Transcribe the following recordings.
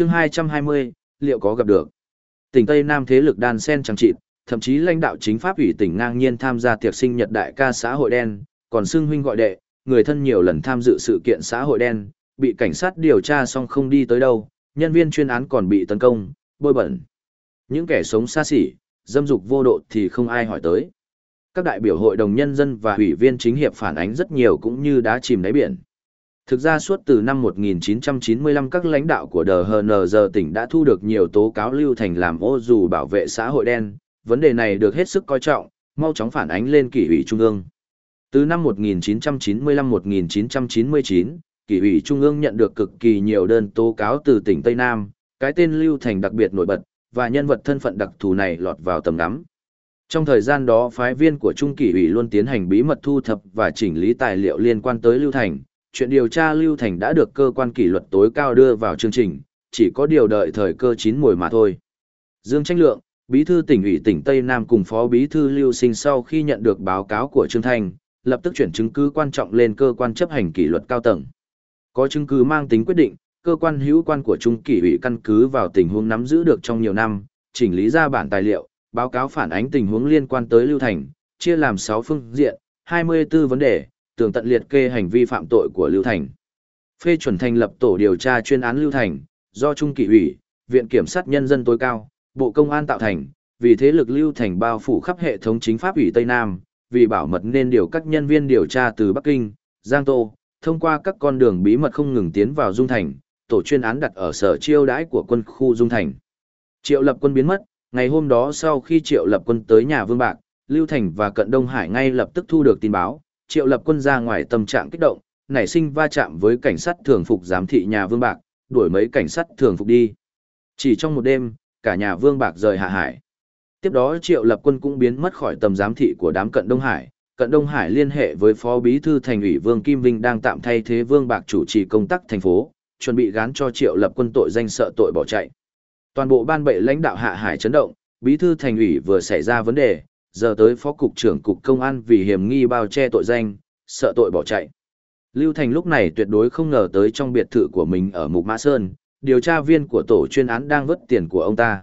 chương 220, liệu có gặp được? Tỉnh Tây Nam thế lực đan sen chẳng trị, thậm chí lãnh đạo chính pháp ủy tỉnh ngang nhiên tham gia tiệc sinh nhật đại ca xã hội đen, còn xưng huynh gọi đệ, người thân nhiều lần tham dự sự kiện xã hội đen, bị cảnh sát điều tra xong không đi tới đâu, nhân viên chuyên án còn bị tấn công, bôi bẩn. Những kẻ sống xa xỉ, dâm dục vô độ thì không ai hỏi tới. Các đại biểu hội đồng nhân dân và ủy viên chính hiệp phản ánh rất nhiều cũng như đá chìm đáy biển. Thực ra suốt từ năm 1995 các lãnh đạo của DHNG tỉnh đã thu được nhiều tố cáo Lưu Thành làm ô dù bảo vệ xã hội đen, vấn đề này được hết sức coi trọng, mau chóng phản ánh lên kỷ ủy trung ương. Từ năm 1995-1999, kỷ ủy trung ương nhận được cực kỳ nhiều đơn tố cáo từ tỉnh Tây Nam, cái tên Lưu Thành đặc biệt nổi bật, và nhân vật thân phận đặc thù này lọt vào tầm ngắm. Trong thời gian đó phái viên của Trung kỷ ủy luôn tiến hành bí mật thu thập và chỉnh lý tài liệu liên quan tới Lưu Thành. Chuyện điều tra Lưu Thành đã được cơ quan kỷ luật tối cao đưa vào chương trình, chỉ có điều đợi thời cơ chín mùi mà thôi. Dương Tranh Lượng, bí thư tỉnh ủy tỉnh Tây Nam cùng phó bí thư Lưu Sinh sau khi nhận được báo cáo của Trương Thanh, lập tức chuyển chứng cứ quan trọng lên cơ quan chấp hành kỷ luật cao tầng. Có chứng cứ mang tính quyết định, cơ quan hữu quan của Trung kỷ ủy căn cứ vào tình huống nắm giữ được trong nhiều năm, chỉnh lý ra bản tài liệu, báo cáo phản ánh tình huống liên quan tới Lưu Thành, chia làm 6 phương diện, 24 vấn đề, tường tận liệt kê hành vi phạm tội của Lưu Thành. Phê chuẩn thành lập tổ điều tra chuyên án Lưu Thành, do Trung kỷ ủy, Viện Kiểm sát Nhân dân tối cao, Bộ Công an tạo thành, vì thế lực Lưu Thành bao phủ khắp hệ thống chính pháp ủy Tây Nam, vì bảo mật nên điều các nhân viên điều tra từ Bắc Kinh, Giang Tô, thông qua các con đường bí mật không ngừng tiến vào Dung Thành, tổ chuyên án đặt ở sở chiêu đãi của quân khu Dung Thành. Triệu lập quân biến mất, ngày hôm đó sau khi Triệu lập quân tới nhà Vương Bạc, Lưu Thành và Cận Đông Hải ngay lập tức thu được tin báo, Triệu lập quân ra ngoài tâm trạng kích động, nảy sinh va chạm với cảnh sát thường phục giám thị nhà Vương Bạc, đuổi mấy cảnh sát thường phục đi. Chỉ trong một đêm, cả nhà Vương Bạc rời hạ hải. Tiếp đó Triệu Lập Quân cũng biến mất khỏi tầm giám thị của đám Cận Đông Hải. Cận Đông Hải liên hệ với Phó Bí thư Thành ủy Vương Kim Vinh đang tạm thay thế Vương Bạc chủ trì công tác thành phố, chuẩn bị gán cho Triệu Lập Quân tội danh sợ tội bỏ chạy. Toàn bộ ban bệ lãnh đạo hạ hải chấn động, Bí thư Thành ủy vừa xảy ra vấn đề, giờ tới Phó cục trưởng cục công an vì hiểm nghi bao che tội danh, sợ tội bỏ chạy. Lưu Thành lúc này tuyệt đối không ngờ tới trong biệt thự của mình ở Mục Mã Sơn, điều tra viên của tổ chuyên án đang vớt tiền của ông ta.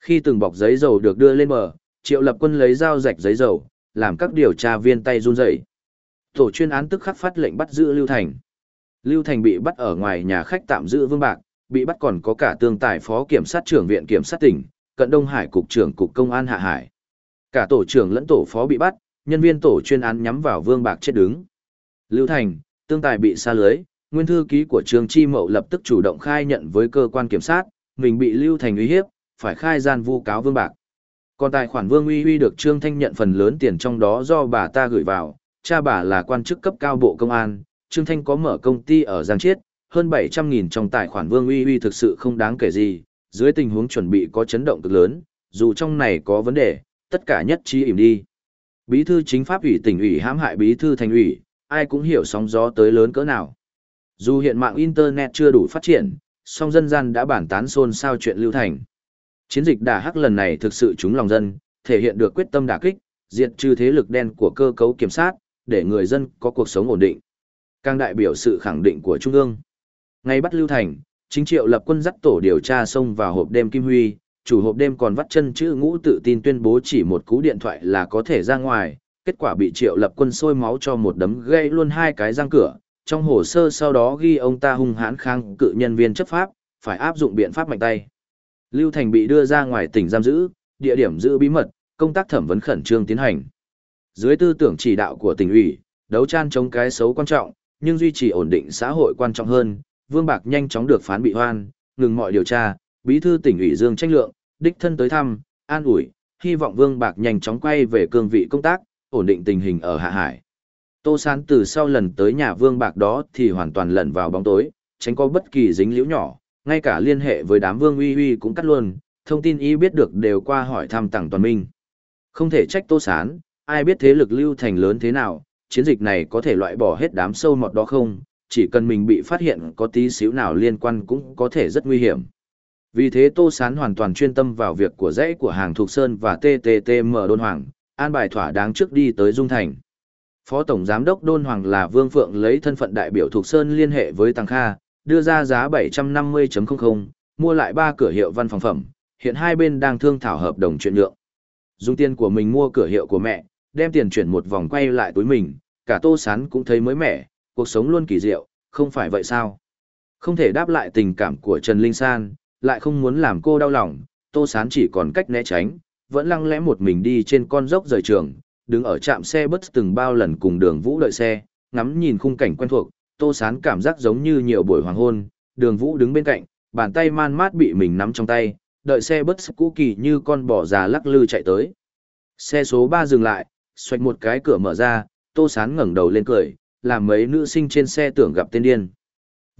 Khi từng bọc giấy dầu được đưa lên bờ, Triệu Lập Quân lấy dao rạch giấy dầu, làm các điều tra viên tay run rẩy. Tổ chuyên án tức khắc phát lệnh bắt giữ Lưu Thành. Lưu Thành bị bắt ở ngoài nhà khách tạm giữ Vương Bạc, bị bắt còn có cả tương tài phó kiểm sát trưởng viện kiểm sát tỉnh, cận Đông Hải cục trưởng cục công an Hạ Hải. Cả tổ trưởng lẫn tổ phó bị bắt, nhân viên tổ chuyên án nhắm vào Vương Bạc chết đứng. Lưu Thành, tương tài bị xa lưới, nguyên thư ký của Trường Chi Mậu lập tức chủ động khai nhận với cơ quan kiểm sát, mình bị Lưu Thành uy hiếp, phải khai gian vu cáo Vương Bạc. Còn tài khoản Vương Uy Uy được Trương Thanh nhận phần lớn tiền trong đó do bà ta gửi vào, cha bà là quan chức cấp cao bộ công an, Trương Thanh có mở công ty ở Giang Chiết, hơn 700.000 trong tài khoản Vương Uy Uy thực sự không đáng kể gì, dưới tình huống chuẩn bị có chấn động cực lớn, dù trong này có vấn đề, tất cả nhất trí ỉm đi. Bí thư chính pháp ủy tỉnh ủy hãm hại bí thư thành ủy, ai cũng hiểu sóng gió tới lớn cỡ nào. Dù hiện mạng Internet chưa đủ phát triển, song dân gian đã bản tán xôn xao chuyện lưu thành. Chiến dịch đả hắc lần này thực sự trúng lòng dân, thể hiện được quyết tâm đả kích, diệt trừ thế lực đen của cơ cấu kiểm sát, để người dân có cuộc sống ổn định. Càng đại biểu sự khẳng định của Trung ương. Ngay bắt Lưu Thành, chính triệu lập quân dắt tổ điều tra xông vào hộp đêm Kim Huy, chủ hộp đêm còn vắt chân chữ ngũ tự tin tuyên bố chỉ một cú điện thoại là có thể ra ngoài, kết quả bị triệu lập quân sôi máu cho một đấm gây luôn hai cái răng cửa. Trong hồ sơ sau đó ghi ông ta hung hãn kháng cự nhân viên chấp pháp, phải áp dụng biện pháp mạnh tay. Lưu Thành bị đưa ra ngoài tỉnh giam giữ, địa điểm giữ bí mật, công tác thẩm vấn khẩn trương tiến hành. Dưới tư tưởng chỉ đạo của tỉnh ủy, đấu tranh chống cái xấu quan trọng, nhưng duy trì ổn định xã hội quan trọng hơn, Vương Bạc nhanh chóng được phán bị hoan, ngừng mọi điều tra, bí thư tỉnh ủy Dương Tranh Lượng, đích thân tới thăm, an ủi, hy vọng Vương Bạc nhanh chóng quay về cương vị công tác, ổn định tình hình ở Hạ Hải. Tô Sán từ sau lần tới nhà Vương Bạc đó thì hoàn toàn lẩn vào bóng tối, tránh có bất kỳ dính liễu nhỏ, ngay cả liên hệ với đám Vương Uy Uy cũng cắt luôn, thông tin y biết được đều qua hỏi thăm Tằng Toàn Minh. Không thể trách Tô Sán, ai biết thế lực lưu thành lớn thế nào, chiến dịch này có thể loại bỏ hết đám sâu mọt đó không, chỉ cần mình bị phát hiện có tí xíu nào liên quan cũng có thể rất nguy hiểm. Vì thế Tô Sán hoàn toàn chuyên tâm vào việc của dãy của hàng Thục Sơn và TTTM Đôn Hoàng, an bài thỏa đáng trước đi tới Dung Thành. Phó Tổng Giám đốc Đôn Hoàng là Vương Phượng lấy thân phận đại biểu Thục Sơn liên hệ với Tăng Kha, đưa ra giá 750.00, mua lại ba cửa hiệu văn phòng phẩm, hiện hai bên đang thương thảo hợp đồng chuyển nhượng. Dùng tiền của mình mua cửa hiệu của mẹ, đem tiền chuyển một vòng quay lại túi mình, cả tô sán cũng thấy mới mẻ, cuộc sống luôn kỳ diệu, không phải vậy sao? Không thể đáp lại tình cảm của Trần Linh San, lại không muốn làm cô đau lòng, tô sán chỉ còn cách né tránh, vẫn lăng lẽ một mình đi trên con dốc rời trường, đứng ở trạm xe bất từng bao lần cùng đường vũ đợi xe, ngắm nhìn khung cảnh quen thuộc, tô sán cảm giác giống như nhiều buổi hoàng hôn, đường vũ đứng bên cạnh, bàn tay man mát bị mình nắm trong tay, đợi xe bất cũ kỳ như con bò già lắc lư chạy tới. Xe số 3 dừng lại, xoạch một cái cửa mở ra, tô sán ngẩng đầu lên cười, làm mấy nữ sinh trên xe tưởng gặp tên điên.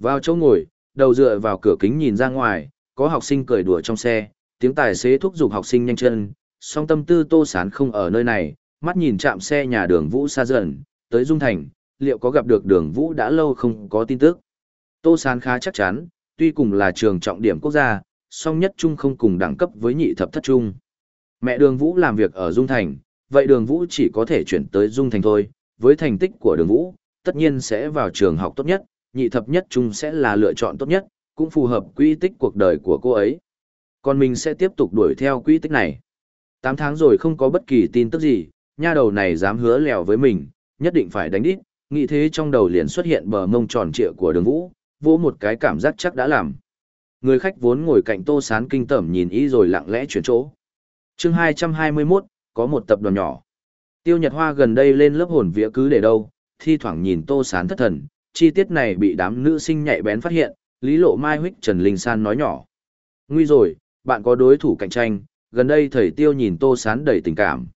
Vào chỗ ngồi, đầu dựa vào cửa kính nhìn ra ngoài, có học sinh cười đùa trong xe, tiếng tài xế thúc giục học sinh nhanh chân, song tâm tư tô sán không ở nơi này, mắt nhìn chạm xe nhà đường Vũ xa dần, tới Dung Thành, liệu có gặp được đường Vũ đã lâu không có tin tức. Tô sán khá chắc chắn, tuy cùng là trường trọng điểm quốc gia, song nhất trung không cùng đẳng cấp với nhị thập thất trung. Mẹ đường Vũ làm việc ở Dung Thành, vậy đường Vũ chỉ có thể chuyển tới Dung Thành thôi, với thành tích của đường Vũ, tất nhiên sẽ vào trường học tốt nhất, nhị thập nhất trung sẽ là lựa chọn tốt nhất, cũng phù hợp quy tích cuộc đời của cô ấy. Còn mình sẽ tiếp tục đuổi theo quy tích này. 8 tháng rồi không có bất kỳ tin tức gì, nha đầu này dám hứa lèo với mình, nhất định phải đánh đít, nghĩ thế trong đầu liền xuất hiện bờ mông tròn trịa của đường vũ, vỗ một cái cảm giác chắc đã làm. Người khách vốn ngồi cạnh tô sán kinh tởm nhìn ý rồi lặng lẽ chuyển chỗ. chương 221, có một tập đoàn nhỏ. Tiêu Nhật Hoa gần đây lên lớp hồn vía cứ để đâu, thi thoảng nhìn tô sán thất thần, chi tiết này bị đám nữ sinh nhạy bén phát hiện, Lý Lộ Mai Huých Trần Linh San nói nhỏ. Nguy rồi, bạn có đối thủ cạnh tranh, gần đây thầy Tiêu nhìn tô sán đầy tình cảm.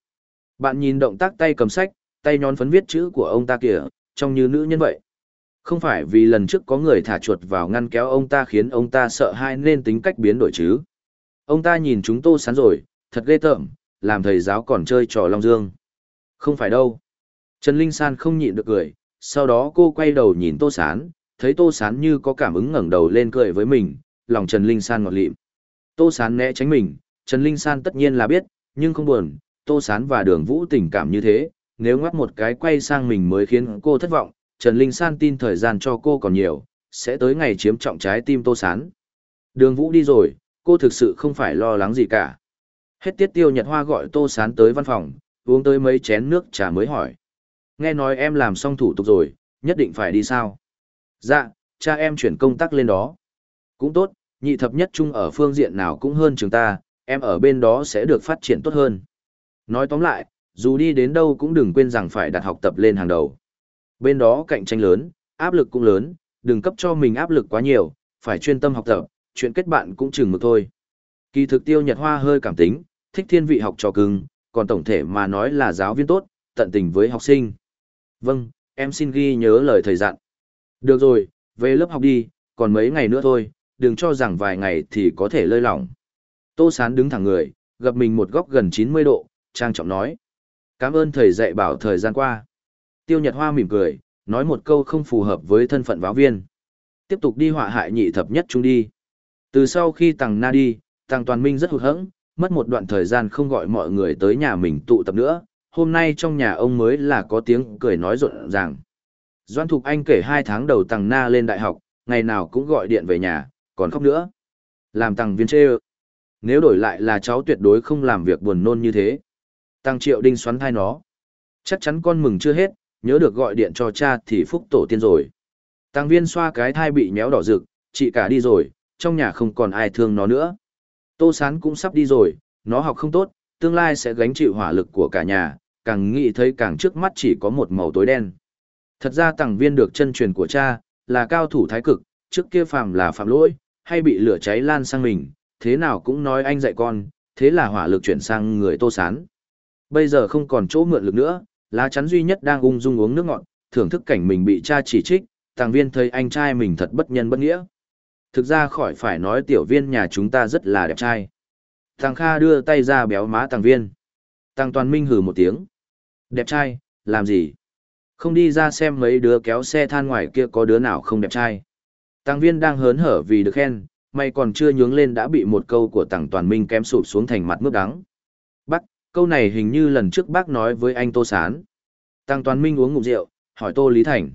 Bạn nhìn động tác tay cầm sách, tay nhón phấn viết chữ của ông ta kìa, trông như nữ nhân vậy. Không phải vì lần trước có người thả chuột vào ngăn kéo ông ta khiến ông ta sợ hãi nên tính cách biến đổi chứ. Ông ta nhìn chúng tô sán rồi, thật ghê tởm, làm thầy giáo còn chơi trò Long Dương. Không phải đâu. Trần Linh San không nhịn được cười, sau đó cô quay đầu nhìn tô sán, thấy tô sán như có cảm ứng ngẩng đầu lên cười với mình, lòng Trần Linh San ngọt lịm. Tô sán né tránh mình, Trần Linh San tất nhiên là biết, nhưng không buồn, tô sán và đường vũ tình cảm như thế, nếu ngoắt một cái quay sang mình mới khiến cô thất vọng, Trần Linh San tin thời gian cho cô còn nhiều, sẽ tới ngày chiếm trọng trái tim Tô Sán. Đường Vũ đi rồi, cô thực sự không phải lo lắng gì cả. Hết tiết tiêu Nhật Hoa gọi Tô Sán tới văn phòng, uống tới mấy chén nước trà mới hỏi. Nghe nói em làm xong thủ tục rồi, nhất định phải đi sao? Dạ, cha em chuyển công tác lên đó. Cũng tốt, nhị thập nhất chung ở phương diện nào cũng hơn chúng ta, em ở bên đó sẽ được phát triển tốt hơn. Nói tóm lại, dù đi đến đâu cũng đừng quên rằng phải đặt học tập lên hàng đầu. Bên đó cạnh tranh lớn, áp lực cũng lớn, đừng cấp cho mình áp lực quá nhiều, phải chuyên tâm học tập, chuyện kết bạn cũng chừng mực thôi. Kỳ thực tiêu Nhật Hoa hơi cảm tính, thích thiên vị học trò cưng, còn tổng thể mà nói là giáo viên tốt, tận tình với học sinh. Vâng, em xin ghi nhớ lời thầy dặn. Được rồi, về lớp học đi, còn mấy ngày nữa thôi, đừng cho rằng vài ngày thì có thể lơi lỏng. Tô Sán đứng thẳng người, gặp mình một góc gần 90 độ, trang trọng nói. Cảm ơn thầy dạy bảo thời gian qua. Tiêu Nhật Hoa mỉm cười, nói một câu không phù hợp với thân phận báo viên. Tiếp tục đi họa hại nhị thập nhất chúng đi. Từ sau khi Tằng Na đi, Tằng Toàn Minh rất hụt hẫng, mất một đoạn thời gian không gọi mọi người tới nhà mình tụ tập nữa. Hôm nay trong nhà ông mới là có tiếng cười nói rộn ràng. Doan Thục Anh kể hai tháng đầu Tằng Na lên đại học, ngày nào cũng gọi điện về nhà, còn khóc nữa. Làm Tằng viên chê Nếu đổi lại là cháu tuyệt đối không làm việc buồn nôn như thế. Tăng Triệu Đinh xoắn thai nó. Chắc chắn con mừng chưa hết, nhớ được gọi điện cho cha thì phúc tổ tiên rồi. Tăng viên xoa cái thai bị méo đỏ rực, chị cả đi rồi, trong nhà không còn ai thương nó nữa. Tô Sán cũng sắp đi rồi, nó học không tốt, tương lai sẽ gánh chịu hỏa lực của cả nhà, càng nghĩ thấy càng trước mắt chỉ có một màu tối đen. Thật ra tàng viên được chân truyền của cha, là cao thủ thái cực, trước kia phàm là phạm lỗi, hay bị lửa cháy lan sang mình, thế nào cũng nói anh dạy con, thế là hỏa lực chuyển sang người tô sán. Bây giờ không còn chỗ mượn lực nữa, lá chắn duy nhất đang ung dung uống nước ngọt, thưởng thức cảnh mình bị cha chỉ trích, tàng viên thấy anh trai mình thật bất nhân bất nghĩa. Thực ra khỏi phải nói tiểu viên nhà chúng ta rất là đẹp trai. Tàng Kha đưa tay ra béo má tàng viên. Tàng Toàn Minh hừ một tiếng. Đẹp trai, làm gì? Không đi ra xem mấy đứa kéo xe than ngoài kia có đứa nào không đẹp trai. Tăng viên đang hớn hở vì được khen, may còn chưa nhướng lên đã bị một câu của Tàng Toàn Minh kém sụp xuống thành mặt mướp đắng. Bác, câu này hình như lần trước bác nói với anh Tô Sán. Tăng Toàn Minh uống ngụm rượu, hỏi Tô Lý Thành.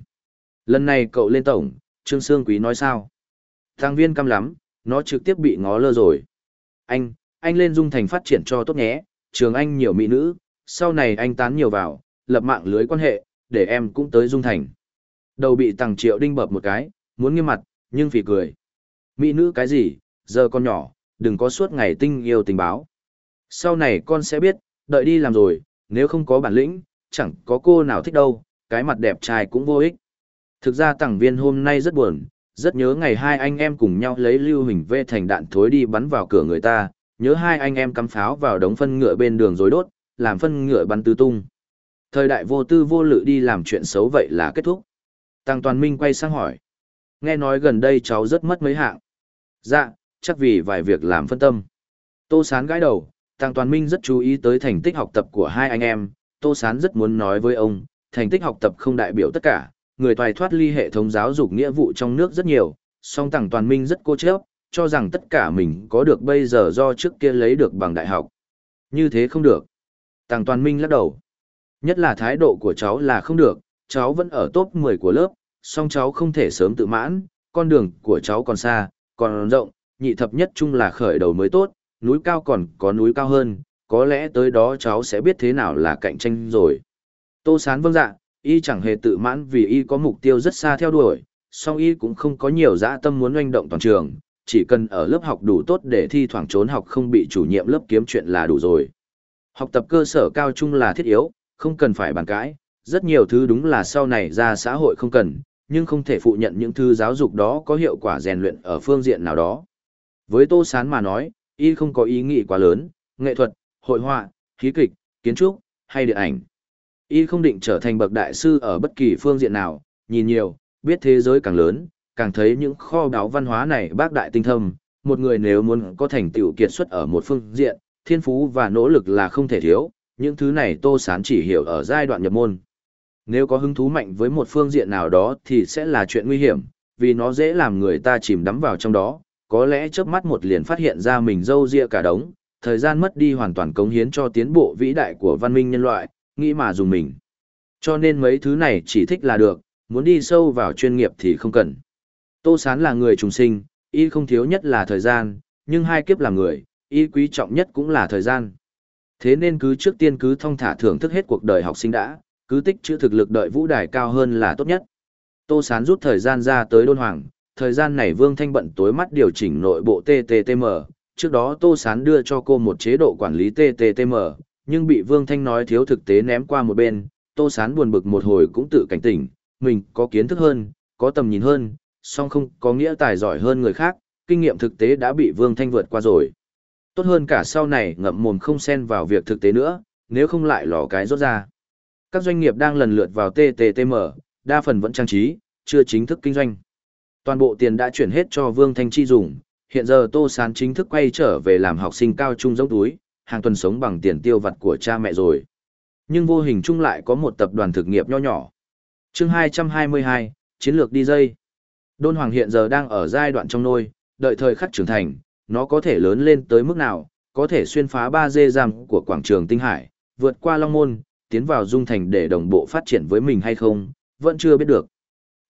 Lần này cậu lên tổng, Trương Sương Quý nói sao? Tăng viên căm lắm, nó trực tiếp bị ngó lơ rồi. Anh, anh lên dung thành phát triển cho tốt nhé, trường anh nhiều mỹ nữ, sau này anh tán nhiều vào, lập mạng lưới quan hệ, để em cũng tới dung thành. Đầu bị tàng triệu đinh bập một cái, muốn nghiêm mặt, nhưng phì cười. Mỹ nữ cái gì, giờ con nhỏ, đừng có suốt ngày tinh yêu tình báo. Sau này con sẽ biết, đợi đi làm rồi, nếu không có bản lĩnh, chẳng có cô nào thích đâu, cái mặt đẹp trai cũng vô ích. Thực ra tặng viên hôm nay rất buồn, rất nhớ ngày hai anh em cùng nhau lấy lưu hình vê thành đạn thối đi bắn vào cửa người ta, nhớ hai anh em cắm pháo vào đống phân ngựa bên đường rồi đốt, làm phân ngựa bắn tứ tung. Thời đại vô tư vô lự đi làm chuyện xấu vậy là kết thúc. Tăng Toàn Minh quay sang hỏi. Nghe nói gần đây cháu rất mất mấy hạng. Dạ, chắc vì vài việc làm phân tâm. Tô Sán gãi đầu, Tăng Toàn Minh rất chú ý tới thành tích học tập của hai anh em. Tô Sán rất muốn nói với ông, thành tích học tập không đại biểu tất cả, người toài thoát ly hệ thống giáo dục nghĩa vụ trong nước rất nhiều, song Tăng Toàn Minh rất cô chấp, cho rằng tất cả mình có được bây giờ do trước kia lấy được bằng đại học. Như thế không được. Tăng Toàn Minh lắc đầu. Nhất là thái độ của cháu là không được, cháu vẫn ở top 10 của lớp, song cháu không thể sớm tự mãn, con đường của cháu còn xa, còn rộng, nhị thập nhất chung là khởi đầu mới tốt, núi cao còn có núi cao hơn, có lẽ tới đó cháu sẽ biết thế nào là cạnh tranh rồi. Tô Sán vâng dạ, y chẳng hề tự mãn vì y có mục tiêu rất xa theo đuổi, song y cũng không có nhiều dã tâm muốn oanh động toàn trường, chỉ cần ở lớp học đủ tốt để thi thoảng trốn học không bị chủ nhiệm lớp kiếm chuyện là đủ rồi. Học tập cơ sở cao trung là thiết yếu, không cần phải bàn cãi, rất nhiều thứ đúng là sau này ra xã hội không cần, nhưng không thể phụ nhận những thứ giáo dục đó có hiệu quả rèn luyện ở phương diện nào đó. Với Tô Sán mà nói, y không có ý nghĩ quá lớn, nghệ thuật, hội họa, khí kịch, kiến trúc, hay điện ảnh. Y không định trở thành bậc đại sư ở bất kỳ phương diện nào, nhìn nhiều, biết thế giới càng lớn, càng thấy những kho báu văn hóa này bác đại tinh thâm. Một người nếu muốn có thành tựu kiệt xuất ở một phương diện, thiên phú và nỗ lực là không thể thiếu, những thứ này Tô Sán chỉ hiểu ở giai đoạn nhập môn. Nếu có hứng thú mạnh với một phương diện nào đó thì sẽ là chuyện nguy hiểm, vì nó dễ làm người ta chìm đắm vào trong đó, có lẽ chớp mắt một liền phát hiện ra mình dâu ria cả đống, thời gian mất đi hoàn toàn cống hiến cho tiến bộ vĩ đại của văn minh nhân loại, nghĩ mà dùng mình. Cho nên mấy thứ này chỉ thích là được, muốn đi sâu vào chuyên nghiệp thì không cần. Tô Sán là người trùng sinh, y không thiếu nhất là thời gian, nhưng hai kiếp là người, y quý trọng nhất cũng là thời gian. Thế nên cứ trước tiên cứ thong thả thưởng thức hết cuộc đời học sinh đã, cứ tích chữ thực lực đợi vũ đài cao hơn là tốt nhất. Tô Sán rút thời gian ra tới đôn hoàng, thời gian này Vương Thanh bận tối mắt điều chỉnh nội bộ TTTM, trước đó Tô Sán đưa cho cô một chế độ quản lý TTTM, nhưng bị Vương Thanh nói thiếu thực tế ném qua một bên, Tô Sán buồn bực một hồi cũng tự cảnh tỉnh, mình có kiến thức hơn, có tầm nhìn hơn, song không có nghĩa tài giỏi hơn người khác, kinh nghiệm thực tế đã bị Vương Thanh vượt qua rồi. Tốt hơn cả sau này ngậm mồm không xen vào việc thực tế nữa, nếu không lại lò cái rốt ra. Các doanh nghiệp đang lần lượt vào TTTM, đa phần vẫn trang trí, chưa chính thức kinh doanh. Toàn bộ tiền đã chuyển hết cho Vương Thanh Chi dùng, hiện giờ Tô Sán chính thức quay trở về làm học sinh cao trung giống túi, hàng tuần sống bằng tiền tiêu vặt của cha mẹ rồi. Nhưng vô hình chung lại có một tập đoàn thực nghiệp nho nhỏ. chương 222, Chiến lược đi dây. Đôn Hoàng hiện giờ đang ở giai đoạn trong nôi, đợi thời khắc trưởng thành, nó có thể lớn lên tới mức nào, có thể xuyên phá ba dê giam của quảng trường Tinh Hải, vượt qua Long Môn, tiến vào dung thành để đồng bộ phát triển với mình hay không, vẫn chưa biết được.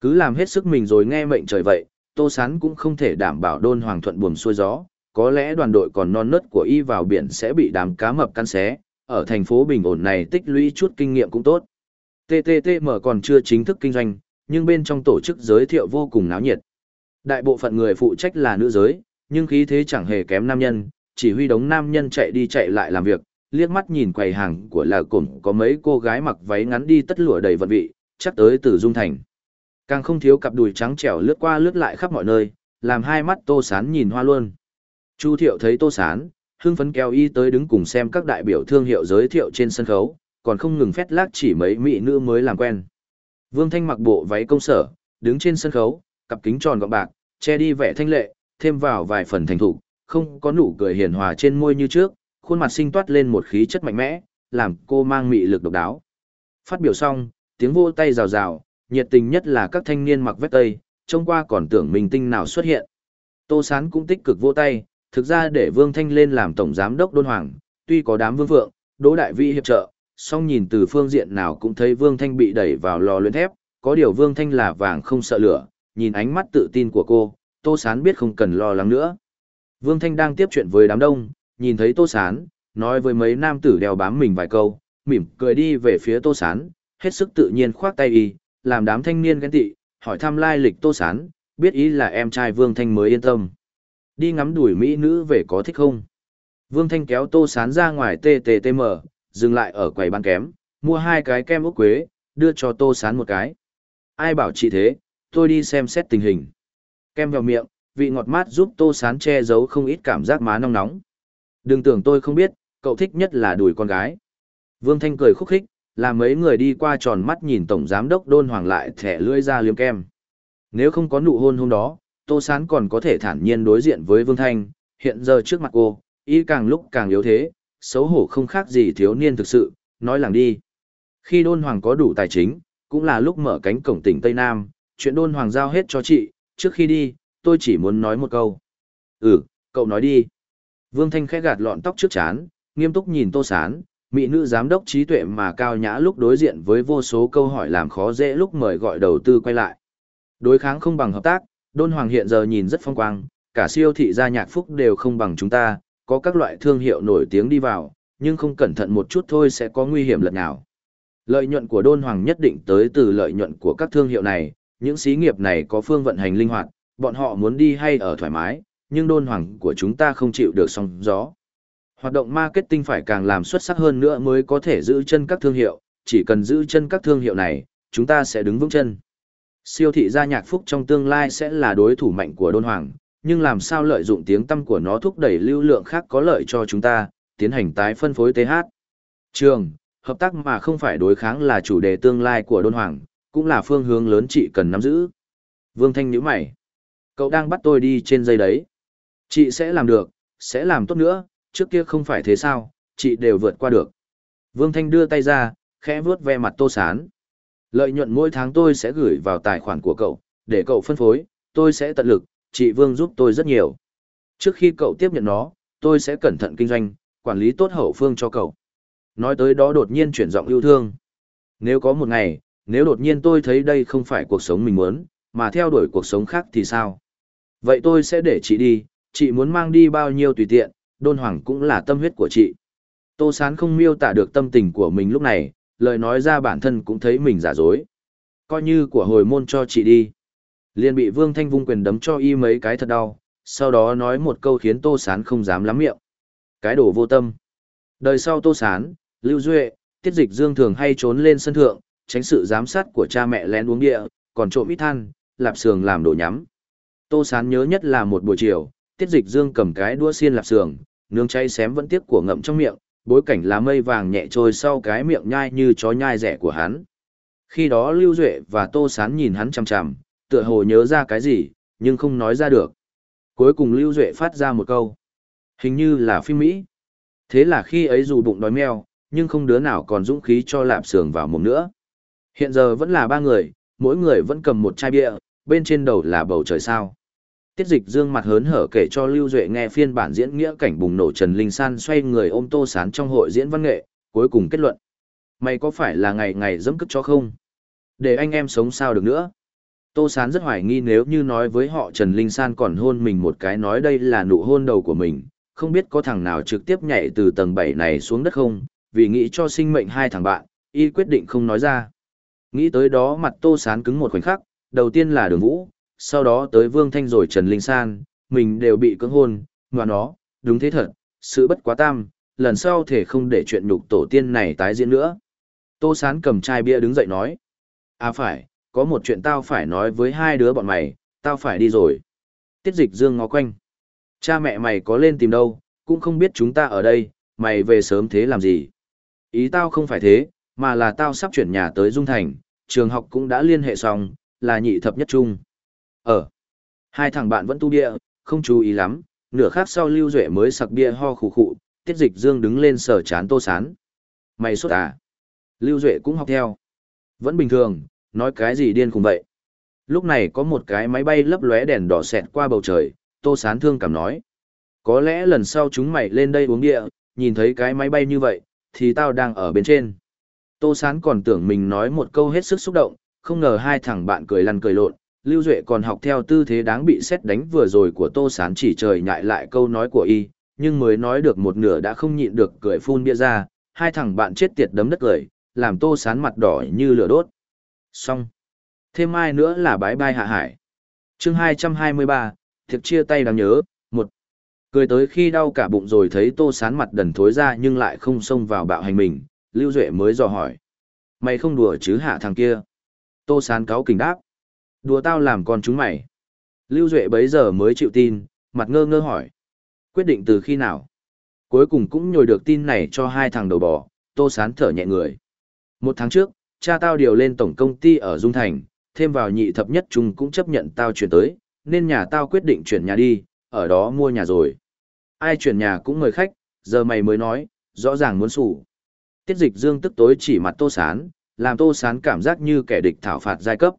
Cứ làm hết sức mình rồi nghe mệnh trời vậy, Tô Sán cũng không thể đảm bảo đôn hoàng thuận buồm xuôi gió, có lẽ đoàn đội còn non nớt của y vào biển sẽ bị đám cá mập căn xé, ở thành phố bình ổn này tích lũy chút kinh nghiệm cũng tốt. TTTM còn chưa chính thức kinh doanh, nhưng bên trong tổ chức giới thiệu vô cùng náo nhiệt. Đại bộ phận người phụ trách là nữ giới, nhưng khí thế chẳng hề kém nam nhân, chỉ huy đống nam nhân chạy đi chạy lại làm việc, liếc mắt nhìn quầy hàng của là cổng có mấy cô gái mặc váy ngắn đi tất lụa đầy vận vị, chắc tới từ Dung Thành. Càng không thiếu cặp đùi trắng trẻo lướt qua lướt lại khắp mọi nơi, làm hai mắt Tô Sán nhìn hoa luôn. Chu Thiệu thấy Tô Sán, hưng phấn kéo y tới đứng cùng xem các đại biểu thương hiệu giới thiệu trên sân khấu, còn không ngừng phét lác chỉ mấy mỹ nữ mới làm quen. Vương Thanh mặc bộ váy công sở, đứng trên sân khấu, cặp kính tròn gọng bạc, che đi vẻ thanh lệ, thêm vào vài phần thành thục, không có nụ cười hiền hòa trên môi như trước, khuôn mặt sinh toát lên một khí chất mạnh mẽ, làm cô mang mị lực độc đáo. Phát biểu xong, tiếng vỗ tay rào rào, nhiệt tình nhất là các thanh niên mặc vest tây, trông qua còn tưởng mình tinh nào xuất hiện. Tô Sán cũng tích cực vỗ tay, thực ra để Vương Thanh lên làm tổng giám đốc đôn hoàng, tuy có đám vương vượng, đỗ đại vi hiệp trợ, song nhìn từ phương diện nào cũng thấy Vương Thanh bị đẩy vào lò luyện thép, có điều Vương Thanh là vàng không sợ lửa, nhìn ánh mắt tự tin của cô, Tô Sán biết không cần lo lắng nữa. Vương Thanh đang tiếp chuyện với đám đông, nhìn thấy Tô Sán, nói với mấy nam tử đeo bám mình vài câu, mỉm cười đi về phía Tô Sán, hết sức tự nhiên khoác tay y, làm đám thanh niên ghen tị, hỏi thăm lai lịch Tô Sán, biết ý là em trai Vương Thanh mới yên tâm. Đi ngắm đuổi mỹ nữ về có thích không? Vương Thanh kéo Tô Sán ra ngoài TTTM, dừng lại ở quầy bán kém, mua hai cái kem ốc quế, đưa cho Tô Sán một cái. Ai bảo chị thế, tôi đi xem xét tình hình. Kem vào miệng, vị ngọt mát giúp Tô Sán che giấu không ít cảm giác má nóng nóng. Đừng tưởng tôi không biết, cậu thích nhất là đùi con gái. Vương Thanh cười khúc khích, làm mấy người đi qua tròn mắt nhìn Tổng Giám đốc Đôn Hoàng lại thẻ lưỡi ra liếm kem. Nếu không có nụ hôn hôm đó, Tô Sán còn có thể thản nhiên đối diện với Vương Thanh, hiện giờ trước mặt cô, y càng lúc càng yếu thế, xấu hổ không khác gì thiếu niên thực sự, nói làng đi. Khi Đôn Hoàng có đủ tài chính, cũng là lúc mở cánh cổng tỉnh Tây Nam, chuyện Đôn Hoàng giao hết cho chị, trước khi đi, tôi chỉ muốn nói một câu. Ừ, cậu nói đi. Vương Thanh khẽ gạt lọn tóc trước chán, nghiêm túc nhìn Tô Sán, mỹ nữ giám đốc trí tuệ mà cao nhã lúc đối diện với vô số câu hỏi làm khó dễ lúc mời gọi đầu tư quay lại. Đối kháng không bằng hợp tác, Đôn Hoàng hiện giờ nhìn rất phong quang, cả siêu thị gia nhạc phúc đều không bằng chúng ta, có các loại thương hiệu nổi tiếng đi vào, nhưng không cẩn thận một chút thôi sẽ có nguy hiểm lật nào. Lợi nhuận của Đôn Hoàng nhất định tới từ lợi nhuận của các thương hiệu này, những xí nghiệp này có phương vận hành linh hoạt, bọn họ muốn đi hay ở thoải mái, nhưng Đôn Hoàng của chúng ta không chịu được sóng gió. Hoạt động marketing phải càng làm xuất sắc hơn nữa mới có thể giữ chân các thương hiệu, chỉ cần giữ chân các thương hiệu này, chúng ta sẽ đứng vững chân. Siêu thị gia nhạc phúc trong tương lai sẽ là đối thủ mạnh của Đôn Hoàng, nhưng làm sao lợi dụng tiếng tăm của nó thúc đẩy lưu lượng khác có lợi cho chúng ta, tiến hành tái phân phối TH. Trường, hợp tác mà không phải đối kháng là chủ đề tương lai của Đôn Hoàng, cũng là phương hướng lớn chị cần nắm giữ. Vương Thanh nhíu mày. Cậu đang bắt tôi đi trên dây đấy. Chị sẽ làm được, sẽ làm tốt nữa, trước kia không phải thế sao, chị đều vượt qua được. Vương Thanh đưa tay ra, khẽ vuốt ve mặt tô sán. Lợi nhuận mỗi tháng tôi sẽ gửi vào tài khoản của cậu, để cậu phân phối, tôi sẽ tận lực, chị Vương giúp tôi rất nhiều. Trước khi cậu tiếp nhận nó, tôi sẽ cẩn thận kinh doanh, quản lý tốt hậu phương cho cậu. Nói tới đó đột nhiên chuyển giọng yêu thương. Nếu có một ngày, nếu đột nhiên tôi thấy đây không phải cuộc sống mình muốn, mà theo đuổi cuộc sống khác thì sao? Vậy tôi sẽ để chị đi, chị muốn mang đi bao nhiêu tùy tiện, đôn hoàng cũng là tâm huyết của chị. Tô Sán không miêu tả được tâm tình của mình lúc này, lời nói ra bản thân cũng thấy mình giả dối. Coi như của hồi môn cho chị đi. Liên bị Vương Thanh vung quyền đấm cho y mấy cái thật đau, sau đó nói một câu khiến Tô Sán không dám lắm miệng. Cái đồ vô tâm. Đời sau Tô Sán, Lưu Duệ, Tiết Dịch Dương thường hay trốn lên sân thượng, tránh sự giám sát của cha mẹ lén uống địa, còn trộm ít than, lạp sườn làm đồ nhắm. Tô Sán nhớ nhất là một buổi chiều, Tiết Dịch Dương cầm cái đũa xiên lạp sườn, nướng cháy xém vẫn tiếc của ngậm trong miệng, bối cảnh lá mây vàng nhẹ trôi sau cái miệng nhai như chó nhai rẻ của hắn. Khi đó Lưu Duệ và Tô Sán nhìn hắn chằm chằm, tựa hồ nhớ ra cái gì, nhưng không nói ra được. Cuối cùng Lưu Duệ phát ra một câu. Hình như là phim Mỹ. Thế là khi ấy dù bụng đói meo, nhưng không đứa nào còn dũng khí cho lạp sườn vào mồm nữa. Hiện giờ vẫn là ba người, mỗi người vẫn cầm một chai bia, bên trên đầu là bầu trời sao. Tiết dịch dương mặt hớn hở kể cho Lưu Duệ nghe phiên bản diễn nghĩa cảnh bùng nổ Trần Linh San xoay người ôm tô sán trong hội diễn văn nghệ, cuối cùng kết luận. Mày có phải là ngày ngày dẫm cất cho không? Để anh em sống sao được nữa? Tô sán rất hoài nghi nếu như nói với họ Trần Linh San còn hôn mình một cái nói đây là nụ hôn đầu của mình, không biết có thằng nào trực tiếp nhảy từ tầng 7 này xuống đất không, vì nghĩ cho sinh mệnh hai thằng bạn, y quyết định không nói ra. Nghĩ tới đó mặt tô sán cứng một khoảnh khắc, đầu tiên là đường vũ, sau đó tới Vương Thanh rồi Trần Linh San, mình đều bị cưỡng hôn, mà nó, đúng thế thật, sự bất quá tam, lần sau thể không để chuyện nhục tổ tiên này tái diễn nữa. Tô Sán cầm chai bia đứng dậy nói, à phải, có một chuyện tao phải nói với hai đứa bọn mày, tao phải đi rồi. Tiết dịch dương ngó quanh. Cha mẹ mày có lên tìm đâu, cũng không biết chúng ta ở đây, mày về sớm thế làm gì. Ý tao không phải thế, mà là tao sắp chuyển nhà tới Dung Thành, trường học cũng đã liên hệ xong, là nhị thập nhất trung. Ở, hai thằng bạn vẫn tu bia, không chú ý lắm, nửa khác sau Lưu Duệ mới sặc bia ho khủ khụ, tiết dịch dương đứng lên sở chán tô sán. Mày sốt à? Lưu Duệ cũng học theo. Vẫn bình thường, nói cái gì điên cùng vậy. Lúc này có một cái máy bay lấp lóe đèn đỏ xẹt qua bầu trời, tô sán thương cảm nói. Có lẽ lần sau chúng mày lên đây uống địa, nhìn thấy cái máy bay như vậy, thì tao đang ở bên trên. Tô Sán còn tưởng mình nói một câu hết sức xúc động, không ngờ hai thằng bạn cười lăn cười lộn, Lưu Duệ còn học theo tư thế đáng bị xét đánh vừa rồi của Tô Sán chỉ trời nhại lại câu nói của y, nhưng mới nói được một nửa đã không nhịn được cười phun bia ra, hai thằng bạn chết tiệt đấm đất cười, làm Tô Sán mặt đỏ như lửa đốt. Xong. Thêm mai nữa là bái bai hạ hải. chương 223, thiệt chia tay đáng nhớ, một. Cười tới khi đau cả bụng rồi thấy Tô Sán mặt đần thối ra nhưng lại không xông vào bạo hành mình, Lưu Duệ mới dò hỏi. Mày không đùa chứ hạ thằng kia. Tô Sán cáo kình đáp. Đùa tao làm con chúng mày. Lưu Duệ bấy giờ mới chịu tin, mặt ngơ ngơ hỏi. Quyết định từ khi nào? Cuối cùng cũng nhồi được tin này cho hai thằng đầu bò, Tô Sán thở nhẹ người. Một tháng trước, cha tao điều lên tổng công ty ở Dung Thành, thêm vào nhị thập nhất chúng cũng chấp nhận tao chuyển tới, nên nhà tao quyết định chuyển nhà đi, ở đó mua nhà rồi. Ai chuyển nhà cũng mời khách, giờ mày mới nói, rõ ràng muốn sủ. Tiết dịch dương tức tối chỉ mặt Tô Sán, làm Tô Sán cảm giác như kẻ địch thảo phạt giai cấp.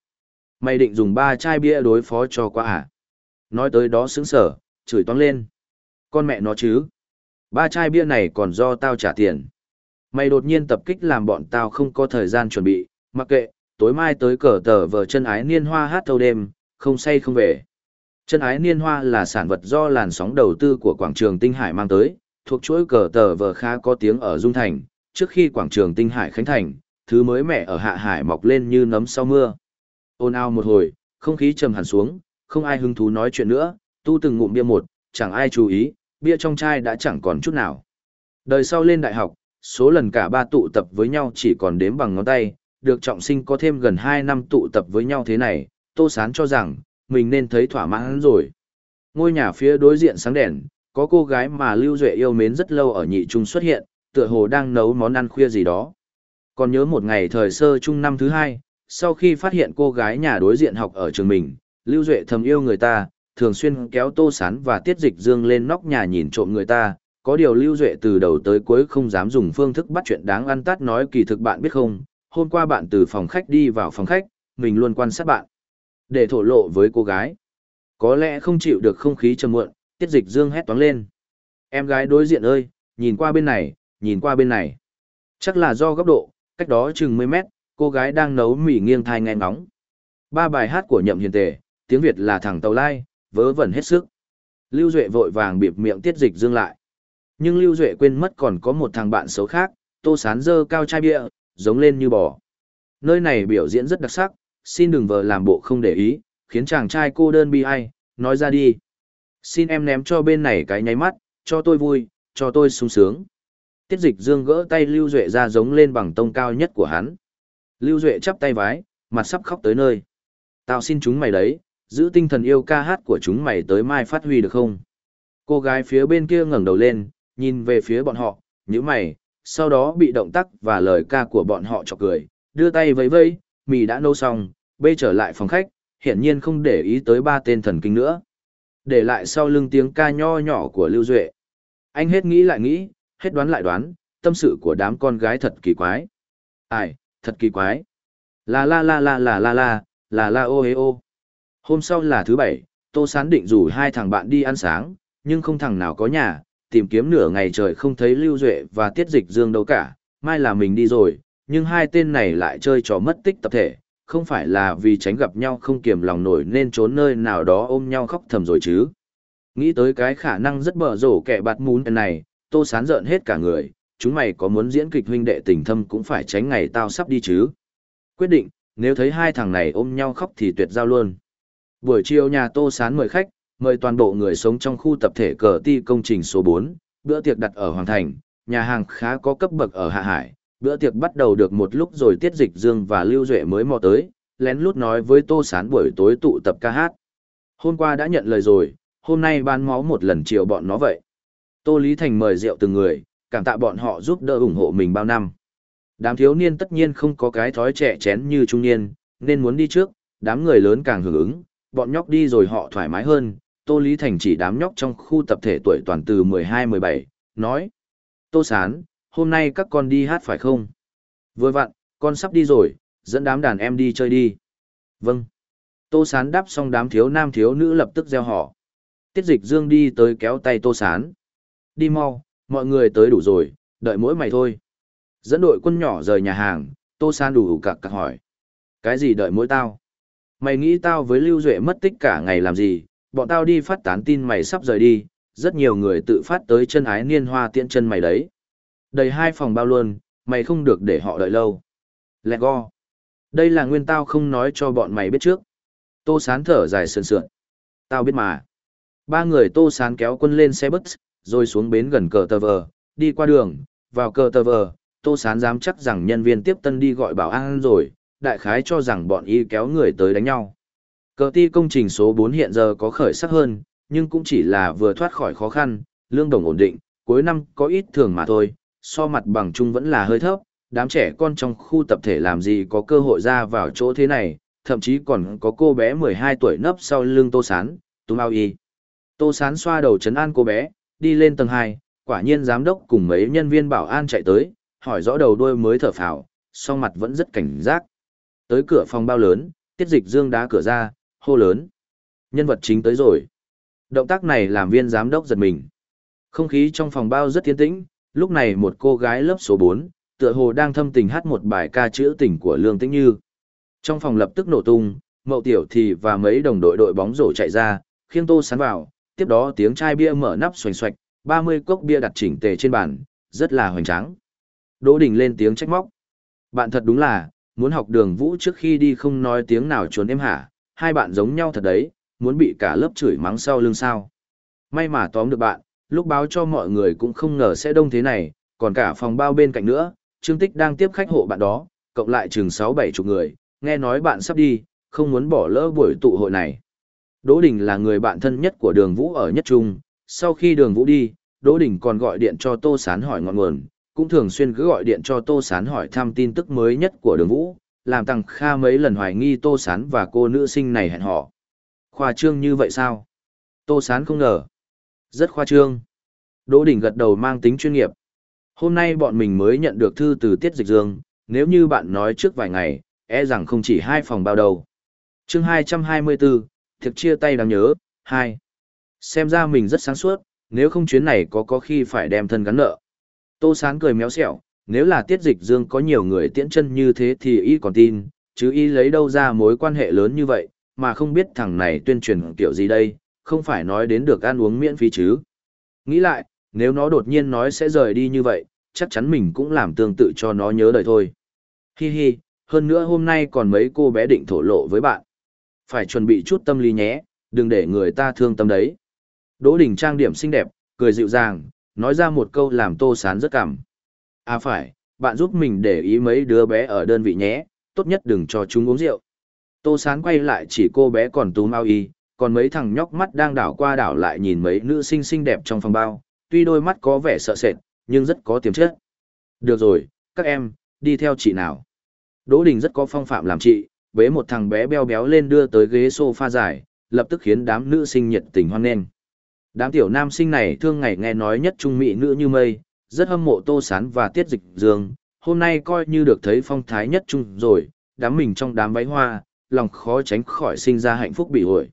Mày định dùng ba chai bia đối phó cho qua à? Nói tới đó sững sở, chửi toán lên. Con mẹ nó chứ. Ba chai bia này còn do tao trả tiền. Mày đột nhiên tập kích làm bọn tao không có thời gian chuẩn bị, mặc kệ, tối mai tới cờ tờ vờ chân ái niên hoa hát thâu đêm, không say không về. Chân ái niên hoa là sản vật do làn sóng đầu tư của quảng trường Tinh Hải mang tới, thuộc chuỗi cờ tờ vờ khá có tiếng ở Dung Thành, trước khi quảng trường Tinh Hải khánh thành, thứ mới mẻ ở Hạ Hải mọc lên như nấm sau mưa. Ôn ao một hồi, không khí trầm hẳn xuống, không ai hứng thú nói chuyện nữa, tu từng ngụm bia một, chẳng ai chú ý, bia trong chai đã chẳng còn chút nào. Đời sau lên đại học, số lần cả ba tụ tập với nhau chỉ còn đếm bằng ngón tay, được trọng sinh có thêm gần 2 năm tụ tập với nhau thế này, Tô Sán cho rằng, mình nên thấy thỏa mãn rồi. Ngôi nhà phía đối diện sáng đèn, có cô gái mà Lưu Duệ yêu mến rất lâu ở nhị trung xuất hiện, tựa hồ đang nấu món ăn khuya gì đó. Còn nhớ một ngày thời sơ trung năm thứ hai, sau khi phát hiện cô gái nhà đối diện học ở trường mình, Lưu Duệ thầm yêu người ta, thường xuyên kéo Tô Sán và Tiết Dịch Dương lên nóc nhà nhìn trộm người ta, có điều Lưu Duệ từ đầu tới cuối không dám dùng phương thức bắt chuyện đáng ăn tát nói kỳ thực bạn biết không, hôm qua bạn từ phòng khách đi vào phòng khách, mình luôn quan sát bạn. Để thổ lộ với cô gái. Có lẽ không chịu được không khí trầm muộn, Tiết Dịch Dương hét toáng lên. Em gái đối diện ơi, nhìn qua bên này, nhìn qua bên này. Chắc là do góc độ, cách đó chừng 10 mét, cô gái đang nấu mì nghiêng thai nghe ngóng. Ba bài hát của Nhậm Hiền Tề, tiếng Việt là thằng tàu lai, vớ vẩn hết sức. Lưu Duệ vội vàng bịp miệng tiết dịch dương lại. Nhưng Lưu Duệ quên mất còn có một thằng bạn xấu khác, tô sán dơ cao chai bia, giống lên như bò. Nơi này biểu diễn rất đặc sắc, xin đừng vờ làm bộ không để ý, khiến chàng trai cô đơn bi ai, nói ra đi. Xin em ném cho bên này cái nháy mắt, cho tôi vui, cho tôi sung sướng. Tiết dịch dương gỡ tay Lưu Duệ ra giống lên bằng tông cao nhất của hắn. Lưu Duệ chắp tay vái, mặt sắp khóc tới nơi. Tao xin chúng mày đấy, giữ tinh thần yêu ca hát của chúng mày tới mai phát huy được không? Cô gái phía bên kia ngẩng đầu lên, nhìn về phía bọn họ, như mày, sau đó bị động tác và lời ca của bọn họ chọc cười, đưa tay vẫy vẫy, mì đã nấu xong, bê trở lại phòng khách, hiển nhiên không để ý tới ba tên thần kinh nữa. Để lại sau lưng tiếng ca nho nhỏ của Lưu Duệ. Anh hết nghĩ lại nghĩ, hết đoán lại đoán, tâm sự của đám con gái thật kỳ quái. Ai, thật kỳ quái. La la la la la la la, la la ô ê ô. Hôm sau là thứ bảy, Tô Sán định rủ hai thằng bạn đi ăn sáng, nhưng không thằng nào có nhà, tìm kiếm nửa ngày trời không thấy Lưu Duệ và Tiết Dịch Dương đâu cả, mai là mình đi rồi, nhưng hai tên này lại chơi trò mất tích tập thể, không phải là vì tránh gặp nhau không kiềm lòng nổi nên trốn nơi nào đó ôm nhau khóc thầm rồi chứ. Nghĩ tới cái khả năng rất bở rổ kẻ bạt mún này, Tô Sán rợn hết cả người, chúng mày có muốn diễn kịch huynh đệ tình thâm cũng phải tránh ngày tao sắp đi chứ. Quyết định, nếu thấy hai thằng này ôm nhau khóc thì tuyệt giao luôn. Buổi chiều nhà Tô Sán mời khách, mời toàn bộ người sống trong khu tập thể cờ ti công trình số 4, bữa tiệc đặt ở Hoàng Thành, nhà hàng khá có cấp bậc ở Hạ Hải. Bữa tiệc bắt đầu được một lúc rồi Tiết Dịch Dương và Lưu Duệ mới mò tới, lén lút nói với Tô Sán buổi tối tụ tập ca hát. Hôm qua đã nhận lời rồi, hôm nay ban máu một lần chiều bọn nó vậy. Tô Lý Thành mời rượu từng người, cảm tạ bọn họ giúp đỡ ủng hộ mình bao năm. Đám thiếu niên tất nhiên không có cái thói trẻ chén như trung niên, nên muốn đi trước, đám người lớn càng hưởng ứng, bọn nhóc đi rồi họ thoải mái hơn. Tô Lý Thành chỉ đám nhóc trong khu tập thể tuổi toàn từ 12-17, nói. Tô Sán, hôm nay các con đi hát phải không? Vừa vặn, con sắp đi rồi, dẫn đám đàn em đi chơi đi. Vâng. Tô Sán đáp xong đám thiếu nam thiếu nữ lập tức gieo họ. Tiết dịch dương đi tới kéo tay Tô Sán. Đi mau, mọi người tới đủ rồi, đợi mỗi mày thôi. Dẫn đội quân nhỏ rời nhà hàng, Tô San đủ cặc cặc hỏi. Cái gì đợi mỗi tao? Mày nghĩ tao với Lưu Duệ mất tích cả ngày làm gì, bọn tao đi phát tán tin mày sắp rời đi, rất nhiều người tự phát tới chân ái niên hoa tiện chân mày đấy. Đầy hai phòng bao luôn, mày không được để họ đợi lâu. Lẹ go. Đây là nguyên tao không nói cho bọn mày biết trước. Tô sán thở dài sườn sượn. Tao biết mà. Ba người tô sán kéo quân lên xe bus, rồi xuống bến gần cờ tờ vờ, đi qua đường, vào cờ tờ vờ, tô sán dám chắc rằng nhân viên tiếp tân đi gọi bảo an rồi, đại khái cho rằng bọn y kéo người tới đánh nhau. Cờ ti công trình số 4 hiện giờ có khởi sắc hơn, nhưng cũng chỉ là vừa thoát khỏi khó khăn, lương đồng ổn định, cuối năm có ít thường mà thôi, so mặt bằng chung vẫn là hơi thấp, đám trẻ con trong khu tập thể làm gì có cơ hội ra vào chỗ thế này, thậm chí còn có cô bé 12 tuổi nấp sau lưng Tô Sán, túm ao y. Tô Sán xoa đầu chấn an cô bé, đi lên tầng 2, quả nhiên giám đốc cùng mấy nhân viên bảo an chạy tới, hỏi rõ đầu đuôi mới thở phào, song mặt vẫn rất cảnh giác. Tới cửa phòng bao lớn, tiết dịch dương đá cửa ra, hô lớn. Nhân vật chính tới rồi. Động tác này làm viên giám đốc giật mình. Không khí trong phòng bao rất tiến tĩnh, lúc này một cô gái lớp số 4, tựa hồ đang thâm tình hát một bài ca chữ tình của Lương Tĩnh Như. Trong phòng lập tức nổ tung, Mậu Tiểu thì và mấy đồng đội đội bóng rổ chạy ra, khiêng tô sán vào, tiếp đó tiếng chai bia mở nắp xoành xoạch, 30 cốc bia đặt chỉnh tề trên bàn, rất là hoành tráng. Đỗ Đình lên tiếng trách móc. Bạn thật đúng là, muốn học đường vũ trước khi đi không nói tiếng nào trốn em hả, hai bạn giống nhau thật đấy, muốn bị cả lớp chửi mắng sau lưng sao. May mà tóm được bạn, lúc báo cho mọi người cũng không ngờ sẽ đông thế này, còn cả phòng bao bên cạnh nữa, Trương Tích đang tiếp khách hộ bạn đó, cộng lại chừng 6-7 chục người, nghe nói bạn sắp đi, không muốn bỏ lỡ buổi tụ hội này. Đỗ Đình là người bạn thân nhất của đường Vũ ở Nhất Trung, sau khi đường Vũ đi, Đỗ Đình còn gọi điện cho Tô Sán hỏi ngọn nguồn, cũng thường xuyên cứ gọi điện cho Tô Sán hỏi thăm tin tức mới nhất của đường Vũ, làm Tăng Kha mấy lần hoài nghi Tô Sán và cô nữ sinh này hẹn họ. Khoa trương như vậy sao? Tô Sán không ngờ. Rất khoa trương. Đỗ Đình gật đầu mang tính chuyên nghiệp. Hôm nay bọn mình mới nhận được thư từ Tiết Dịch Dương, nếu như bạn nói trước vài ngày, e rằng không chỉ hai phòng bao đầu. chương 224, thực chia tay đáng nhớ, Hai, Xem ra mình rất sáng suốt, nếu không chuyến này có có khi phải đem thân gắn nợ. Tô Sán cười méo xẹo, nếu là Tiết Dịch Dương có nhiều người tiễn chân như thế thì y còn tin, chứ y lấy đâu ra mối quan hệ lớn như vậy, mà không biết thằng này tuyên truyền kiểu gì đây, không phải nói đến được ăn uống miễn phí chứ. Nghĩ lại, nếu nó đột nhiên nói sẽ rời đi như vậy, chắc chắn mình cũng làm tương tự cho nó nhớ đời thôi. Hi hi, hơn nữa hôm nay còn mấy cô bé định thổ lộ với bạn. Phải chuẩn bị chút tâm lý nhé, đừng để người ta thương tâm đấy. Đỗ Đình trang điểm xinh đẹp, cười dịu dàng, nói ra một câu làm tô sán rất cảm. À phải, bạn giúp mình để ý mấy đứa bé ở đơn vị nhé, tốt nhất đừng cho chúng uống rượu. Tô sán quay lại chỉ cô bé còn tú mau y, còn mấy thằng nhóc mắt đang đảo qua đảo lại nhìn mấy nữ sinh xinh đẹp trong phòng bao, tuy đôi mắt có vẻ sợ sệt, nhưng rất có tiềm chất. Được rồi, các em, đi theo chị nào. Đỗ Đình rất có phong phạm làm chị, bế một thằng bé beo béo lên đưa tới ghế sofa dài, lập tức khiến đám nữ sinh nhiệt tình hoan nghênh. Đám tiểu nam sinh này thương ngày nghe nói nhất trung mỹ nữ như mây, rất hâm mộ Tô Sán và Tiết Dịch Dương, hôm nay coi như được thấy phong thái nhất trung rồi, đám mình trong đám váy hoa, lòng khó tránh khỏi sinh ra hạnh phúc bị ổi.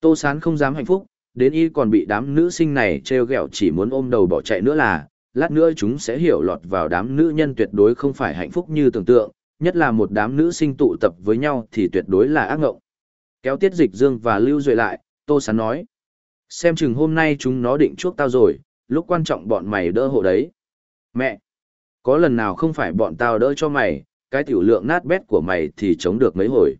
Tô Sán không dám hạnh phúc, đến y còn bị đám nữ sinh này treo gẹo chỉ muốn ôm đầu bỏ chạy nữa là, lát nữa chúng sẽ hiểu lọt vào đám nữ nhân tuyệt đối không phải hạnh phúc như tưởng tượng, nhất là một đám nữ sinh tụ tập với nhau thì tuyệt đối là ác ngộng. Kéo tiết dịch dương và lưu duệ lại, Tô Sán nói. Xem chừng hôm nay chúng nó định chuốc tao rồi, lúc quan trọng bọn mày đỡ hộ đấy. Mẹ! Có lần nào không phải bọn tao đỡ cho mày, cái tiểu lượng nát bét của mày thì chống được mấy hồi.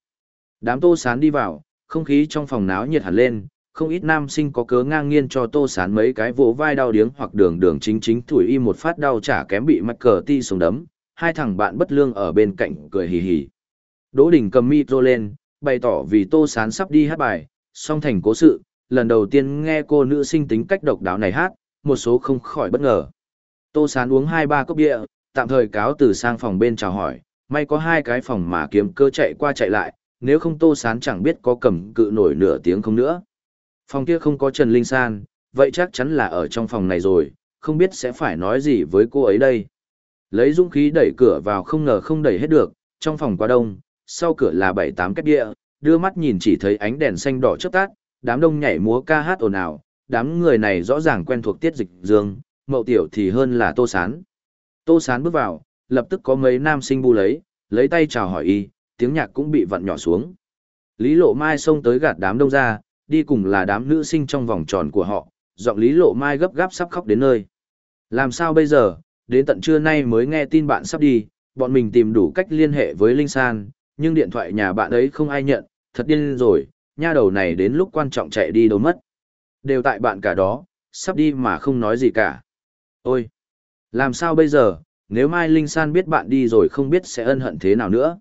Đám Tô Sán đi vào, không khí trong phòng náo nhiệt hẳn lên, không ít nam sinh có cớ ngang nghiên cho tô sán mấy cái vỗ vai đau điếng hoặc đường đường chính chính thủi y một phát đau chả kém bị mắc cờ ti xuống đấm hai thằng bạn bất lương ở bên cạnh cười hì hì. Đỗ đình cầm micro lên bày tỏ vì tô sán sắp đi hát bài song thành cố sự lần đầu tiên nghe cô nữ sinh tính cách độc đáo này hát một số không khỏi bất ngờ. Tô sán uống hai ba cốc bia tạm thời cáo từ sang phòng bên chào hỏi may có hai cái phòng mà kiếm cơ chạy qua chạy lại nếu không tô sán chẳng biết có cầm cự nổi nửa tiếng không nữa. Phòng kia không có Trần Linh San, vậy chắc chắn là ở trong phòng này rồi, không biết sẽ phải nói gì với cô ấy đây. Lấy dũng khí đẩy cửa vào không ngờ không đẩy hết được, trong phòng quá đông, sau cửa là bảy tám cái địa, đưa mắt nhìn chỉ thấy ánh đèn xanh đỏ chớp tắt, đám đông nhảy múa ca hát ồn ào, đám người này rõ ràng quen thuộc tiết dịch dương, mậu tiểu thì hơn là tô sán. Tô sán bước vào, lập tức có mấy nam sinh bu lấy, lấy tay chào hỏi y, tiếng nhạc cũng bị vặn nhỏ xuống. Lý Lộ Mai xông tới gạt đám đông ra, đi cùng là đám nữ sinh trong vòng tròn của họ, giọng Lý Lộ Mai gấp gáp sắp khóc đến nơi. Làm sao bây giờ, đến tận trưa nay mới nghe tin bạn sắp đi, bọn mình tìm đủ cách liên hệ với Linh San, nhưng điện thoại nhà bạn ấy không ai nhận, thật điên rồi, nha đầu này đến lúc quan trọng chạy đi đâu mất. Đều tại bạn cả đó, sắp đi mà không nói gì cả. Ôi! Làm sao bây giờ, nếu Mai Linh San biết bạn đi rồi không biết sẽ ân hận thế nào nữa.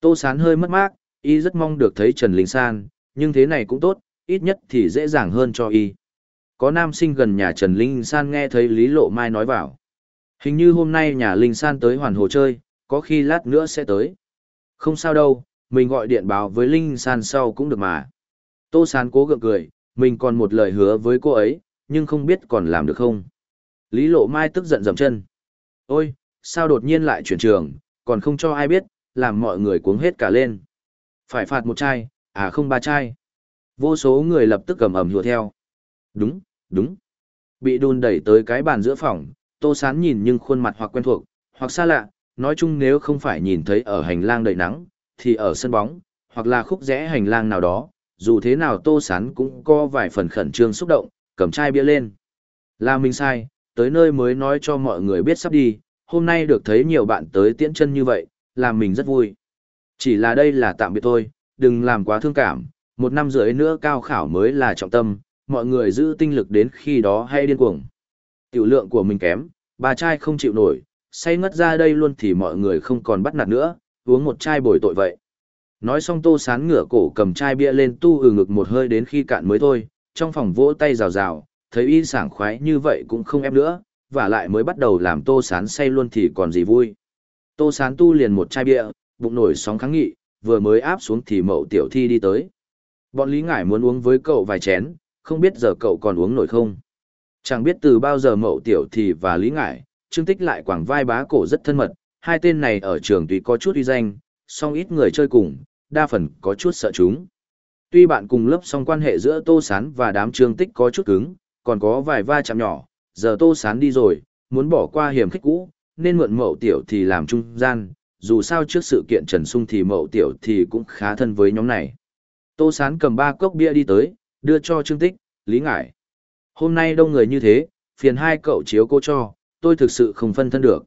Tô Sán hơi mất mát, y rất mong được thấy Trần Linh San, nhưng thế này cũng tốt, ít nhất thì dễ dàng hơn cho y. Có nam sinh gần nhà Trần Linh San nghe thấy Lý Lộ Mai nói vào. Hình như hôm nay nhà Linh San tới hoàn hồ chơi, có khi lát nữa sẽ tới. Không sao đâu, mình gọi điện báo với Linh San sau cũng được mà. Tô San cố gượng cười, mình còn một lời hứa với cô ấy, nhưng không biết còn làm được không. Lý Lộ Mai tức giận dầm chân. Ôi, sao đột nhiên lại chuyển trường, còn không cho ai biết, làm mọi người cuống hết cả lên. Phải phạt một chai, à không ba chai. Vô số người lập tức cầm ẩm hùa theo. Đúng, đúng. Bị đun đẩy tới cái bàn giữa phòng, Tô Sán nhìn nhưng khuôn mặt hoặc quen thuộc, hoặc xa lạ, nói chung nếu không phải nhìn thấy ở hành lang đầy nắng, thì ở sân bóng, hoặc là khúc rẽ hành lang nào đó, dù thế nào Tô Sán cũng có vài phần khẩn trương xúc động, cầm chai bia lên. Là mình sai, tới nơi mới nói cho mọi người biết sắp đi, hôm nay được thấy nhiều bạn tới tiễn chân như vậy, làm mình rất vui. Chỉ là đây là tạm biệt thôi, đừng làm quá thương cảm, một năm rưỡi nữa cao khảo mới là trọng tâm, mọi người giữ tinh lực đến khi đó hay điên cuồng. Tiểu lượng của mình kém, bà trai không chịu nổi, say ngất ra đây luôn thì mọi người không còn bắt nạt nữa, uống một chai bồi tội vậy. Nói xong tô sán ngửa cổ cầm chai bia lên tu ừ ngực một hơi đến khi cạn mới thôi, trong phòng vỗ tay rào rào, thấy y sảng khoái như vậy cũng không ép nữa, và lại mới bắt đầu làm tô sán say luôn thì còn gì vui. Tô sán tu liền một chai bia, bụng nổi sóng kháng nghị, vừa mới áp xuống thì mậu tiểu thi đi tới. Bọn Lý Ngải muốn uống với cậu vài chén, không biết giờ cậu còn uống nổi không. Chẳng biết từ bao giờ mậu tiểu thì và Lý Ngải, Trương Tích lại quảng vai bá cổ rất thân mật, hai tên này ở trường tuy có chút uy danh, song ít người chơi cùng, đa phần có chút sợ chúng. Tuy bạn cùng lớp song quan hệ giữa Tô Sán và đám Trương Tích có chút cứng, còn có vài va chạm nhỏ, giờ Tô Sán đi rồi, muốn bỏ qua hiểm khích cũ, nên mượn mậu tiểu thì làm trung gian, dù sao trước sự kiện Trần Sung thì mậu tiểu thì cũng khá thân với nhóm này. Tô Sán cầm ba cốc bia đi tới, đưa cho Trương Tích, Lý Ngải. Hôm nay đông người như thế, phiền hai cậu chiếu cô cho, tôi thực sự không phân thân được.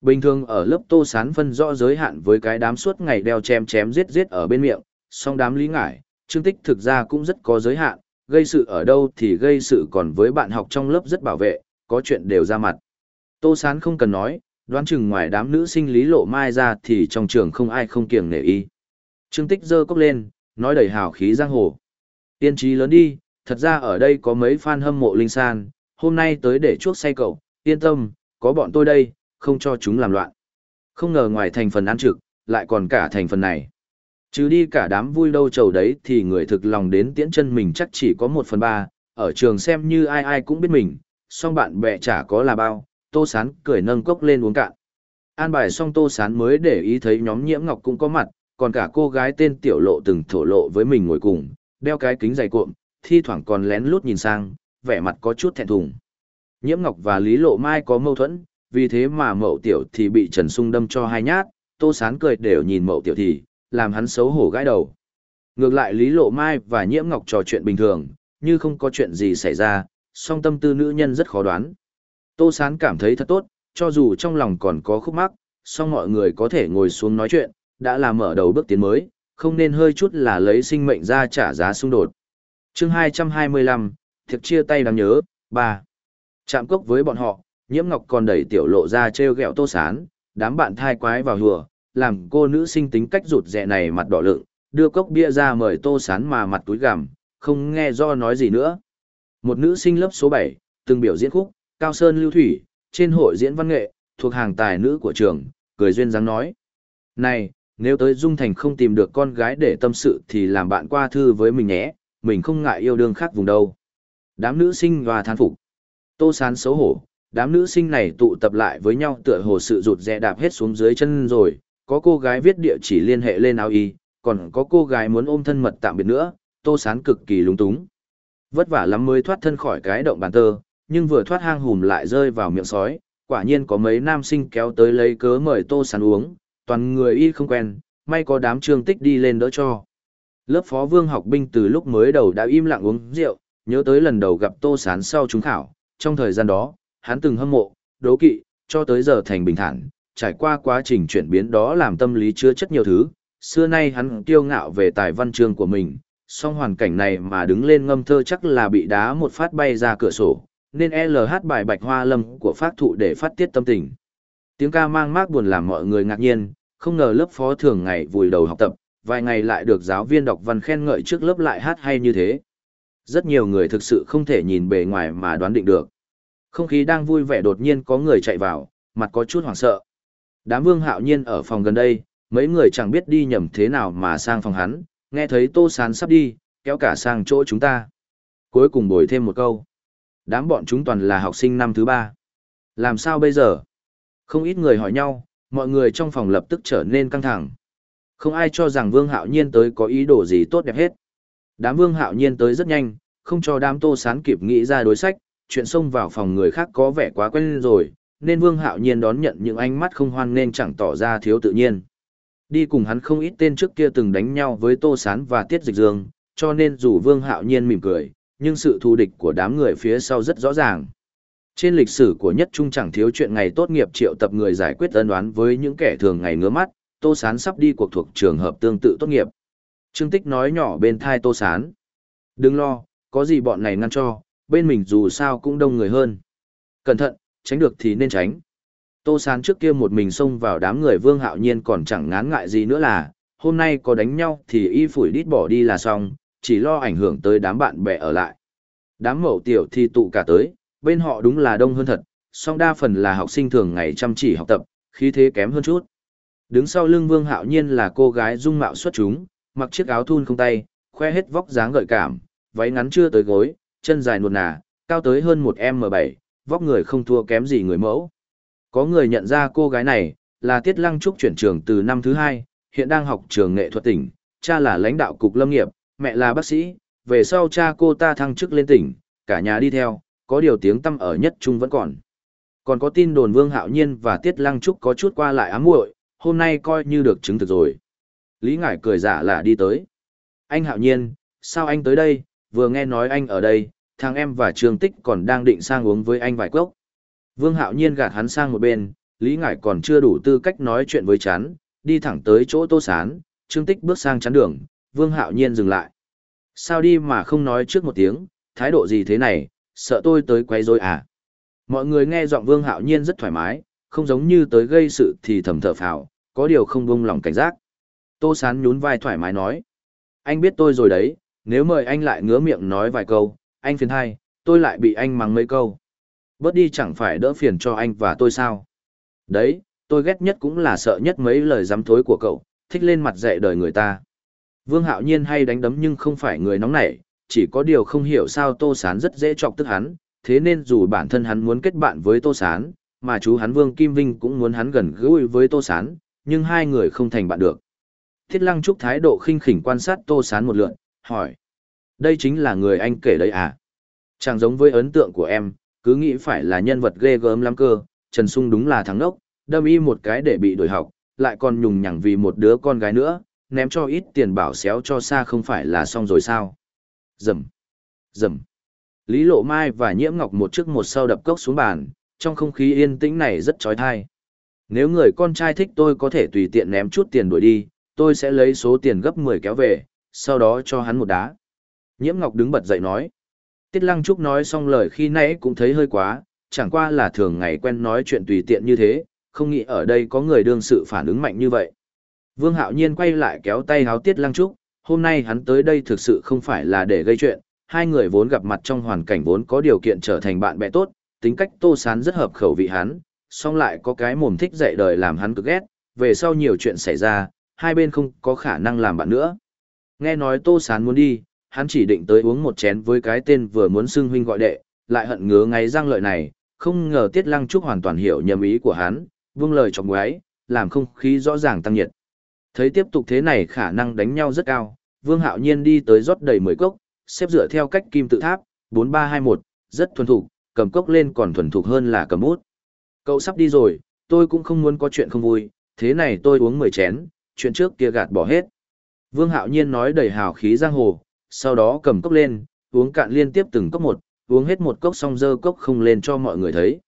Bình thường ở lớp Tô Sán phân rõ giới hạn với cái đám suốt ngày đeo chém chém giết giết ở bên miệng, song đám Lý Ngải, Trương Tích thực ra cũng rất có giới hạn, gây sự ở đâu thì gây sự còn với bạn học trong lớp rất bảo vệ, có chuyện đều ra mặt. Tô Sán không cần nói, đoán chừng ngoài đám nữ sinh lý lộ mai ra thì trong trường không ai không kiêng nể y. Trương Tích giơ cốc lên, nói đầy hào khí giang hồ. Tiên trí lớn đi, thật ra ở đây có mấy fan hâm mộ Linh San, hôm nay tới để chuốc say cậu, yên tâm, có bọn tôi đây, không cho chúng làm loạn. Không ngờ ngoài thành phần ăn trực, lại còn cả thành phần này. Chứ đi cả đám vui đâu trầu đấy thì người thực lòng đến tiễn chân mình chắc chỉ có một phần ba, ở trường xem như ai ai cũng biết mình, song bạn bè chả có là bao, tô sán cười nâng cốc lên uống cạn. An bài xong tô sán mới để ý thấy nhóm nhiễm ngọc cũng có mặt, còn cả cô gái tên tiểu lộ từng thổ lộ với mình ngồi cùng, đeo cái kính dày cuộn, thi thoảng còn lén lút nhìn sang, vẻ mặt có chút thẹn thùng. Nhiễm ngọc và Lý lộ mai có mâu thuẫn, vì thế mà mậu tiểu thì bị Trần Sung đâm cho hai nhát, tô sán cười đều nhìn mậu tiểu thì, làm hắn xấu hổ gãi đầu. Ngược lại Lý Lộ Mai và Nhiễm Ngọc trò chuyện bình thường, như không có chuyện gì xảy ra, song tâm tư nữ nhân rất khó đoán. Tô Sán cảm thấy thật tốt, cho dù trong lòng còn có khúc mắc, song mọi người có thể ngồi xuống nói chuyện, đã là mở đầu bước tiến mới, không nên hơi chút là lấy sinh mệnh ra trả giá xung đột chương 225, thiệt chia tay đáng nhớ, 3. Chạm cốc với bọn họ, Nhiễm Ngọc còn đẩy tiểu lộ ra treo gẹo Tô Sán, đám bạn thai quái vào hùa, làm cô nữ sinh tính cách rụt rè này mặt đỏ lượng, đưa cốc bia ra mời tô sán mà mặt túi gằm, không nghe do nói gì nữa. Một nữ sinh lớp số 7, từng biểu diễn khúc, Cao Sơn Lưu Thủy, trên hội diễn văn nghệ, thuộc hàng tài nữ của trường, cười duyên dáng nói. Này, nếu tới Dung Thành không tìm được con gái để tâm sự thì làm bạn qua thư với mình nhé, mình không ngại yêu đương khác vùng đâu. Đám nữ sinh và than phục. Tô sán xấu hổ, đám nữ sinh này tụ tập lại với nhau tựa hồ sự rụt rè đạp hết xuống dưới chân rồi, có cô gái viết địa chỉ liên hệ lên áo y, còn có cô gái muốn ôm thân mật tạm biệt nữa, tô sán cực kỳ lúng túng. Vất vả lắm mới thoát thân khỏi cái động bàn tơ, nhưng vừa thoát hang hùm lại rơi vào miệng sói, quả nhiên có mấy nam sinh kéo tới lấy cớ mời tô sán uống, toàn người y không quen, may có đám trương tích đi lên đỡ cho. Lớp phó vương học binh từ lúc mới đầu đã im lặng uống rượu, nhớ tới lần đầu gặp Tô Sán sau trúng khảo, trong thời gian đó, hắn từng hâm mộ, đố kỵ, cho tới giờ thành bình thản, trải qua quá trình chuyển biến đó làm tâm lý chứa chất nhiều thứ, xưa nay hắn kiêu ngạo về tài văn chương của mình, song hoàn cảnh này mà đứng lên ngâm thơ chắc là bị đá một phát bay ra cửa sổ, nên LH bài bạch hoa lâm của phát thụ để phát tiết tâm tình. Tiếng ca mang mát buồn làm mọi người ngạc nhiên, không ngờ lớp phó thường ngày vùi đầu học tập, vài ngày lại được giáo viên đọc văn khen ngợi trước lớp lại hát hay như thế. Rất nhiều người thực sự không thể nhìn bề ngoài mà đoán định được. Không khí đang vui vẻ đột nhiên có người chạy vào, mặt có chút hoảng sợ. Đám vương hạo nhiên ở phòng gần đây, mấy người chẳng biết đi nhầm thế nào mà sang phòng hắn, nghe thấy tô sán sắp đi, kéo cả sang chỗ chúng ta. Cuối cùng bồi thêm một câu. Đám bọn chúng toàn là học sinh năm thứ ba. Làm sao bây giờ? Không ít người hỏi nhau, mọi người trong phòng lập tức trở nên căng thẳng. Không ai cho rằng Vương Hạo Nhiên tới có ý đồ gì tốt đẹp hết. Đám Vương Hạo Nhiên tới rất nhanh, không cho đám Tô Sán kịp nghĩ ra đối sách, chuyện xông vào phòng người khác có vẻ quá quen rồi, nên Vương Hạo Nhiên đón nhận những ánh mắt không hoan nên chẳng tỏ ra thiếu tự nhiên. Đi cùng hắn không ít tên trước kia từng đánh nhau với Tô Sán và Tiết Dịch Dương, cho nên dù Vương Hạo Nhiên mỉm cười, nhưng sự thù địch của đám người phía sau rất rõ ràng. Trên lịch sử của nhất trung chẳng thiếu chuyện ngày tốt nghiệp triệu tập người giải quyết ân đoán với những kẻ thường ngày ngứa mắt, Tô Sán sắp đi cuộc thuộc trường hợp tương tự tốt nghiệp. Trương Tích nói nhỏ bên thai Tô Sán. Đừng lo, có gì bọn này ngăn cho, bên mình dù sao cũng đông người hơn. Cẩn thận, tránh được thì nên tránh. Tô Sán trước kia một mình xông vào đám người Vương Hạo Nhiên còn chẳng ngán ngại gì nữa là, hôm nay có đánh nhau thì y phủi đít bỏ đi là xong, chỉ lo ảnh hưởng tới đám bạn bè ở lại. Đám mẫu tiểu thì tụ cả tới, bên họ đúng là đông hơn thật, song đa phần là học sinh thường ngày chăm chỉ học tập, khí thế kém hơn chút. Đứng sau lưng Vương Hạo Nhiên là cô gái dung mạo xuất chúng, mặc chiếc áo thun không tay, khoe hết vóc dáng gợi cảm, váy ngắn chưa tới gối, chân dài nuột nà, cao tới hơn một m bảy, vóc người không thua kém gì người mẫu. Có người nhận ra cô gái này, là Tiết Lăng Trúc chuyển trường từ năm thứ hai, hiện đang học trường nghệ thuật tỉnh, cha là lãnh đạo cục lâm nghiệp, mẹ là bác sĩ, về sau cha cô ta thăng chức lên tỉnh, cả nhà đi theo, có điều tiếng tâm ở nhất trung vẫn còn. Còn có tin đồn Vương Hạo Nhiên và Tiết Lăng Trúc có chút qua lại ám muội, hôm nay coi như được chứng thực rồi. Lý Ngải cười giả là đi tới. Anh Hạo Nhiên, sao anh tới đây, vừa nghe nói anh ở đây, thằng em và Trương Tích còn đang định sang uống với anh vài cốc. Vương Hạo Nhiên gạt hắn sang một bên, Lý Ngải còn chưa đủ tư cách nói chuyện với chán, đi thẳng tới chỗ Tô Sán, Trương Tích bước sang chắn đường, Vương Hạo Nhiên dừng lại. Sao đi mà không nói trước một tiếng, thái độ gì thế này, sợ tôi tới quấy rối à? Mọi người nghe giọng Vương Hạo Nhiên rất thoải mái, không giống như tới gây sự thì thầm thở phào, có điều không buông lòng cảnh giác. Tô Sán nhún vai thoải mái nói. Anh biết tôi rồi đấy, nếu mời anh lại ngứa miệng nói vài câu, anh phiền hay, tôi lại bị anh mắng mấy câu. Bớt đi chẳng phải đỡ phiền cho anh và tôi sao. Đấy, tôi ghét nhất cũng là sợ nhất mấy lời dám thối của cậu, thích lên mặt dạy đời người ta. Vương Hạo Nhiên hay đánh đấm nhưng không phải người nóng nảy, chỉ có điều không hiểu sao Tô Sán rất dễ chọc tức hắn, thế nên dù bản thân hắn muốn kết bạn với Tô Sán, mà chú hắn Vương Kim Vinh cũng muốn hắn gần gũi với Tô Sán, nhưng hai người không thành bạn được. Thiết Lăng Trúc thái độ khinh khỉnh quan sát Tô Sán một lượt, hỏi. Đây chính là người anh kể đấy à? Chẳng giống với ấn tượng của em, cứ nghĩ phải là nhân vật ghê gớm lắm cơ, Trần Sung đúng là thắng đốc, đâm y một cái để bị đổi học, lại còn nhùng nhằng vì một đứa con gái nữa, ném cho ít tiền bảo xéo cho xa không phải là xong rồi sao? Dầm, dầm. Lý Lộ Mai và Nhiễm Ngọc một trước một sau đập cốc xuống bàn, trong không khí yên tĩnh này rất trói thai. Nếu người con trai thích tôi có thể tùy tiện ném chút tiền đuổi đi, tôi sẽ lấy số tiền gấp 10 kéo về, sau đó cho hắn một đá. Nhiễm Ngọc đứng bật dậy nói. Tiết Lăng Trúc nói xong lời khi nãy cũng thấy hơi quá, chẳng qua là thường ngày quen nói chuyện tùy tiện như thế, không nghĩ ở đây có người đương sự phản ứng mạnh như vậy. Vương Hạo Nhiên quay lại kéo tay háo Tiết Lăng Trúc, hôm nay hắn tới đây thực sự không phải là để gây chuyện, hai người vốn gặp mặt trong hoàn cảnh vốn có điều kiện trở thành bạn bè tốt, tính cách Tô Sán rất hợp khẩu vị hắn, song lại có cái mồm thích dạy đời làm hắn cực ghét, về sau nhiều chuyện xảy ra, hai bên không có khả năng làm bạn nữa. Nghe nói Tô Sán muốn đi, hắn chỉ định tới uống một chén với cái tên vừa muốn xưng huynh gọi đệ, lại hận ngứa ngay răng lợi này, không ngờ Tiết Lăng Trúc hoàn toàn hiểu nhầm ý của hắn, vương lời chọc ngoái, làm không khí rõ ràng tăng nhiệt. Thấy tiếp tục thế này khả năng đánh nhau rất cao, Vương Hạo Nhiên đi tới rót đầy mười cốc, xếp dựa theo cách kim tự tháp, 4321, rất thuần thục, cầm cốc lên còn thuần thục hơn là cầm út. Cậu sắp đi rồi, tôi cũng không muốn có chuyện không vui, thế này tôi uống 10 chén, chuyện trước kia gạt bỏ hết. Vương Hạo Nhiên nói đầy hào khí giang hồ, sau đó cầm cốc lên, uống cạn liên tiếp từng cốc một, uống hết một cốc xong dơ cốc không lên cho mọi người thấy.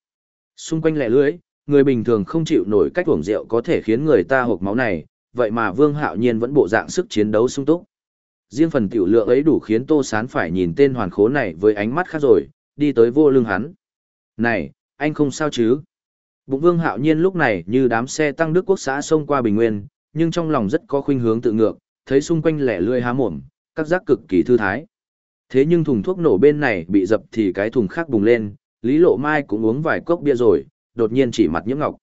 Xung quanh lẻ lưới, người bình thường không chịu nổi cách uống rượu có thể khiến người ta hộc máu này, vậy mà Vương Hạo Nhiên vẫn bộ dạng sức chiến đấu sung túc. Riêng phần tiểu lượng ấy đủ khiến Tô Sán phải nhìn tên hoàn khố này với ánh mắt khác rồi, đi tới vô lưng hắn. Này, anh không sao chứ? Bụng Vương Hạo Nhiên lúc này như đám xe tăng Đức Quốc xã xông qua Bình Nguyên, nhưng trong lòng rất có khuynh hướng tự ngược, thấy xung quanh lẻ lươi há mồm, các giác cực kỳ thư thái. Thế nhưng thùng thuốc nổ bên này bị dập thì cái thùng khác bùng lên, Lý Lộ Mai cũng uống vài cốc bia rồi, đột nhiên chỉ mặt Nhiễm Ngọc.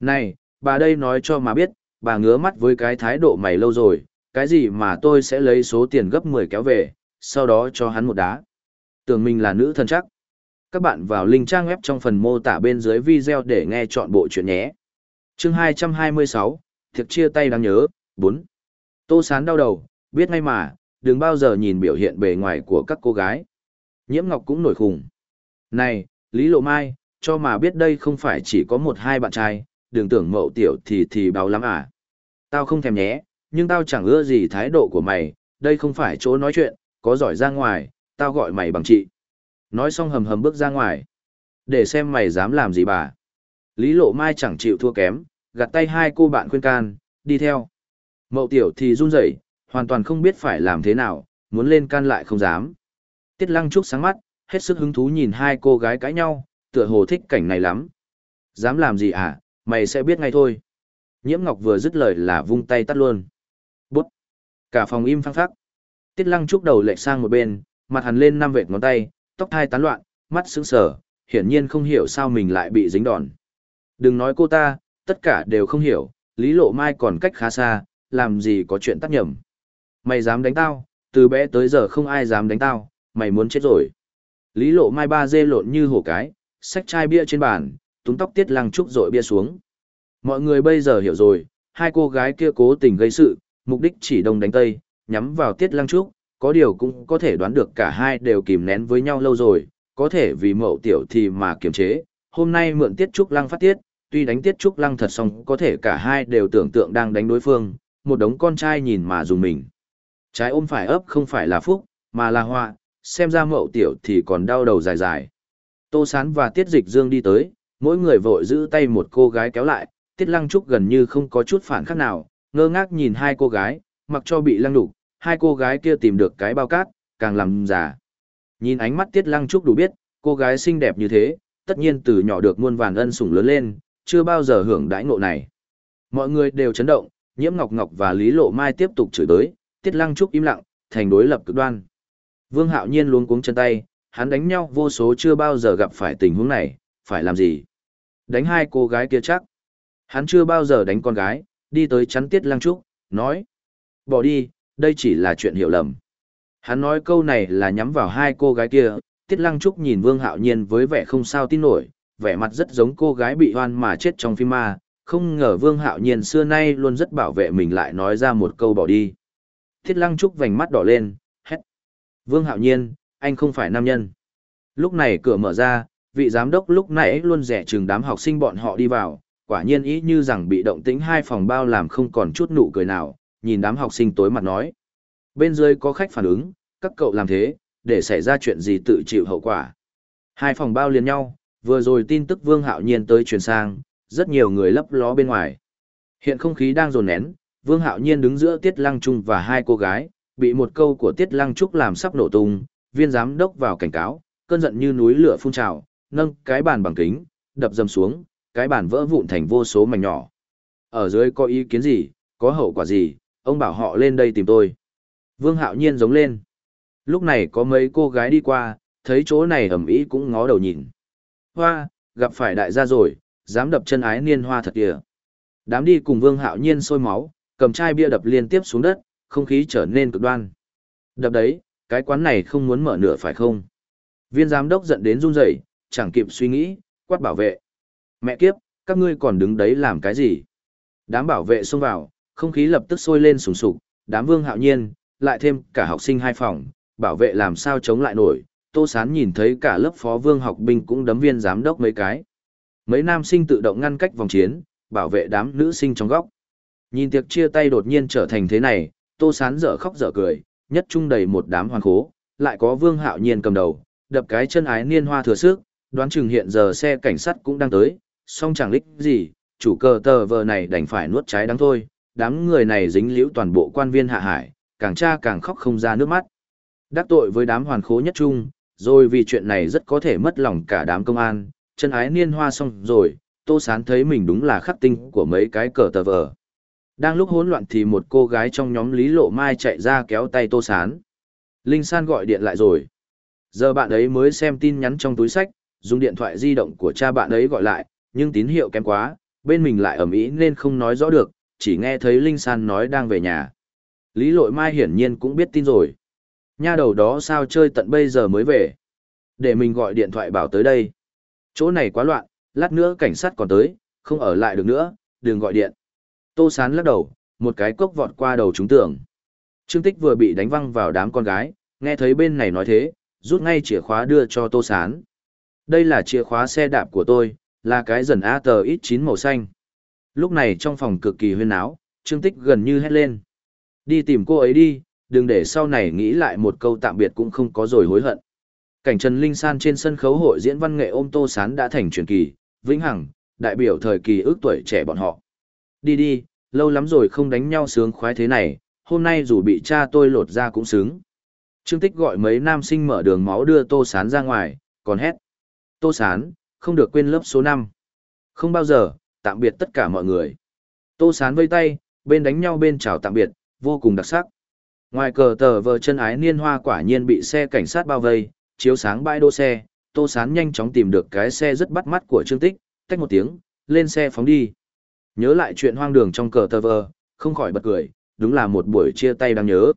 Này, bà đây nói cho mà biết, bà ngứa mắt với cái thái độ mày lâu rồi, cái gì mà tôi sẽ lấy số tiền gấp 10 kéo về, sau đó cho hắn một đá. Tưởng mình là nữ thân chắc. Các bạn vào link trang web trong phần mô tả bên dưới video để nghe chọn bộ chuyện nhé. chương 226, thiệt chia tay đáng nhớ, 4. Tô sán đau đầu, biết ngay mà, đừng bao giờ nhìn biểu hiện bề ngoài của các cô gái. Nhiễm Ngọc cũng nổi khùng. Này, Lý Lộ Mai, cho mà biết đây không phải chỉ có một hai bạn trai, đừng tưởng mậu tiểu thì thì báo lắm à. Tao không thèm nhé, nhưng tao chẳng ưa gì thái độ của mày, đây không phải chỗ nói chuyện, có giỏi ra ngoài, tao gọi mày bằng chị. Nói xong hầm hầm bước ra ngoài. Để xem mày dám làm gì bà. Lý Lộ Mai chẳng chịu thua kém, gạt tay hai cô bạn khuyên can, đi theo. Mậu tiểu thì run rẩy, hoàn toàn không biết phải làm thế nào, muốn lên can lại không dám. Tiết Lăng Trúc sáng mắt, hết sức hứng thú nhìn hai cô gái cãi nhau, tựa hồ thích cảnh này lắm. Dám làm gì à, mày sẽ biết ngay thôi. Nhiễm Ngọc vừa dứt lời là vung tay tắt luôn. Bút. Cả phòng im phăng phắc. Tiết Lăng Trúc đầu lệch sang một bên, mặt hằn lên năm vệt ngón tay, tóc thai tán loạn, mắt sững sờ, hiển nhiên không hiểu sao mình lại bị dính đòn. Đừng nói cô ta, tất cả đều không hiểu, Lý Lộ Mai còn cách khá xa, làm gì có chuyện tác nhầm. Mày dám đánh tao, từ bé tới giờ không ai dám đánh tao, mày muốn chết rồi. Lý Lộ Mai ba dê lộn như hổ cái, xách chai bia trên bàn, túm tóc Tiết Lăng Trúc rội bia xuống. Mọi người bây giờ hiểu rồi, hai cô gái kia cố tình gây sự, mục đích chỉ đông đánh tây, nhắm vào Tiết Lăng Trúc, có điều cũng có thể đoán được cả hai đều kìm nén với nhau lâu rồi, có thể vì mậu tiểu thì mà kiềm chế, hôm nay mượn Tiết Trúc Lăng phát tiết, tuy đánh Tiết Trúc Lăng thật xong có thể cả hai đều tưởng tượng đang đánh đối phương, một đống con trai nhìn mà dùng mình. Trái ôm phải ấp không phải là phúc, mà là họa, xem ra mậu tiểu thì còn đau đầu dài dài. Tô Sán và Tiết Dịch Dương đi tới, mỗi người vội giữ tay một cô gái kéo lại, Tiết Lăng Trúc gần như không có chút phản khác nào, ngơ ngác nhìn hai cô gái, mặc cho bị lăng đục, hai cô gái kia tìm được cái bao cát, càng làm giả. Nhìn ánh mắt Tiết Lăng Trúc đủ biết, cô gái xinh đẹp như thế, tất nhiên từ nhỏ được muôn vàn ân sủng lớn lên, chưa bao giờ hưởng đãi ngộ này. Mọi người đều chấn động, Nhiễm Ngọc Ngọc và Lý Lộ Mai tiếp tục chửi tới, Tiết Lăng Trúc im lặng, thành đối lập cực đoan. Vương Hạo Nhiên luống cuống chân tay, hắn đánh nhau vô số chưa bao giờ gặp phải tình huống này, phải làm gì? Đánh hai cô gái kia chắc. Hắn chưa bao giờ đánh con gái, đi tới chắn Tiết Lăng Trúc, nói. Bỏ đi, đây chỉ là chuyện hiểu lầm. Hắn nói câu này là nhắm vào hai cô gái kia, Tiết Lăng Trúc nhìn Vương Hạo Nhiên với vẻ không sao tin nổi, vẻ mặt rất giống cô gái bị hoan mà chết trong phim ma, không ngờ Vương Hạo Nhiên xưa nay luôn rất bảo vệ mình lại nói ra một câu bỏ đi. Tiết Lăng Trúc vành mắt đỏ lên, hét. Vương Hạo Nhiên, anh không phải nam nhân. Lúc này cửa mở ra, vị giám đốc lúc nãy luôn rẻ chừng đám học sinh bọn họ đi vào, quả nhiên ý như rằng bị động tĩnh hai phòng bao làm không còn chút nụ cười nào, nhìn đám học sinh tối mặt nói. Bên dưới có khách phản ứng, các cậu làm thế, để xảy ra chuyện gì tự chịu hậu quả. Hai phòng bao liền nhau, vừa rồi tin tức Vương Hạo Nhiên tới truyền sang, rất nhiều người lấp ló bên ngoài. Hiện không khí đang dồn nén, Vương Hạo Nhiên đứng giữa Tiết Lăng Trung và hai cô gái, bị một câu của Tiết Lăng Trúc làm sắp nổ tung, viên giám đốc vào cảnh cáo, cơn giận như núi lửa phun trào, nâng cái bàn bằng kính, đập dầm xuống, cái bàn vỡ vụn thành vô số mảnh nhỏ. Ở dưới có ý kiến gì, có hậu quả gì, ông bảo họ lên đây tìm tôi. Vương Hạo Nhiên giống lên. Lúc này có mấy cô gái đi qua, thấy chỗ này ẩm ý cũng ngó đầu nhìn. Hoa, gặp phải đại gia rồi, dám đập chân ái niên hoa thật kìa. Đám đi cùng Vương Hạo Nhiên sôi máu, cầm chai bia đập liên tiếp xuống đất, không khí trở nên cực đoan. Đập đấy, cái quán này không muốn mở nửa phải không? Viên giám đốc giận đến run rẩy, chẳng kịp suy nghĩ, quát bảo vệ. Mẹ kiếp, các ngươi còn đứng đấy làm cái gì? Đám bảo vệ xông vào, không khí lập tức sôi lên sùng sục, đám vương hạo nhiên, lại thêm cả học sinh hai phòng, bảo vệ làm sao chống lại nổi. Tô Sán nhìn thấy cả lớp phó vương học binh cũng đấm viên giám đốc mấy cái. Mấy nam sinh tự động ngăn cách vòng chiến, bảo vệ đám nữ sinh trong góc. Nhìn tiệc chia tay đột nhiên trở thành thế này, Tô Sán dở khóc dở cười, nhất trung đầy một đám hoàn khố, lại có Vương Hạo Nhiên cầm đầu, đập cái chân ái niên hoa thừa sức, đoán chừng hiện giờ xe cảnh sát cũng đang tới, song chẳng lích gì, chủ cờ tờ vờ này đành phải nuốt trái đắng thôi, đám người này dính liễu toàn bộ quan viên hạ hải, càng tra càng khóc không ra nước mắt. Đắc tội với đám hoàn khố nhất trung, rồi vì chuyện này rất có thể mất lòng cả đám công an, chân ái niên hoa xong rồi, Tô Sán thấy mình đúng là khắc tinh của mấy cái cờ tờ vờ. Đang lúc hỗn loạn thì một cô gái trong nhóm Lý Lộ Mai chạy ra kéo tay Tô Sán. Linh San gọi điện lại rồi. Giờ bạn ấy mới xem tin nhắn trong túi sách, dùng điện thoại di động của cha bạn ấy gọi lại, nhưng tín hiệu kém quá, bên mình lại ầm ĩ nên không nói rõ được, chỉ nghe thấy Linh San nói đang về nhà. Lý Lội Mai hiển nhiên cũng biết tin rồi. Nha đầu đó sao chơi tận bây giờ mới về. Để mình gọi điện thoại bảo tới đây. Chỗ này quá loạn, lát nữa cảnh sát còn tới, không ở lại được nữa, đừng gọi điện. Tô Sán lắc đầu, một cái cốc vọt qua đầu chúng tưởng. Trương Tích vừa bị đánh văng vào đám con gái, nghe thấy bên này nói thế, rút ngay chìa khóa đưa cho Tô Sán. Đây là chìa khóa xe đạp của tôi, là cái dần ATX9 màu xanh. Lúc này trong phòng cực kỳ huyên náo Trương Tích gần như hét lên. Đi tìm cô ấy đi, đừng để sau này nghĩ lại một câu tạm biệt cũng không có rồi hối hận. Cảnh Trần Linh San trên sân khấu hội diễn văn nghệ ôm Tô Sán đã thành truyền kỳ, vĩnh hằng, đại biểu thời kỳ ước tuổi trẻ bọn họ. Đi đi, lâu lắm rồi không đánh nhau sướng khoái thế này, hôm nay dù bị cha tôi lột ra cũng sướng. Trương Tích gọi mấy nam sinh mở đường máu đưa Tô Sán ra ngoài, còn hét. Tô Sán, không được quên lớp số 5. Không bao giờ, tạm biệt tất cả mọi người. Tô Sán vây tay, bên đánh nhau bên chào tạm biệt, vô cùng đặc sắc. Ngoài cờ tờ vờ chân ái niên hoa quả nhiên bị xe cảnh sát bao vây, chiếu sáng bãi đỗ xe, Tô Sán nhanh chóng tìm được cái xe rất bắt mắt của Trương Tích, tách một tiếng, lên xe phóng đi. Nhớ lại chuyện hoang đường trong cờ tờ vờ, không khỏi bật cười, đúng là một buổi chia tay đáng nhớ.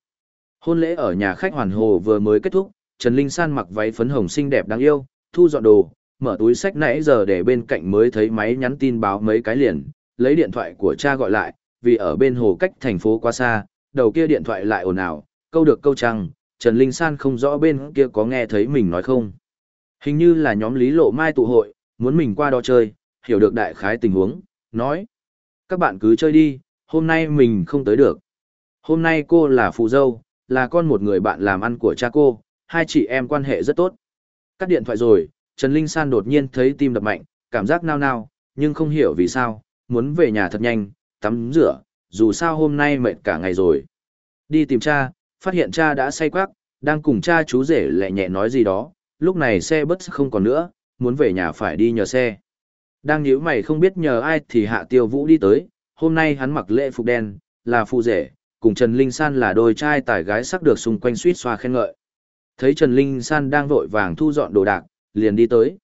Hôn lễ ở nhà khách Hoàn Hồ vừa mới kết thúc, Trần Linh San mặc váy phấn hồng xinh đẹp đáng yêu, thu dọn đồ, mở túi sách nãy giờ để bên cạnh mới thấy máy nhắn tin báo mấy cái liền, lấy điện thoại của cha gọi lại, vì ở bên hồ cách thành phố quá xa, đầu kia điện thoại lại ồn ào, câu được câu chăng, Trần Linh San không rõ bên kia có nghe thấy mình nói không. Hình như là nhóm Lý Lộ Mai tụ hội, muốn mình qua đó chơi, hiểu được đại khái tình huống, nói. Các bạn cứ chơi đi, hôm nay mình không tới được. Hôm nay cô là phụ dâu, là con một người bạn làm ăn của cha cô, hai chị em quan hệ rất tốt. Cắt điện thoại rồi, Trần Linh San đột nhiên thấy tim đập mạnh, cảm giác nao nao, nhưng không hiểu vì sao, muốn về nhà thật nhanh, tắm rửa, dù sao hôm nay mệt cả ngày rồi. Đi tìm cha, phát hiện cha đã say quắc, đang cùng cha chú rể lẹ nhẹ nói gì đó, lúc này xe bus không còn nữa, muốn về nhà phải đi nhờ xe. Đang nhíu mày không biết nhờ ai thì hạ tiêu vũ đi tới, hôm nay hắn mặc lễ phục đen, là phụ rể, cùng Trần Linh San là đôi trai tài gái sắc được xung quanh suýt xoa khen ngợi. Thấy Trần Linh San đang vội vàng thu dọn đồ đạc, liền đi tới.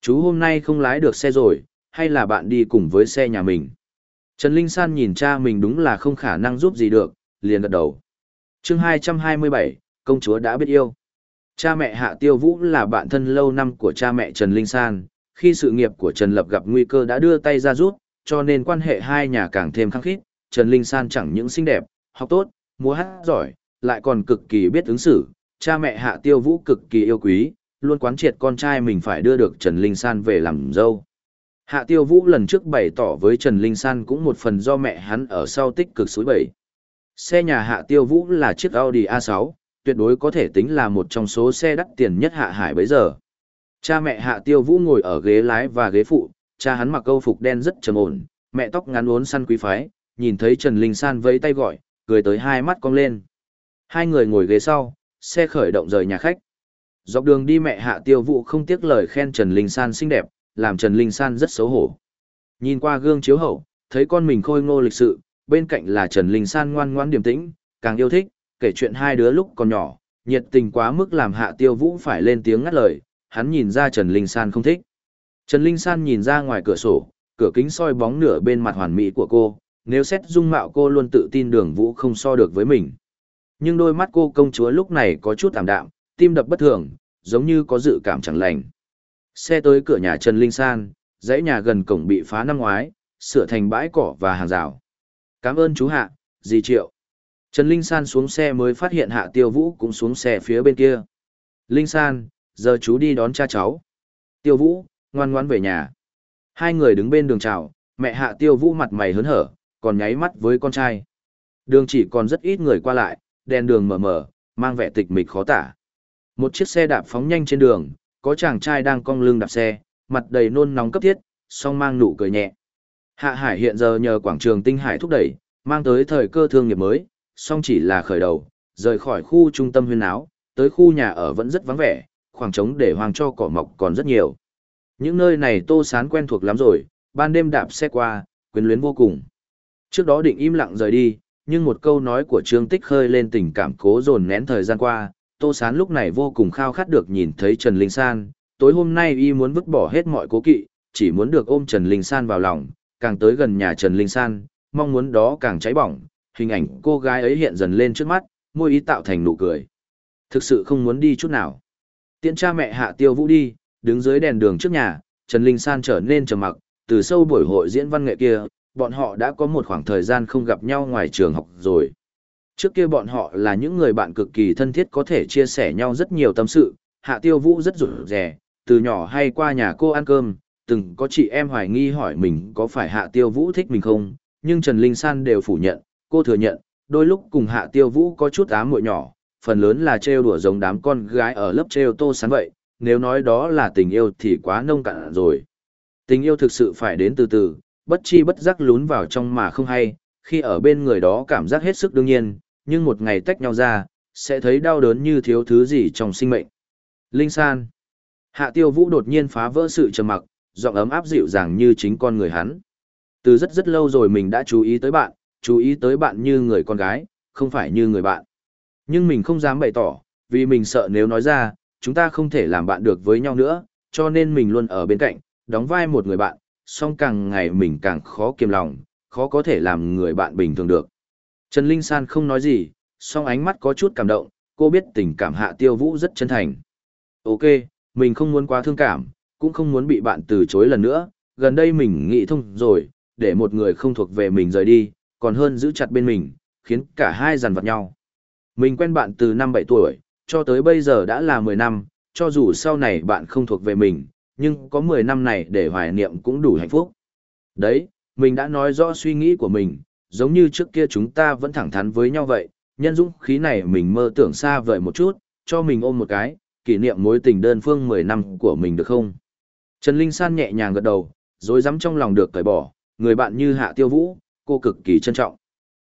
Chú hôm nay không lái được xe rồi, hay là bạn đi cùng với xe nhà mình? Trần Linh San nhìn cha mình đúng là không khả năng giúp gì được, liền gật đầu. chương 227, công chúa đã biết yêu. Cha mẹ Hạ Tiêu Vũ là bạn thân lâu năm của cha mẹ Trần Linh San, khi sự nghiệp của Trần Lập gặp nguy cơ đã đưa tay ra giúp, cho nên quan hệ hai nhà càng thêm khăng khít. Trần Linh San chẳng những xinh đẹp, học tốt, múa hát giỏi, lại còn cực kỳ biết ứng xử. Cha mẹ Hạ Tiêu Vũ cực kỳ yêu quý, luôn quán triệt con trai mình phải đưa được Trần Linh San về làm dâu. Hạ Tiêu Vũ lần trước bày tỏ với Trần Linh San cũng một phần do mẹ hắn ở sau tích cực suối bẩy. Xe nhà Hạ Tiêu Vũ là chiếc Audi A6, tuyệt đối có thể tính là một trong số xe đắt tiền nhất Hạ Hải bấy giờ. Cha mẹ Hạ Tiêu Vũ ngồi ở ghế lái và ghế phụ, cha hắn mặc câu phục đen rất trầm ổn, mẹ tóc ngắn uốn săn quý phái, nhìn thấy Trần Linh San vẫy tay gọi, cười tới hai mắt cong lên. Hai người ngồi ghế sau, xe khởi động rời nhà khách. Dọc đường đi mẹ Hạ Tiêu Vũ không tiếc lời khen Trần Linh San xinh đẹp, làm Trần Linh San rất xấu hổ. Nhìn qua gương chiếu hậu, thấy con mình khôi ngô lịch sự, bên cạnh là Trần Linh San ngoan ngoãn điềm tĩnh, càng yêu thích, kể chuyện hai đứa lúc còn nhỏ, nhiệt tình quá mức làm Hạ Tiêu Vũ phải lên tiếng ngắt lời, hắn nhìn ra Trần Linh San không thích. Trần Linh San nhìn ra ngoài cửa sổ, cửa kính soi bóng nửa bên mặt hoàn mỹ của cô, nếu xét dung mạo cô luôn tự tin đường vũ không so được với mình. Nhưng đôi mắt cô công chúa lúc này có chút tạm đạm, tim đập bất thường, giống như có dự cảm chẳng lành. Xe tới cửa nhà Trần Linh San, dãy nhà gần cổng bị phá năm ngoái, sửa thành bãi cỏ và hàng rào. Cảm ơn chú Hạ, dì Triệu. Trần Linh San xuống xe mới phát hiện Hạ Tiêu Vũ cũng xuống xe phía bên kia. Linh San, giờ chú đi đón cha cháu. Tiêu Vũ, ngoan ngoan về nhà. Hai người đứng bên đường chào, mẹ Hạ Tiêu Vũ mặt mày hớn hở, còn nháy mắt với con trai. Đường chỉ còn rất ít người qua lại, đèn đường mờ mờ, mang vẻ tịch mịch khó tả. Một chiếc xe đạp phóng nhanh trên đường, có chàng trai đang cong lưng đạp xe, mặt đầy nôn nóng cấp thiết, song mang nụ cười nhẹ. Hạ Hải hiện giờ nhờ quảng trường Tinh Hải thúc đẩy, mang tới thời cơ thương nghiệp mới, song chỉ là khởi đầu, rời khỏi khu trung tâm huyên áo, tới khu nhà ở vẫn rất vắng vẻ, khoảng trống để hoàng cho cỏ mọc còn rất nhiều. Những nơi này Tô Sán quen thuộc lắm rồi, ban đêm đạp xe qua, quyến luyến vô cùng. Trước đó định im lặng rời đi, nhưng một câu nói của Trương Tích khơi lên tình cảm cố dồn nén thời gian qua, Tô Sán lúc này vô cùng khao khát được nhìn thấy Trần Linh San, tối hôm nay y muốn vứt bỏ hết mọi cố kỵ, chỉ muốn được ôm Trần Linh San vào lòng, càng tới gần nhà Trần Linh San, mong muốn đó càng cháy bỏng, hình ảnh cô gái ấy hiện dần lên trước mắt, môi ý tạo thành nụ cười. Thực sự không muốn đi chút nào. Tiễn cha mẹ hạ tiêu vũ đi, đứng dưới đèn đường trước nhà, Trần Linh San trở nên trầm mặc, từ sâu buổi hội diễn văn nghệ kia, bọn họ đã có một khoảng thời gian không gặp nhau ngoài trường học rồi. Trước kia bọn họ là những người bạn cực kỳ thân thiết có thể chia sẻ nhau rất nhiều tâm sự, Hạ Tiêu Vũ rất rụt rè, từ nhỏ hay qua nhà cô ăn cơm, từng có chị em hoài nghi hỏi mình có phải Hạ Tiêu Vũ thích mình không, nhưng Trần Linh San đều phủ nhận, cô thừa nhận, đôi lúc cùng Hạ Tiêu Vũ có chút ám muội nhỏ, phần lớn là trêu đùa giống đám con gái ở lớp trêu tô sán vậy, nếu nói đó là tình yêu thì quá nông cạn rồi. Tình yêu thực sự phải đến từ từ, bất chi bất giác lún vào trong mà không hay, khi ở bên người đó cảm giác hết sức đương nhiên, nhưng một ngày tách nhau ra, sẽ thấy đau đớn như thiếu thứ gì trong sinh mệnh. Linh San Hạ tiêu vũ đột nhiên phá vỡ sự trầm mặc, giọng ấm áp dịu dàng như chính con người hắn. Từ rất rất lâu rồi mình đã chú ý tới bạn, chú ý tới bạn như người con gái, không phải như người bạn. Nhưng mình không dám bày tỏ, vì mình sợ nếu nói ra, chúng ta không thể làm bạn được với nhau nữa, cho nên mình luôn ở bên cạnh, đóng vai một người bạn, song càng ngày mình càng khó kiềm lòng, khó có thể làm người bạn bình thường được. Trần Linh San không nói gì, song ánh mắt có chút cảm động, cô biết tình cảm hạ tiêu vũ rất chân thành. Ok, mình không muốn quá thương cảm, cũng không muốn bị bạn từ chối lần nữa, gần đây mình nghĩ thông rồi, để một người không thuộc về mình rời đi, còn hơn giữ chặt bên mình, khiến cả hai dằn vặt nhau. Mình quen bạn từ năm 7 tuổi, cho tới bây giờ đã là 10 năm, cho dù sau này bạn không thuộc về mình, nhưng có 10 năm này để hoài niệm cũng đủ hạnh phúc. Đấy, mình đã nói rõ suy nghĩ của mình, giống như trước kia chúng ta vẫn thẳng thắn với nhau vậy, nhân dũng khí này mình mơ tưởng xa vời một chút, cho mình ôm một cái, kỷ niệm mối tình đơn phương 10 năm của mình được không? Trần Linh San nhẹ nhàng gật đầu, rồi dám trong lòng được cởi bỏ, người bạn như Hạ Tiêu Vũ, cô cực kỳ trân trọng.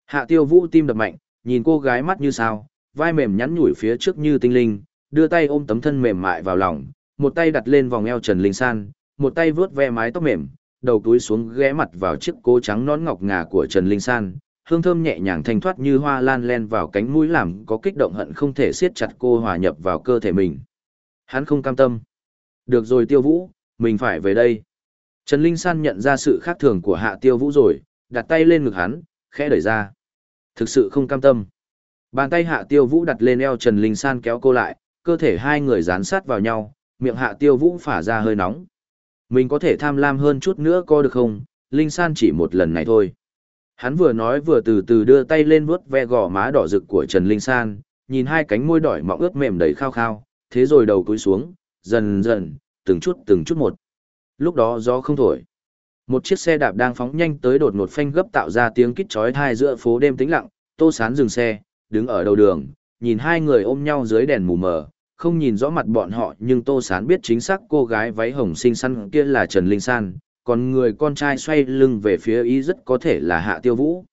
Hạ Tiêu Vũ tim đập mạnh, nhìn cô gái mắt như sao, vai mềm nhắn nhủi phía trước như tinh linh, đưa tay ôm tấm thân mềm mại vào lòng, một tay đặt lên vòng eo Trần Linh San, một tay vướt ve mái tóc mềm, đầu túi xuống ghé mặt vào chiếc cô trắng nón ngọc ngà của Trần Linh San, hương thơm nhẹ nhàng thanh thoát như hoa lan len vào cánh mũi làm có kích động hận không thể siết chặt cô hòa nhập vào cơ thể mình. Hắn không cam tâm. Được rồi Tiêu Vũ, mình phải về đây. Trần Linh San nhận ra sự khác thường của Hạ Tiêu Vũ rồi, đặt tay lên ngực hắn, khẽ đẩy ra. Thực sự không cam tâm. Bàn tay Hạ Tiêu Vũ đặt lên eo Trần Linh San kéo cô lại, cơ thể hai người dán sát vào nhau, miệng Hạ Tiêu Vũ phả ra hơi nóng. Mình có thể tham lam hơn chút nữa có được không, Linh San chỉ một lần này thôi. Hắn vừa nói vừa từ từ đưa tay lên vuốt ve gò má đỏ rực của Trần Linh San, nhìn hai cánh môi đỏ mọng ướt mềm đầy khao khao, thế rồi đầu cúi xuống, dần dần, từng chút từng chút một. Lúc đó gió không thổi. Một chiếc xe đạp đang phóng nhanh tới đột ngột phanh gấp tạo ra tiếng kít chói tai giữa phố đêm tĩnh lặng, Tô Sán dừng xe, đứng ở đầu đường, nhìn hai người ôm nhau dưới đèn mù mờ, không nhìn rõ mặt bọn họ nhưng Tô Sán biết chính xác cô gái váy hồng xinh xắn kia là Trần Linh San, còn người con trai xoay lưng về phía ý rất có thể là Hạ Tiêu Vũ.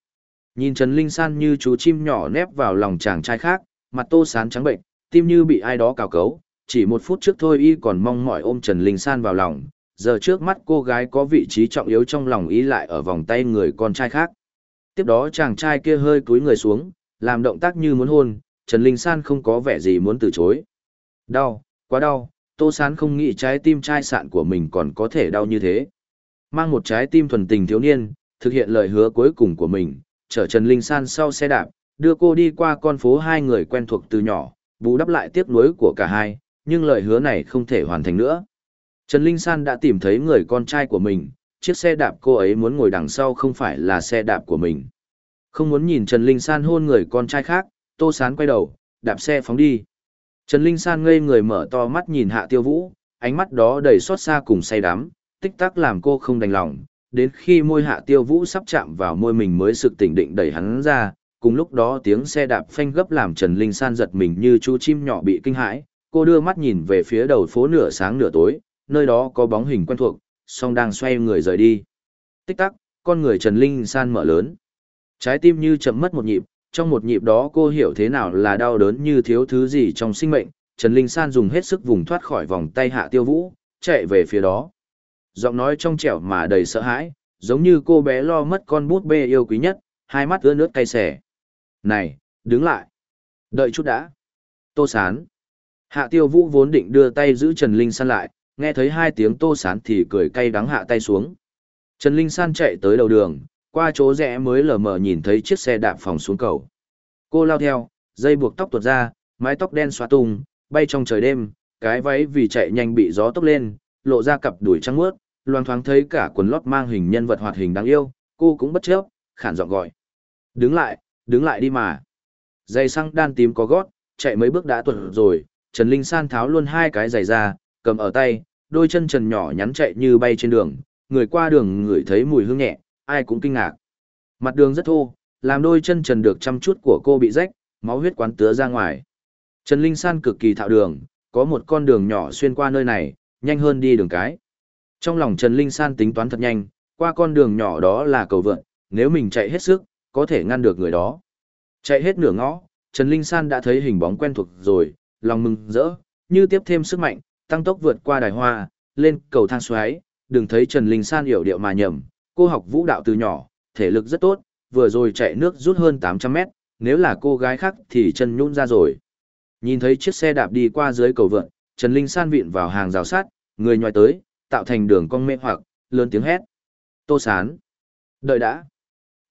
Nhìn Trần Linh San như chú chim nhỏ nép vào lòng chàng trai khác, mặt Tô Sán trắng bệnh, tim như bị ai đó cào cấu, chỉ một phút trước thôi y còn mong mỏi ôm Trần Linh San vào lòng, giờ trước mắt cô gái có vị trí trọng yếu trong lòng ý lại ở vòng tay người con trai khác. Tiếp đó chàng trai kia hơi cúi người xuống, làm động tác như muốn hôn, Trần Linh San không có vẻ gì muốn từ chối. Đau, quá đau, Tô Sán không nghĩ trái tim trai sạn của mình còn có thể đau như thế. Mang một trái tim thuần tình thiếu niên, thực hiện lời hứa cuối cùng của mình, chở Trần Linh San sau xe đạp, đưa cô đi qua con phố hai người quen thuộc từ nhỏ, bù đắp lại tiếc nuối của cả hai, nhưng lời hứa này không thể hoàn thành nữa. Trần Linh San đã tìm thấy người con trai của mình, chiếc xe đạp cô ấy muốn ngồi đằng sau không phải là xe đạp của mình. Không muốn nhìn Trần Linh San hôn người con trai khác, Tô Sán quay đầu, đạp xe phóng đi. Trần Linh San ngây người mở to mắt nhìn Hạ Tiêu Vũ, ánh mắt đó đầy xót xa cùng say đắm, tích tắc làm cô không đành lòng. Đến khi môi Hạ Tiêu Vũ sắp chạm vào môi mình mới sực tỉnh định đẩy hắn ra, cùng lúc đó tiếng xe đạp phanh gấp làm Trần Linh San giật mình như chú chim nhỏ bị kinh hãi, cô đưa mắt nhìn về phía đầu phố nửa sáng nửa tối, nơi đó có bóng hình quen thuộc, song đang xoay người rời đi. Tích tắc, con người Trần Linh San mở lớn. Trái tim như chậm mất một nhịp, trong một nhịp đó cô hiểu thế nào là đau đớn như thiếu thứ gì trong sinh mệnh, Trần Linh San dùng hết sức vùng thoát khỏi vòng tay hạ tiêu vũ, chạy về phía đó. Giọng nói trong trẻo mà đầy sợ hãi, giống như cô bé lo mất con bút bê yêu quý nhất, hai mắt ướt nước cay xẻ. Này, đứng lại. Đợi chút đã. Tô sán. Hạ tiêu vũ vốn định đưa tay giữ Trần Linh San lại, nghe thấy hai tiếng tô sán thì cười cay đắng hạ tay xuống. Trần Linh San chạy tới đầu đường, qua chỗ rẽ mới lờ mờ nhìn thấy chiếc xe đạp phòng xuống cầu. Cô lao theo, dây buộc tóc tuột ra, mái tóc đen xóa tung, bay trong trời đêm, cái váy vì chạy nhanh bị gió tốc lên, lộ ra cặp đùi trắng mướt, loang thoáng thấy cả quần lót mang hình nhân vật hoạt hình đáng yêu, cô cũng bất chấp, khản giọng gọi. Đứng lại, đứng lại đi mà. dây xăng đan tím có gót, chạy mấy bước đã tuột rồi, Trần Linh San tháo luôn hai cái giày ra, cầm ở tay, đôi chân trần nhỏ nhắn chạy như bay trên đường, người qua đường ngửi thấy mùi hương nhẹ, ai cũng kinh ngạc. Mặt đường rất thô, làm đôi chân trần được chăm chút của cô bị rách, máu huyết quán tứa ra ngoài. Trần Linh San cực kỳ thạo đường, có một con đường nhỏ xuyên qua nơi này, nhanh hơn đi đường cái. Trong lòng Trần Linh San tính toán thật nhanh, qua con đường nhỏ đó là cầu vượn, nếu mình chạy hết sức, có thể ngăn được người đó. Chạy hết nửa ngõ, Trần Linh San đã thấy hình bóng quen thuộc rồi, lòng mừng rỡ, như tiếp thêm sức mạnh, tăng tốc vượt qua đài hoa, lên cầu thang xoáy, đừng thấy Trần Linh San hiểu điệu mà nhầm, cô học vũ đạo từ nhỏ, thể lực rất tốt, vừa rồi chạy nước rút hơn 800 mét, nếu là cô gái khác thì chân nhũn ra rồi. Nhìn thấy chiếc xe đạp đi qua dưới cầu vượn, Trần Linh San vịn vào hàng rào sát, người nhòi tới, tạo thành đường cong mê hoặc, lớn tiếng hét. Tô sán. Đợi đã.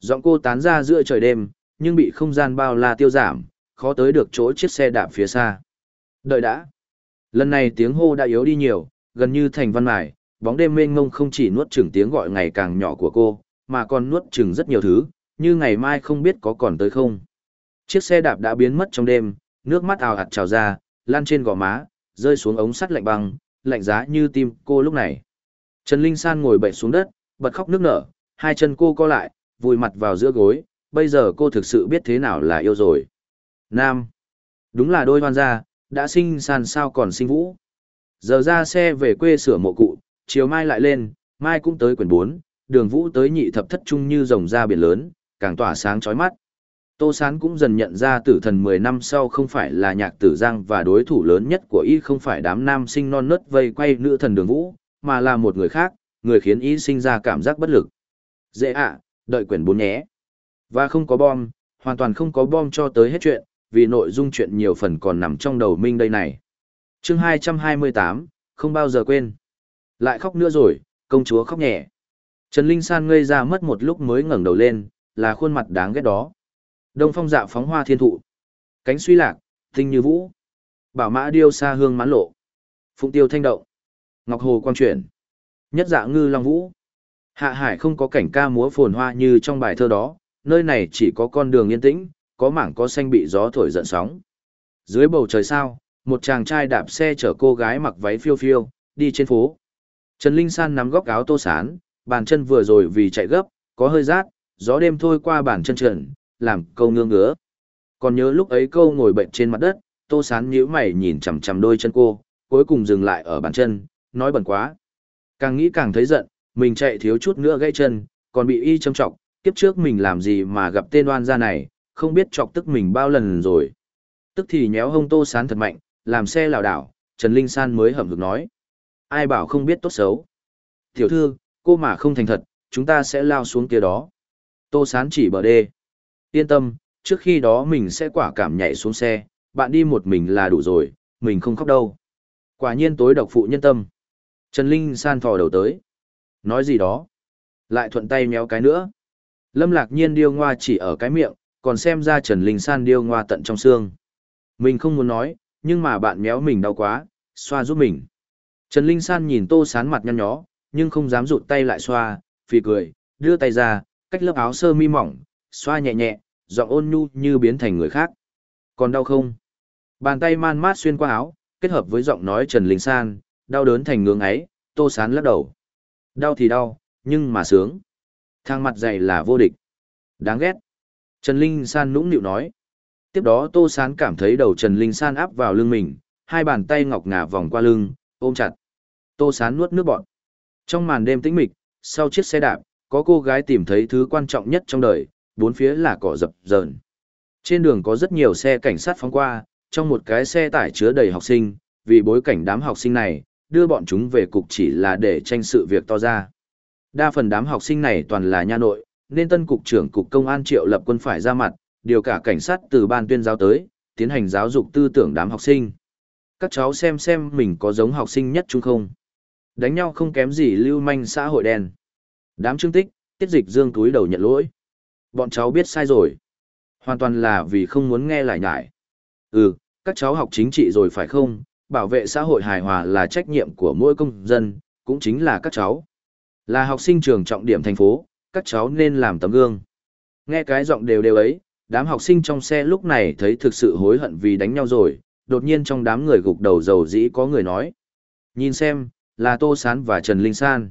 Giọng cô tán ra giữa trời đêm, nhưng bị không gian bao la tiêu giảm, khó tới được chỗ chiếc xe đạp phía xa. Đợi đã. Lần này tiếng hô đã yếu đi nhiều, gần như thành văn mải, bóng đêm mênh mông không chỉ nuốt chừng tiếng gọi ngày càng nhỏ của cô, mà còn nuốt chừng rất nhiều thứ, như ngày mai không biết có còn tới không. Chiếc xe đạp đã biến mất trong đêm, nước mắt ào ạt trào ra, lan trên gò má, rơi xuống ống sắt lạnh băng, lạnh giá như tim cô lúc này. Trần Linh San ngồi bệt xuống đất, bật khóc nước nở, hai chân cô co lại, vùi mặt vào giữa gối, bây giờ cô thực sự biết thế nào là yêu rồi. Nam. Đúng là đôi hoan gia, đã sinh san sao còn sinh vũ. Giờ ra xe về quê sửa mộ cụ, chiều mai lại lên, mai cũng tới quyển 4, đường vũ tới nhị thập thất trung như rồng ra biển lớn, càng tỏa sáng chói mắt. Tô Sán cũng dần nhận ra tử thần 10 năm sau không phải là nhạc tử giang và đối thủ lớn nhất của y không phải đám nam sinh non nớt vây quay nữ thần đường vũ, mà là một người khác, người khiến y sinh ra cảm giác bất lực. Dễ ạ, đợi quyển 4 nhé. Và không có bom, hoàn toàn không có bom cho tới hết chuyện, vì nội dung chuyện nhiều phần còn nằm trong đầu Minh đây này. chương 228, không bao giờ quên. Lại khóc nữa rồi, công chúa khóc nhẹ. Trần Linh San ngây ra mất một lúc mới ngẩng đầu lên, là khuôn mặt đáng ghét đó. Đông phong dạ phóng hoa thiên thụ. Cánh suy lạc, tinh như vũ. Bảo mã điêu xa hương mãn lộ. Phụng tiêu thanh động. Ngọc hồ quang chuyển. Nhất dạ ngư long vũ. Hạ hải không có cảnh ca múa phồn hoa như trong bài thơ đó, nơi này chỉ có con đường yên tĩnh, có mảng có xanh bị gió thổi giận sóng. Dưới bầu trời sao, một chàng trai đạp xe chở cô gái mặc váy phiêu phiêu, đi trên phố. Trần Linh San nắm góc áo tô sán, bàn chân vừa rồi vì chạy gấp, có hơi rát, gió đêm thôi qua bàn chân trần, làm câu ngương ngứa. Còn nhớ lúc ấy câu ngồi bệnh trên mặt đất, tô sán nhíu mày nhìn chằm chằm đôi chân cô, cuối cùng dừng lại ở bàn chân, nói bẩn quá. Càng nghĩ càng thấy giận, mình chạy thiếu chút nữa gãy chân, còn bị y châm trọng, kiếp trước mình làm gì mà gặp tên oan gia này, không biết chọc tức mình bao lần rồi. Tức thì nhéo hông tô sán thật mạnh, làm xe lảo đảo, Trần Linh San mới hậm hực nói. Ai bảo không biết tốt xấu. Tiểu thư, cô mà không thành thật, chúng ta sẽ lao xuống kia đó. Tô sán chỉ bờ đê. Yên tâm, trước khi đó mình sẽ quả cảm nhảy xuống xe, bạn đi một mình là đủ rồi, mình không khóc đâu. Quả nhiên tối độc phụ nhân tâm. Trần Linh san thò đầu tới. Nói gì đó. Lại thuận tay méo cái nữa. Lâm lạc nhiên điêu ngoa chỉ ở cái miệng, còn xem ra Trần Linh san điêu ngoa tận trong xương. Mình không muốn nói, nhưng mà bạn méo mình đau quá, xoa giúp mình. Trần Linh san nhìn tô sán mặt nhăn nhó, nhưng không dám rụt tay lại xoa, phì cười, đưa tay ra, cách lớp áo sơ mi mỏng, xoa nhẹ nhẹ, giọng ôn nhu như biến thành người khác. Còn đau không? Bàn tay man mát xuyên qua áo, kết hợp với giọng nói Trần Linh San, đau đớn thành ngưỡng ấy, tô sán lắc đầu. Đau thì đau, nhưng mà sướng. Thang mặt dày là vô địch. Đáng ghét. Trần Linh San nũng nịu nói. Tiếp đó Tô Sán cảm thấy đầu Trần Linh San áp vào lưng mình, hai bàn tay ngọc ngà vòng qua lưng, ôm chặt. Tô Sán nuốt nước bọt. Trong màn đêm tĩnh mịch, sau chiếc xe đạp, có cô gái tìm thấy thứ quan trọng nhất trong đời, bốn phía là cỏ dập dờn. Trên đường có rất nhiều xe cảnh sát phóng qua, trong một cái xe tải chứa đầy học sinh, vì bối cảnh đám học sinh này, đưa bọn chúng về cục chỉ là để tranh sự việc to ra. Đa phần đám học sinh này toàn là nha nội, nên tân cục trưởng cục công an triệu lập quân phải ra mặt, điều cả cảnh sát từ ban tuyên giáo tới, tiến hành giáo dục tư tưởng đám học sinh. Các cháu xem xem mình có giống học sinh nhất chúng không. Đánh nhau không kém gì lưu manh xã hội đen. Đám trương tích, tiết dịch dương túi đầu nhận lỗi. Bọn cháu biết sai rồi. Hoàn toàn là vì không muốn nghe lại nhải. Ừ, các cháu học chính trị rồi phải không? Bảo vệ xã hội hài hòa là trách nhiệm của mỗi công dân, cũng chính là các cháu. Là học sinh trường trọng điểm thành phố, các cháu nên làm tấm gương. Nghe cái giọng đều đều ấy, đám học sinh trong xe lúc này thấy thực sự hối hận vì đánh nhau rồi, đột nhiên trong đám người gục đầu dầu dĩ có người nói. Nhìn xem, là Tô Sán và Trần Linh San.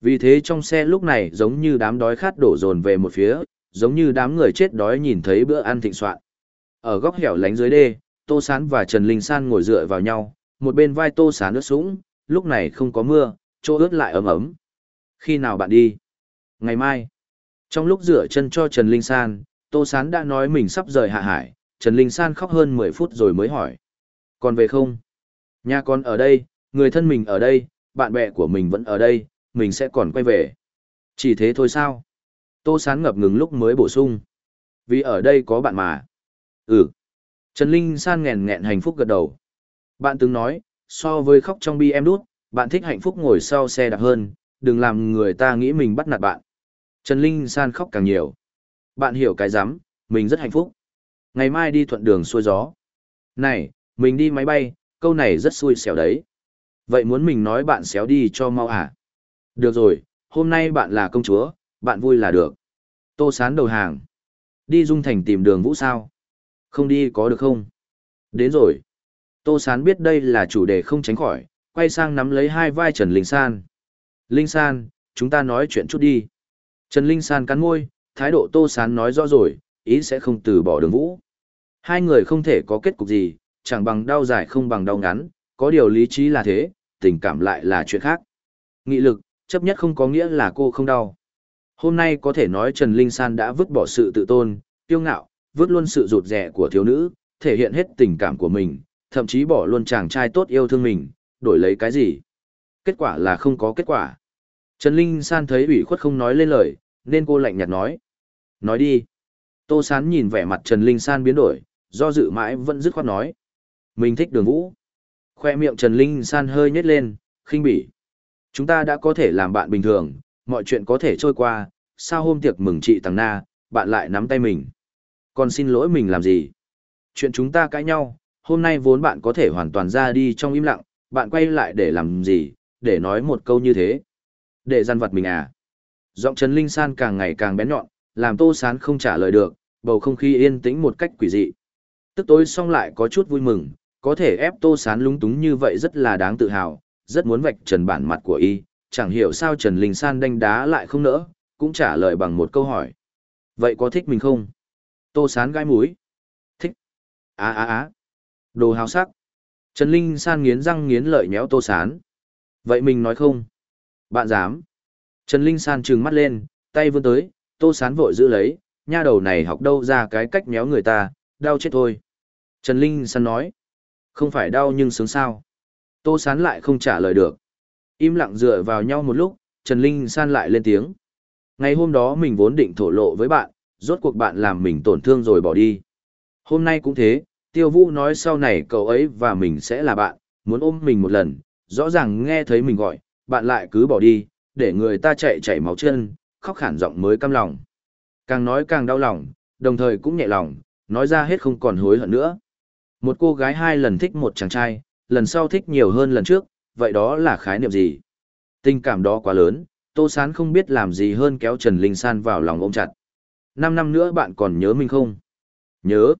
Vì thế trong xe lúc này giống như đám đói khát đổ dồn về một phía, giống như đám người chết đói nhìn thấy bữa ăn thịnh soạn. Ở góc hẻo lánh dưới đê, Tô Sán và Trần Linh San ngồi dựa vào nhau, một bên vai Tô Sán ướt sũng, lúc này không có mưa, chỗ ướt lại ấm ấm. Khi nào bạn đi? Ngày mai. Trong lúc rửa chân cho Trần Linh San, Tô Sán đã nói mình sắp rời hạ hải, Trần Linh San khóc hơn 10 phút rồi mới hỏi. Còn về không? Nhà con ở đây, người thân mình ở đây, bạn bè của mình vẫn ở đây, mình sẽ còn quay về. Chỉ thế thôi sao? Tô Sán ngập ngừng lúc mới bổ sung. Vì ở đây có bạn mà. Ừ. Trần Linh San nghẹn nghẹn hạnh phúc gật đầu. Bạn từng nói, so với khóc trong bi em đút, bạn thích hạnh phúc ngồi sau xe đạp hơn, đừng làm người ta nghĩ mình bắt nạt bạn. Trần Linh San khóc càng nhiều. Bạn hiểu cái rắm mình rất hạnh phúc. Ngày mai đi thuận đường xuôi gió. Này, mình đi máy bay, câu này rất xui xẻo đấy. Vậy muốn mình nói bạn xéo đi cho mau à? Được rồi, hôm nay bạn là công chúa, bạn vui là được. Tô sán đầu hàng. Đi dung thành tìm đường vũ sao? Không đi có được không? Đến rồi. Tô sán biết đây là chủ đề không tránh khỏi, quay sang nắm lấy hai vai Trần Linh San. Linh San, chúng ta nói chuyện chút đi. Trần Linh San cắn môi, thái độ Tô Sán nói rõ rồi, ý sẽ không từ bỏ đường vũ. Hai người không thể có kết cục gì, chẳng bằng đau dài không bằng đau ngắn, có điều lý trí là thế, tình cảm lại là chuyện khác. Nghị lực, chấp nhất không có nghĩa là cô không đau. Hôm nay có thể nói Trần Linh San đã vứt bỏ sự tự tôn, kiêu ngạo, vứt luôn sự rụt rẻ của thiếu nữ, thể hiện hết tình cảm của mình, thậm chí bỏ luôn chàng trai tốt yêu thương mình, đổi lấy cái gì. Kết quả là không có kết quả. Trần Linh San thấy ủy khuất không nói lên lời, nên cô lạnh nhạt nói. Nói đi. Tô Sán nhìn vẻ mặt Trần Linh San biến đổi, do dự mãi vẫn dứt khoát nói. Mình thích đường vũ. Khoe miệng Trần Linh San hơi nhếch lên, khinh bỉ. Chúng ta đã có thể làm bạn bình thường, mọi chuyện có thể trôi qua, sao hôm tiệc mừng chị Tằng Na, bạn lại nắm tay mình. Còn xin lỗi mình làm gì? Chuyện chúng ta cãi nhau, hôm nay vốn bạn có thể hoàn toàn ra đi trong im lặng, bạn quay lại để làm gì, để nói một câu như thế. Để gian vật mình à? Giọng Trần Linh San càng ngày càng bén nhọn, làm Tô Sán không trả lời được, bầu không khí yên tĩnh một cách quỷ dị. Tức tối xong lại có chút vui mừng, có thể ép Tô Sán lúng túng như vậy rất là đáng tự hào, rất muốn vạch trần bản mặt của y, chẳng hiểu sao Trần Linh San đánh đá lại không nỡ, cũng trả lời bằng một câu hỏi. Vậy có thích mình không? Tô Sán gai mũi. Thích. Á á á. Đồ hào sắc. Trần Linh San nghiến răng nghiến lợi nhéo Tô Sán. Vậy mình nói không? Bạn dám. Trần Linh San trừng mắt lên, tay vươn tới, Tô Sán vội giữ lấy, nha đầu này học đâu ra cái cách méo người ta, đau chết thôi. Trần Linh San nói, không phải đau nhưng sướng sao. Tô Sán lại không trả lời được. Im lặng dựa vào nhau một lúc, Trần Linh San lại lên tiếng. Ngày hôm đó mình vốn định thổ lộ với bạn, rốt cuộc bạn làm mình tổn thương rồi bỏ đi. Hôm nay cũng thế, Tiêu Vũ nói sau này cậu ấy và mình sẽ là bạn, muốn ôm mình một lần, rõ ràng nghe thấy mình gọi, bạn lại cứ bỏ đi, để người ta chạy chảy máu chân, khóc khản giọng mới căm lòng. Càng nói càng đau lòng, đồng thời cũng nhẹ lòng, nói ra hết không còn hối hận nữa. Một cô gái hai lần thích một chàng trai, lần sau thích nhiều hơn lần trước, vậy đó là khái niệm gì? Tình cảm đó quá lớn, Tô Sán không biết làm gì hơn kéo Trần Linh San vào lòng ôm chặt. Năm năm nữa bạn còn nhớ mình không? Nhớ.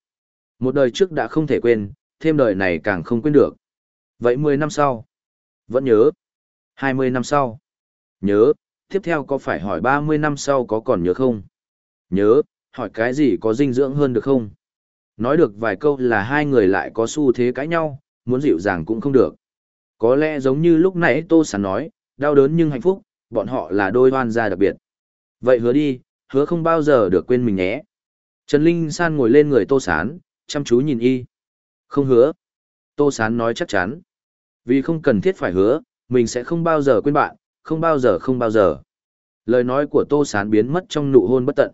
Một đời trước đã không thể quên, thêm đời này càng không quên được. Vậy mười năm sau? Vẫn nhớ. hai mươi năm sau? Nhớ, tiếp theo có phải hỏi 30 năm sau có còn nhớ không? Nhớ, hỏi cái gì có dinh dưỡng hơn được không? Nói được vài câu là hai người lại có xu thế cãi nhau, muốn dịu dàng cũng không được. Có lẽ giống như lúc nãy Tô Sán nói, đau đớn nhưng hạnh phúc, bọn họ là đôi hoan gia đặc biệt. Vậy hứa đi, hứa không bao giờ được quên mình nhé. Trần Linh San ngồi lên người Tô Sán, chăm chú nhìn y. Không hứa. Tô Sán nói chắc chắn. Vì không cần thiết phải hứa, mình sẽ không bao giờ quên bạn, không bao giờ không bao giờ. Lời nói của Tô Sán biến mất trong nụ hôn bất tận.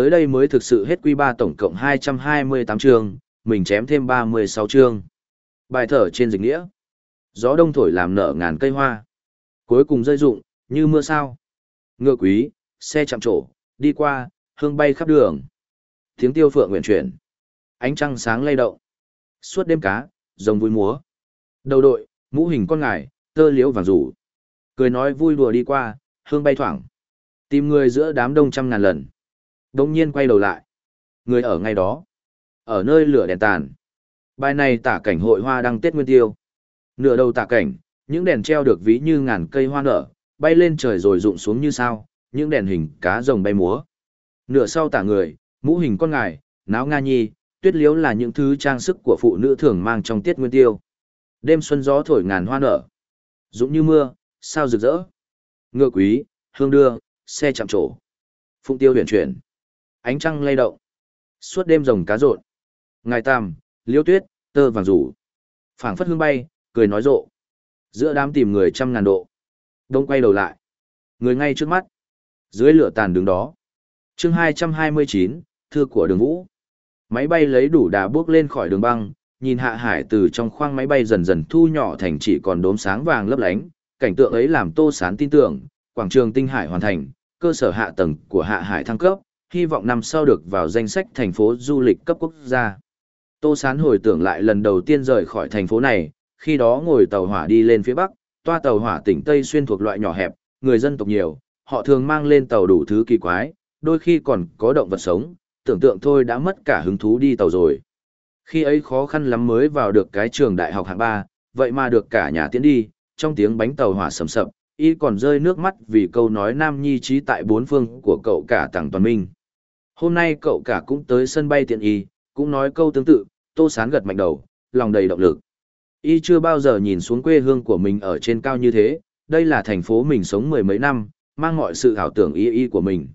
Tới đây mới thực sự hết quy ba tổng cộng 228 chương, mình chém thêm 36 chương. Bài thở trên dịch nghĩa. Gió đông thổi làm nở ngàn cây hoa. Cuối cùng rơi rụng, như mưa sao. Ngựa quý, xe chạm trổ, đi qua, hương bay khắp đường. Tiếng tiêu phượng nguyện chuyển. Ánh trăng sáng lay động. Suốt đêm cá, rồng vui múa. Đầu đội, mũ hình con ngải, tơ liễu vàng rủ. Cười nói vui đùa đi qua, hương bay thoảng. Tìm người giữa đám đông trăm ngàn lần. Đông nhiên quay đầu lại. Người ở ngay đó. Ở nơi lửa đèn tàn. Bài này tả cảnh hội hoa đăng Tết Nguyên Tiêu. Nửa đầu tả cảnh, những đèn treo được ví như ngàn cây hoa nở, bay lên trời rồi rụng xuống như sao, những đèn hình cá rồng bay múa. Nửa sau tả người, mũ hình con ngài, náo nga nhi, tuyết liếu là những thứ trang sức của phụ nữ thường mang trong tiết nguyên tiêu. Đêm xuân gió thổi ngàn hoa nở. Dũng như mưa, sao rực rỡ. Ngựa quý, hương đưa, xe chạm trổ. Phụng tiêu huyền chuyển. Ánh trăng lay động. Suốt đêm rồng cá rộn. Ngài tam, liêu tuyết, tơ vàng rủ. phảng phất hương bay, cười nói rộ. Giữa đám tìm người trăm ngàn độ. Đông quay đầu lại. Người ngay trước mắt. Dưới lửa tàn đứng đó. chương 229, thư của đường vũ. Máy bay lấy đủ đà bước lên khỏi đường băng, nhìn hạ hải từ trong khoang máy bay dần dần thu nhỏ thành chỉ còn đốm sáng vàng lấp lánh. Cảnh tượng ấy làm tô sán tin tưởng, quảng trường tinh hải hoàn thành, cơ sở hạ tầng của hạ hải thăng cấp, hy vọng năm sau được vào danh sách thành phố du lịch cấp quốc gia. Tô Sán hồi tưởng lại lần đầu tiên rời khỏi thành phố này, khi đó ngồi tàu hỏa đi lên phía bắc, toa tàu hỏa tỉnh Tây xuyên thuộc loại nhỏ hẹp, người dân tộc nhiều, họ thường mang lên tàu đủ thứ kỳ quái, đôi khi còn có động vật sống, tưởng tượng thôi đã mất cả hứng thú đi tàu rồi. Khi ấy khó khăn lắm mới vào được cái trường đại học hạng ba, vậy mà được cả nhà tiến đi, trong tiếng bánh tàu hỏa sầm sập, y còn rơi nước mắt vì câu nói nam nhi trí tại bốn phương của cậu cả Tằng Toàn Minh. Hôm nay cậu cả cũng tới sân bay tiện y, cũng nói câu tương tự, tô sán gật mạnh đầu, lòng đầy động lực. Y chưa bao giờ nhìn xuống quê hương của mình ở trên cao như thế, đây là thành phố mình sống mười mấy năm, mang mọi sự ảo tưởng y y của mình.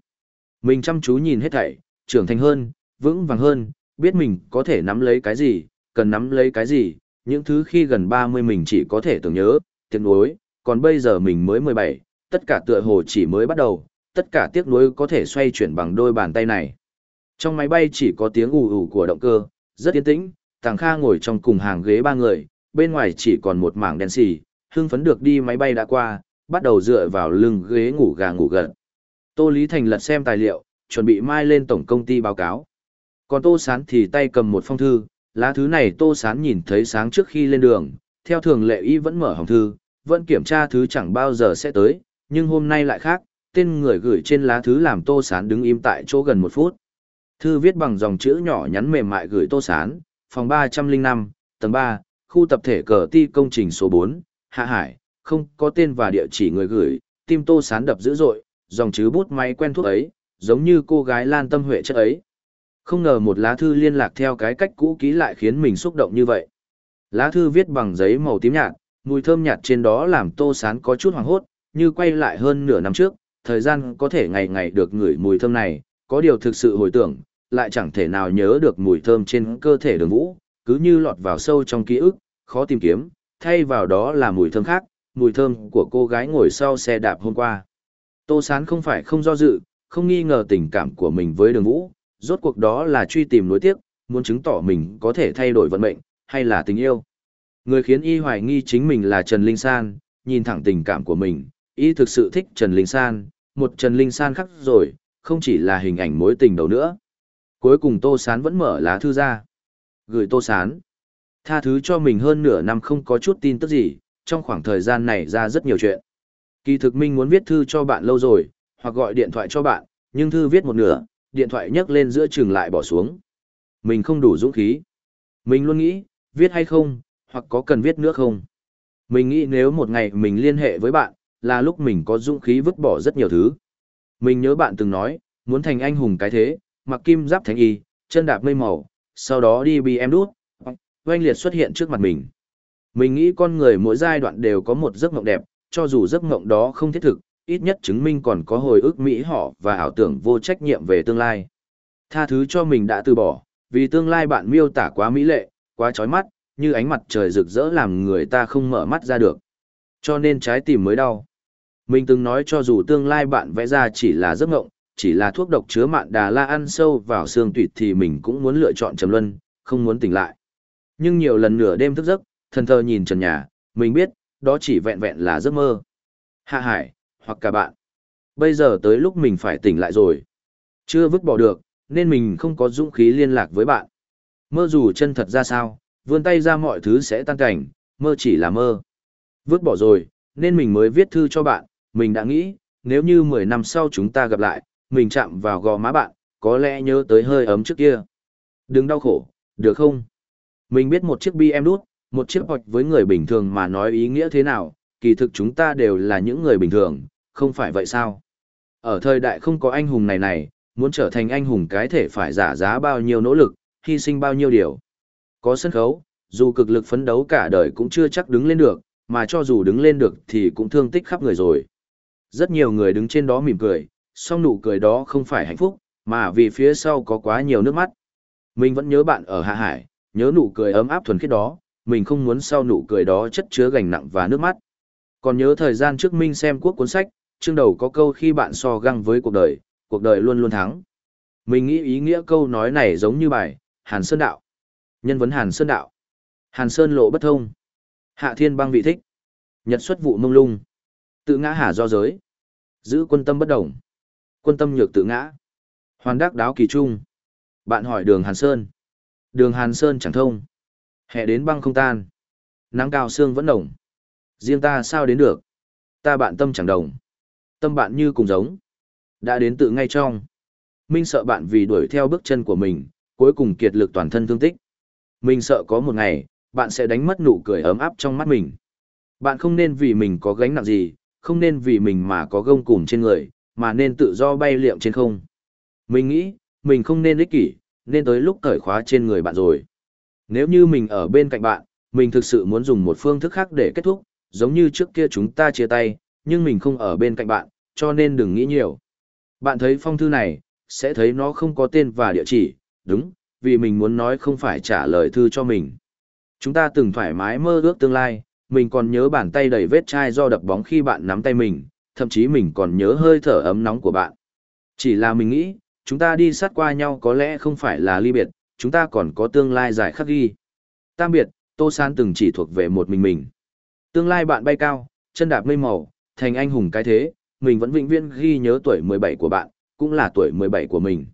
Mình chăm chú nhìn hết thảy, trưởng thành hơn, vững vàng hơn, biết mình có thể nắm lấy cái gì, cần nắm lấy cái gì, những thứ khi gần 30 mình chỉ có thể tưởng nhớ, tiếng nuối, còn bây giờ mình mới 17, tất cả tựa hồ chỉ mới bắt đầu, tất cả tiếc nuối có thể xoay chuyển bằng đôi bàn tay này. Trong máy bay chỉ có tiếng ù ù của động cơ, rất yên tĩnh, Tàng Kha ngồi trong cùng hàng ghế ba người, bên ngoài chỉ còn một mảng đen xì, hưng phấn được đi máy bay đã qua, bắt đầu dựa vào lưng ghế ngủ gà ngủ gật. Tô Lý Thành lật xem tài liệu, chuẩn bị mai lên tổng công ty báo cáo. Còn Tô Sán thì tay cầm một phong thư, lá thứ này Tô Sán nhìn thấy sáng trước khi lên đường, theo thường lệ y vẫn mở hồng thư, vẫn kiểm tra thứ chẳng bao giờ sẽ tới, nhưng hôm nay lại khác, tên người gửi trên lá thư làm Tô Sán đứng im tại chỗ gần một phút. Thư viết bằng dòng chữ nhỏ nhắn mềm mại gửi Tô Sán, phòng 305, tầng ba, khu tập thể cờ ti công trình số bốn, Hạ Hải, không có tên và địa chỉ người gửi, tim Tô Sán đập dữ dội, dòng chữ bút máy quen thuộc ấy, giống như cô gái Lan Tâm Huệ chất ấy. Không ngờ một lá thư liên lạc theo cái cách cũ ký lại khiến mình xúc động như vậy. Lá thư viết bằng giấy màu tím nhạt, mùi thơm nhạt trên đó làm Tô Sán có chút hoảng hốt, như quay lại hơn nửa năm trước, thời gian có thể ngày ngày được ngửi mùi thơm này, có điều thực sự hồi tưởng, lại chẳng thể nào nhớ được mùi thơm trên cơ thể đường vũ, cứ như lọt vào sâu trong ký ức, khó tìm kiếm, thay vào đó là mùi thơm khác, mùi thơm của cô gái ngồi sau xe đạp hôm qua. Tô Sán không phải không do dự, không nghi ngờ tình cảm của mình với đường vũ, rốt cuộc đó là truy tìm nối tiếc, muốn chứng tỏ mình có thể thay đổi vận mệnh, hay là tình yêu. Người khiến y hoài nghi chính mình là Trần Linh San, nhìn thẳng tình cảm của mình, y thực sự thích Trần Linh San, một Trần Linh San khắc rồi, không chỉ là hình ảnh mối tình đầu nữa. Cuối cùng Tô Sán vẫn mở lá thư ra. Gửi Tô Sán. Tha thứ cho mình hơn nửa năm không có chút tin tức gì, trong khoảng thời gian này ra rất nhiều chuyện. Kỳ thực Minh muốn viết thư cho bạn lâu rồi, hoặc gọi điện thoại cho bạn, nhưng thư viết một nửa, điện thoại nhấc lên giữa trường lại bỏ xuống. Mình không đủ dũng khí. Mình luôn nghĩ, viết hay không, hoặc có cần viết nữa không. Mình nghĩ nếu một ngày mình liên hệ với bạn, là lúc mình có dũng khí vứt bỏ rất nhiều thứ. Mình nhớ bạn từng nói, muốn thành anh hùng cái thế, mặc kim giáp thánh y, chân đạp mây màu, sau đó đi bị em đút, oanh liệt xuất hiện trước mặt mình. Mình nghĩ con người mỗi giai đoạn đều có một giấc mộng đẹp, cho dù giấc mộng đó không thiết thực, ít nhất chứng minh còn có hồi ức mỹ họ và ảo tưởng vô trách nhiệm về tương lai. Tha thứ cho mình đã từ bỏ, vì tương lai bạn miêu tả quá mỹ lệ, quá chói mắt, như ánh mặt trời rực rỡ làm người ta không mở mắt ra được. Cho nên trái tim mới đau. Mình từng nói cho dù tương lai bạn vẽ ra chỉ là giấc mộng, chỉ là thuốc độc chứa mạn đà la ăn sâu vào xương tủy thì mình cũng muốn lựa chọn trầm luân, không muốn tỉnh lại. Nhưng nhiều lần nửa đêm thức giấc, thần thơ nhìn trần nhà, mình biết, đó chỉ vẹn vẹn là giấc mơ. Hạ hải, hoặc cả bạn. Bây giờ tới lúc mình phải tỉnh lại rồi. Chưa vứt bỏ được, nên mình không có dũng khí liên lạc với bạn. Mơ dù chân thật ra sao, vươn tay ra mọi thứ sẽ tan cảnh, mơ chỉ là mơ. Vứt bỏ rồi, nên mình mới viết thư cho bạn, mình đã nghĩ, nếu như 10 năm sau chúng ta gặp lại, mình chạm vào gò má bạn, có lẽ nhớ tới hơi ấm trước kia. Đừng đau khổ, được không? Mình biết một chiếc BM đút, một chiếc hoạch với người bình thường mà nói ý nghĩa thế nào, kỳ thực chúng ta đều là những người bình thường, không phải vậy sao? Ở thời đại không có anh hùng này này, muốn trở thành anh hùng cái thể phải giả giá bao nhiêu nỗ lực, hy sinh bao nhiêu điều. Có sân khấu, dù cực lực phấn đấu cả đời cũng chưa chắc đứng lên được, mà cho dù đứng lên được thì cũng thương tích khắp người rồi. Rất nhiều người đứng trên đó mỉm cười, song nụ cười đó không phải hạnh phúc, mà vì phía sau có quá nhiều nước mắt. Mình vẫn nhớ bạn ở Hạ Hải, nhớ nụ cười ấm áp thuần khiết đó, mình không muốn sau nụ cười đó chất chứa gành nặng và nước mắt. Còn nhớ thời gian trước Minh xem quốc cuốn sách, chương đầu có câu khi bạn so găng với cuộc đời, cuộc đời luôn luôn thắng. Mình nghĩ ý nghĩa câu nói này giống như bài, Hàn Sơn Đạo. Nhân vấn Hàn Sơn Đạo. Hàn Sơn lộ bất thông. Hạ thiên băng vị thích. Nhật xuất vụ mông lung. Tự ngã hà do giới. Giữ quân tâm bất đồng. Quân tâm nhược tự ngã. Hoàn đắc đáo kỳ trung. Bạn hỏi đường Hàn Sơn. Đường Hàn Sơn chẳng thông. Hè đến băng không tan. Nắng cao xương vẫn nồng. Riêng ta sao đến được? Ta bạn tâm chẳng đồng. Tâm bạn như cùng giống. Đã đến tự ngay trong. Minh sợ bạn vì đuổi theo bước chân của mình, cuối cùng kiệt lực toàn thân thương tích. Minh sợ có một ngày, bạn sẽ đánh mất nụ cười ấm áp trong mắt mình. Bạn không nên vì mình có gánh nặng gì, không nên vì mình mà có gông cùm trên người, mà nên tự do bay liệm trên không. Mình nghĩ, mình không nên ích kỷ, nên tới lúc cởi khóa trên người bạn rồi. Nếu như mình ở bên cạnh bạn, mình thực sự muốn dùng một phương thức khác để kết thúc, giống như trước kia chúng ta chia tay, nhưng mình không ở bên cạnh bạn, cho nên đừng nghĩ nhiều. Bạn thấy phong thư này, sẽ thấy nó không có tên và địa chỉ, đúng, vì mình muốn nói không phải trả lời thư cho mình. Chúng ta từng thoải mái mơ ước tương lai, mình còn nhớ bàn tay đầy vết chai do đập bóng khi bạn nắm tay mình, thậm chí mình còn nhớ hơi thở ấm nóng của bạn. Chỉ là mình nghĩ, chúng ta đi sát qua nhau có lẽ không phải là ly biệt, chúng ta còn có tương lai dài khắc ghi. Tam biệt, Tô San từng chỉ thuộc về một mình mình. Tương lai bạn bay cao, chân đạp mây màu, thành anh hùng cái thế, mình vẫn vĩnh viễn ghi nhớ tuổi 17 của bạn, cũng là tuổi 17 của mình.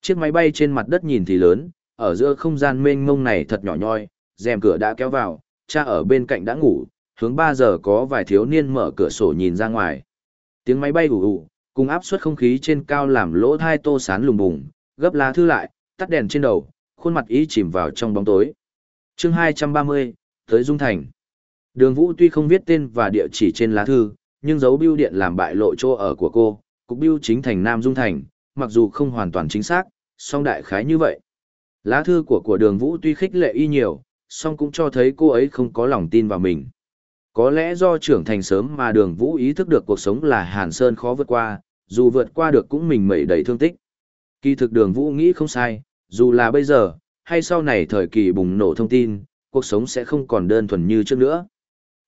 Chiếc máy bay trên mặt đất nhìn thì lớn, ở giữa không gian mênh mông này thật nhỏ nhoi, rèm cửa đã kéo vào, cha ở bên cạnh đã ngủ, hướng 3 giờ có vài thiếu niên mở cửa sổ nhìn ra ngoài. Tiếng máy bay ù ù, cùng áp suất không khí trên cao làm lỗ thai tô sán lùng bùng, gấp lá thư lại, tắt đèn trên đầu, khuôn mặt ý chìm vào trong bóng tối. chương 230, tới Dung Thành. Đường Vũ tuy không viết tên và địa chỉ trên lá thư, nhưng dấu bưu điện làm bại lộ chỗ ở của cô, cục bưu chính thành Nam Dung Thành, mặc dù không hoàn toàn chính xác, song đại khái như vậy. Lá thư của của đường Vũ tuy khích lệ y nhiều, song cũng cho thấy cô ấy không có lòng tin vào mình. Có lẽ do trưởng thành sớm mà đường Vũ ý thức được cuộc sống là Hàn Sơn khó vượt qua, dù vượt qua được cũng mình mẩy đầy thương tích. Kỳ thực đường Vũ nghĩ không sai, dù là bây giờ, hay sau này thời kỳ bùng nổ thông tin, cuộc sống sẽ không còn đơn thuần như trước nữa.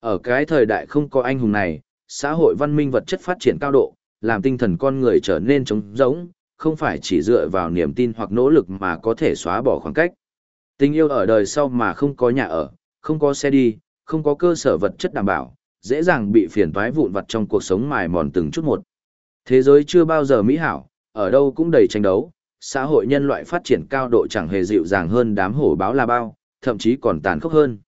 Ở cái thời đại không có anh hùng này, xã hội văn minh vật chất phát triển cao độ, làm tinh thần con người trở nên trống rỗng, không phải chỉ dựa vào niềm tin hoặc nỗ lực mà có thể xóa bỏ khoảng cách. Tình yêu ở đời sau mà không có nhà ở, không có xe đi, không có cơ sở vật chất đảm bảo, dễ dàng bị phiền toái vụn vặt trong cuộc sống mài mòn từng chút một. Thế giới chưa bao giờ mỹ hảo, ở đâu cũng đầy tranh đấu, xã hội nhân loại phát triển cao độ chẳng hề dịu dàng hơn đám hổ báo là bao, thậm chí còn tàn khốc hơn.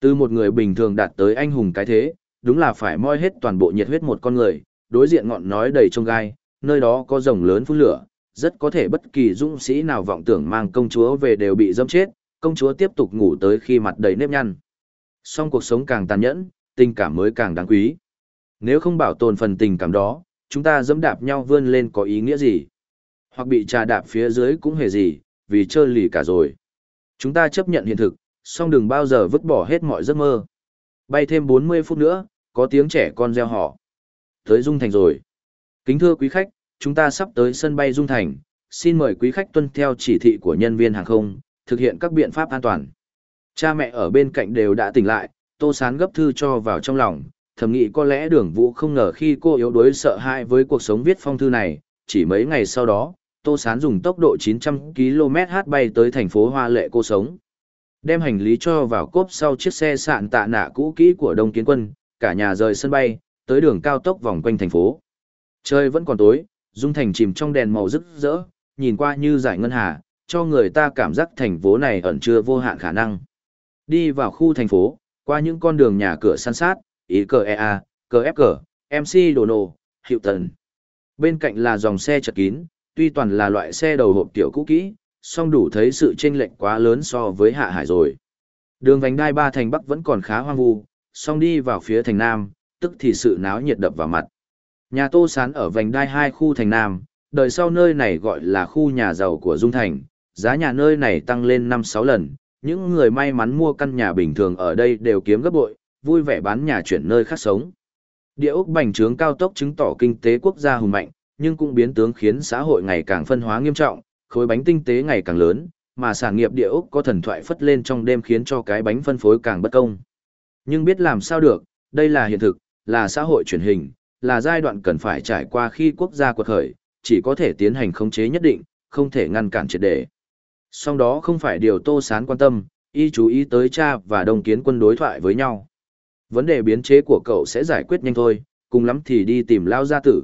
Từ một người bình thường đạt tới anh hùng cái thế, đúng là phải moi hết toàn bộ nhiệt huyết một con người, đối diện ngọn nói đầy trông gai, nơi đó có rồng lớn phun lửa, rất có thể bất kỳ dũng sĩ nào vọng tưởng mang công chúa về đều bị dâm chết, công chúa tiếp tục ngủ tới khi mặt đầy nếp nhăn. Song cuộc sống càng tàn nhẫn, tình cảm mới càng đáng quý. Nếu không bảo tồn phần tình cảm đó, chúng ta dẫm đạp nhau vươn lên có ý nghĩa gì? Hoặc bị trà đạp phía dưới cũng hề gì, vì chơi lì cả rồi. Chúng ta chấp nhận hiện thực, song đừng bao giờ vứt bỏ hết mọi giấc mơ. Bay thêm 40 phút nữa, có tiếng trẻ con reo họ. Tới Dung Thành rồi. Kính thưa quý khách, chúng ta sắp tới sân bay Dung Thành, xin mời quý khách tuân theo chỉ thị của nhân viên hàng không, thực hiện các biện pháp an toàn. Cha mẹ ở bên cạnh đều đã tỉnh lại, Tô Sán gấp thư cho vào trong lòng, thầm nghĩ có lẽ đường vũ không ngờ khi cô yếu đuối sợ hãi với cuộc sống viết phong thư này, chỉ mấy ngày sau đó, Tô Sán dùng tốc độ 900 km/h bay tới thành phố Hoa Lệ cô sống. Đem hành lý cho vào cốp sau chiếc xe sạn tạ nạ cũ kỹ của Đông Kiến Quân, cả nhà rời sân bay, tới đường cao tốc vòng quanh thành phố. Trời vẫn còn tối, Dung Thành chìm trong đèn màu rực rỡ, nhìn qua như giải ngân hà, cho người ta cảm giác thành phố này ẩn chứa vô hạn khả năng. Đi vào khu thành phố, qua những con đường nhà cửa san sát, ý cờ EA, cờ FG, MC Đồ nồ, Hiệu Tần. Bên cạnh là dòng xe chật kín, tuy toàn là loại xe đầu hộp tiểu cũ kỹ, song đủ thấy sự chênh lệch quá lớn so với hạ hải rồi. Đường vành đai ba thành bắc vẫn còn khá hoang vu, song đi vào phía thành nam, tức thì sự náo nhiệt đập vào mặt. Nhà Tô Sán ở vành đai hai khu thành nam, đời sau nơi này gọi là khu nhà giàu của Dung Thành, giá nhà nơi này tăng lên 5-6 lần, những người may mắn mua căn nhà bình thường ở đây đều kiếm gấp bội, vui vẻ bán nhà chuyển nơi khác sống. Địa ốc bành trướng cao tốc chứng tỏ kinh tế quốc gia hùng mạnh, nhưng cũng biến tướng khiến xã hội ngày càng phân hóa nghiêm trọng, khối bánh tinh tế ngày càng lớn, mà sản nghiệp địa ốc có thần thoại phất lên trong đêm khiến cho cái bánh phân phối càng bất công. Nhưng biết làm sao được, đây là hiện thực, là xã hội truyền hình, là giai đoạn cần phải trải qua khi quốc gia quật khởi, chỉ có thể tiến hành khống chế nhất định, không thể ngăn cản triệt để. Song đó không phải điều Tô Sán quan tâm, y chú ý tới cha và đồng kiến quân đối thoại với nhau. Vấn đề biến chế của cậu sẽ giải quyết nhanh thôi, cùng lắm thì đi tìm Lao Gia Tử.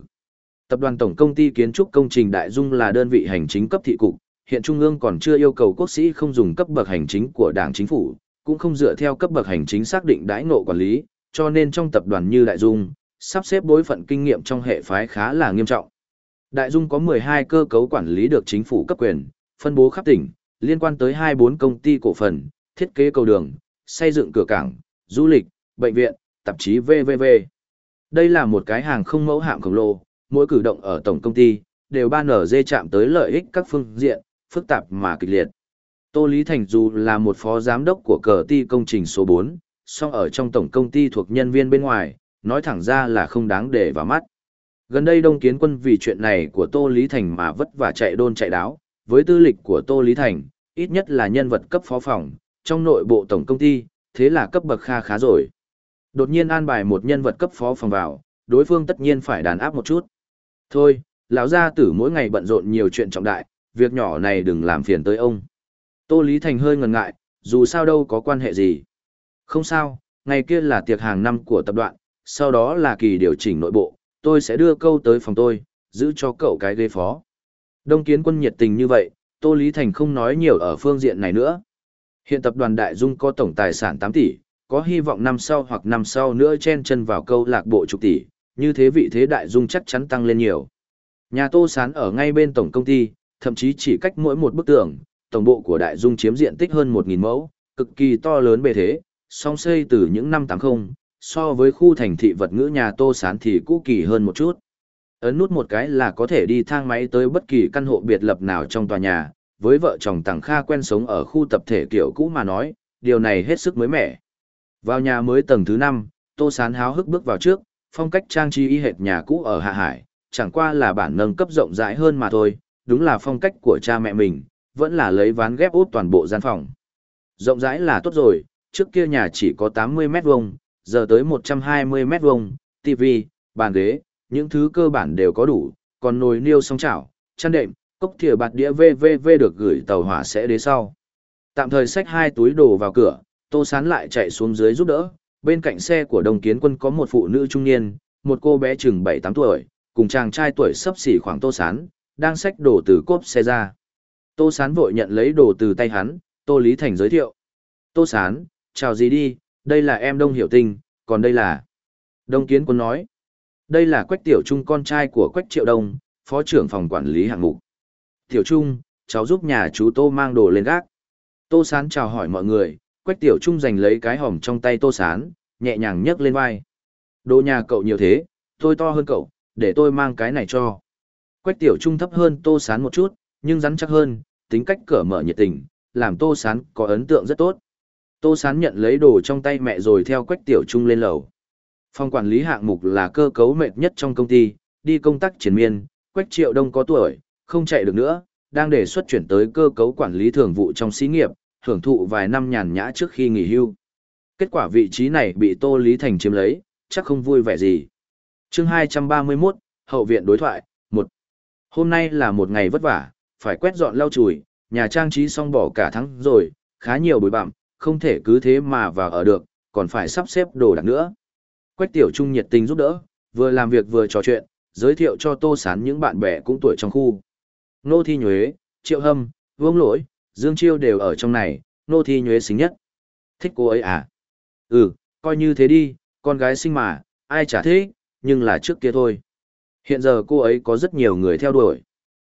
Tập đoàn Tổng Công ty Kiến trúc Công trình Đại Dung là đơn vị hành chính cấp thị cục, hiện Trung ương còn chưa yêu cầu quốc sĩ không dùng cấp bậc hành chính của Đảng Chính phủ, cũng không dựa theo cấp bậc hành chính xác định đãi ngộ quản lý, cho nên trong tập đoàn như Đại Dung, sắp xếp bối phận kinh nghiệm trong hệ phái khá là nghiêm trọng. Đại Dung có 12 cơ cấu quản lý được chính phủ cấp quyền, phân bố khắp tỉnh, liên quan tới 24 công ty cổ phần, thiết kế cầu đường, xây dựng cửa cảng, du lịch, bệnh viện, tạp chí VVV. Đây là một cái hàng không mẫu hạm khổng lồ, mỗi cử động ở tổng công ty, đều ban ở dê chạm tới lợi ích các phương diện, phức tạp mà kịch liệt. Tô Lý Thành dù là một phó giám đốc của cờ ti công trình số 4, song ở trong tổng công ty thuộc nhân viên bên ngoài, nói thẳng ra là không đáng để vào mắt. Gần đây Đông Kiến Quân vì chuyện này của Tô Lý Thành mà vất vả chạy đôn chạy đáo, với tư lịch của Tô Lý Thành, ít nhất là nhân vật cấp phó phòng, trong nội bộ tổng công ty, thế là cấp bậc kha khá rồi. Đột nhiên an bài một nhân vật cấp phó phòng vào, đối phương tất nhiên phải đàn áp một chút. Thôi, lão gia tử mỗi ngày bận rộn nhiều chuyện trọng đại, việc nhỏ này đừng làm phiền tới ông. Tô Lý Thành hơi ngần ngại, dù sao đâu có quan hệ gì. Không sao, ngày kia là tiệc hàng năm của tập đoạn, sau đó là kỳ điều chỉnh nội bộ, tôi sẽ đưa câu tới phòng tôi, giữ cho cậu cái ghế phó. Đông kiến quân nhiệt tình như vậy, Tô Lý Thành không nói nhiều ở phương diện này nữa. Hiện tập đoàn Đại Dung có tổng tài sản 8 tỷ, có hy vọng năm sau hoặc năm sau nữa chen chân vào câu lạc bộ chục tỷ, như thế vị thế Đại Dung chắc chắn tăng lên nhiều. Nhà Tô Sán ở ngay bên tổng công ty, thậm chí chỉ cách mỗi một bức tường, tổng bộ của Đại Dung chiếm diện tích hơn 1.000 mẫu, cực kỳ to lớn bề thế, song xây từ những năm 80, so với khu thành thị vật ngữ nhà Tô Sán thì cũ kỳ hơn một chút. Ấn nút một cái là có thể đi thang máy tới bất kỳ căn hộ biệt lập nào trong tòa nhà, với vợ chồng Tằng Kha quen sống ở khu tập thể kiểu cũ mà nói, điều này hết sức mới mẻ. Vào nhà mới tầng thứ 5, Tô Sán háo hức bước vào trước, phong cách trang trí y hệt nhà cũ ở Hạ Hải, chẳng qua là bản nâng cấp rộng rãi hơn mà thôi, đúng là phong cách của cha mẹ mình, vẫn là lấy ván ghép út toàn bộ gian phòng. Rộng rãi là tốt rồi, trước kia nhà chỉ có 80 mét vuông, giờ tới 120 mét vuông, TV, bàn ghế, những thứ cơ bản đều có đủ, còn nồi niêu song chảo, chăn đệm, cốc thìa bạt đĩa VVV được gửi tàu hỏa sẽ đến sau. Tạm thời xách hai túi đồ vào cửa, Tô Sán lại chạy xuống dưới giúp đỡ, bên cạnh xe của đồng kiến quân có một phụ nữ trung niên, một cô bé chừng 7-8 tuổi, cùng chàng trai tuổi sấp xỉ khoảng Tô Sán, đang xách đồ từ cốp xe ra. Tô Sán vội nhận lấy đồ từ tay hắn, Tô Lý Thành giới thiệu. Tô Sán, chào gì đi, đây là em Đông Hiểu Tinh, còn đây là... Đông Kiến Quân nói. Đây là Quách Tiểu Trung con trai của Quách Triệu Đông, phó trưởng phòng quản lý hạng mục. Tiểu Trung, cháu giúp nhà chú Tô mang đồ lên gác. Tô Sán chào hỏi mọi người, Quách Tiểu Trung giành lấy cái hòm trong tay Tô Sán, nhẹ nhàng nhấc lên vai. Đồ nhà cậu nhiều thế, tôi to hơn cậu, để tôi mang cái này cho. Quách Tiểu Trung thấp hơn Tô Sán một chút, nhưng rắn chắc hơn, tính cách cởi mở nhiệt tình, làm Tô Sán có ấn tượng rất tốt. Tô Sán nhận lấy đồ trong tay mẹ rồi theo Quách Tiểu Trung lên lầu. Phòng quản lý hạng mục là cơ cấu mệt nhất trong công ty, đi công tác triển miên, Quách Triệu Đông có tuổi, không chạy được nữa, đang đề xuất chuyển tới cơ cấu quản lý thường vụ trong xí nghiệp, hưởng thụ vài năm nhàn nhã trước khi nghỉ hưu. Kết quả vị trí này bị Tô Lý Thành chiếm lấy, chắc không vui vẻ gì. chương 231, Hậu viện đối thoại, 1. Hôm nay là một ngày vất vả, phải quét dọn lau chùi, nhà trang trí xong bỏ cả tháng rồi, khá nhiều bụi bặm, không thể cứ thế mà vào ở được, còn phải sắp xếp đồ đạc nữa. Quách Tiểu Trung nhiệt tình giúp đỡ, vừa làm việc vừa trò chuyện, giới thiệu cho Tô Sán những bạn bè cũng tuổi trong khu. Nô Thi Nhuế, Triệu Hâm, Vương Lỗi, Dương Chiêu đều ở trong này, Nô Thi Nhuế xính nhất. Thích cô ấy à? Ừ, coi như thế đi, con gái sinh mà, ai chả thế, nhưng là trước kia thôi. Hiện giờ cô ấy có rất nhiều người theo đuổi.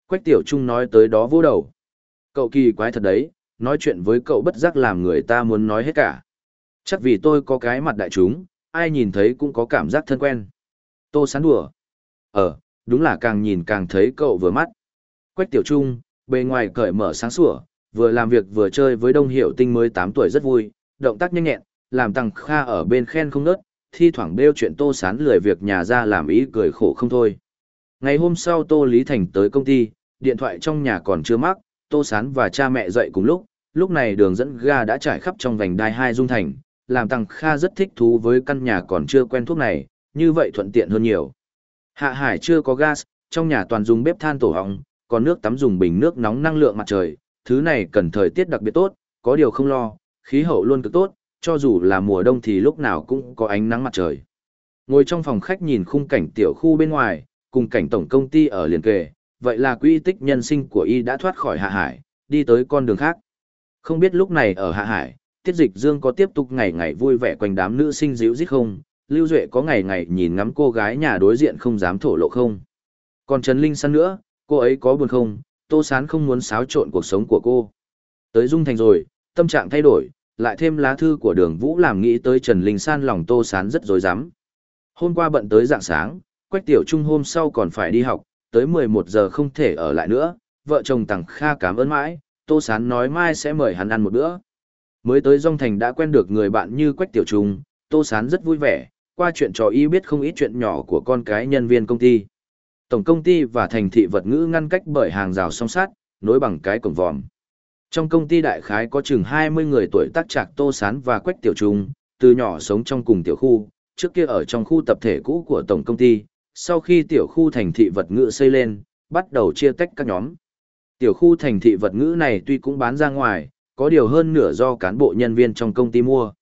Quách Tiểu Trung nói tới đó vô đầu. Cậu kỳ quái thật đấy, nói chuyện với cậu bất giác làm người ta muốn nói hết cả. Chắc vì tôi có cái mặt đại chúng, ai nhìn thấy cũng có cảm giác thân quen. Tô sán đùa. Ờ, đúng là càng nhìn càng thấy cậu vừa mắt. Quách Tiểu Trung, bề ngoài cởi mở sáng sủa, vừa làm việc vừa chơi với Đông Hiểu Tinh mới 8 tuổi rất vui, động tác nhanh nhẹn, làm Tăng Kha ở bên khen không nớt, thi thoảng bêu chuyện Tô Sán lười việc nhà ra làm ý cười khổ không thôi. Ngày hôm sau Tô Lý Thành tới công ty, điện thoại trong nhà còn chưa mắc, Tô Sán và cha mẹ dậy cùng lúc, lúc này đường dẫn ga đã trải khắp trong vành đai hai dung thành, làm Tăng Kha rất thích thú với căn nhà còn chưa quen thuốc này, như vậy thuận tiện hơn nhiều. Hạ Hải chưa có gas, trong nhà toàn dùng bếp than tổ họng, còn nước tắm dùng bình nước nóng năng lượng mặt trời, thứ này cần thời tiết đặc biệt tốt, có điều không lo, khí hậu luôn cực tốt, cho dù là mùa đông thì lúc nào cũng có ánh nắng mặt trời. Ngồi trong phòng khách nhìn khung cảnh tiểu khu bên ngoài, cùng cảnh tổng công ty ở liền kề, vậy là quỹ tích nhân sinh của y đã thoát khỏi hạ hải, đi tới con đường khác. Không biết lúc này ở hạ hải, tiết dịch dương có tiếp tục ngày ngày vui vẻ quanh đám nữ sinh dịu dít không, Lưu Duệ có ngày ngày nhìn ngắm cô gái nhà đối diện không dám thổ lộ không. Còn Trần Linh Săn nữa, cô ấy có buồn không, Tô Sán không muốn xáo trộn cuộc sống của cô. Tới Dung Thành rồi, tâm trạng thay đổi, lại thêm lá thư của đường Vũ làm nghĩ tới Trần Linh San lòng Tô Sán rất dối rắm Hôm qua bận tới dạng sáng, Quách Tiểu Trung hôm sau còn phải đi học, tới 11 giờ không thể ở lại nữa, vợ chồng Tằng Kha cảm ơn mãi, Tô Sán nói mai sẽ mời hắn ăn một bữa. Mới tới Dung Thành đã quen được người bạn như Quách Tiểu Trung, Tô Sán rất vui vẻ, qua chuyện trò y biết không ít chuyện nhỏ của con cái nhân viên công ty. Tổng công ty và thành thị vật ngữ ngăn cách bởi hàng rào song sát, nối bằng cái cổng vòm. Trong công ty đại khái có chừng 20 người tuổi tác trạc Tô Sán và Quách Tiểu Trung, từ nhỏ sống trong cùng tiểu khu, trước kia ở trong khu tập thể cũ của tổng công ty, sau khi tiểu khu thành thị vật ngữ xây lên, bắt đầu chia tách các nhóm. Tiểu khu thành thị vật ngữ này tuy cũng bán ra ngoài, có điều hơn nửa do cán bộ nhân viên trong công ty mua.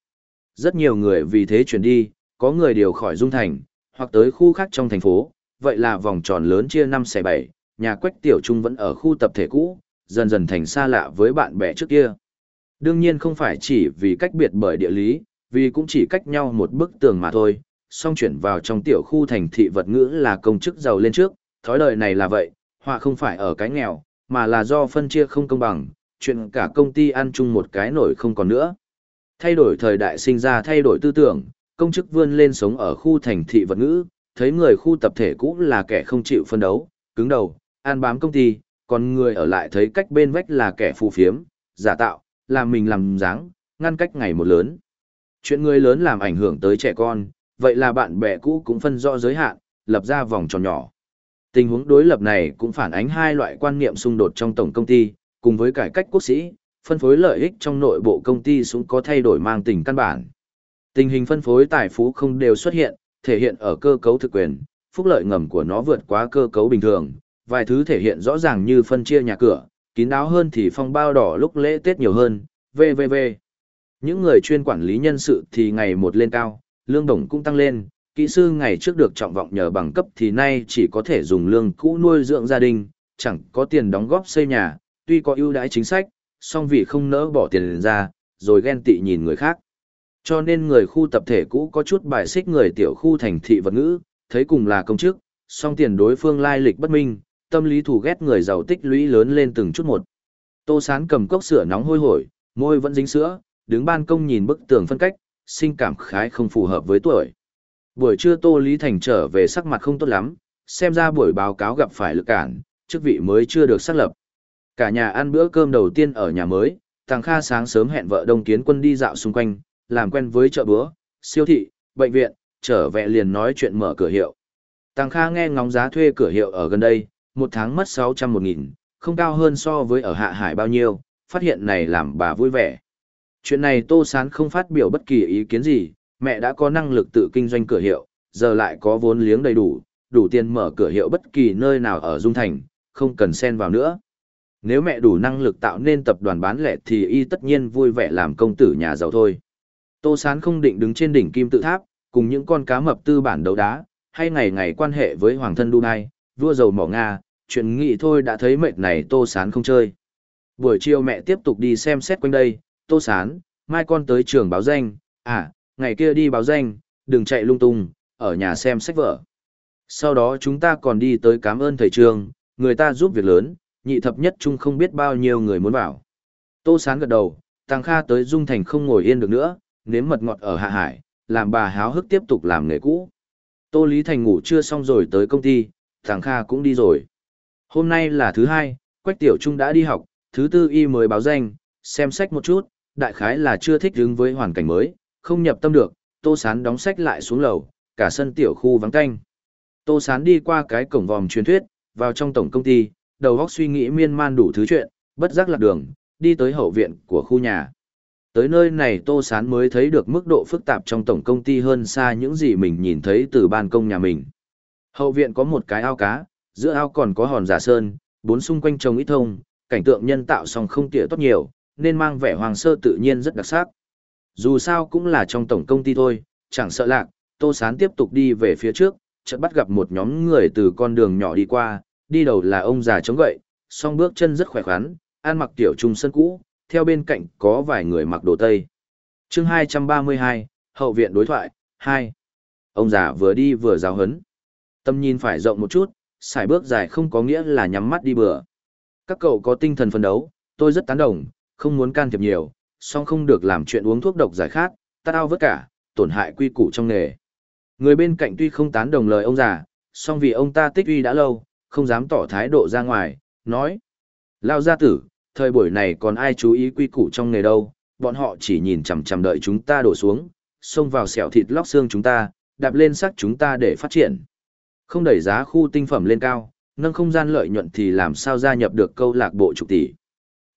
Rất nhiều người vì thế chuyển đi, có người điều khỏi Dung Thành, hoặc tới khu khác trong thành phố, vậy là vòng tròn lớn chia 5 xe 7, nhà Quách Tiểu Trung vẫn ở khu tập thể cũ, dần dần thành xa lạ với bạn bè trước kia. Đương nhiên không phải chỉ vì cách biệt bởi địa lý, vì cũng chỉ cách nhau một bức tường mà thôi, song chuyển vào trong tiểu khu thành thị vật ngữ là công chức giàu lên trước, thói đời này là vậy, họa không phải ở cái nghèo, mà là do phân chia không công bằng, chuyện cả công ty ăn chung một cái nổi không còn nữa. Thay đổi thời đại sinh ra thay đổi tư tưởng, công chức vươn lên sống ở khu thành thị vật ngữ, thấy người khu tập thể cũ là kẻ không chịu phân đấu, cứng đầu, an bám công ty, còn người ở lại thấy cách bên vách là kẻ phù phiếm, giả tạo, làm mình làm dáng, ngăn cách ngày một lớn. Chuyện người lớn làm ảnh hưởng tới trẻ con, vậy là bạn bè cũ cũng phân rõ giới hạn, lập ra vòng tròn nhỏ. Tình huống đối lập này cũng phản ánh hai loại quan niệm xung đột trong tổng công ty, cùng với cải cách quốc sĩ, phân phối lợi ích trong nội bộ công ty cũng có thay đổi mang tình căn bản. Tình hình phân phối tài phú không đều xuất hiện, thể hiện ở cơ cấu thực quyền, phúc lợi ngầm của nó vượt quá cơ cấu bình thường, vài thứ thể hiện rõ ràng như phân chia nhà cửa, kín đáo hơn thì phong bao đỏ lúc lễ Tết nhiều hơn, vvv. Những người chuyên quản lý nhân sự thì ngày một lên cao, lương đồng cũng tăng lên, kỹ sư ngày trước được trọng vọng nhờ bằng cấp thì nay chỉ có thể dùng lương cũ nuôi dưỡng gia đình, chẳng có tiền đóng góp xây nhà, tuy có ưu đãi chính sách, song vì không nỡ bỏ tiền ra, rồi ghen tị nhìn người khác. Cho nên người khu tập thể cũ có chút bài xích người tiểu khu thành thị vật ngữ, thấy cùng là công chức, song tiền đối phương lai lịch bất minh, tâm lý thù ghét người giàu tích lũy lớn lên từng chút một. Tô Sán cầm cốc sữa nóng hôi hổi, môi vẫn dính sữa, đứng ban công nhìn bức tường phân cách, sinh cảm khái không phù hợp với tuổi. Buổi trưa Tô Lý Thành trở về sắc mặt không tốt lắm, xem ra buổi báo cáo gặp phải lực cản, chức vị mới chưa được xác lập. Cả nhà ăn bữa cơm đầu tiên ở nhà mới, Tàng Kha sáng sớm hẹn vợ Đông Kiến Quân đi dạo xung quanh, làm quen với chợ búa, siêu thị, bệnh viện, trở về liền nói chuyện mở cửa hiệu. Tàng Kha nghe ngóng giá thuê cửa hiệu ở gần đây, một tháng mất 600 một nghìn, không cao hơn so với ở Hạ Hải bao nhiêu, phát hiện này làm bà vui vẻ. Chuyện này Tô Sán không phát biểu bất kỳ ý kiến gì, mẹ đã có năng lực tự kinh doanh cửa hiệu, giờ lại có vốn liếng đầy đủ, đủ tiền mở cửa hiệu bất kỳ nơi nào ở Dung Thành, không cần xen vào nữa. Nếu mẹ đủ năng lực tạo nên tập đoàn bán lẻ thì y tất nhiên vui vẻ làm công tử nhà giàu thôi. Tô Sán không định đứng trên đỉnh kim tự tháp, cùng những con cá mập tư bản đấu đá, hay ngày ngày quan hệ với hoàng thân Dubai, vua giàu mỏ Nga, chuyện nghị thôi đã thấy mệt này Tô Sán không chơi. Buổi chiều mẹ tiếp tục đi xem xét quanh đây, Tô Sán, mai con tới trường báo danh, à, ngày kia đi báo danh, đừng chạy lung tung, ở nhà xem sách vở. Sau đó chúng ta còn đi tới cảm ơn thầy trường, người ta giúp việc lớn, nhị thập nhất trung không biết bao nhiêu người muốn vào. Tô Sán gật đầu, Tăng Kha tới Dung Thành không ngồi yên được nữa, nếm mật ngọt ở Hạ Hải, làm bà háo hức tiếp tục làm nghề cũ. Tô Lý Thành ngủ chưa xong rồi tới công ty, Tăng Kha cũng đi rồi. Hôm nay là thứ hai, Quách Tiểu Trung đã đi học, thứ tư y mới báo danh, xem sách một chút, đại khái là chưa thích ứng với hoàn cảnh mới, không nhập tâm được, Tô Sán đóng sách lại xuống lầu, cả sân tiểu khu vắng canh. Tô Sán đi qua cái cổng vòm truyền thuyết, vào trong tổng công ty, đầu góc suy nghĩ miên man đủ thứ chuyện, bất giác lạc đường, đi tới hậu viện của khu nhà. Tới nơi này Tô Sán mới thấy được mức độ phức tạp trong tổng công ty hơn xa những gì mình nhìn thấy từ ban công nhà mình. Hậu viện có một cái ao cá, giữa ao còn có hòn giả sơn, bốn xung quanh trồng ít thông, cảnh tượng nhân tạo song không tỉa tốt nhiều, nên mang vẻ hoàng sơ tự nhiên rất đặc sắc. Dù sao cũng là trong tổng công ty thôi, chẳng sợ lạc, Tô Sán tiếp tục đi về phía trước, chợt bắt gặp một nhóm người từ con đường nhỏ đi qua, đi đầu là ông già chống gậy, song bước chân rất khỏe khoắn, ăn mặc tiểu trung sân cũ, theo bên cạnh có vài người mặc đồ tây. chương 232, Hậu viện đối thoại, 2. Ông già vừa đi vừa giáo hấn. Tâm nhìn phải rộng một chút, xài bước dài không có nghĩa là nhắm mắt đi bừa. Các cậu có tinh thần phấn đấu, tôi rất tán đồng, không muốn can thiệp nhiều, song không được làm chuyện uống thuốc độc giải khát, ta ao vất cả, tổn hại quy củ trong nghề. Người bên cạnh tuy không tán đồng lời ông già, song vì ông ta tích uy đã lâu, không dám tỏ thái độ ra ngoài, nói. Lao gia tử, thời buổi này còn ai chú ý quy củ trong nghề đâu, bọn họ chỉ nhìn chằm chằm đợi chúng ta đổ xuống, xông vào xẻo thịt lóc xương chúng ta, đạp lên sắc chúng ta để phát triển. Không đẩy giá khu tinh phẩm lên cao, nâng không gian lợi nhuận thì làm sao gia nhập được câu lạc bộ trục tỷ.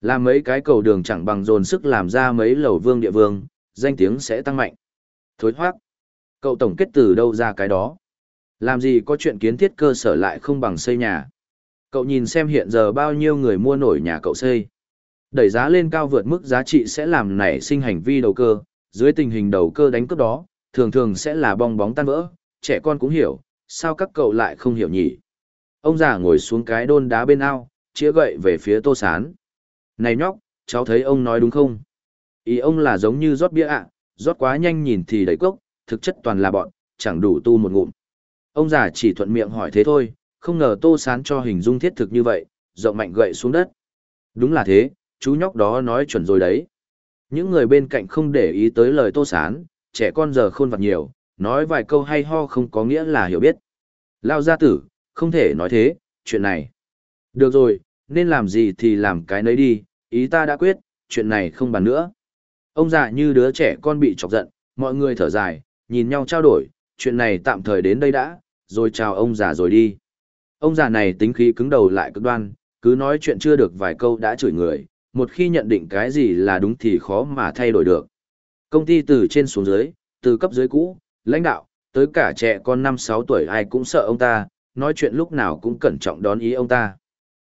Làm mấy cái cầu đường chẳng bằng dồn sức làm ra mấy lầu vương địa vương, danh tiếng sẽ tăng mạnh. Thối thoát. Cậu tổng kết từ đâu ra cái đó? Làm gì có chuyện kiến thiết cơ sở lại không bằng xây nhà? Cậu nhìn xem hiện giờ bao nhiêu người mua nổi nhà cậu xây. Đẩy giá lên cao vượt mức giá trị sẽ làm nảy sinh hành vi đầu cơ, dưới tình hình đầu cơ đánh cướp đó, thường thường sẽ là bong bóng tan vỡ, trẻ con cũng hiểu, sao các cậu lại không hiểu nhỉ? Ông già ngồi xuống cái đôn đá bên ao, chĩa gậy về phía tô sán. Này nhóc, cháu thấy ông nói đúng không? Ý ông là giống như rót bia ạ, rót quá nhanh nhìn thì đầy cốc, thực chất toàn là bọn, chẳng đủ tu một ngụm. Ông già chỉ thuận miệng hỏi thế thôi, không ngờ tô sán cho hình dung thiết thực như vậy, rộng mạnh gậy xuống đất. Đúng là thế, chú nhóc đó nói chuẩn rồi đấy. Những người bên cạnh không để ý tới lời tô sán, trẻ con giờ khôn vặt nhiều, nói vài câu hay ho không có nghĩa là hiểu biết. Lao gia tử, không thể nói thế, chuyện này. Được rồi, nên làm gì thì làm cái nấy đi, ý ta đã quyết, chuyện này không bàn nữa. Ông già như đứa trẻ con bị chọc giận, mọi người thở dài, nhìn nhau trao đổi, chuyện này tạm thời đến đây đã, rồi chào ông già rồi đi. Ông già này tính khí cứng đầu lại cực đoan, cứ nói chuyện chưa được vài câu đã chửi người, một khi nhận định cái gì là đúng thì khó mà thay đổi được. Công ty từ trên xuống dưới, từ cấp dưới cũ, lãnh đạo, tới cả trẻ con 5-6 tuổi ai cũng sợ ông ta, nói chuyện lúc nào cũng cẩn trọng đón ý ông ta.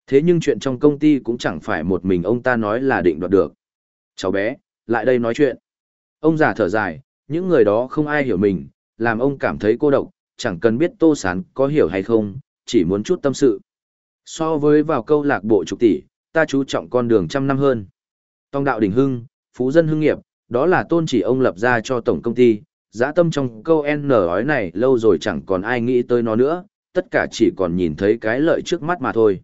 Thế nhưng chuyện trong công ty cũng chẳng phải một mình ông ta nói là định đoạt được. Cháu bé, lại đây nói chuyện. Ông già thở dài, những người đó không ai hiểu mình, làm ông cảm thấy cô độc, chẳng cần biết Tô Sán có hiểu hay không, chỉ muốn chút tâm sự. So với vào câu lạc bộ trục tỷ, ta chú trọng con đường trăm năm hơn. Tông đạo đỉnh hưng, phú dân hưng nghiệp, đó là tôn chỉ ông lập ra cho tổng công ty, giã tâm trong câu N ói này lâu rồi chẳng còn ai nghĩ tới nó nữa, tất cả chỉ còn nhìn thấy cái lợi trước mắt mà thôi.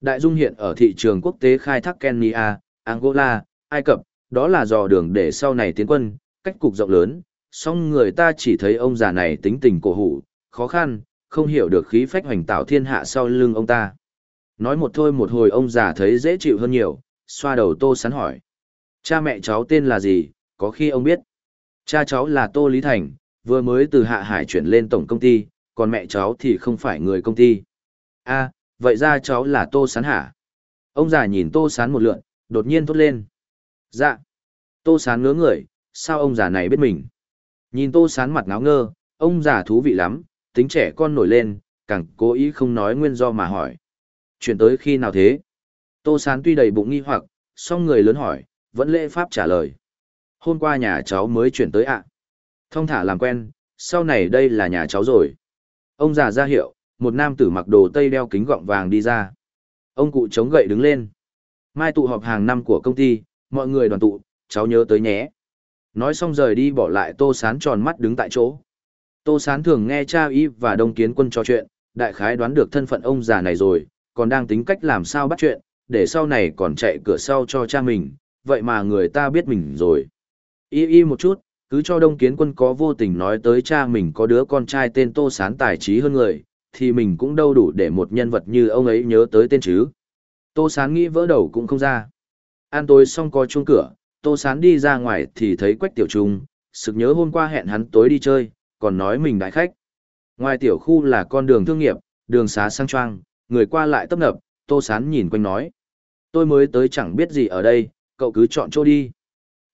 Đại Dung hiện ở thị trường quốc tế khai thác Kenya, Angola, Ai Cập, đó là dò đường để sau này tiến quân, cách cục rộng lớn, song người ta chỉ thấy ông già này tính tình cổ hủ, khó khăn, không hiểu được khí phách hoành tạo thiên hạ sau lưng ông ta. Nói một thôi một hồi ông già thấy dễ chịu hơn nhiều, xoa đầu Tô Sán hỏi. Cha mẹ cháu tên là gì, có khi ông biết. Cha cháu là Tô Lý Thành, vừa mới từ Hạ Hải chuyển lên tổng công ty, còn mẹ cháu thì không phải người công ty. a vậy ra cháu là Tô Sán hả? Ông già nhìn Tô Sán một lượn, đột nhiên thốt lên. Dạ. Tô Sán ngớ người, sao ông già này biết mình? Nhìn Tô Sán mặt ngáo ngơ, ông già thú vị lắm, tính trẻ con nổi lên, càng cố ý không nói nguyên do mà hỏi. Chuyển tới khi nào thế? Tô Sán tuy đầy bụng nghi hoặc, song người lớn hỏi, vẫn lễ pháp trả lời. Hôm qua nhà cháu mới chuyển tới ạ. À. Thông thả làm quen, sau này đây là nhà cháu rồi. Ông già ra hiệu, một nam tử mặc đồ tây đeo kính gọng vàng đi ra. Ông cụ chống gậy đứng lên. Mai tụ họp hàng năm của công ty, mọi người đoàn tụ, cháu nhớ tới nhé. Nói xong rời đi bỏ lại Tô Sán tròn mắt đứng tại chỗ. Tô Sán thường nghe cha y và đông kiến quân trò chuyện, đại khái đoán được thân phận ông già này rồi, còn đang tính cách làm sao bắt chuyện, để sau này còn chạy cửa sau cho cha mình, vậy mà người ta biết mình rồi. Y y một chút, cứ cho đông kiến quân có vô tình nói tới cha mình có đứa con trai tên Tô Sán tài trí hơn người, thì mình cũng đâu đủ để một nhân vật như ông ấy nhớ tới tên chứ. Tô Sán nghĩ vỡ đầu cũng không ra. An tối xong có chuông cửa, Tô Sán đi ra ngoài thì thấy Quách Tiểu Trung, sực nhớ hôm qua hẹn hắn tối đi chơi, còn nói mình đại khách. Ngoài tiểu khu là con đường thương nghiệp, đường xá sang choang, người qua lại tấp nập, Tô Sán nhìn quanh nói. Tôi mới tới chẳng biết gì ở đây, cậu cứ chọn chỗ đi.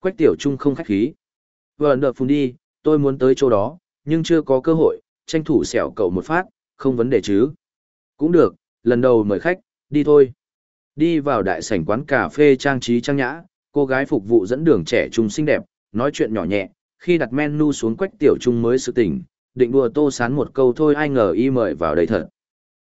Quách Tiểu Trung không khách khí. Vờn đợt phun đi, tôi muốn tới chỗ đó, nhưng chưa có cơ hội, tranh thủ xẻo cậu một phát, không vấn đề chứ. Cũng được, lần đầu mời khách, đi thôi. Đi vào đại sảnh quán cà phê trang trí trang nhã, cô gái phục vụ dẫn đường trẻ trung xinh đẹp, nói chuyện nhỏ nhẹ, khi đặt menu xuống quách tiểu trung mới sự tỉnh, định đùa tô sán một câu thôi ai ngờ y mời vào đây thật.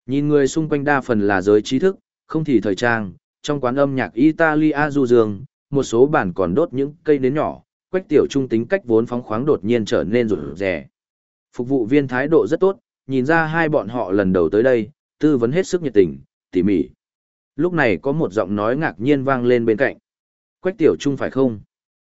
Nhìn người xung quanh đa phần là giới trí thức, không thì thời trang, trong quán âm nhạc Italia du dương, một số bản còn đốt những cây nến nhỏ, quách tiểu trung tính cách vốn phóng khoáng đột nhiên trở nên rụt rè. Phục vụ viên thái độ rất tốt, nhìn ra hai bọn họ lần đầu tới đây, tư vấn hết sức nhiệt tình, tỉ mỉ. Lúc này có một giọng nói ngạc nhiên vang lên bên cạnh. Quách tiểu trung phải không?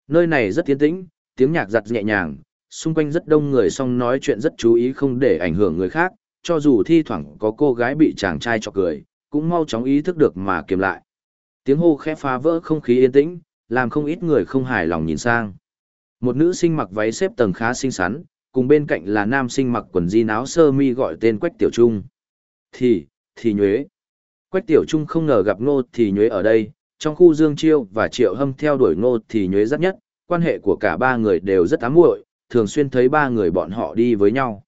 Nơi này rất tiến tĩnh, tiếng nhạc giặt nhẹ nhàng, xung quanh rất đông người song nói chuyện rất chú ý không để ảnh hưởng người khác, cho dù thi thoảng có cô gái bị chàng trai chọc cười, cũng mau chóng ý thức được mà kiềm lại. Tiếng hô khẽ phá vỡ không khí yên tĩnh, làm không ít người không hài lòng nhìn sang. Một nữ sinh mặc váy xếp tầng khá xinh xắn, cùng bên cạnh là nam sinh mặc quần jean áo sơ mi gọi tên Quách Tiểu Trung. Thì, thì nhuế. Quách Tiểu Trung không ngờ gặp Ngô thì nhuế ở đây, trong khu Dương Chiêu và Triệu Hâm theo đuổi Ngô thì nhuế rất nhất, quan hệ của cả ba người đều rất ám muội, thường xuyên thấy ba người bọn họ đi với nhau.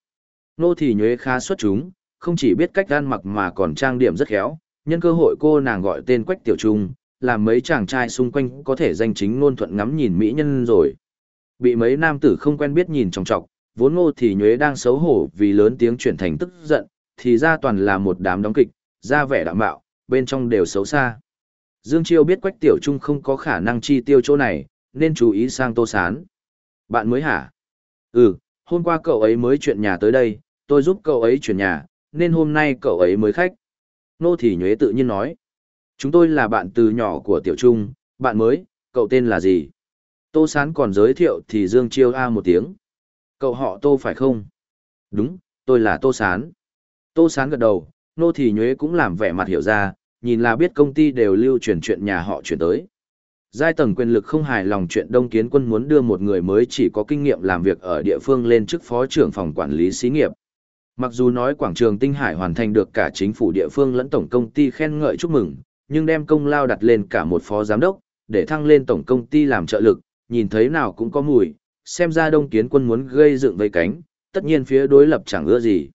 Ngô thì nhuế khá xuất chúng, không chỉ biết cách ăn mặc mà còn trang điểm rất khéo, nhân cơ hội cô nàng gọi tên Quách Tiểu Trung, làm mấy chàng trai xung quanh có thể danh chính ngôn thuận ngắm nhìn mỹ nhân rồi. Bị mấy nam tử không quen biết nhìn trọng trọng, vốn ngô thì nhuế đang xấu hổ vì lớn tiếng chuyển thành tức giận, thì ra toàn là một đám đóng kịch, ra vẻ đạm bạo, bên trong đều xấu xa. Dương Chiêu biết Quách Tiểu Trung không có khả năng chi tiêu chỗ này, nên chú ý sang Tô Sán. Bạn mới hả? Ừ, hôm qua cậu ấy mới chuyển nhà tới đây, tôi giúp cậu ấy chuyển nhà, nên hôm nay cậu ấy mới khách. Nô thị nhuế tự nhiên nói. Chúng tôi là bạn từ nhỏ của Tiểu Trung, bạn mới, cậu tên là gì? Tô Sán còn giới thiệu thì Dương Chiêu A một tiếng. Cậu họ Tô phải không? Đúng, tôi là Tô Sán. Tô Sán gật đầu, nô thị nhuế cũng làm vẻ mặt hiểu ra, nhìn là biết công ty đều lưu truyền chuyện nhà họ chuyển tới. Giai tầng quyền lực không hài lòng chuyện Đông Kiến Quân muốn đưa một người mới chỉ có kinh nghiệm làm việc ở địa phương lên chức phó trưởng phòng quản lý xí nghiệp. Mặc dù nói quảng trường Tinh Hải hoàn thành được cả chính phủ địa phương lẫn tổng công ty khen ngợi chúc mừng, nhưng đem công lao đặt lên cả một phó giám đốc, để thăng lên tổng công ty làm trợ lực, nhìn thấy nào cũng có mùi, xem ra Đông Kiến Quân muốn gây dựng vây cánh, tất nhiên phía đối lập chẳng ưa gì.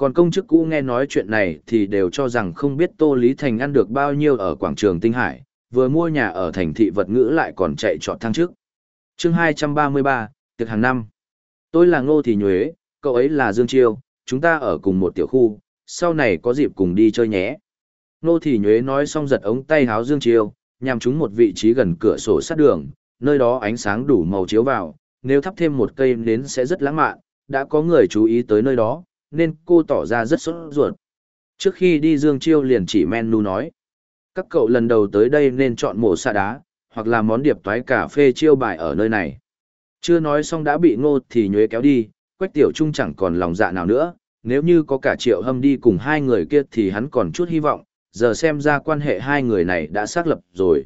Còn công chức cũ nghe nói chuyện này thì đều cho rằng không biết Tô Lý Thành ăn được bao nhiêu ở quảng trường Tinh Hải, vừa mua nhà ở thành thị vật ngữ lại còn chạy trọt thăng trước. chương 233, tiệc hàng năm. Tôi là Ngô Thị Nhuế, cậu ấy là Dương Chiêu, chúng ta ở cùng một tiểu khu, sau này có dịp cùng đi chơi nhé. Ngô Thị Nhuế nói xong giật ống tay háo Dương Chiêu, nhằm trúng một vị trí gần cửa sổ sát đường, nơi đó ánh sáng đủ màu chiếu vào, nếu thắp thêm một cây nến sẽ rất lãng mạn, đã có người chú ý tới nơi đó, nên cô tỏ ra rất sốt ruột. Trước khi đi Dương Chiêu liền chỉ menu nói, các cậu lần đầu tới đây nên chọn mổ xạ đá, hoặc là món điệp toái cà phê chiêu bài ở nơi này. Chưa nói xong đã bị ngô thì nhuế kéo đi, quách tiểu trung chẳng còn lòng dạ nào nữa, nếu như có cả triệu hâm đi cùng hai người kia thì hắn còn chút hy vọng, giờ xem ra quan hệ hai người này đã xác lập rồi.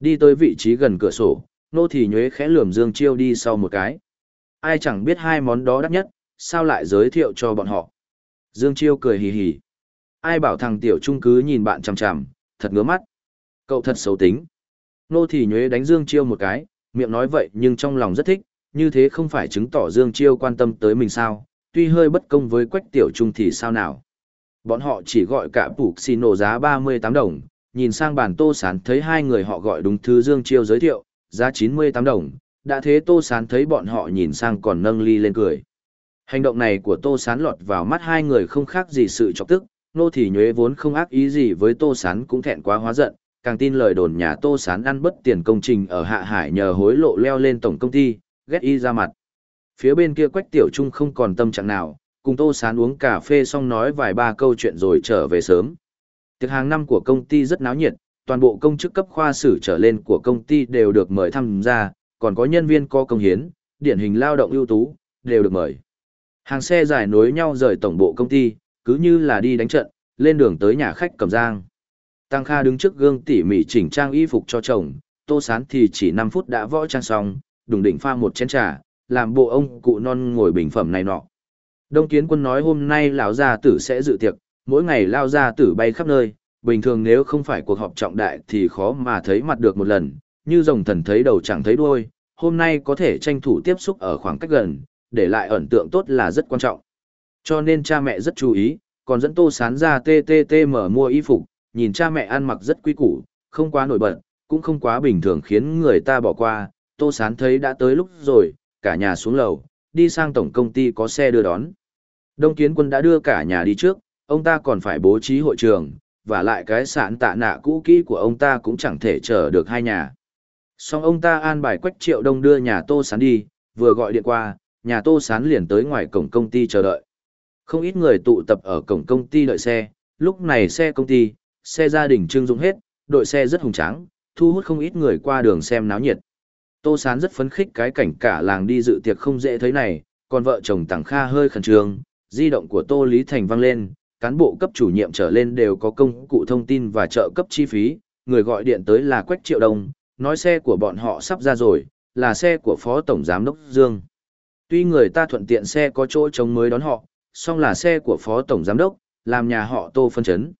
Đi tới vị trí gần cửa sổ, nô thì nhuế khẽ lườm Dương Chiêu đi sau một cái. Ai chẳng biết hai món đó đắt nhất, sao lại giới thiệu cho bọn họ. Dương Chiêu cười hì hì. Ai bảo thằng tiểu trung cứ nhìn bạn chằm chằm, thật ngứa mắt. Cậu thật xấu tính. Nô thì nhuế đánh Dương Chiêu một cái, miệng nói vậy nhưng trong lòng rất thích, như thế không phải chứng tỏ Dương Chiêu quan tâm tới mình sao, tuy hơi bất công với quách tiểu trung thì sao nào. Bọn họ chỉ gọi cả bục xì nổ giá 38 đồng, nhìn sang bàn tô sán thấy hai người họ gọi đúng thứ Dương Chiêu giới thiệu, giá 98 đồng, đã thế tô sán thấy bọn họ nhìn sang còn nâng ly lên cười. Hành động này của tô sán lọt vào mắt hai người không khác gì sự chọc tức, nô thì nhuế vốn không ác ý gì với tô sán cũng thẹn quá hóa giận, càng tin lời đồn nhà tô sán ăn bất tiền công trình ở hạ hải nhờ hối lộ leo lên tổng công ty, ghét y ra mặt. Phía bên kia quách tiểu trung không còn tâm trạng nào, cùng tô sán uống cà phê xong nói vài ba câu chuyện rồi trở về sớm. Tiệc hàng năm của công ty rất náo nhiệt, toàn bộ công chức cấp khoa sử trở lên của công ty đều được mời tham gia, còn có nhân viên có công hiến, điển hình lao động ưu tú, đều được mời. Hàng xe dài nối nhau rời tổng bộ công ty, cứ như là đi đánh trận, lên đường tới nhà khách cầm giang. Tăng Kha đứng trước gương tỉ mỉ chỉnh trang y phục cho chồng, Tô Sán thì chỉ 5 phút đã võ trang xong, đùng đỉnh pha một chén trà, làm bộ ông cụ non ngồi bình phẩm này nọ. Đông Kiến Quân nói hôm nay lão gia tử sẽ dự tiệc, mỗi ngày lao gia tử bay khắp nơi, bình thường nếu không phải cuộc họp trọng đại thì khó mà thấy mặt được một lần, như rồng thần thấy đầu chẳng thấy đuôi, hôm nay có thể tranh thủ tiếp xúc ở khoảng cách gần, để lại ấn tượng tốt là rất quan trọng. Cho nên cha mẹ rất chú ý, còn dẫn Tô Sán ra TTTM mua y phục, nhìn cha mẹ ăn mặc rất quý củ, không quá nổi bật, cũng không quá bình thường khiến người ta bỏ qua, Tô Sán thấy đã tới lúc rồi, cả nhà xuống lầu, đi sang tổng công ty có xe đưa đón. Đông Kiến Quân đã đưa cả nhà đi trước, ông ta còn phải bố trí hội trường, và lại cái sản tạ nạ cũ kỹ của ông ta cũng chẳng thể chở được hai nhà. Xong ông ta an bài quách triệu đông đưa nhà Tô Sán đi, vừa gọi điện qua, nhà Tô Sán liền tới ngoài cổng công ty chờ đợi. Không ít người tụ tập ở cổng công ty đợi xe, lúc này xe công ty, xe gia đình trưng dụng hết, đội xe rất hùng tráng, thu hút không ít người qua đường xem náo nhiệt. Tô Sán rất phấn khích cái cảnh cả làng đi dự tiệc không dễ thấy này, còn vợ chồng Tằng Kha hơi khẩn trương, di động của Tô Lý Thành vang lên, cán bộ cấp chủ nhiệm trở lên đều có công cụ thông tin và trợ cấp chi phí, người gọi điện tới là Quách Triệu Đông, nói xe của bọn họ sắp ra rồi, là xe của Phó Tổng Giám Đốc Dương. Tuy người ta thuận tiện xe có chỗ chống mới đón họ, song là xe của Phó Tổng Giám Đốc, làm nhà họ Tô phân chấn.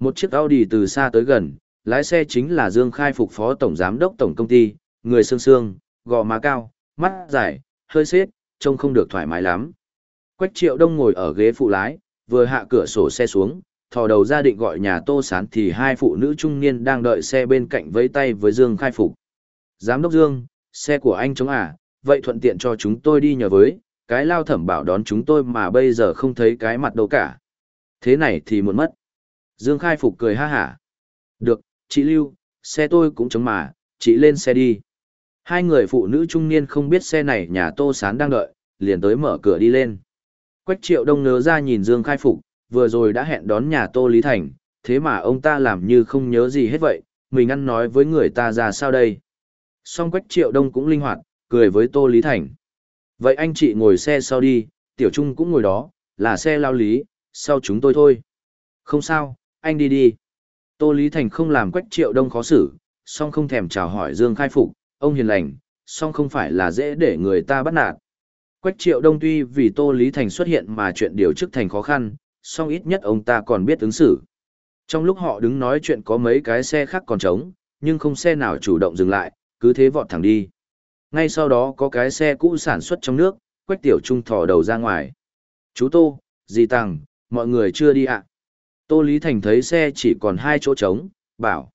Một chiếc Audi từ xa tới gần, lái xe chính là Dương Khai Phục Phó Tổng Giám Đốc Tổng Công ty, người xương xương, gò má cao, mắt dài, hơi xếp, trông không được thoải mái lắm. Quách Triệu Đông ngồi ở ghế phụ lái, vừa hạ cửa sổ xe xuống, thò đầu ra định gọi nhà Tô Sán thì hai phụ nữ trung niên đang đợi xe bên cạnh vẫy tay với Dương Khai Phục. Giám đốc Dương, xe của anh chống à, vậy thuận tiện cho chúng tôi đi nhờ với, cái lao thẩm bảo đón chúng tôi mà bây giờ không thấy cái mặt đâu cả. Thế này thì muốn mất. Dương Khai Phục cười ha hả. Được, chị Lưu, xe tôi cũng chống mà, chị lên xe đi. Hai người phụ nữ trung niên không biết xe này nhà Tô Sán đang đợi, liền tới mở cửa đi lên. Quách triệu đông nớ ra nhìn Dương Khai Phục, vừa rồi đã hẹn đón nhà Tô Lý Thành, thế mà ông ta làm như không nhớ gì hết vậy, mình ăn nói với người ta ra sao đây. Song Quách triệu đông cũng linh hoạt, cười với Tô Lý Thành. Vậy anh chị ngồi xe sau đi, Tiểu Trung cũng ngồi đó, là xe lao lý, sau chúng tôi thôi. Không sao, anh đi đi. Tô Lý Thành không làm Quách triệu đông khó xử, song không thèm chào hỏi Dương Khai Phục, ông hiền lành, song không phải là dễ để người ta bắt nạt. Quách triệu đông tuy vì Tô Lý Thành xuất hiện mà chuyện điều chức thành khó khăn, song ít nhất ông ta còn biết ứng xử. Trong lúc họ đứng nói chuyện có mấy cái xe khác còn trống, nhưng không xe nào chủ động dừng lại, cứ thế vọt thẳng đi. Ngay sau đó có cái xe cũ sản xuất trong nước, Quách Tiểu Trung thò đầu ra ngoài. Chú Tô, dì Tằng, mọi người chưa đi ạ. Tô Lý Thành thấy xe chỉ còn hai chỗ trống, bảo.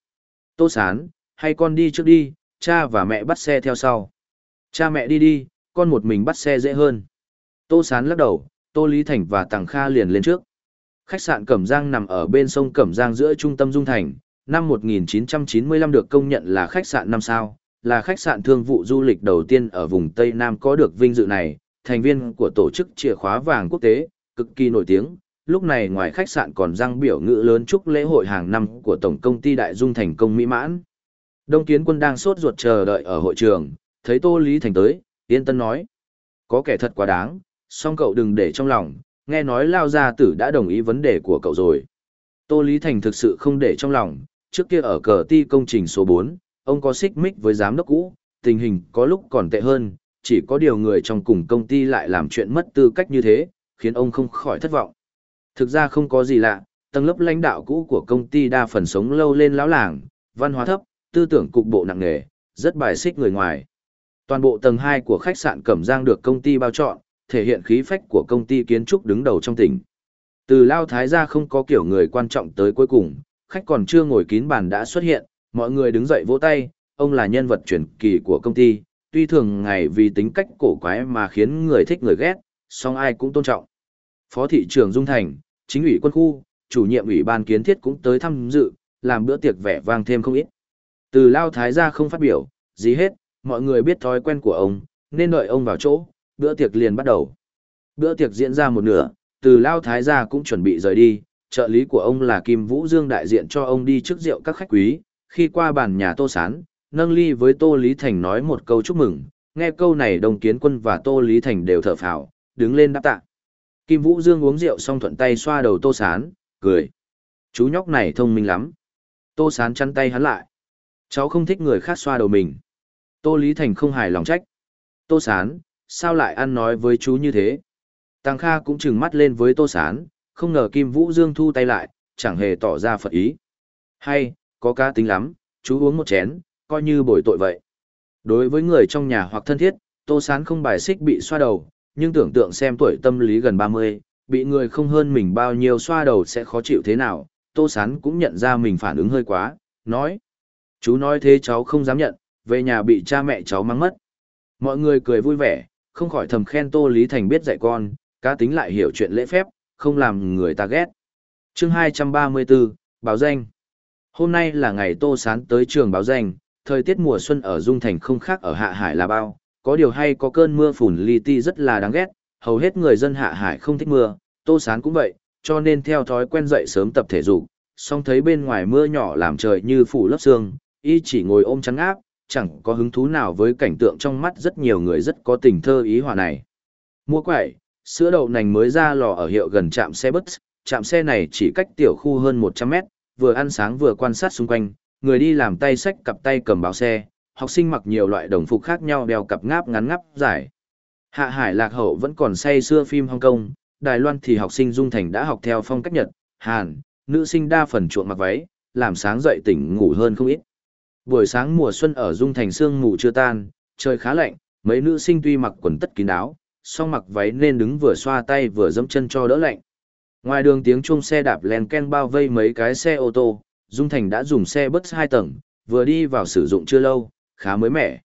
Tô Sán, hay con đi trước đi, cha và mẹ bắt xe theo sau. Cha mẹ đi đi, con một mình bắt xe dễ hơn. Tô Sán lắc đầu, Tô Lý Thành và Tằng Kha liền lên trước. Khách sạn Cẩm Giang nằm ở bên sông Cẩm Giang giữa trung tâm Dung Thành, năm 1995 được công nhận là khách sạn 5 sao, là khách sạn thương vụ du lịch đầu tiên ở vùng Tây Nam có được vinh dự này, thành viên của tổ chức chìa khóa vàng quốc tế, cực kỳ nổi tiếng. Lúc này ngoài khách sạn còn răng biểu ngữ lớn chúc lễ hội hàng năm của Tổng công ty Đại Dung thành công mỹ mãn. Đông Kiến Quân đang sốt ruột chờ đợi ở hội trường, thấy Tô Lý Thành tới, yên tân nói. Có kẻ thật quá đáng, song cậu đừng để trong lòng, Nghe nói Lao Gia Tử đã đồng ý vấn đề của cậu rồi. Tô Lý Thành thực sự không để trong lòng, trước kia ở cờ ti công trình số 4, ông có xích mích với giám đốc cũ, tình hình có lúc còn tệ hơn, chỉ có điều người trong cùng công ty lại làm chuyện mất tư cách như thế, khiến ông không khỏi thất vọng. Thực ra không có gì lạ, tầng lớp lãnh đạo cũ của công ty đa phần sống lâu lên lão làng, văn hóa thấp, tư tưởng cục bộ nặng nề, rất bài xích người ngoài. Toàn bộ tầng 2 của khách sạn Cẩm Giang được công ty bao chọn, thể hiện khí phách của công ty kiến trúc đứng đầu trong tỉnh. Từ Lao Thái ra không có kiểu người quan trọng tới cuối cùng, khách còn chưa ngồi kín bàn đã xuất hiện, mọi người đứng dậy vỗ tay, ông là nhân vật truyền kỳ của công ty, tuy thường ngày vì tính cách cổ quái mà khiến người thích người ghét, song ai cũng tôn trọng. Phó thị trưởng Dung Thành, chính ủy quân khu, chủ nhiệm ủy ban kiến thiết cũng tới thăm dự, làm bữa tiệc vẻ vang thêm không ít. Từ Lao Thái ra không phát biểu, gì hết, mọi người biết thói quen của ông, nên đợi ông vào chỗ, bữa tiệc liền bắt đầu. Bữa tiệc diễn ra một nửa, từ Lao Thái gia cũng chuẩn bị rời đi, trợ lý của ông là Kim Vũ Dương đại diện cho ông đi trước rượu các khách quý, khi qua bàn nhà Tô Sán, nâng ly với Tô Lý Thành nói một câu chúc mừng, nghe câu này đồng kiến quân và Tô Lý Thành đều thở phào, đứng lên đáp tạ. Kim Vũ Dương uống rượu xong thuận tay xoa đầu Tô Sán, cười. Chú nhóc này thông minh lắm. Tô Sán chăn tay hắn lại. Cháu không thích người khác xoa đầu mình. Tô Lý Thành không hài lòng trách. Tô Sán, sao lại ăn nói với chú như thế? Tăng Kha cũng trừng mắt lên với Tô Sán, không ngờ Kim Vũ Dương thu tay lại, chẳng hề tỏ ra phật ý. Hay, có cá tính lắm, chú uống một chén, coi như bồi tội vậy. Đối với người trong nhà hoặc thân thiết, Tô Sán không bài xích bị xoa đầu, nhưng tưởng tượng xem tuổi tâm lý gần 30, bị người không hơn mình bao nhiêu xoa đầu sẽ khó chịu thế nào, Tô Sán cũng nhận ra mình phản ứng hơi quá, nói. Chú nói thế cháu không dám nhận, về nhà bị cha mẹ cháu mang mất. Mọi người cười vui vẻ, không khỏi thầm khen Tô Lý Thành biết dạy con, cá tính lại hiểu chuyện lễ phép, không làm người ta ghét. chương 234, báo danh. Hôm nay là ngày Tô Sán tới trường báo danh, thời tiết mùa xuân ở Dung Thành không khác ở Hạ Hải là bao, có điều hay có cơn mưa phùn li ti rất là đáng ghét, hầu hết người dân Hạ Hải không thích mưa, Tô Sán cũng vậy, cho nên theo thói quen dậy sớm tập thể dục, song thấy bên ngoài mưa nhỏ làm trời như phủ lớp sương, y chỉ ngồi ôm chắn áp, chẳng có hứng thú nào với cảnh tượng trong mắt rất nhiều người rất có tình thơ ý hòa này. Mua quẩy, sữa đậu nành mới ra lò ở hiệu gần trạm xe bus, trạm xe này chỉ cách tiểu khu hơn 100 mét, vừa ăn sáng vừa quan sát xung quanh, người đi làm tay sách cặp tay cầm báo xe, học sinh mặc nhiều loại đồng phục khác nhau đeo cặp ngáp ngắn ngắp dài. Hạ Hải Lạc Hậu vẫn còn say xưa phim Hong Kong, Đài Loan thì học sinh Dung Thành đã học theo phong cách Nhật, Hàn, nữ sinh đa phần chuộng mặc váy, làm sáng dậy tỉnh ngủ hơn không ít. Buổi sáng mùa xuân ở Dung Thành sương mù chưa tan, trời khá lạnh, mấy nữ sinh tuy mặc quần tất kín áo, song mặc váy nên đứng vừa xoa tay vừa dẫm chân cho đỡ lạnh. Ngoài đường tiếng chuông xe đạp len ken bao vây mấy cái xe ô tô, Dung Thành đã dùng xe bus hai tầng, vừa đi vào sử dụng chưa lâu, khá mới mẻ.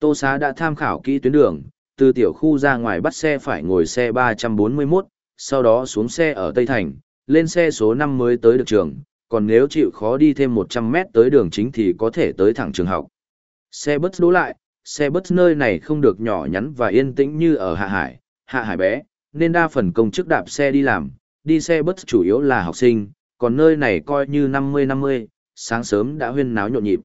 Tô Xá đã tham khảo kỹ tuyến đường, từ tiểu khu ra ngoài bắt xe phải ngồi xe 341, sau đó xuống xe ở Tây Thành, lên xe số 5 mới tới được trường, còn nếu chịu khó đi thêm 100 mét tới đường chính thì có thể tới thẳng trường học. Xe bus đỗ lại, xe bus nơi này không được nhỏ nhắn và yên tĩnh như ở Hạ Hải, Hạ Hải bé, nên đa phần công chức đạp xe đi làm, đi xe bus chủ yếu là học sinh, còn nơi này coi như 50-50, sáng sớm đã huyên náo nhộn nhịp.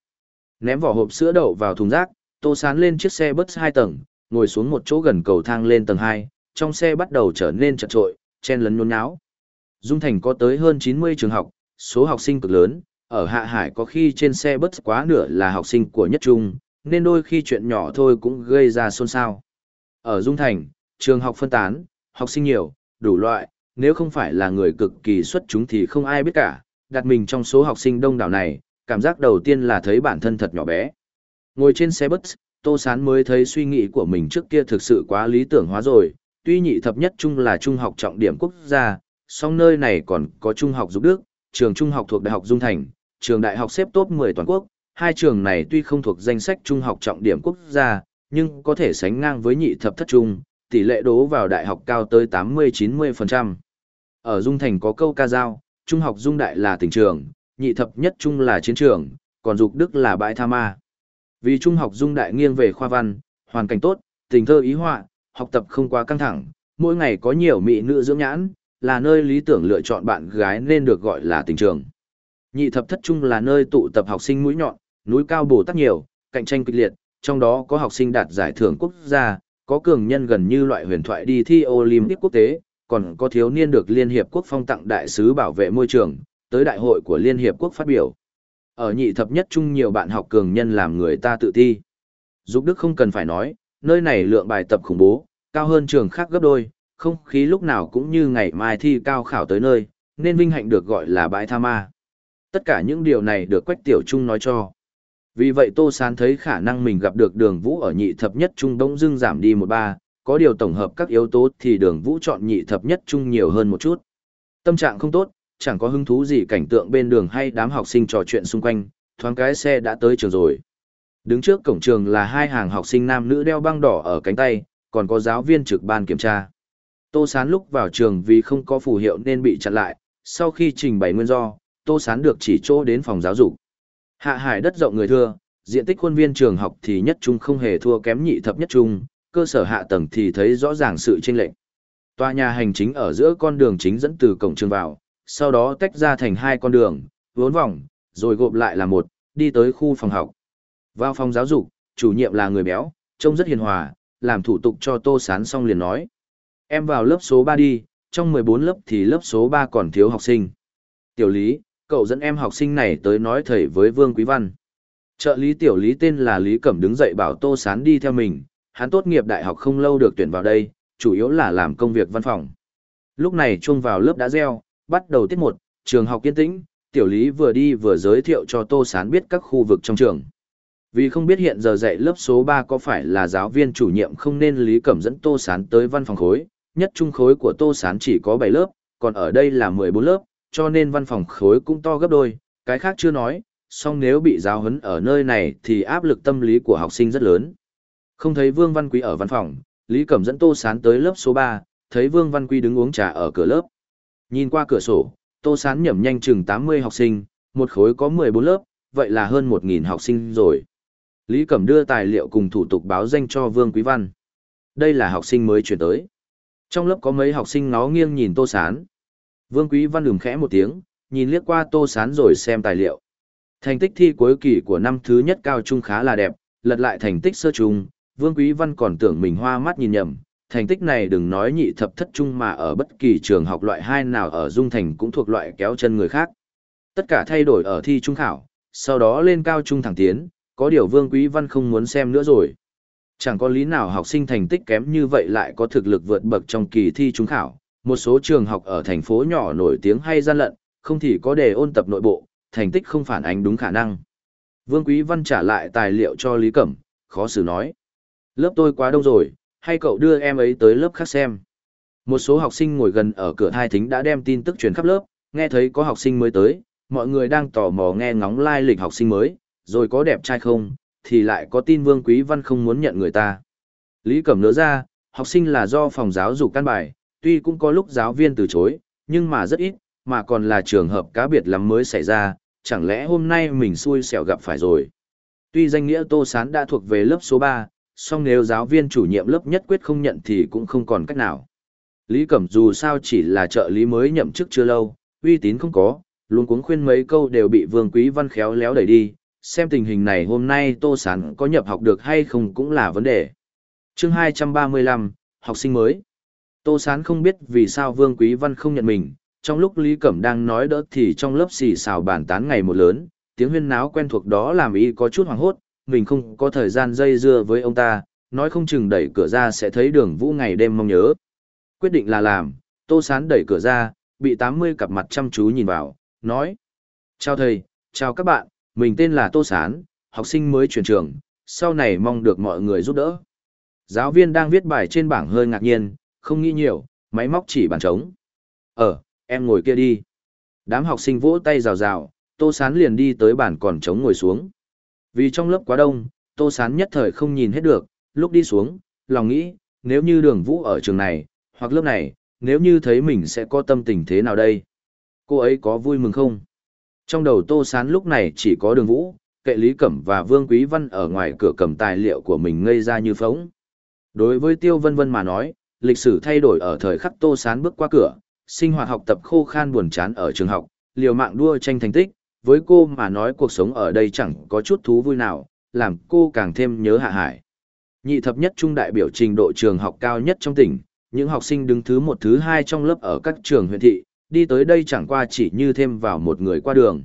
Ném vỏ hộp sữa đậu vào thùng rác, tô sán lên chiếc xe bus 2 tầng, ngồi xuống một chỗ gần cầu thang lên tầng 2, trong xe bắt đầu trở nên chật trội, chen lấn nhốn nháo. Dung Thành có tới hơn 90 trường học, số học sinh cực lớn, ở Hạ Hải có khi trên xe bus quá nửa là học sinh của nhất trung, nên đôi khi chuyện nhỏ thôi cũng gây ra xôn xao. Ở Dung Thành, trường học phân tán, học sinh nhiều, đủ loại, nếu không phải là người cực kỳ xuất chúng thì không ai biết cả, đặt mình trong số học sinh đông đảo này, cảm giác đầu tiên là thấy bản thân thật nhỏ bé. Ngồi trên xe bus, Tô Sán mới thấy suy nghĩ của mình trước kia thực sự quá lý tưởng hóa rồi, tuy nhị thập nhất trung là trung học trọng điểm quốc gia, song nơi này còn có trung học dục đức, trường trung học thuộc Đại học Dung Thành, trường đại học xếp top 10 toàn quốc, hai trường này tuy không thuộc danh sách trung học trọng điểm quốc gia, nhưng có thể sánh ngang với nhị thập thất trung, tỷ lệ đỗ vào đại học cao tới 80-90%. Ở Dung Thành có câu ca dao, trung học Dung Đại là tỉnh trường, nhị thập nhất trung là chiến trường, còn dục đức là bãi tha ma. Vì trung học Dung Đại nghiêng về khoa văn, hoàn cảnh tốt, tình thơ ý họa, học tập không quá căng thẳng, mỗi ngày có nhiều mỹ nữ dưỡng nhãn, là nơi lý tưởng lựa chọn bạn gái nên được gọi là tỉnh trường. Nhị thập thất trung là nơi tụ tập học sinh mũi nhọn, núi cao bổ tắc nhiều, cạnh tranh kịch liệt, trong đó có học sinh đạt giải thưởng quốc gia, có cường nhân gần như loại huyền thoại đi thi Olympic quốc tế, còn có thiếu niên được Liên Hiệp Quốc phong tặng đại sứ bảo vệ môi trường, tới đại hội của Liên Hiệp Quốc phát biểu. Ở nhị thập nhất chung nhiều bạn học cường nhân làm người ta tự thi. Dục Đức không cần phải nói, nơi này lượng bài tập khủng bố, cao hơn trường khác gấp đôi, không khí lúc nào cũng như ngày mai thi cao khảo tới nơi, nên vinh hạnh được gọi là bãi tha ma. Tất cả những điều này được Quách Tiểu Trung nói cho. Vì vậy Tô Sán thấy khả năng mình gặp được đường vũ ở nhị thập nhất trung đông dưng giảm đi một ba, có điều tổng hợp các yếu tố thì đường vũ chọn nhị thập nhất trung nhiều hơn một chút. Tâm trạng không tốt, chẳng có hứng thú gì cảnh tượng bên đường hay đám học sinh trò chuyện xung quanh, thoáng cái xe đã tới trường rồi. Đứng trước cổng trường là hai hàng học sinh nam nữ đeo băng đỏ ở cánh tay, còn có giáo viên trực ban kiểm tra. Tô Sán lúc vào trường vì không có phù hiệu nên bị chặn lại, sau khi trình bày nguyên do, Tô Sán được chỉ chỗ đến phòng giáo dục. Hạ hải đất rộng người thưa, diện tích khuôn viên trường học thì nhất trung không hề thua kém nhị thập nhất trung, cơ sở hạ tầng thì thấy rõ ràng sự chênh lệch. Tòa nhà hành chính ở giữa con đường chính dẫn từ cổng trường vào, sau đó tách ra thành hai con đường, vốn vòng, rồi gộp lại là một, đi tới khu phòng học. Vào phòng giáo dục, chủ nhiệm là người béo, trông rất hiền hòa, làm thủ tục cho Tô Sán xong liền nói. Em vào lớp số 3 đi, trong 14 lớp thì lớp số 3 còn thiếu học sinh. Tiểu lý, cậu dẫn em học sinh này tới nói thầy với Vương Quý Văn. Trợ lý tiểu lý tên là Lý Cẩm đứng dậy bảo Tô Sán đi theo mình, hắn tốt nghiệp đại học không lâu được tuyển vào đây, chủ yếu là làm công việc văn phòng. Lúc này chuông vào lớp đã reo, bắt đầu tiết một, trường học kiên tĩnh, tiểu lý vừa đi vừa giới thiệu cho Tô Sán biết các khu vực trong trường. Vì không biết hiện giờ dạy lớp số 3 có phải là giáo viên chủ nhiệm không nên Lý Cẩm dẫn Tô Sán tới văn phòng khối, nhất trung khối của Tô Sán chỉ có 7 lớp, còn ở đây là 14 lớp, cho nên văn phòng khối cũng to gấp đôi, cái khác chưa nói, song nếu bị giáo huấn ở nơi này thì áp lực tâm lý của học sinh rất lớn. Không thấy Vương Văn Quý ở văn phòng, Lý Cẩm dẫn Tô Sán tới lớp số 3, thấy Vương Văn Quý đứng uống trà ở cửa lớp. Nhìn qua cửa sổ, Tô Sán nhẩm nhanh chừng 80 học sinh, một khối có 14 lớp, vậy là hơn 1.000 học sinh rồi. Lý Cẩm đưa tài liệu cùng thủ tục báo danh cho Vương Quý Văn. Đây là học sinh mới chuyển tới. Trong lớp có mấy học sinh ngó nghiêng nhìn Tô Sán. Vương Quý Văn lườm khẽ một tiếng, nhìn liếc qua Tô Sán rồi xem tài liệu. Thành tích thi cuối kỳ của năm thứ nhất cao trung khá là đẹp, lật lại thành tích sơ trung, Vương Quý Văn còn tưởng mình hoa mắt nhìn nhầm. Thành tích này đừng nói nhị thập thất trung mà ở bất kỳ trường học loại hai nào ở Dung Thành cũng thuộc loại kéo chân người khác. Tất cả thay đổi ở thi trung khảo, sau đó lên cao trung thẳng tiến, có điều Vương Quý Văn không muốn xem nữa rồi. Chẳng có lý nào học sinh thành tích kém như vậy lại có thực lực vượt bậc trong kỳ thi trung khảo. Một số trường học ở thành phố nhỏ nổi tiếng hay gian lận, không thì có đề ôn tập nội bộ, thành tích không phản ánh đúng khả năng. Vương Quý Văn trả lại tài liệu cho Lý Cẩm, khó xử nói. Lớp tôi quá đông rồi, hay cậu đưa em ấy tới lớp khác xem. Một số học sinh ngồi gần ở cửa thai thính đã đem tin tức truyền khắp lớp, nghe thấy có học sinh mới tới, mọi người đang tò mò nghe ngóng lai lịch học sinh mới, rồi có đẹp trai không, thì lại có tin Vương Quý Văn không muốn nhận người ta. Lý Cẩm nhớ ra, học sinh là do phòng giáo dục căn bài, tuy cũng có lúc giáo viên từ chối, nhưng mà rất ít, mà còn là trường hợp cá biệt lắm mới xảy ra, chẳng lẽ hôm nay mình xui xẻo gặp phải rồi. Tuy danh nghĩa Tô Sán đã thuộc về lớp số 3, song nếu giáo viên chủ nhiệm lớp nhất quyết không nhận thì cũng không còn cách nào. Lý Cẩm dù sao chỉ là trợ lý mới nhậm chức chưa lâu, uy tín không có, luôn cuống khuyên mấy câu đều bị Vương Quý Văn khéo léo đẩy đi, xem tình hình này hôm nay Tô Sán có nhập học được hay không cũng là vấn đề. chương 235, học sinh mới. Tô Sán không biết vì sao Vương Quý Văn không nhận mình, trong lúc Lý Cẩm đang nói đỡ thì trong lớp xì xào bàn tán ngày một lớn, tiếng huyên náo quen thuộc đó làm y có chút hoảng hốt, mình không có thời gian dây dưa với ông ta, nói không chừng đẩy cửa ra sẽ thấy đường vũ ngày đêm mong nhớ. Quyết định là làm, Tô Sán đẩy cửa ra, bị 80 cặp mặt chăm chú nhìn vào, nói. Chào thầy, chào các bạn, mình tên là Tô Sán, học sinh mới chuyển trường, sau này mong được mọi người giúp đỡ. Giáo viên đang viết bài trên bảng hơi ngạc nhiên, không nghĩ nhiều, máy móc chỉ bàn trống. Ờ, em ngồi kia đi. Đám học sinh vỗ tay rào rào, Tô Sán liền đi tới bàn còn trống ngồi xuống. Vì trong lớp quá đông, Tô Sán nhất thời không nhìn hết được, lúc đi xuống, lòng nghĩ, nếu như đường vũ ở trường này, hoặc lớp này, nếu như thấy mình sẽ có tâm tình thế nào đây? Cô ấy có vui mừng không? Trong đầu Tô Sán lúc này chỉ có đường vũ, kệ Lý Cẩm và Vương Quý Văn ở ngoài cửa cầm tài liệu của mình ngây ra như phóng. Đối với Tiêu Vân Vân mà nói, lịch sử thay đổi ở thời khắc Tô Sán bước qua cửa, sinh hoạt học tập khô khan buồn chán ở trường học, liều mạng đua tranh thành tích, với cô mà nói cuộc sống ở đây chẳng có chút thú vui nào, làm cô càng thêm nhớ Hạ Hải. Nhị thập nhất trung đại biểu trình độ trường học cao nhất trong tỉnh, những học sinh đứng thứ một thứ hai trong lớp ở các trường huyện thị, đi tới đây chẳng qua chỉ như thêm vào một người qua đường.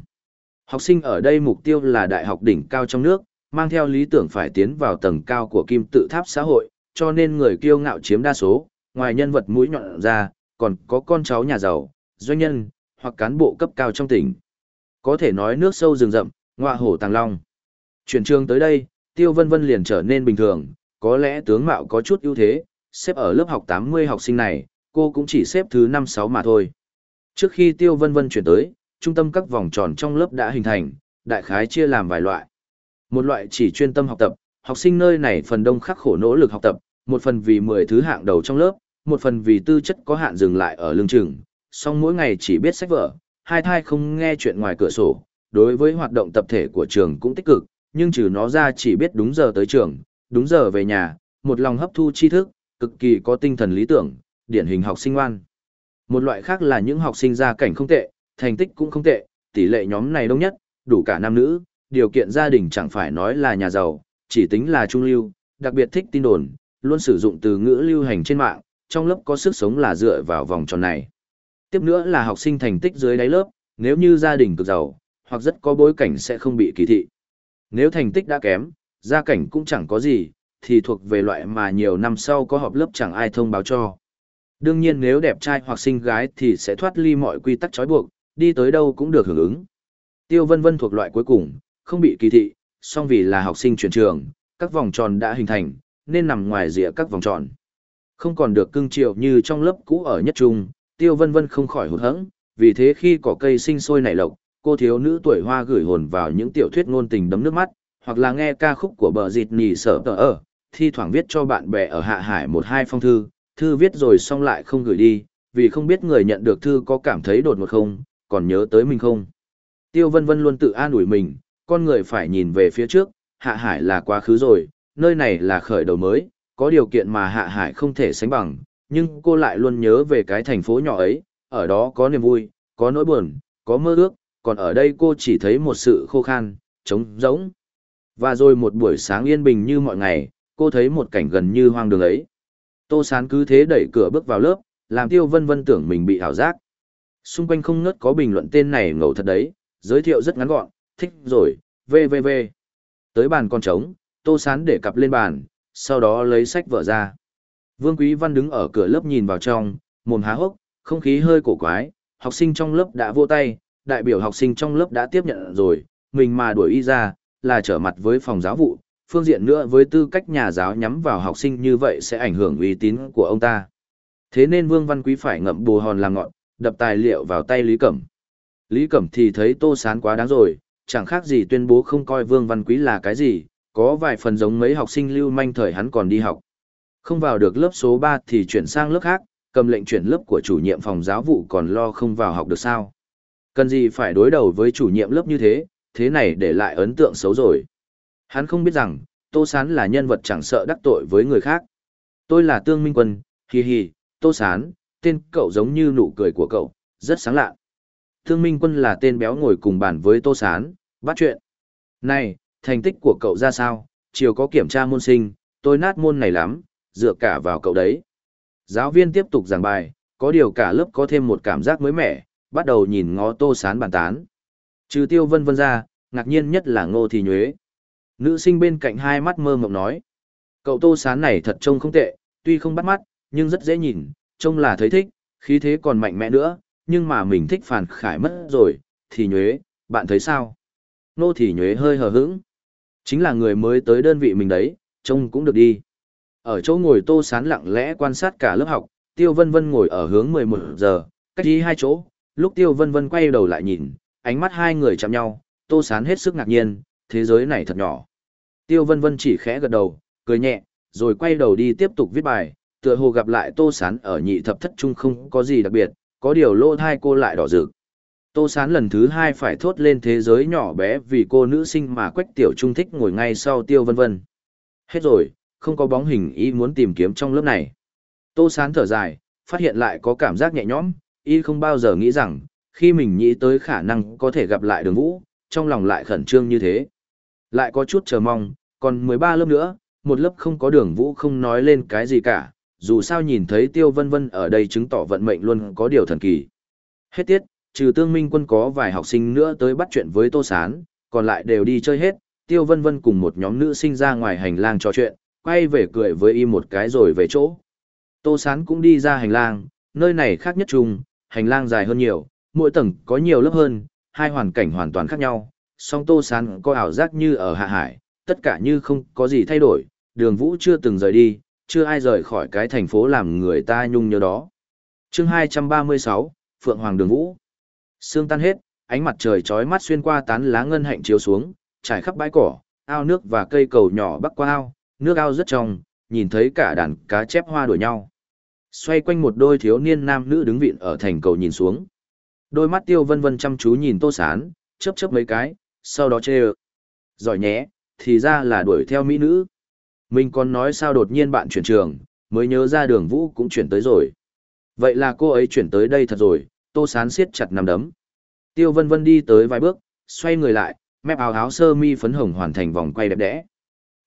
Học sinh ở đây mục tiêu là đại học đỉnh cao trong nước, mang theo lý tưởng phải tiến vào tầng cao của kim tự tháp xã hội, cho nên người kiêu ngạo chiếm đa số, ngoài nhân vật mũi nhọn ra, còn có con cháu nhà giàu, doanh nhân, hoặc cán bộ cấp cao trong tỉnh. Có thể nói nước sâu rừng rậm, ngọa hổ tàng long. Chuyển trường tới đây, Tiêu Vân Vân liền trở nên bình thường, có lẽ tướng mạo có chút ưu thế, xếp ở lớp học 80 học sinh này, cô cũng chỉ xếp thứ 5-6 mà thôi. Trước khi Tiêu Vân Vân chuyển tới, trung tâm các vòng tròn trong lớp đã hình thành, đại khái chia làm vài loại. Một loại chỉ chuyên tâm học tập, học sinh nơi này phần đông khắc khổ nỗ lực học tập, một phần vì 10 thứ hạng đầu trong lớp, một phần vì tư chất có hạn dừng lại ở lương trường, song mỗi ngày chỉ biết sách vở, hai thai không nghe chuyện ngoài cửa sổ, đối với hoạt động tập thể của trường cũng tích cực, nhưng trừ nó ra chỉ biết đúng giờ tới trường, đúng giờ về nhà, một lòng hấp thu tri thức, cực kỳ có tinh thần lý tưởng, điển hình học sinh ngoan. Một loại khác là những học sinh gia cảnh không tệ, thành tích cũng không tệ, tỷ lệ nhóm này đông nhất, đủ cả nam nữ, điều kiện gia đình chẳng phải nói là nhà giàu, chỉ tính là trung lưu, đặc biệt thích tin đồn, luôn sử dụng từ ngữ lưu hành trên mạng, trong lớp có sức sống là dựa vào vòng tròn này. Tiếp nữa là học sinh thành tích dưới đáy lớp, nếu như gia đình cực giàu, hoặc rất có bối cảnh sẽ không bị kỳ thị. Nếu thành tích đã kém, gia cảnh cũng chẳng có gì, thì thuộc về loại mà nhiều năm sau có họp lớp chẳng ai thông báo cho. Đương nhiên nếu đẹp trai hoặc xinh gái thì sẽ thoát ly mọi quy tắc trói buộc, đi tới đâu cũng được hưởng ứng. Tiêu vân vân thuộc loại cuối cùng, không bị kỳ thị, song vì là học sinh chuyển trường, các vòng tròn đã hình thành, nên nằm ngoài rìa các vòng tròn. Không còn được cưng chiều như trong lớp cũ ở nhất trung, tiêu vân vân không khỏi hụt hẫng, vì thế khi cỏ cây sinh sôi nảy lộc, cô thiếu nữ tuổi hoa gửi hồn vào những tiểu thuyết ngôn tình đấm nước mắt, hoặc là nghe ca khúc của bờ dịt nỉ sở tờ ở, thi thoảng viết cho bạn bè ở hạ hải một hai phong thư, thư viết rồi xong lại không gửi đi, vì không biết người nhận được thư có cảm thấy đột ngột không, còn nhớ tới mình không. Tiêu vân vân luôn tự an ủi mình, con người phải nhìn về phía trước, hạ hải là quá khứ rồi, nơi này là khởi đầu mới, có điều kiện mà hạ hải không thể sánh bằng, nhưng cô lại luôn nhớ về cái thành phố nhỏ ấy, ở đó có niềm vui, có nỗi buồn, có mơ ước, còn ở đây cô chỉ thấy một sự khô khan, trống rỗng. Và rồi một buổi sáng yên bình như mọi ngày, cô thấy một cảnh gần như hoang đường ấy. Tô Sán cứ thế đẩy cửa bước vào lớp, làm Tiêu Vân Vân tưởng mình bị ảo giác. Xung quanh không ngớt có bình luận tên này ngầu thật đấy, giới thiệu rất ngắn gọn, thích rồi, VVV. Tới bàn con trống, Tô Sán để cặp lên bàn, sau đó lấy sách vở ra. Vương Quý Văn đứng ở cửa lớp nhìn vào trong, mồm há hốc, không khí hơi cổ quái, học sinh trong lớp đã vô tay, đại biểu học sinh trong lớp đã tiếp nhận rồi, mình mà đuổi y ra, là trở mặt với phòng giáo vụ, phương diện nữa với tư cách nhà giáo nhắm vào học sinh như vậy sẽ ảnh hưởng uy tín của ông ta. Thế nên Vương Văn Quý phải ngậm bù hòn làm ngọn, đập tài liệu vào tay Lý Cẩm. Lý Cẩm thì thấy Tô Sán quá đáng rồi, chẳng khác gì tuyên bố không coi Vương Văn Quý là cái gì, có vài phần giống mấy học sinh lưu manh thời hắn còn đi học. Không vào được lớp số 3 thì chuyển sang lớp khác, cầm lệnh chuyển lớp của chủ nhiệm phòng giáo vụ còn lo không vào học được sao. Cần gì phải đối đầu với chủ nhiệm lớp như thế, thế này để lại ấn tượng xấu rồi. Hắn không biết rằng, Tô Sán là nhân vật chẳng sợ đắc tội với người khác. Tôi là Tương Minh Quân, hì hì, Tô Sán, tên cậu giống như nụ cười của cậu, rất sáng lạ. Tương Minh Quân là tên béo ngồi cùng bàn với Tô Sán, bắt chuyện. Này, thành tích của cậu ra sao, chiều có kiểm tra môn sinh, tôi nát môn này lắm, dựa cả vào cậu đấy. Giáo viên tiếp tục giảng bài, có điều cả lớp có thêm một cảm giác mới mẻ, bắt đầu nhìn ngó tô sán bàn tán. Trừ tiêu vân vân ra, ngạc nhiên nhất là ngô thì nhuế. Nữ sinh bên cạnh hai mắt mơ mộng nói. Cậu tô sán này thật trông không tệ, tuy không bắt mắt, nhưng rất dễ nhìn, trông là thấy thích, khí thế còn mạnh mẽ nữa, nhưng mà mình thích phản khải mất rồi, thì nhuế, bạn thấy sao? Nô thì nhuế hơi hờ hững. Chính là người mới tới đơn vị mình đấy, trông cũng được đi. Ở chỗ ngồi tô sán lặng lẽ quan sát cả lớp học, tiêu vân vân ngồi ở hướng 11 giờ, cách đi hai chỗ, lúc tiêu vân vân quay đầu lại nhìn, ánh mắt hai người chạm nhau, tô sán hết sức ngạc nhiên, thế giới này thật nhỏ. Tiêu vân vân chỉ khẽ gật đầu, cười nhẹ, rồi quay đầu đi tiếp tục viết bài, tựa hồ gặp lại tô sán ở nhị thập thất trung không có gì đặc biệt, có điều lô thai cô lại đỏ rực. Tô sán lần thứ hai phải thốt lên thế giới nhỏ bé vì cô nữ sinh mà quách tiểu trung thích ngồi ngay sau tiêu vân vân. Hết rồi, không có bóng hình y muốn tìm kiếm trong lớp này. Tô sán thở dài, phát hiện lại có cảm giác nhẹ nhõm, y không bao giờ nghĩ rằng, khi mình nghĩ tới khả năng có thể gặp lại đường vũ, trong lòng lại khẩn trương như thế. Lại có chút chờ mong, còn 13 lớp nữa, một lớp không có đường vũ không nói lên cái gì cả, dù sao nhìn thấy Tiêu Vân Vân ở đây chứng tỏ vận mệnh luôn có điều thần kỳ. Hết tiết, trừ tương minh quân có vài học sinh nữa tới bắt chuyện với Tô Sán, còn lại đều đi chơi hết, Tiêu Vân Vân cùng một nhóm nữ sinh ra ngoài hành lang trò chuyện, quay về cười với y một cái rồi về chỗ. Tô Sán cũng đi ra hành lang, nơi này khác nhất chung, hành lang dài hơn nhiều, mỗi tầng có nhiều lớp hơn, hai hoàn cảnh hoàn toàn khác nhau, song Tô Sán có ảo giác như ở Hạ Hải, tất cả như không có gì thay đổi, đường vũ chưa từng rời đi, chưa ai rời khỏi cái thành phố làm người ta nhung nhớ đó. chương 236, Phượng Hoàng Đường Vũ Sương tan hết, ánh mặt trời chói mắt xuyên qua tán lá ngân hạnh chiếu xuống, trải khắp bãi cỏ, ao nước và cây cầu nhỏ bắc qua ao, nước ao rất trong, nhìn thấy cả đàn cá chép hoa đuổi nhau. Xoay quanh một đôi thiếu niên nam nữ đứng vịn ở thành cầu nhìn xuống. Đôi mắt tiêu vân vân chăm chú nhìn tô sán, chớp chớp mấy cái, sau đó chê ơ. Giỏi nhé, thì ra là đuổi theo mỹ nữ. Mình còn nói sao đột nhiên bạn chuyển trường, mới nhớ ra đường vũ cũng chuyển tới rồi. Vậy là cô ấy chuyển tới đây thật rồi, tô sán siết chặt nằm đấm. Tiêu vân vân đi tới vài bước, xoay người lại, mép áo áo sơ mi phấn hồng hoàn thành vòng quay đẹp đẽ.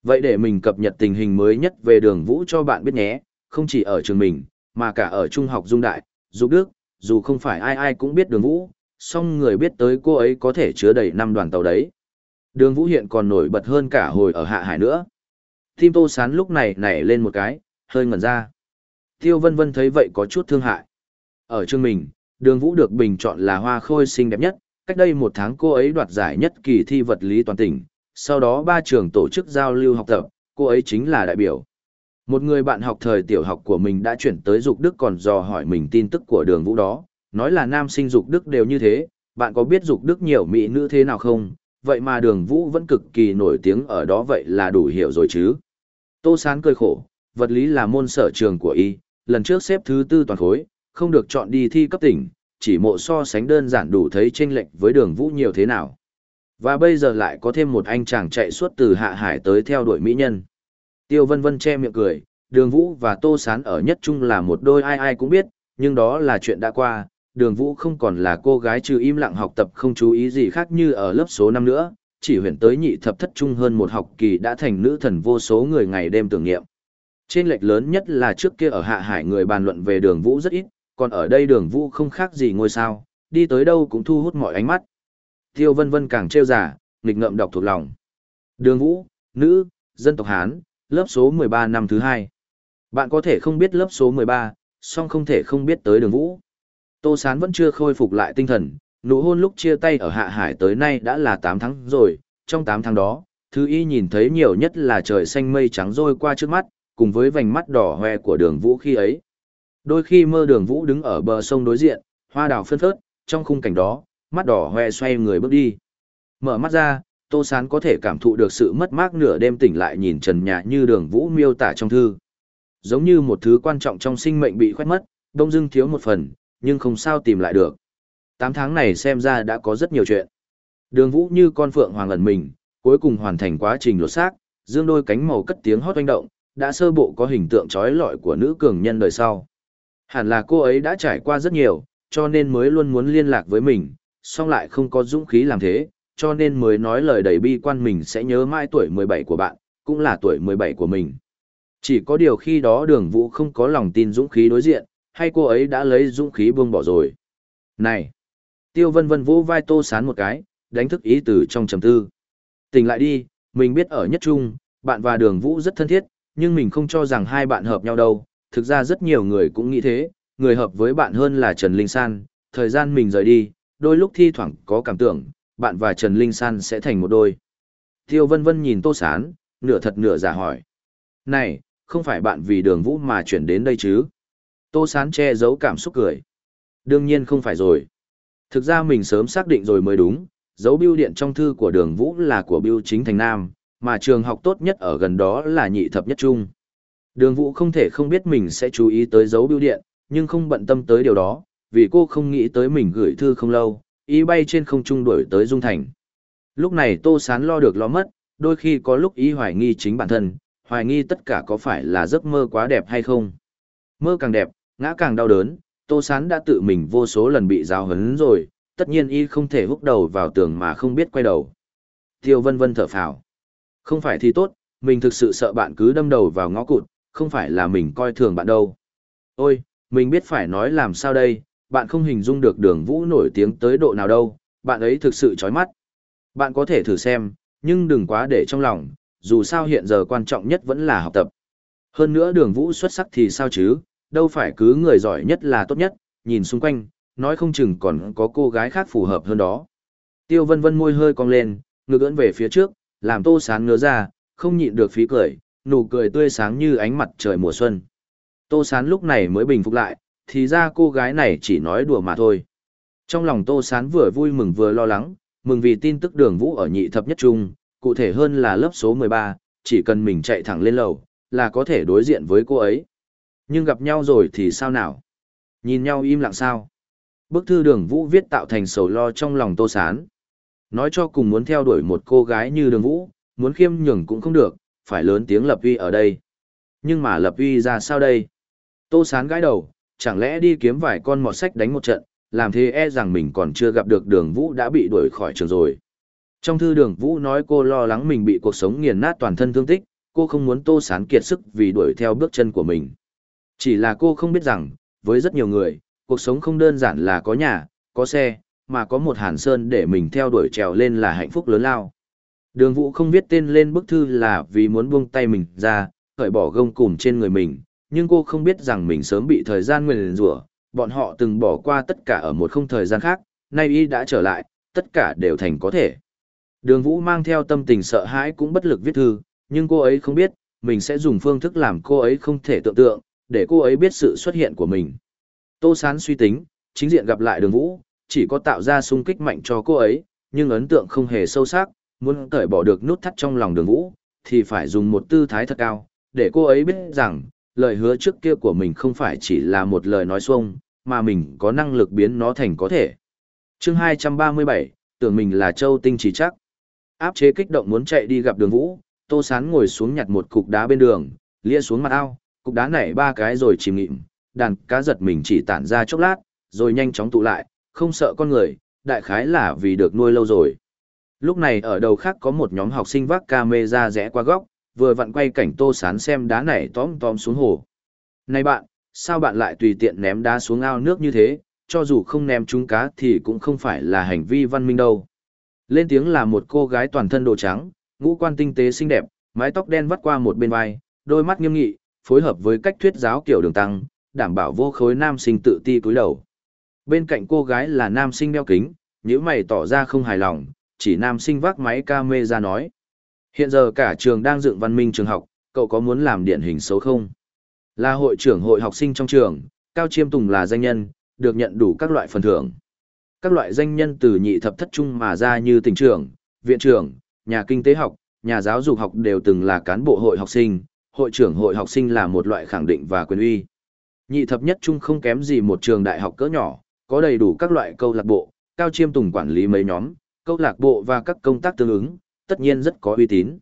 Vậy để mình cập nhật tình hình mới nhất về đường vũ cho bạn biết nhé, không chỉ ở trường mình, mà cả ở trung học dung đại, dục đức, dù không phải ai ai cũng biết đường vũ, song người biết tới cô ấy có thể chứa đầy năm đoàn tàu đấy. Đường vũ hiện còn nổi bật hơn cả hồi ở hạ hải nữa. Tim tô sán lúc này nảy lên một cái, hơi ngẩn ra. Tiêu vân vân thấy vậy có chút thương hại. Ở trường mình, đường vũ được bình chọn là hoa khôi xinh đẹp nhất, cách đây một tháng cô ấy đoạt giải nhất kỳ thi vật lý toàn tỉnh, sau đó ba trường tổ chức giao lưu học tập, cô ấy chính là đại biểu. Một người bạn học thời tiểu học của mình đã chuyển tới Dục Đức còn dò hỏi mình tin tức của đường vũ đó, nói là nam sinh Dục Đức đều như thế, bạn có biết Dục Đức nhiều mỹ nữ thế nào không? Vậy mà đường vũ vẫn cực kỳ nổi tiếng ở đó vậy là đủ hiểu rồi chứ. Tô Sán cười khổ, vật lý là môn sở trường của y, lần trước xếp thứ tư toàn khối, không được chọn đi thi cấp tỉnh, chỉ mộ so sánh đơn giản đủ thấy chênh lệch với đường vũ nhiều thế nào. Và bây giờ lại có thêm một anh chàng chạy suốt từ hạ hải tới theo đuổi mỹ nhân. Tiêu vân vân che miệng cười, đường vũ và tô sán ở nhất chung là một đôi ai ai cũng biết, nhưng đó là chuyện đã qua, đường vũ không còn là cô gái trừ im lặng học tập không chú ý gì khác như ở lớp số năm nữa, chỉ huyền tới nhị thập thất trung hơn một học kỳ đã thành nữ thần vô số người ngày đêm tưởng niệm. Trên lệch lớn nhất là trước kia ở hạ hải người bàn luận về đường vũ rất ít, còn ở đây đường vũ không khác gì ngôi sao, đi tới đâu cũng thu hút mọi ánh mắt. Tiêu vân vân càng trêu giả, nghịch ngợm đọc thuộc lòng. Đường vũ, nữ, dân tộc Hán, lớp số 13 năm thứ hai. Bạn có thể không biết lớp số 13, song không thể không biết tới đường vũ. Tô Sán vẫn chưa khôi phục lại tinh thần, nụ hôn lúc chia tay ở Hạ Hải tới nay đã là 8 tháng rồi, trong 8 tháng đó, thứ y nhìn thấy nhiều nhất là trời xanh mây trắng rôi qua trước mắt, cùng với vành mắt đỏ hoe của đường vũ khi ấy. Đôi khi mơ đường vũ đứng ở bờ sông đối diện, hoa đào phân phớt, trong khung cảnh đó, mắt đỏ hoe xoay người bước đi. Mở mắt ra, Tô Sán có thể cảm thụ được sự mất mát nửa đêm tỉnh lại nhìn trần nhà như đường vũ miêu tả trong thư. Giống như một thứ quan trọng trong sinh mệnh bị khoét mất, đông dưng thiếu một phần, nhưng không sao tìm lại được. Tám tháng này xem ra đã có rất nhiều chuyện. Đường vũ như con phượng hoàng ẩn mình, cuối cùng hoàn thành quá trình lột xác, dương đôi cánh màu cất tiếng hót oanh động, đã sơ bộ có hình tượng trói lọi của nữ cường nhân đời sau. Hẳn là cô ấy đã trải qua rất nhiều, cho nên mới luôn muốn liên lạc với mình, song lại không có dũng khí làm thế, cho nên mới nói lời đầy bi quan mình sẽ nhớ mãi tuổi 17 của bạn, cũng là tuổi 17 của mình. Chỉ có điều khi đó đường vũ không có lòng tin dũng khí đối diện, hay cô ấy đã lấy dũng khí buông bỏ rồi. Này! Tiêu vân vân vũ vai tô sán một cái, đánh thức ý từ trong trầm tư. Tỉnh lại đi, mình biết ở nhất trung, bạn và đường vũ rất thân thiết, nhưng mình không cho rằng hai bạn hợp nhau đâu, thực ra rất nhiều người cũng nghĩ thế, người hợp với bạn hơn là Trần Linh San, thời gian mình rời đi, đôi lúc thi thoảng có cảm tưởng, bạn và Trần Linh San sẽ thành một đôi. Tiêu vân vân nhìn Tô Sán, nửa thật nửa giả hỏi. Này, không phải bạn vì đường vũ mà chuyển đến đây chứ? Tô Sán che giấu cảm xúc cười. Đương nhiên không phải rồi. Thực ra mình sớm xác định rồi mới đúng, dấu biêu điện trong thư của đường vũ là của biêu chính thành Nam, mà trường học tốt nhất ở gần đó là nhị thập nhất trung. Đường vũ không thể không biết mình sẽ chú ý tới dấu biêu điện, nhưng không bận tâm tới điều đó, vì cô không nghĩ tới mình gửi thư không lâu, ý bay trên không trung đuổi tới Dung Thành. Lúc này Tô Sán lo được lo mất, đôi khi có lúc ý hoài nghi chính bản thân, hoài nghi tất cả có phải là giấc mơ quá đẹp hay không. Mơ càng đẹp, ngã càng đau đớn, Tô Sán đã tự mình vô số lần bị giáo hấn rồi, tất nhiên y không thể húc đầu vào tường mà không biết quay đầu. Tiêu vân vân thở phào. Không phải thì tốt, mình thực sự sợ bạn cứ đâm đầu vào ngõ cụt, không phải là mình coi thường bạn đâu. Ôi, mình biết phải nói làm sao đây, bạn không hình dung được đường vũ nổi tiếng tới độ nào đâu, bạn ấy thực sự chói mắt. Bạn có thể thử xem, nhưng đừng quá để trong lòng, dù sao hiện giờ quan trọng nhất vẫn là học tập. Hơn nữa đường vũ xuất sắc thì sao chứ, đâu phải cứ người giỏi nhất là tốt nhất, nhìn xung quanh, nói không chừng còn có cô gái khác phù hợp hơn đó. Tiêu vân vân môi hơi cong lên, ngược ưỡn về phía trước, làm tô sán ngứa ra, không nhịn được phí cười, nụ cười tươi sáng như ánh mặt trời mùa xuân. Tô sán lúc này mới bình phục lại, thì ra cô gái này chỉ nói đùa mà thôi. Trong lòng tô sán vừa vui mừng vừa lo lắng, mừng vì tin tức đường vũ ở nhị thập nhất trung, cụ thể hơn là lớp số 13, chỉ cần mình chạy thẳng lên lầu, là có thể đối diện với cô ấy. Nhưng gặp nhau rồi thì sao nào? Nhìn nhau im lặng sao? Bức thư đường vũ viết tạo thành sầu lo trong lòng tô sán. Nói cho cùng muốn theo đuổi một cô gái như đường vũ, muốn khiêm nhường cũng không được, phải lớn tiếng lập uy ở đây. Nhưng mà lập uy ra sao đây? Tô sán gãi đầu, chẳng lẽ đi kiếm vài con mọt sách đánh một trận, làm thế e rằng mình còn chưa gặp được đường vũ đã bị đuổi khỏi trường rồi. Trong thư đường vũ nói cô lo lắng mình bị cuộc sống nghiền nát toàn thân thương tích, cô không muốn tô sán kiệt sức vì đuổi theo bước chân của mình. Chỉ là cô không biết rằng, với rất nhiều người, cuộc sống không đơn giản là có nhà, có xe, mà có một hàn sơn để mình theo đuổi trèo lên là hạnh phúc lớn lao. Đường vũ không viết tên lên bức thư là vì muốn buông tay mình ra, khởi bỏ gông cùm trên người mình, nhưng cô không biết rằng mình sớm bị thời gian nguyền rủa bọn họ từng bỏ qua tất cả ở một không thời gian khác, nay y đã trở lại, tất cả đều thành có thể. Đường Vũ mang theo tâm tình sợ hãi cũng bất lực viết thư, nhưng cô ấy không biết, mình sẽ dùng phương thức làm cô ấy không thể tưởng tượng, để cô ấy biết sự xuất hiện của mình. Tô Sán suy tính, chính diện gặp lại đường Vũ, chỉ có tạo ra sung kích mạnh cho cô ấy, nhưng ấn tượng không hề sâu sắc, muốn cởi bỏ được nút thắt trong lòng đường Vũ, thì phải dùng một tư thái thật cao, để cô ấy biết rằng, lời hứa trước kia của mình không phải chỉ là một lời nói xuông, mà mình có năng lực biến nó thành có thể. chương 237, tưởng mình là châu tinh chỉ chắc. Áp chế kích động muốn chạy đi gặp đường vũ, tô sán ngồi xuống nhặt một cục đá bên đường, lia xuống mặt ao, cục đá nảy ba cái rồi chìm nghịm, đàn cá giật mình chỉ tản ra chốc lát, rồi nhanh chóng tụ lại, không sợ con người, đại khái là vì được nuôi lâu rồi. Lúc này ở đầu khác có một nhóm học sinh vác camera rẽ qua góc, vừa vặn quay cảnh tô sán xem đá này tóm tóm xuống hồ. Này bạn, sao bạn lại tùy tiện ném đá xuống ao nước như thế, cho dù không ném trúng cá thì cũng không phải là hành vi văn minh đâu. Lên tiếng là một cô gái toàn thân đồ trắng, ngũ quan tinh tế xinh đẹp, mái tóc đen vắt qua một bên vai, đôi mắt nghiêm nghị, phối hợp với cách thuyết giáo kiểu đường tăng, đảm bảo vô khối nam sinh tự ti cúi đầu. Bên cạnh cô gái là nam sinh đeo kính, nhíu mày tỏ ra không hài lòng, chỉ nam sinh vác máy ca mê ra nói. Hiện giờ cả trường đang dựng văn minh trường học, cậu có muốn làm điển hình xấu không? Là hội trưởng hội học sinh trong trường, Cao Chiêm Tùng là danh nhân, được nhận đủ các loại phần thưởng. Các loại danh nhân từ nhị thập thất trung mà ra như tỉnh trưởng, viện trưởng, nhà kinh tế học, nhà giáo dục học đều từng là cán bộ hội học sinh, hội trưởng hội học sinh là một loại khẳng định và quyền uy. Nhị thập nhất trung không kém gì một trường đại học cỡ nhỏ, có đầy đủ các loại câu lạc bộ, Cao Chiêm Tùng quản lý mấy nhóm, câu lạc bộ và các công tác tương ứng, tất nhiên rất có uy tín.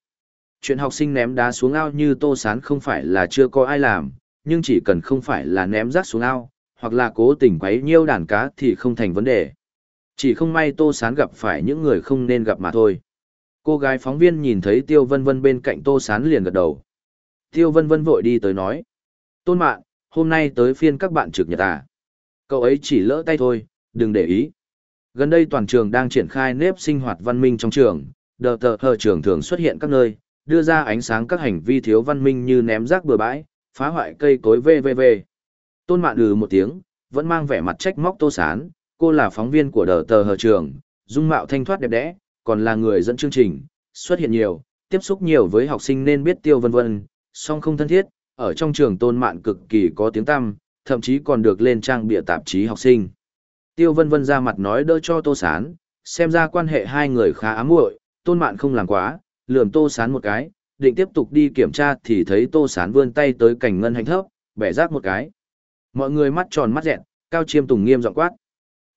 Chuyện học sinh ném đá xuống ao như tô sán không phải là chưa có ai làm, nhưng chỉ cần không phải là ném rác xuống ao, hoặc là cố tình quấy nhiêu đàn cá thì không thành vấn đề. Chỉ không may Tô Sán gặp phải những người không nên gặp mà thôi. Cô gái phóng viên nhìn thấy Tiêu Vân Vân bên cạnh Tô Sán liền gật đầu. Tiêu Vân Vân vội đi tới nói. Tôn Mạn, hôm nay tới phiên các bạn trực nhật à. Cậu ấy chỉ lỡ tay thôi, đừng để ý. Gần đây toàn trường đang triển khai nếp sinh hoạt văn minh trong trường, đờ tờ hờ trường thường xuất hiện các nơi, đưa ra ánh sáng các hành vi thiếu văn minh như ném rác bừa bãi, phá hoại cây cối vvv. Tôn Mạn ừ một tiếng, vẫn mang vẻ mặt trách móc Tô Sán, cô là phóng viên của đờ tờ hờ trường, dung mạo thanh thoát đẹp đẽ, còn là người dẫn chương trình, xuất hiện nhiều, tiếp xúc nhiều với học sinh nên biết tiêu vân vân, song không thân thiết, ở trong trường tôn mạn cực kỳ có tiếng tăm, thậm chí còn được lên trang bịa tạp chí học sinh. Tiêu vân vân ra mặt nói đỡ cho tô sán, xem ra quan hệ hai người khá ám muội, tôn mạn không làm quá, lườm tô sán một cái, định tiếp tục đi kiểm tra thì thấy tô sán vươn tay tới cảnh ngân hành thấp, bẻ rác một cái. Mọi người mắt tròn mắt dẹn, cao chiêm tùng nghiêm giọng quát.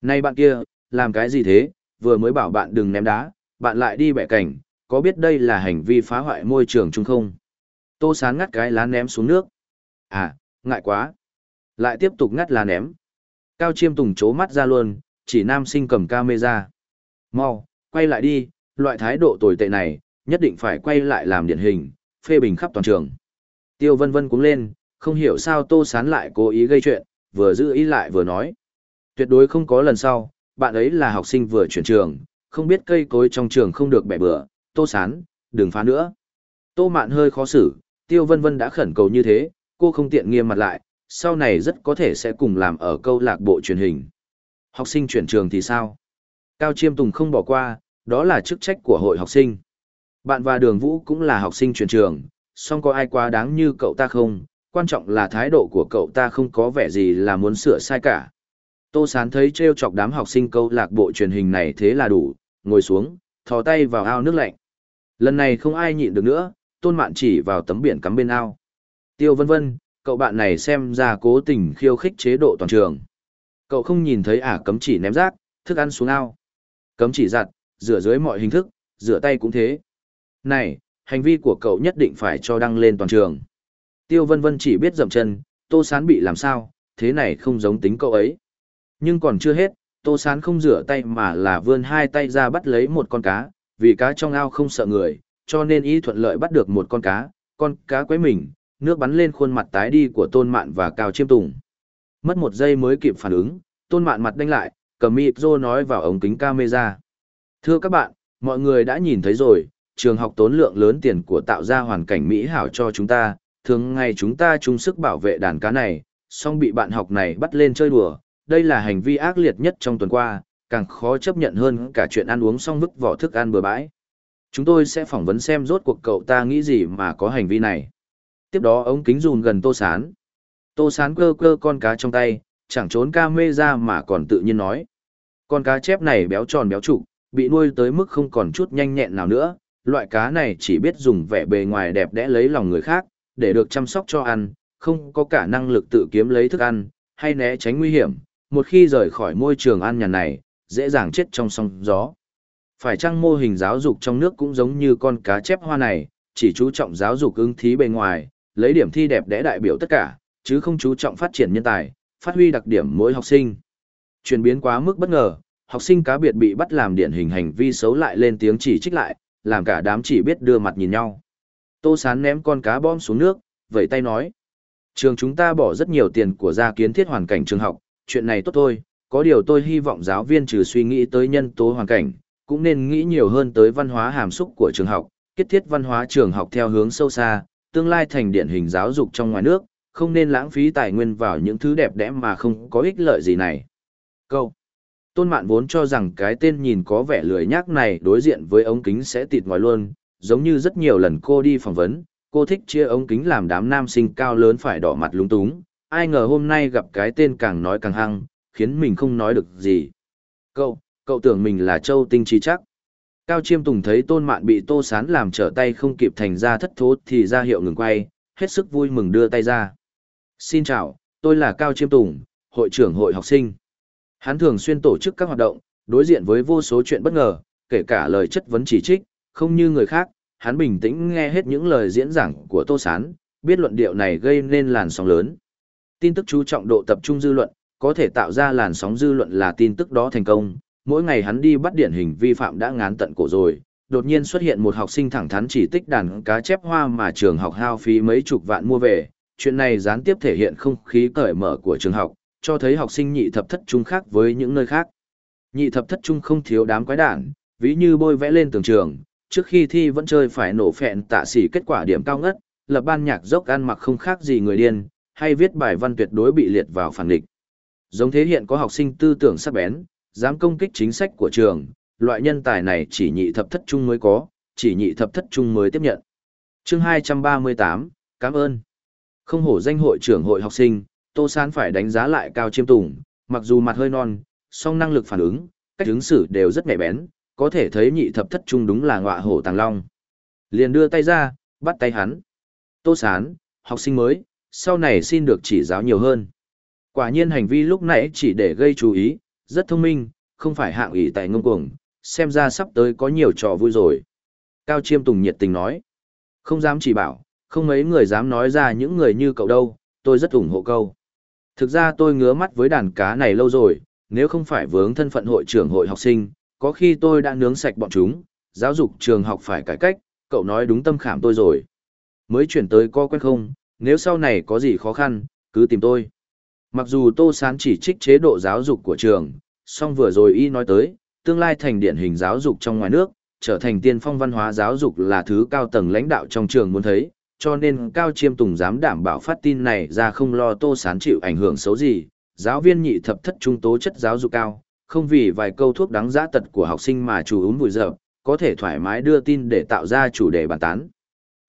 Này bạn kia, làm cái gì thế, vừa mới bảo bạn đừng ném đá, bạn lại đi bẻ cảnh, có biết đây là hành vi phá hoại môi trường chung không? Tô sán ngắt cái lá ném xuống nước. À, ngại quá. Lại tiếp tục ngắt lá ném. Cao chiêm tùng chố mắt ra luôn, chỉ nam sinh cầm camera. Mau, quay lại đi, loại thái độ tồi tệ này, nhất định phải quay lại làm điển hình, phê bình khắp toàn trường. Tiêu vân vân cũng lên, không hiểu sao tô sán lại cố ý gây chuyện, vừa giữ ý lại vừa nói. Tuyệt đối không có lần sau, bạn ấy là học sinh vừa chuyển trường, không biết cây cối trong trường không được bẻ bừa, tô sán, đừng phá nữa. Tô mạn hơi khó xử, tiêu vân vân đã khẩn cầu như thế, cô không tiện nghiêm mặt lại, sau này rất có thể sẽ cùng làm ở câu lạc bộ truyền hình. Học sinh chuyển trường thì sao? Cao Chiêm Tùng không bỏ qua, đó là chức trách của hội học sinh. Bạn và đường vũ cũng là học sinh chuyển trường, song có ai quá đáng như cậu ta không, quan trọng là thái độ của cậu ta không có vẻ gì là muốn sửa sai cả. Tô Sán thấy trêu chọc đám học sinh câu lạc bộ truyền hình này thế là đủ, ngồi xuống, thò tay vào ao nước lạnh. Lần này không ai nhịn được nữa, Tôn Mạn chỉ vào tấm biển cắm bên ao. Tiêu vân vân, cậu bạn này xem ra cố tình khiêu khích chế độ toàn trường. Cậu không nhìn thấy ả cấm chỉ ném rác, thức ăn xuống ao. Cấm chỉ giặt, rửa dưới mọi hình thức, rửa tay cũng thế. Này, hành vi của cậu nhất định phải cho đăng lên toàn trường. Tiêu vân vân chỉ biết dậm chân, tô sán bị làm sao, thế này không giống tính cậu ấy. Nhưng còn chưa hết, tô sán không rửa tay mà là vươn hai tay ra bắt lấy một con cá, vì cá trong ao không sợ người, cho nên ý thuận lợi bắt được một con cá, con cá quấy mình, nước bắn lên khuôn mặt tái đi của tôn mạn và cao chiêm tùng. Mất một giây mới kịp phản ứng, tôn mạn mặt đanh lại, cầm mịp rô nói vào ống kính camera. Thưa các bạn, mọi người đã nhìn thấy rồi, trường học tốn lượng lớn tiền của tạo ra hoàn cảnh mỹ hảo cho chúng ta, thường ngày chúng ta chung sức bảo vệ đàn cá này, song bị bạn học này bắt lên chơi đùa, đây là hành vi ác liệt nhất trong tuần qua, càng khó chấp nhận hơn cả chuyện ăn uống xong vứt vỏ thức ăn bừa bãi. Chúng tôi sẽ phỏng vấn xem rốt cuộc cậu ta nghĩ gì mà có hành vi này. Tiếp đó ống kính dùn gần tô sán. Tô sán cơ cơ con cá trong tay, chẳng trốn ca mê ra mà còn tự nhiên nói. Con cá chép này béo tròn béo trụ, bị nuôi tới mức không còn chút nhanh nhẹn nào nữa. Loại cá này chỉ biết dùng vẻ bề ngoài đẹp đẽ lấy lòng người khác, để được chăm sóc cho ăn, không có cả năng lực tự kiếm lấy thức ăn, hay né tránh nguy hiểm. Một khi rời khỏi môi trường ăn nhàn này, dễ dàng chết trong sóng gió. Phải chăng mô hình giáo dục trong nước cũng giống như con cá chép hoa này, chỉ chú trọng giáo dục ứng thí bề ngoài, lấy điểm thi đẹp đẽ đại biểu tất cả, chứ không chú trọng phát triển nhân tài, phát huy đặc điểm mỗi học sinh. Chuyển biến quá mức bất ngờ, học sinh cá biệt bị bắt làm điển hình hành vi xấu lại lên tiếng chỉ trích lại, làm cả đám chỉ biết đưa mặt nhìn nhau. Tô Sán ném con cá bom xuống nước, vẫy tay nói. Trường chúng ta bỏ rất nhiều tiền của gia kiến thiết hoàn cảnh trường học, chuyện này tốt thôi, có điều tôi hy vọng giáo viên trừ suy nghĩ tới nhân tố hoàn cảnh, cũng nên nghĩ nhiều hơn tới văn hóa hàm xúc của trường học, kết thiết văn hóa trường học theo hướng sâu xa, tương lai thành điển hình giáo dục trong ngoài nước, không nên lãng phí tài nguyên vào những thứ đẹp đẽ mà không có ích lợi gì này. Câu. Tôn Mạn vốn cho rằng cái tên nhìn có vẻ lười nhác này đối diện với ống kính sẽ tịt ngòi luôn, giống như rất nhiều lần cô đi phỏng vấn, cô thích chia ống kính làm đám nam sinh cao lớn phải đỏ mặt lúng túng, ai ngờ hôm nay gặp cái tên càng nói càng hăng, khiến mình không nói được gì. Cậu, cậu tưởng mình là châu tinh trí chắc. Cao Chiêm Tùng thấy Tôn Mạn bị Tô Sán làm trở tay không kịp thành ra thất thố thì ra hiệu ngừng quay, hết sức vui mừng đưa tay ra. Xin chào, tôi là Cao Chiêm Tùng, hội trưởng hội học sinh. Hắn thường xuyên tổ chức các hoạt động, đối diện với vô số chuyện bất ngờ, kể cả lời chất vấn chỉ trích, không như người khác, hắn bình tĩnh nghe hết những lời diễn giảng của Tô Sán, biết luận điệu này gây nên làn sóng lớn. Tin tức chú trọng độ tập trung dư luận, có thể tạo ra làn sóng dư luận là tin tức đó thành công, mỗi ngày hắn đi bắt điển hình vi phạm đã ngán tận cổ rồi, đột nhiên xuất hiện một học sinh thẳng thắn chỉ tích đàn cá chép hoa mà trường học hao phí mấy chục vạn mua về, chuyện này gián tiếp thể hiện không khí cởi mở của trường học, cho thấy học sinh nhị thập thất trung khác với những nơi khác. Nhị thập thất trung không thiếu đám quái đản, ví như bôi vẽ lên tường trường, trước khi thi vẫn chơi phải nổ phẹn tạ xỉ kết quả điểm cao ngất, lập ban nhạc dốc ăn mặc không khác gì người điên, hay viết bài văn tuyệt đối bị liệt vào phản địch. Giống thế hiện có học sinh tư tưởng sắc bén, dám công kích chính sách của trường, loại nhân tài này chỉ nhị thập thất trung mới có, chỉ nhị thập thất trung mới tiếp nhận. Chương 238, cảm ơn. Không hổ danh hội trưởng hội học sinh, Tô Sán phải đánh giá lại cao chiêm tùng, mặc dù mặt hơi non, song năng lực phản ứng, cách ứng xử đều rất nhạy bén, có thể thấy nhị thập thất trung đúng là ngọa hổ tàng long. Liền đưa tay ra, bắt tay hắn. Tô Sán, học sinh mới, sau này xin được chỉ giáo nhiều hơn. Quả nhiên hành vi lúc nãy chỉ để gây chú ý, rất thông minh, không phải hạng ủy tại ngông cuồng, xem ra sắp tới có nhiều trò vui rồi. Cao Chiêm Tùng nhiệt tình nói, không dám chỉ bảo, không mấy người dám nói ra những người như cậu đâu, tôi rất ủng hộ câu. Thực ra tôi ngứa mắt với đàn cá này lâu rồi, nếu không phải vướng thân phận hội trưởng hội học sinh, có khi tôi đã nướng sạch bọn chúng, giáo dục trường học phải cải cách, cậu nói đúng tâm khảm tôi rồi. Mới chuyển tới co quen không, nếu sau này có gì khó khăn, cứ tìm tôi. Mặc dù Tô Sán chỉ trích chế độ giáo dục của trường, song vừa rồi y nói tới, tương lai thành điển hình giáo dục trong ngoài nước, trở thành tiên phong văn hóa giáo dục là thứ cao tầng lãnh đạo trong trường muốn thấy, cho nên Cao Chiêm Tùng dám đảm bảo phát tin này ra không lo Tô Sán chịu ảnh hưởng xấu gì, giáo viên nhị thập thất trung tố chất giáo dục cao, không vì vài câu thuốc đáng giá tật của học sinh mà chủ úng vùi dập, có thể thoải mái đưa tin để tạo ra chủ đề bàn tán.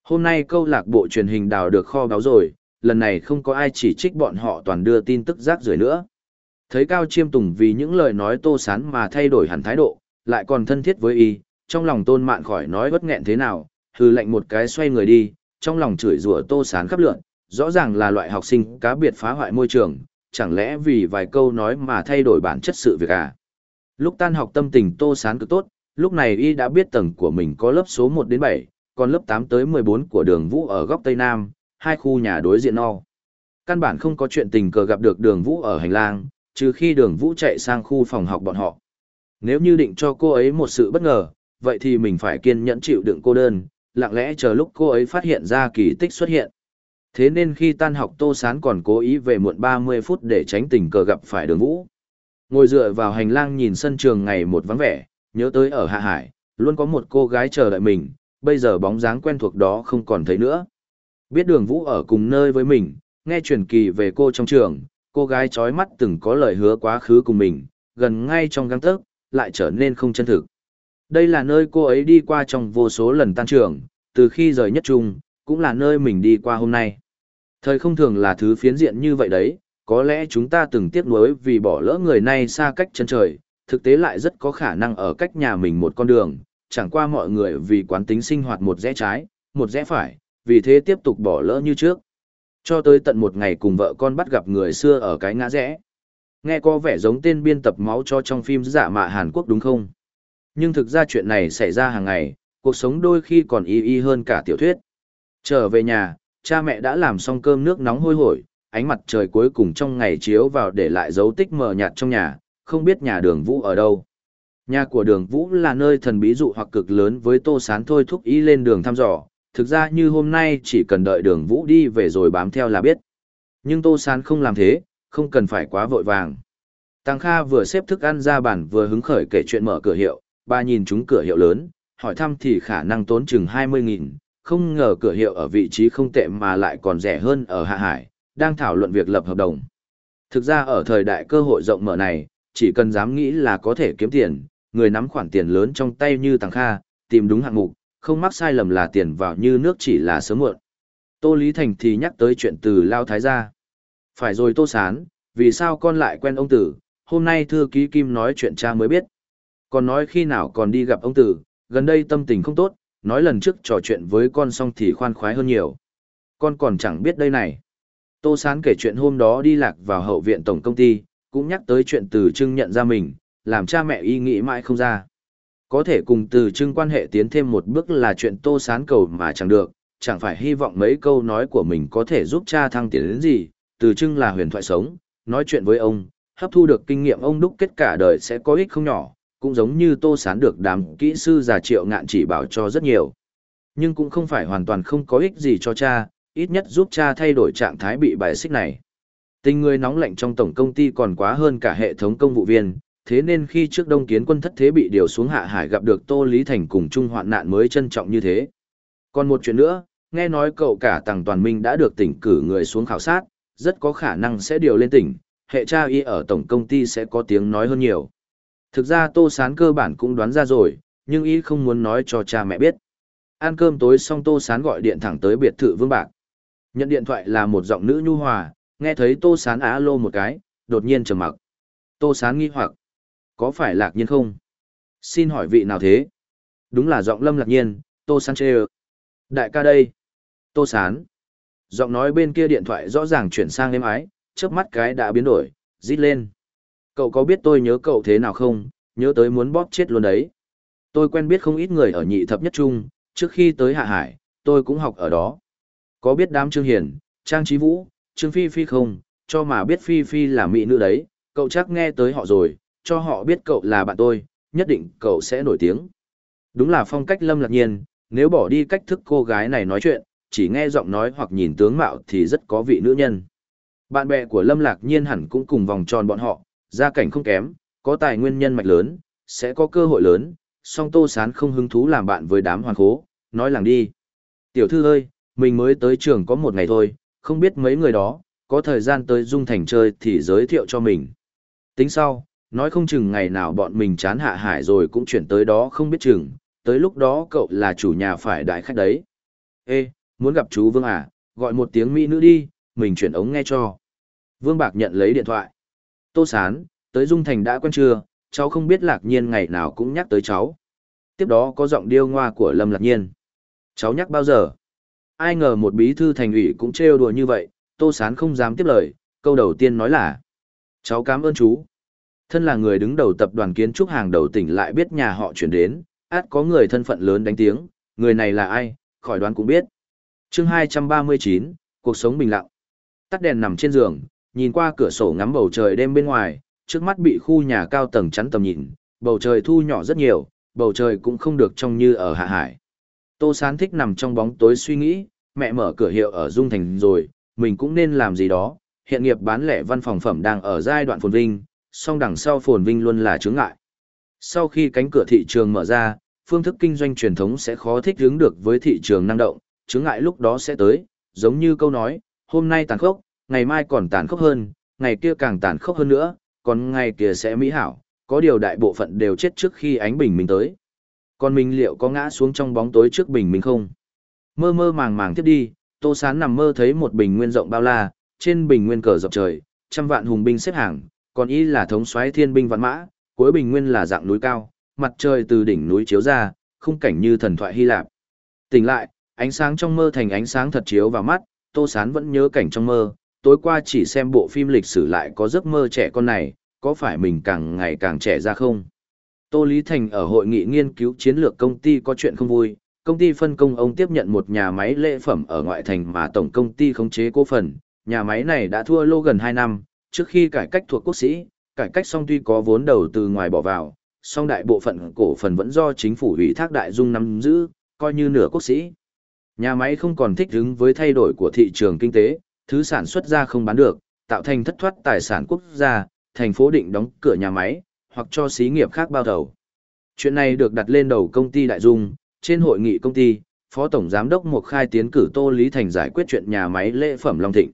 Hôm nay câu lạc bộ truyền hình đào được kho báo rồi, lần này không có ai chỉ trích bọn họ toàn đưa tin tức rác rưởi nữa. Thấy Cao Chiêm Tùng vì những lời nói tô sán mà thay đổi hẳn thái độ, lại còn thân thiết với y, trong lòng tôn mạn khỏi nói bất nghẹn thế nào, hư lệnh một cái xoay người đi, trong lòng chửi rủa tô sán khắp lượn, rõ ràng là loại học sinh cá biệt phá hoại môi trường, chẳng lẽ vì vài câu nói mà thay đổi bản chất sự việc à? Lúc tan học tâm tình tô sán cực tốt, lúc này y đã biết tầng của mình có lớp số 1 đến 7, còn lớp 8 tới 14 của đường vũ ở góc Tây Nam, hai khu nhà đối diện no. Căn bản không có chuyện tình cờ gặp được đường vũ ở hành lang, trừ khi đường vũ chạy sang khu phòng học bọn họ. Nếu như định cho cô ấy một sự bất ngờ, vậy thì mình phải kiên nhẫn chịu đựng cô đơn, lặng lẽ chờ lúc cô ấy phát hiện ra kỳ tích xuất hiện. Thế nên khi tan học Tô Sán còn cố ý về muộn 30 phút để tránh tình cờ gặp phải đường vũ. Ngồi dựa vào hành lang nhìn sân trường ngày một vắng vẻ, nhớ tới ở Hạ Hải, luôn có một cô gái chờ đợi mình, bây giờ bóng dáng quen thuộc đó không còn thấy nữa. Biết đường vũ ở cùng nơi với mình, nghe truyền kỳ về cô trong trường, cô gái trói mắt từng có lời hứa quá khứ cùng mình, gần ngay trong găng tớc, lại trở nên không chân thực. Đây là nơi cô ấy đi qua trong vô số lần tan trường, từ khi rời nhất trung, cũng là nơi mình đi qua hôm nay. Thời không thường là thứ phiến diện như vậy đấy, có lẽ chúng ta từng tiếc nuối vì bỏ lỡ người này xa cách chân trời, thực tế lại rất có khả năng ở cách nhà mình một con đường, chẳng qua mọi người vì quán tính sinh hoạt một rẽ trái, một rẽ phải, vì thế tiếp tục bỏ lỡ như trước. Cho tới tận một ngày cùng vợ con bắt gặp người xưa ở cái ngã rẽ. Nghe có vẻ giống tên biên tập máu cho trong phim giả mạ Hàn Quốc đúng không? Nhưng thực ra chuyện này xảy ra hàng ngày, cuộc sống đôi khi còn y y hơn cả tiểu thuyết. Trở về nhà, cha mẹ đã làm xong cơm nước nóng hôi hổi, ánh mặt trời cuối cùng trong ngày chiếu vào để lại dấu tích mờ nhạt trong nhà, không biết nhà đường vũ ở đâu. Nhà của đường vũ là nơi thần bí dụ hoặc cực lớn với tô sán thôi thúc ý lên đường thăm dò, thực ra như hôm nay chỉ cần đợi đường vũ đi về rồi bám theo là biết. Nhưng tô sán không làm thế, không cần phải quá vội vàng. Tăng Kha vừa xếp thức ăn ra bàn vừa hứng khởi kể chuyện mở cửa hiệu, bà nhìn chúng cửa hiệu lớn, hỏi thăm thì khả năng tốn chừng 20.000, không ngờ cửa hiệu ở vị trí không tệ mà lại còn rẻ hơn ở Hạ Hải, đang thảo luận việc lập hợp đồng. Thực ra ở thời đại cơ hội rộng mở này, chỉ cần dám nghĩ là có thể kiếm tiền, người nắm khoản tiền lớn trong tay như Tăng Kha, tìm đúng hạng mục, không mắc sai lầm là tiền vào như nước chỉ là sớm muộn. Tô Lý Thành thì nhắc tới chuyện từ Lao Thái gia. Phải rồi Tô Sán, vì sao con lại quen ông Tử, hôm nay thư ký Kim nói chuyện cha mới biết. Còn nói khi nào còn đi gặp ông Tử, gần đây tâm tình không tốt, nói lần trước trò chuyện với con xong thì khoan khoái hơn nhiều. Con còn chẳng biết đây này. Tô Sán kể chuyện hôm đó đi lạc vào hậu viện tổng công ty, cũng nhắc tới chuyện từ trưng nhận ra mình, làm cha mẹ y nghĩ mãi không ra. Có thể cùng từ trưng quan hệ tiến thêm một bước là chuyện Tô Sán cầu mà chẳng được, chẳng phải hy vọng mấy câu nói của mình có thể giúp cha thăng tiến đến gì, từ trưng là huyền thoại sống, nói chuyện với ông, hấp thu được kinh nghiệm ông đúc kết cả đời sẽ có ích không nhỏ, cũng giống như tô sán được đám kỹ sư già triệu ngạn chỉ bảo cho rất nhiều. Nhưng cũng không phải hoàn toàn không có ích gì cho cha, ít nhất giúp cha thay đổi trạng thái bị bài xích này. Tình người nóng lạnh trong tổng công ty còn quá hơn cả hệ thống công vụ viên, thế nên khi trước đông kiến quân thất thế bị điều xuống hạ hải gặp được Tô Lý Thành cùng chung hoạn nạn mới trân trọng như thế. Còn một chuyện nữa, nghe nói cậu cả Tằng Toàn Minh đã được tỉnh cử người xuống khảo sát, rất có khả năng sẽ điều lên tỉnh, hệ cha y ở tổng công ty sẽ có tiếng nói hơn nhiều. Thực ra Tô Sán cơ bản cũng đoán ra rồi, nhưng y không muốn nói cho cha mẹ biết. Ăn cơm tối xong Tô Sán gọi điện thẳng tới biệt thự Vương Bạc. Nhận điện thoại là một giọng nữ nhu hòa, nghe thấy Tô Sán á lô một cái, đột nhiên trầm mặc. Tô Sán nghi hoặc, có phải lạc nhiên không? Xin hỏi vị nào thế? Đúng là giọng lâm lạc nhiên, Tô Sán chê Đại ca đây. Tô Sán. Giọng nói bên kia điện thoại rõ ràng chuyển sang êm ái, chớp mắt cái đã biến đổi, rít lên. Cậu có biết tôi nhớ cậu thế nào không, nhớ tới muốn bóp chết luôn đấy. Tôi quen biết không ít người ở nhị thập nhất trung, trước khi tới Hạ Hải, tôi cũng học ở đó. Có biết đám Trương Hiền, Trang Trí Vũ, Trương Phi Phi không, cho mà biết Phi Phi là mỹ nữ đấy, cậu chắc nghe tới họ rồi, cho họ biết cậu là bạn tôi, nhất định cậu sẽ nổi tiếng. Đúng là phong cách lâm lạc nhiên, nếu bỏ đi cách thức cô gái này nói chuyện, chỉ nghe giọng nói hoặc nhìn tướng mạo thì rất có vị nữ nhân. Bạn bè của Lâm Lạc Nhiên hẳn cũng cùng vòng tròn bọn họ, gia cảnh không kém, có tài nguyên nhân mạch lớn, sẽ có cơ hội lớn, song Tô Sán không hứng thú làm bạn với đám hoàn khố, nói làng đi. Tiểu thư ơi, mình mới tới trường có một ngày thôi, không biết mấy người đó, có thời gian tới Dung Thành chơi thì giới thiệu cho mình. Tính sau, nói không chừng ngày nào bọn mình chán hạ hải rồi cũng chuyển tới đó không biết chừng, tới lúc đó cậu là chủ nhà phải đại khách đấy. Ê, muốn gặp chú Vương à, gọi một tiếng mỹ nữ đi, mình chuyển ống nghe cho. Vương Bạc nhận lấy điện thoại. Tô Sán, tới Dung Thành đã quen chưa, cháu không biết lạc nhiên ngày nào cũng nhắc tới cháu. Tiếp đó có giọng điêu ngoa của Lâm Lạc Nhiên. Cháu nhắc bao giờ? Ai ngờ một bí thư thành ủy cũng trêu đùa như vậy, Tô Sán không dám tiếp lời, câu đầu tiên nói là Cháu cảm ơn chú. Thân là người đứng đầu tập đoàn kiến trúc hàng đầu tỉnh lại biết nhà họ chuyển đến, át có người thân phận lớn đánh tiếng, người này là ai, khỏi đoán cũng biết. chương 239, cuộc sống bình lặng. Tắt đèn nằm trên giường, nhìn qua cửa sổ ngắm bầu trời đêm bên ngoài, trước mắt bị khu nhà cao tầng chắn tầm nhìn, bầu trời thu nhỏ rất nhiều, bầu trời cũng không được trong như ở hạ hải. Tô Sán thích nằm trong bóng tối suy nghĩ, mẹ mở cửa hiệu ở Dung Thành rồi, mình cũng nên làm gì đó, hiện nghiệp bán lẻ văn phòng phẩm đang ở giai đoạn phồn vinh, song đằng sau phồn vinh luôn là chướng ngại. Sau khi cánh cửa thị trường mở ra, phương thức kinh doanh truyền thống sẽ khó thích ứng được với thị trường năng động, chướng ngại lúc đó sẽ tới, giống như câu nói, hôm nay tàn khốc, ngày mai còn tàn khốc hơn, ngày kia càng tàn khốc hơn nữa, còn ngày kia sẽ mỹ hảo, có điều đại bộ phận đều chết trước khi ánh bình minh tới. Còn mình liệu có ngã xuống trong bóng tối trước bình minh không? Mơ mơ màng màng tiếp đi, Tô Sán nằm mơ thấy một bình nguyên rộng bao la, trên bình nguyên cờ dọc trời, trăm vạn hùng binh xếp hàng, còn y là thống soái thiên binh vạn mã, cuối bình nguyên là dạng núi cao, mặt trời từ đỉnh núi chiếu ra, khung cảnh như thần thoại Hy Lạp. Tỉnh lại, ánh sáng trong mơ thành ánh sáng thật chiếu vào mắt, Tô Sán vẫn nhớ cảnh trong mơ, tối qua chỉ xem bộ phim lịch sử lại có giấc mơ trẻ con này, có phải mình càng ngày càng trẻ ra không? Tô Lý Thành ở hội nghị nghiên cứu chiến lược công ty có chuyện không vui, công ty phân công ông tiếp nhận một nhà máy lễ phẩm ở ngoại thành mà tổng công ty khống chế cố phần, nhà máy này đã thua lô gần 2 năm, trước khi cải cách thuộc quốc sĩ, cải cách xong tuy có vốn đầu từ ngoài bỏ vào, song đại bộ phận cổ phần vẫn do chính phủ ủy thác đại dung nắm giữ, coi như nửa quốc sĩ. Nhà máy không còn thích ứng với thay đổi của thị trường kinh tế, thứ sản xuất ra không bán được, tạo thành thất thoát tài sản quốc gia, thành phố định đóng cửa nhà máy, hoặc cho xí nghiệp khác bao đầu. Chuyện này được đặt lên đầu công ty Đại Dung, trên hội nghị công ty, Phó Tổng Giám đốc Mộc Khai tiến cử Tô Lý Thành giải quyết chuyện nhà máy lễ phẩm Long Thịnh.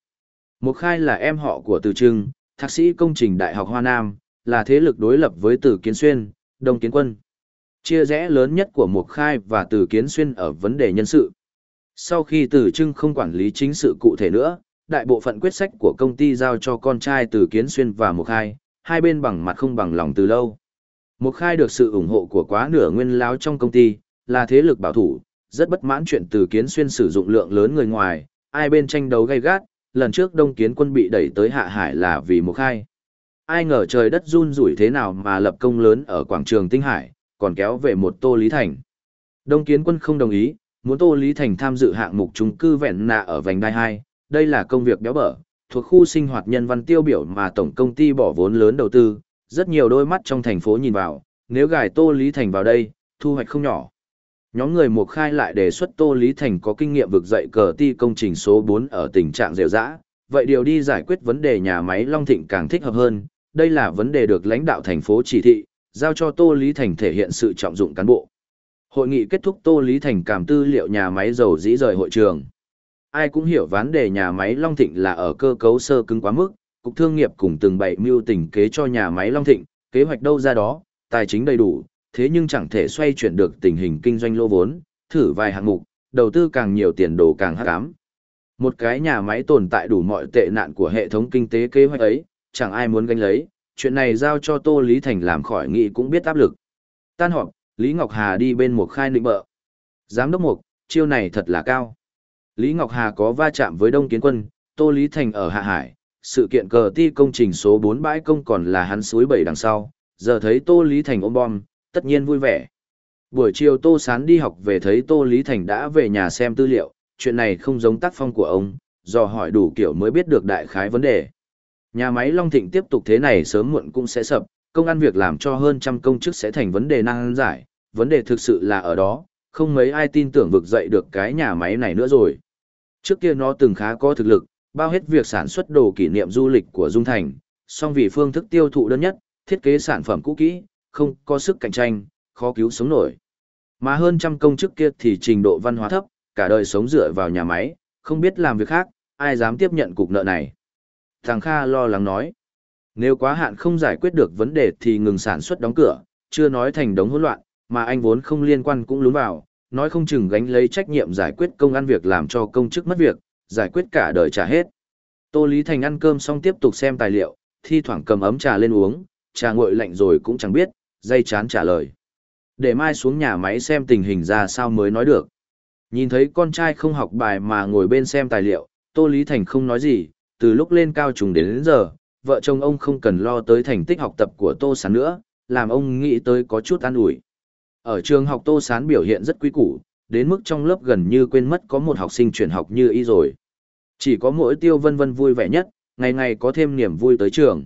Mục Khai là em họ của Từ Trưng, thạc sĩ công trình Đại học Hoa Nam, là thế lực đối lập với Từ Kiến Xuyên, Đông Kiến Quân. Chia rẽ lớn nhất của Mục Khai và Từ Kiến Xuyên ở vấn đề nhân sự. Sau khi Từ Trưng không quản lý chính sự cụ thể nữa, đại bộ phận quyết sách của công ty giao cho con trai Từ Kiến Xuyên và Mục Khai, hai bên bằng mặt không bằng lòng từ lâu. Mục Khai được sự ủng hộ của quá nửa nguyên láo trong công ty, là thế lực bảo thủ, rất bất mãn chuyện Từ Kiến Xuyên sử dụng lượng lớn người ngoài, ai bên tranh đấu gay gắt, lần trước Đông Kiến quân bị đẩy tới Hạ Hải là vì Mục Khai. Ai ngờ trời đất run rủi thế nào mà lập công lớn ở quảng trường Tinh Hải, còn kéo về một Tô Lý Thành. Đông Kiến quân không đồng ý, muốn Tô Lý Thành tham dự hạng mục trung cư vẹn nạ ở vành đai 2, đây là công việc béo bở, thuộc khu sinh hoạt nhân văn tiêu biểu mà tổng công ty bỏ vốn lớn đầu tư, rất nhiều đôi mắt trong thành phố nhìn vào, nếu gài Tô Lý Thành vào đây, thu hoạch không nhỏ. Nhóm người Mục Khai lại đề xuất Tô Lý Thành có kinh nghiệm vực dậy cờ ti công trình số 4 ở tình trạng rệu rã, vậy điều đi giải quyết vấn đề nhà máy Long Thịnh càng thích hợp hơn, đây là vấn đề được lãnh đạo thành phố chỉ thị, giao cho Tô Lý Thành thể hiện sự trọng dụng cán bộ. Hội nghị kết thúc Tô Lý Thành cảm tư liệu nhà máy dầu dĩ rời hội trường. Ai cũng hiểu vấn đề nhà máy Long Thịnh là ở cơ cấu sơ cứng quá mức, cục thương nghiệp cùng từng bảy mưu tình kế cho nhà máy Long Thịnh, kế hoạch đâu ra đó, tài chính đầy đủ, thế nhưng chẳng thể xoay chuyển được tình hình kinh doanh lỗ vốn, thử vài hạng mục, đầu tư càng nhiều tiền đồ càng hắc ám. Một cái nhà máy tồn tại đủ mọi tệ nạn của hệ thống kinh tế kế hoạch ấy, chẳng ai muốn gánh lấy, chuyện này giao cho Tô Lý Thành làm khỏi nghị cũng biết áp lực. Tan họp, Lý Ngọc Hà đi bên một khai nịnh bợ. Giám đốc mục, chiêu này thật là cao. Lý Ngọc Hà có va chạm với Đông Kiến Quân, Tô Lý Thành ở Hạ Hải, sự kiện cờ ti công trình số 4 bãi công còn là hắn suối bảy đằng sau, giờ thấy Tô Lý Thành ôm bom, tất nhiên vui vẻ. Buổi chiều Tô Sán đi học về thấy Tô Lý Thành đã về nhà xem tư liệu, chuyện này không giống tác phong của ông, do hỏi đủ kiểu mới biết được đại khái vấn đề. Nhà máy Long Thịnh tiếp tục thế này sớm muộn cũng sẽ sập, công ăn việc làm cho hơn trăm công chức sẽ thành vấn đề năng giải, vấn đề thực sự là ở đó, không mấy ai tin tưởng vực dậy được cái nhà máy này nữa rồi. Trước kia nó từng khá có thực lực, bao hết việc sản xuất đồ kỷ niệm du lịch của Dung Thành, song vì phương thức tiêu thụ đơn nhất, thiết kế sản phẩm cũ kỹ, không có sức cạnh tranh, khó cứu sống nổi. Mà hơn trăm công chức kia thì trình độ văn hóa thấp, cả đời sống dựa vào nhà máy, không biết làm việc khác, ai dám tiếp nhận cục nợ này. Thằng Kha lo lắng nói, nếu quá hạn không giải quyết được vấn đề thì ngừng sản xuất đóng cửa, chưa nói thành đống hỗn loạn, mà anh vốn không liên quan cũng lún vào, nói không chừng gánh lấy trách nhiệm giải quyết công ăn việc làm cho công chức mất việc, giải quyết cả đời trả hết. Tô Lý Thành ăn cơm xong tiếp tục xem tài liệu, thi thoảng cầm ấm trà lên uống, trà nguội lạnh rồi cũng chẳng biết, dây chán trả lời. Để mai xuống nhà máy xem tình hình ra sao mới nói được. Nhìn thấy con trai không học bài mà ngồi bên xem tài liệu, Tô Lý Thành không nói gì, từ lúc lên cao trùng đến, đến giờ, vợ chồng ông không cần lo tới thành tích học tập của Tô Sán nữa, làm ông nghĩ tới có chút an ủi. Ở trường học Tô Sán biểu hiện rất quý củ, đến mức trong lớp gần như quên mất có một học sinh chuyển học như y rồi. Chỉ có mỗi tiêu vân vân vui vẻ nhất, ngày ngày có thêm niềm vui tới trường.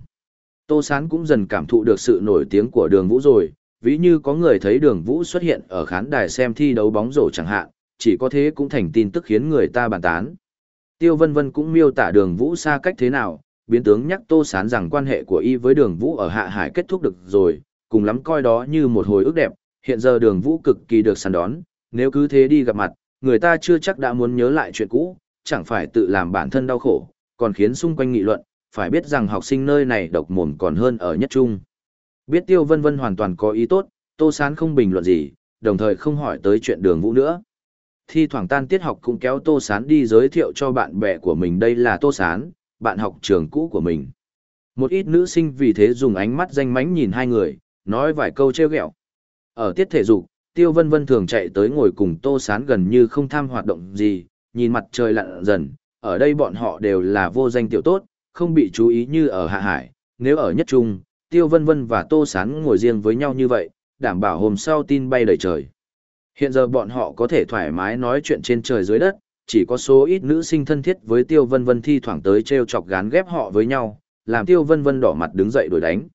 Tô Sán cũng dần cảm thụ được sự nổi tiếng của đường vũ rồi, ví như có người thấy đường vũ xuất hiện ở khán đài xem thi đấu bóng rổ chẳng hạn, chỉ có thế cũng thành tin tức khiến người ta bàn tán. Tiêu vân vân cũng miêu tả đường vũ xa cách thế nào, biến tướng nhắc Tô Sán rằng quan hệ của y với đường vũ ở Hạ Hải kết thúc được rồi, cùng lắm coi đó như một hồi ức đẹp, hiện giờ đường vũ cực kỳ được săn đón, nếu cứ thế đi gặp mặt, người ta chưa chắc đã muốn nhớ lại chuyện cũ, chẳng phải tự làm bản thân đau khổ, còn khiến xung quanh nghị luận, phải biết rằng học sinh nơi này độc mồm còn hơn ở nhất trung. Biết Tiêu Vân Vân hoàn toàn có ý tốt, Tô Sán không bình luận gì, đồng thời không hỏi tới chuyện đường vũ nữa. Thi thoảng tan tiết học cũng kéo Tô Sán đi giới thiệu cho bạn bè của mình đây là Tô Sán, bạn học trường cũ của mình. Một ít nữ sinh vì thế dùng ánh mắt danh mánh nhìn hai người, nói vài câu trêu ghẹo. Ở tiết thể dục, Tiêu Vân Vân thường chạy tới ngồi cùng Tô Sán gần như không tham hoạt động gì, nhìn mặt trời lặn dần, ở đây bọn họ đều là vô danh tiểu tốt, không bị chú ý như ở Hạ Hải, nếu ở nhất trung, Tiêu Vân Vân và Tô Sán ngồi riêng với nhau như vậy, đảm bảo hôm sau tin bay đầy trời. Hiện giờ bọn họ có thể thoải mái nói chuyện trên trời dưới đất, chỉ có số ít nữ sinh thân thiết với Tiêu Vân Vân thi thoảng tới treo chọc gán ghép họ với nhau, làm Tiêu Vân Vân đỏ mặt đứng dậy đuổi đánh.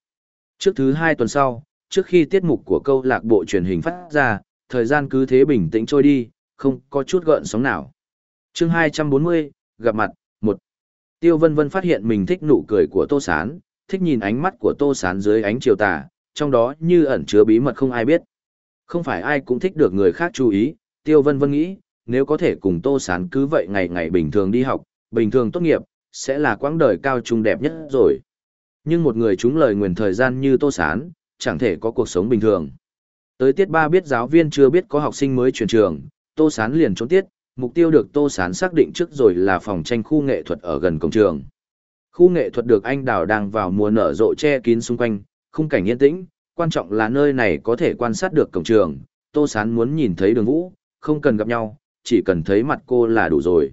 Trước thứ hai tuần sau, trước khi tiết mục của câu lạc bộ truyền hình phát ra, thời gian cứ thế bình tĩnh trôi đi, không có chút gợn sóng nào. chương 240, gặp mặt, Tiêu Vân Vân phát hiện mình thích nụ cười của Tô Sán, thích nhìn ánh mắt của Tô Sán dưới ánh chiều tà, trong đó như ẩn chứa bí mật không ai biết. Không phải ai cũng thích được người khác chú ý, Tiêu Vân Vân nghĩ, nếu có thể cùng Tô Sán cứ vậy ngày ngày bình thường đi học, bình thường tốt nghiệp, sẽ là quãng đời cao trung đẹp nhất rồi. Nhưng một người trúng lời nguyền thời gian như Tô Sán, chẳng thể có cuộc sống bình thường. Tới tiết ba biết giáo viên chưa biết có học sinh mới chuyển trường, Tô Sán liền trốn tiết, mục tiêu được Tô Sán xác định trước rồi là phòng tranh khu nghệ thuật ở gần cổng trường. Khu nghệ thuật được anh đào đang vào mùa nở rộ che kín xung quanh, khung cảnh yên tĩnh, quan trọng là nơi này có thể quan sát được cổng trường. Tô Sán muốn nhìn thấy đường vũ, không cần gặp nhau, chỉ cần thấy mặt cô là đủ rồi.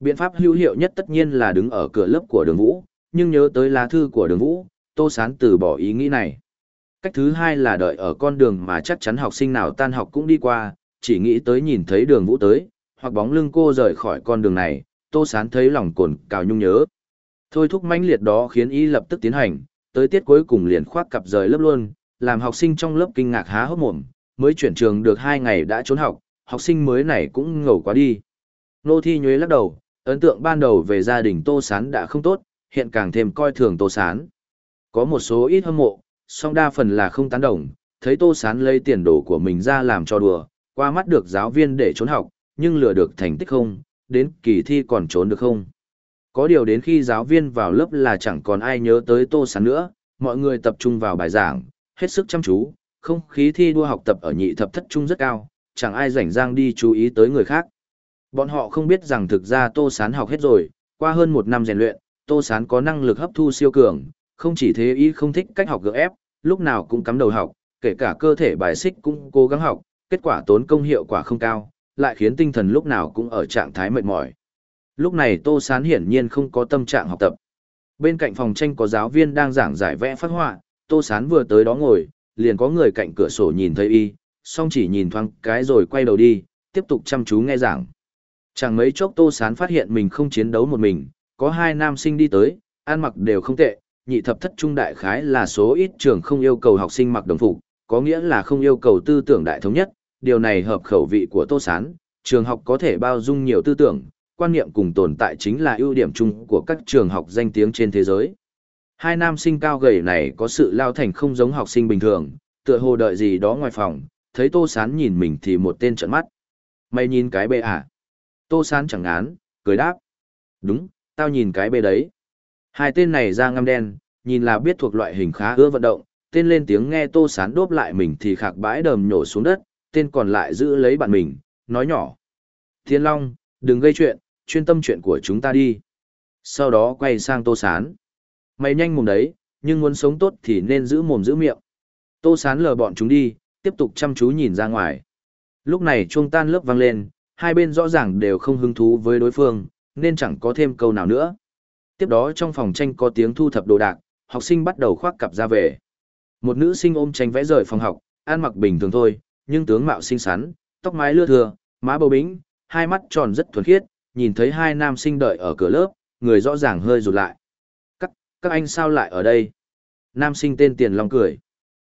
Biện pháp hữu hiệu nhất tất nhiên là đứng ở cửa lớp của đường vũ, nhưng nhớ tới lá thư của đường vũ, Tô Sán từ bỏ ý nghĩ này. Cách thứ hai là đợi ở con đường mà chắc chắn học sinh nào tan học cũng đi qua, chỉ nghĩ tới nhìn thấy đường vũ tới, hoặc bóng lưng cô rời khỏi con đường này, Tô Sán thấy lòng cồn cào nhung nhớ. Thôi thúc mãnh liệt đó khiến y lập tức tiến hành, tới tiết cuối cùng liền khoác cặp rời lớp luôn, làm học sinh trong lớp kinh ngạc há hốc mồm, mới chuyển trường được hai ngày đã trốn học, học sinh mới này cũng ngầu quá đi. Nô thi nhuế lắc đầu, ấn tượng ban đầu về gia đình Tô Sán đã không tốt, hiện càng thêm coi thường Tô Sán. Có một số ít hâm mộ, song đa phần là không tán đồng, thấy Tô Sán lấy tiền đồ của mình ra làm cho đùa, qua mắt được giáo viên để trốn học, nhưng lừa được thành tích không, đến kỳ thi còn trốn được không. Có điều đến khi giáo viên vào lớp là chẳng còn ai nhớ tới Tô Sán nữa, mọi người tập trung vào bài giảng, hết sức chăm chú, không khí thi đua học tập ở nhị thập thất trung rất cao, chẳng ai rảnh rang đi chú ý tới người khác. Bọn họ không biết rằng thực ra Tô Sán học hết rồi, qua hơn một năm rèn luyện, Tô Sán có năng lực hấp thu siêu cường, không chỉ thế ý không thích cách học gượng ép, lúc nào cũng cắm đầu học, kể cả cơ thể bài xích cũng cố gắng học, kết quả tốn công hiệu quả không cao, lại khiến tinh thần lúc nào cũng ở trạng thái mệt mỏi. Lúc này Tô Sán hiển nhiên không có tâm trạng học tập. Bên cạnh phòng tranh có giáo viên đang giảng giải vẽ phát họa, Tô Sán vừa tới đó ngồi, liền có người cạnh cửa sổ nhìn thấy y, song chỉ nhìn thoáng cái rồi quay đầu đi, tiếp tục chăm chú nghe giảng. Chẳng mấy chốc Tô Sán phát hiện mình không chiến đấu một mình, có hai nam sinh đi tới, ăn mặc đều không tệ, nhị thập thất trung đại khái là số ít trường không yêu cầu học sinh mặc đồng phục, có nghĩa là không yêu cầu tư tưởng đại thống nhất, điều này hợp khẩu vị của Tô Sán, trường học có thể bao dung nhiều tư tưởng, quan niệm cùng tồn tại chính là ưu điểm chung của các trường học danh tiếng trên thế giới. Hai nam sinh cao gầy này có sự lao thành không giống học sinh bình thường, tựa hồ đợi gì đó ngoài phòng, thấy Tô Sán nhìn mình thì một tên trợn mắt. Mày nhìn cái bê à? Tô Sán chẳng án, cười đáp. Đúng, tao nhìn cái bê đấy. Hai tên này ra ngăm đen, nhìn là biết thuộc loại hình khá ưa vận động, tên lên tiếng nghe Tô Sán đốp lại mình thì khạc bãi đờm nhổ xuống đất, tên còn lại giữ lấy bạn mình, nói nhỏ. Thiên Long, đừng gây chuyện, chuyên tâm chuyện của chúng ta đi. Sau đó quay sang Tô Sán. Mày nhanh mồm đấy, nhưng muốn sống tốt thì nên giữ mồm giữ miệng. Tô Sán lờ bọn chúng đi, tiếp tục chăm chú nhìn ra ngoài. Lúc này chuông tan lớp vang lên, hai bên rõ ràng đều không hứng thú với đối phương, nên chẳng có thêm câu nào nữa. Tiếp đó trong phòng tranh có tiếng thu thập đồ đạc, học sinh bắt đầu khoác cặp ra về. Một nữ sinh ôm tranh vẽ rời phòng học, ăn mặc bình thường thôi, nhưng tướng mạo xinh xắn, tóc mái lưa thừa, má bầu bính, hai mắt tròn rất thuần khiết, nhìn thấy hai nam sinh đợi ở cửa lớp, người rõ ràng hơi rụt lại. Các, các anh sao lại ở đây? Nam sinh tên Tiền Long cười.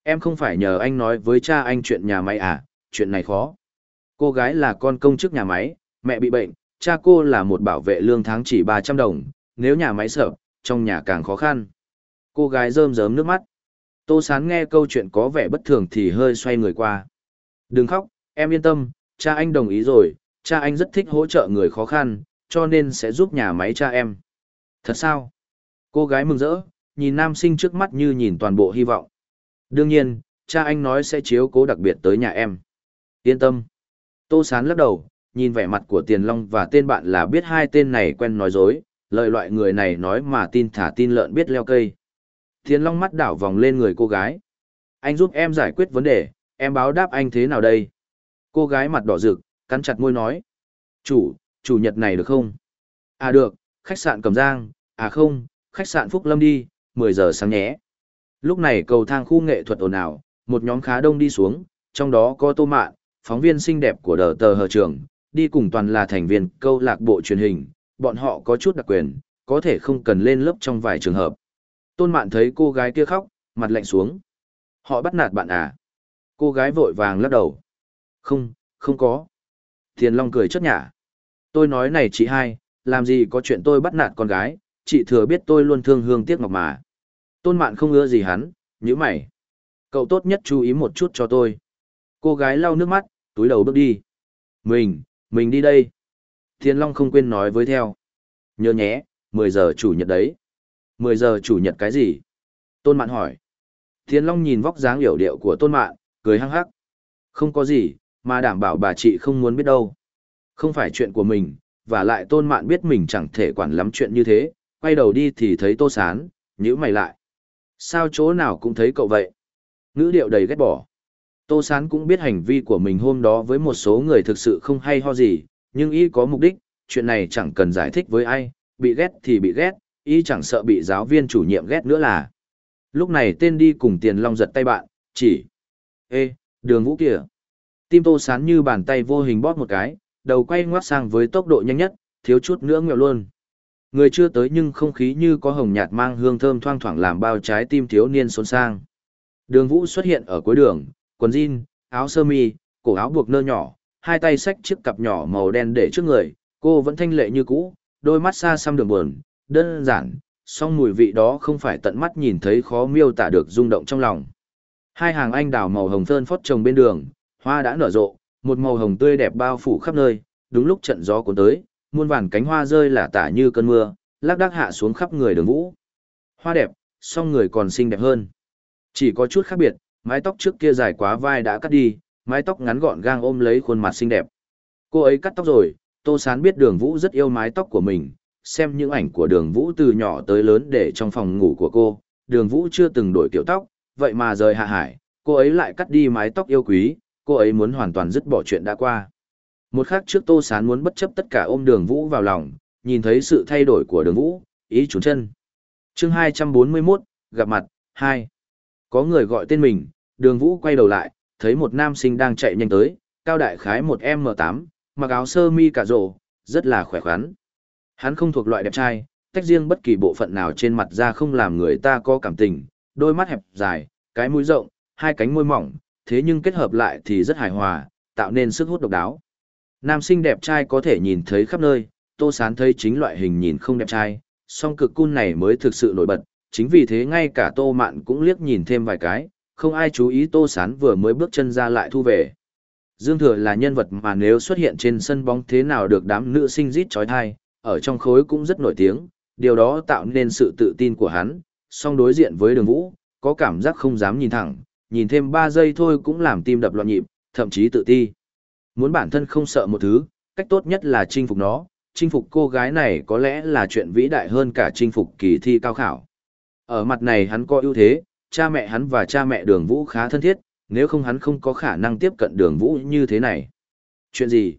Em không phải nhờ anh nói với cha anh chuyện nhà máy à, chuyện này khó. Cô gái là con công chức nhà máy, mẹ bị bệnh, cha cô là một bảo vệ lương tháng chỉ 300 đồng, nếu nhà máy sợ, trong nhà càng khó khăn. Cô gái rơm rớm nước mắt. Tô Sán nghe câu chuyện có vẻ bất thường thì hơi xoay người qua. Đừng khóc, em yên tâm, cha anh đồng ý rồi, cha anh rất thích hỗ trợ người khó khăn, cho nên sẽ giúp nhà máy cha em. Thật sao? Cô gái mừng rỡ, nhìn nam sinh trước mắt như nhìn toàn bộ hy vọng. Đương nhiên, cha anh nói sẽ chiếu cố đặc biệt tới nhà em. Yên tâm. Tô Sán lắc đầu, nhìn vẻ mặt của Tiền Long và tên bạn là biết hai tên này quen nói dối, lời loại người này nói mà tin thả tin lợn biết leo cây. Tiền Long mắt đảo vòng lên người cô gái. Anh giúp em giải quyết vấn đề, em báo đáp anh thế nào đây? Cô gái mặt đỏ rực, cắn chặt môi nói. Chủ, chủ nhật này được không? À được, khách sạn Cẩm Giang, à không, khách sạn Phúc Lâm đi, 10 giờ sáng nhé. Lúc này cầu thang khu nghệ thuật ồn ào, một nhóm khá đông đi xuống, trong đó có Tô Mạn, phóng viên xinh đẹp của đờ tờ hờ trường, đi cùng toàn là thành viên câu lạc bộ truyền hình, bọn họ có chút đặc quyền, có thể không cần lên lớp trong vài trường hợp. Tôn Mạn thấy cô gái kia khóc, mặt lạnh xuống. Họ bắt nạt bạn à? Cô gái vội vàng lắc đầu. Không, không có. Thiền Long cười chất nhả. Tôi nói này chị hai, làm gì có chuyện tôi bắt nạt con gái, chị thừa biết tôi luôn thương hương tiếc ngọc mà. Tôn Mạn không ưa gì hắn, như mày. Cậu tốt nhất chú ý một chút cho tôi. Cô gái lau nước mắt, túi đầu bước đi. Mình, mình đi đây. Thiên Long không quên nói với theo. Nhớ nhé, 10 giờ chủ nhật đấy. 10 giờ chủ nhật cái gì? Tôn Mạn hỏi. Thiên Long nhìn vóc dáng hiểu điệu của Tôn Mạn, cười hăng hắc. Không có gì, mà đảm bảo bà chị không muốn biết đâu. Không phải chuyện của mình, và lại Tôn Mạn biết mình chẳng thể quản lắm chuyện như thế, quay đầu đi thì thấy Tô Sán, nhữ mày lại. Sao chỗ nào cũng thấy cậu vậy? Ngữ điệu đầy ghét bỏ. Tô Sán cũng biết hành vi của mình hôm đó với một số người thực sự không hay ho gì, nhưng y có mục đích, chuyện này chẳng cần giải thích với ai, bị ghét thì bị ghét, y chẳng sợ bị giáo viên chủ nhiệm ghét nữa là. Lúc này tên đi cùng tiền long giật tay bạn, chỉ. Ê, đường vũ kìa. Tim Tô Sán như bàn tay vô hình bóp một cái, đầu quay ngoắt sang với tốc độ nhanh nhất, thiếu chút nữa nghèo luôn. Người chưa tới nhưng không khí như có hồng nhạt mang hương thơm thoang thoảng làm bao trái tim thiếu niên xôn sang. Đường Vũ xuất hiện ở cuối đường, quần jean, áo sơ mi, cổ áo buộc nơ nhỏ, hai tay xách chiếc cặp nhỏ màu đen để trước người, cô vẫn thanh lệ như cũ, đôi mắt xa xăm đường buồn, đơn giản, song mùi vị đó không phải tận mắt nhìn thấy khó miêu tả được rung động trong lòng. Hai hàng anh đào màu hồng thơn phót trồng bên đường, hoa đã nở rộ, một màu hồng tươi đẹp bao phủ khắp nơi, đúng lúc trận gió cuốn tới, muôn vàn cánh hoa rơi lả tả như cơn mưa, lác đác hạ xuống khắp người đường vũ. Hoa đẹp, song người còn xinh đẹp hơn. Chỉ có chút khác biệt, mái tóc trước kia dài quá vai đã cắt đi, mái tóc ngắn gọn gang ôm lấy khuôn mặt xinh đẹp. Cô ấy cắt tóc rồi, Tô Sán biết đường vũ rất yêu mái tóc của mình, xem những ảnh của đường vũ từ nhỏ tới lớn để trong phòng ngủ của cô, đường vũ chưa từng đổi kiểu tóc, vậy mà rời hạ hải, cô ấy lại cắt đi mái tóc yêu quý, cô ấy muốn hoàn toàn dứt bỏ chuyện đã qua. Một khắc trước Tô Sán muốn bất chấp tất cả ôm đường vũ vào lòng, nhìn thấy sự thay đổi của đường vũ, ý trốn chân. chương 241, gặp mặt, 2. Có người gọi tên mình, đường vũ quay đầu lại, thấy một nam sinh đang chạy nhanh tới, cao đại khái một M8, mặc áo sơ mi cả rộ, rất là khỏe khoắn. Hắn không thuộc loại đẹp trai, tách riêng bất kỳ bộ phận nào trên mặt ra không làm người ta có cảm tình, đôi mắt hẹp dài, cái mũi rộng, hai cánh môi mỏng, thế nhưng kết hợp lại thì rất hài hòa, tạo nên sức hút độc đáo. Nam sinh đẹp trai có thể nhìn thấy khắp nơi, Tô Sán thấy chính loại hình nhìn không đẹp trai, song cực cun này mới thực sự nổi bật, chính vì thế ngay cả Tô Mạn cũng liếc nhìn thêm vài cái, không ai chú ý Tô Sán vừa mới bước chân ra lại thu về. Dương Thừa là nhân vật mà nếu xuất hiện trên sân bóng thế nào được đám nữ sinh rít chói tai, ở trong khối cũng rất nổi tiếng, điều đó tạo nên sự tự tin của hắn, song đối diện với đường vũ, có cảm giác không dám nhìn thẳng, nhìn thêm 3 giây thôi cũng làm tim đập loạn nhịp, thậm chí tự ti. Muốn bản thân không sợ một thứ, cách tốt nhất là chinh phục nó, chinh phục cô gái này có lẽ là chuyện vĩ đại hơn cả chinh phục kỳ thi cao khảo. Ở mặt này hắn có ưu thế, cha mẹ hắn và cha mẹ đường vũ khá thân thiết, nếu không hắn không có khả năng tiếp cận đường vũ như thế này. Chuyện gì?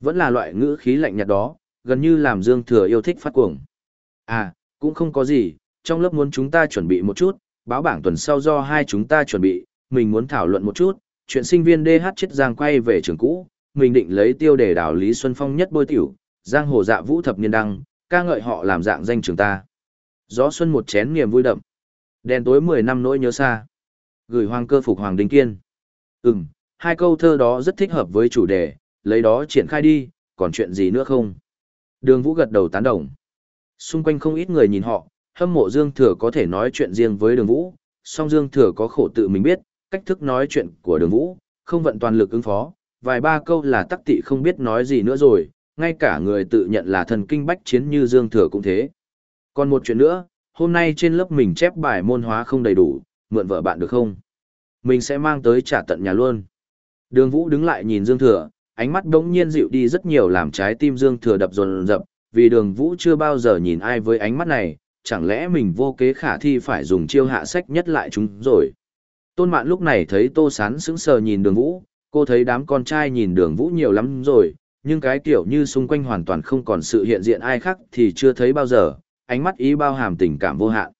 Vẫn là loại ngữ khí lạnh nhạt đó, gần như làm Dương Thừa yêu thích phát cuồng. À, cũng không có gì, trong lớp muốn chúng ta chuẩn bị một chút, báo bảng tuần sau do hai chúng ta chuẩn bị, mình muốn thảo luận một chút, chuyện sinh viên DH chết giang quay về trường cũ, mình định lấy tiêu đề đảo Lý Xuân Phong nhất bôi tiểu, giang hồ dạ vũ thập niên đăng, ca ngợi họ làm dạng danh trường ta. Gió xuân một chén niềm vui đậm. Đèn tối 10 năm nỗi nhớ xa. Gửi hoàng cơ phục hoàng đinh kiên. Ừm, hai câu thơ đó rất thích hợp với chủ đề, lấy đó triển khai đi, còn chuyện gì nữa không? Đường Vũ gật đầu tán đồng. Xung quanh không ít người nhìn họ, hâm mộ Dương Thừa có thể nói chuyện riêng với Đường Vũ, song Dương Thừa có khổ tự mình biết, cách thức nói chuyện của Đường Vũ, không vận toàn lực ứng phó, vài ba câu là tắc tị không biết nói gì nữa rồi, ngay cả người tự nhận là thần kinh bách chiến như Dương Thừa cũng thế. Còn một chuyện nữa, hôm nay trên lớp mình chép bài môn hóa không đầy đủ, mượn vợ bạn được không? Mình sẽ mang tới trả tận nhà luôn. Đường Vũ đứng lại nhìn Dương Thừa, ánh mắt đống nhiên dịu đi rất nhiều làm trái tim Dương Thừa đập dồn dập, vì đường Vũ chưa bao giờ nhìn ai với ánh mắt này, chẳng lẽ mình vô kế khả thi phải dùng chiêu hạ sách nhất lại chúng rồi. Tôn Mạn lúc này thấy Tô Sán sững sờ nhìn đường Vũ, cô thấy đám con trai nhìn đường Vũ nhiều lắm rồi, nhưng cái kiểu như xung quanh hoàn toàn không còn sự hiện diện ai khác thì chưa thấy bao giờ, ánh mắt ý bao hàm tình cảm vô hạn.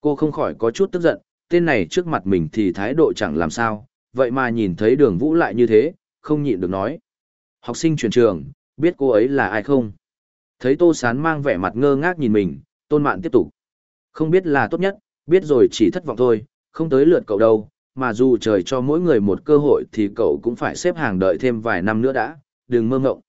Cô không khỏi có chút tức giận, tên này trước mặt mình thì thái độ chẳng làm sao, vậy mà nhìn thấy đường Vũ lại như thế, không nhịn được nói. Học sinh chuyển trường, biết cô ấy là ai không? Thấy Tô Sán mang vẻ mặt ngơ ngác nhìn mình, Tôn Mạn tiếp tục. Không biết là tốt nhất, biết rồi chỉ thất vọng thôi, không tới lượt cậu đâu, mà dù trời cho mỗi người một cơ hội thì cậu cũng phải xếp hàng đợi thêm vài năm nữa đã, đừng mơ ngộng.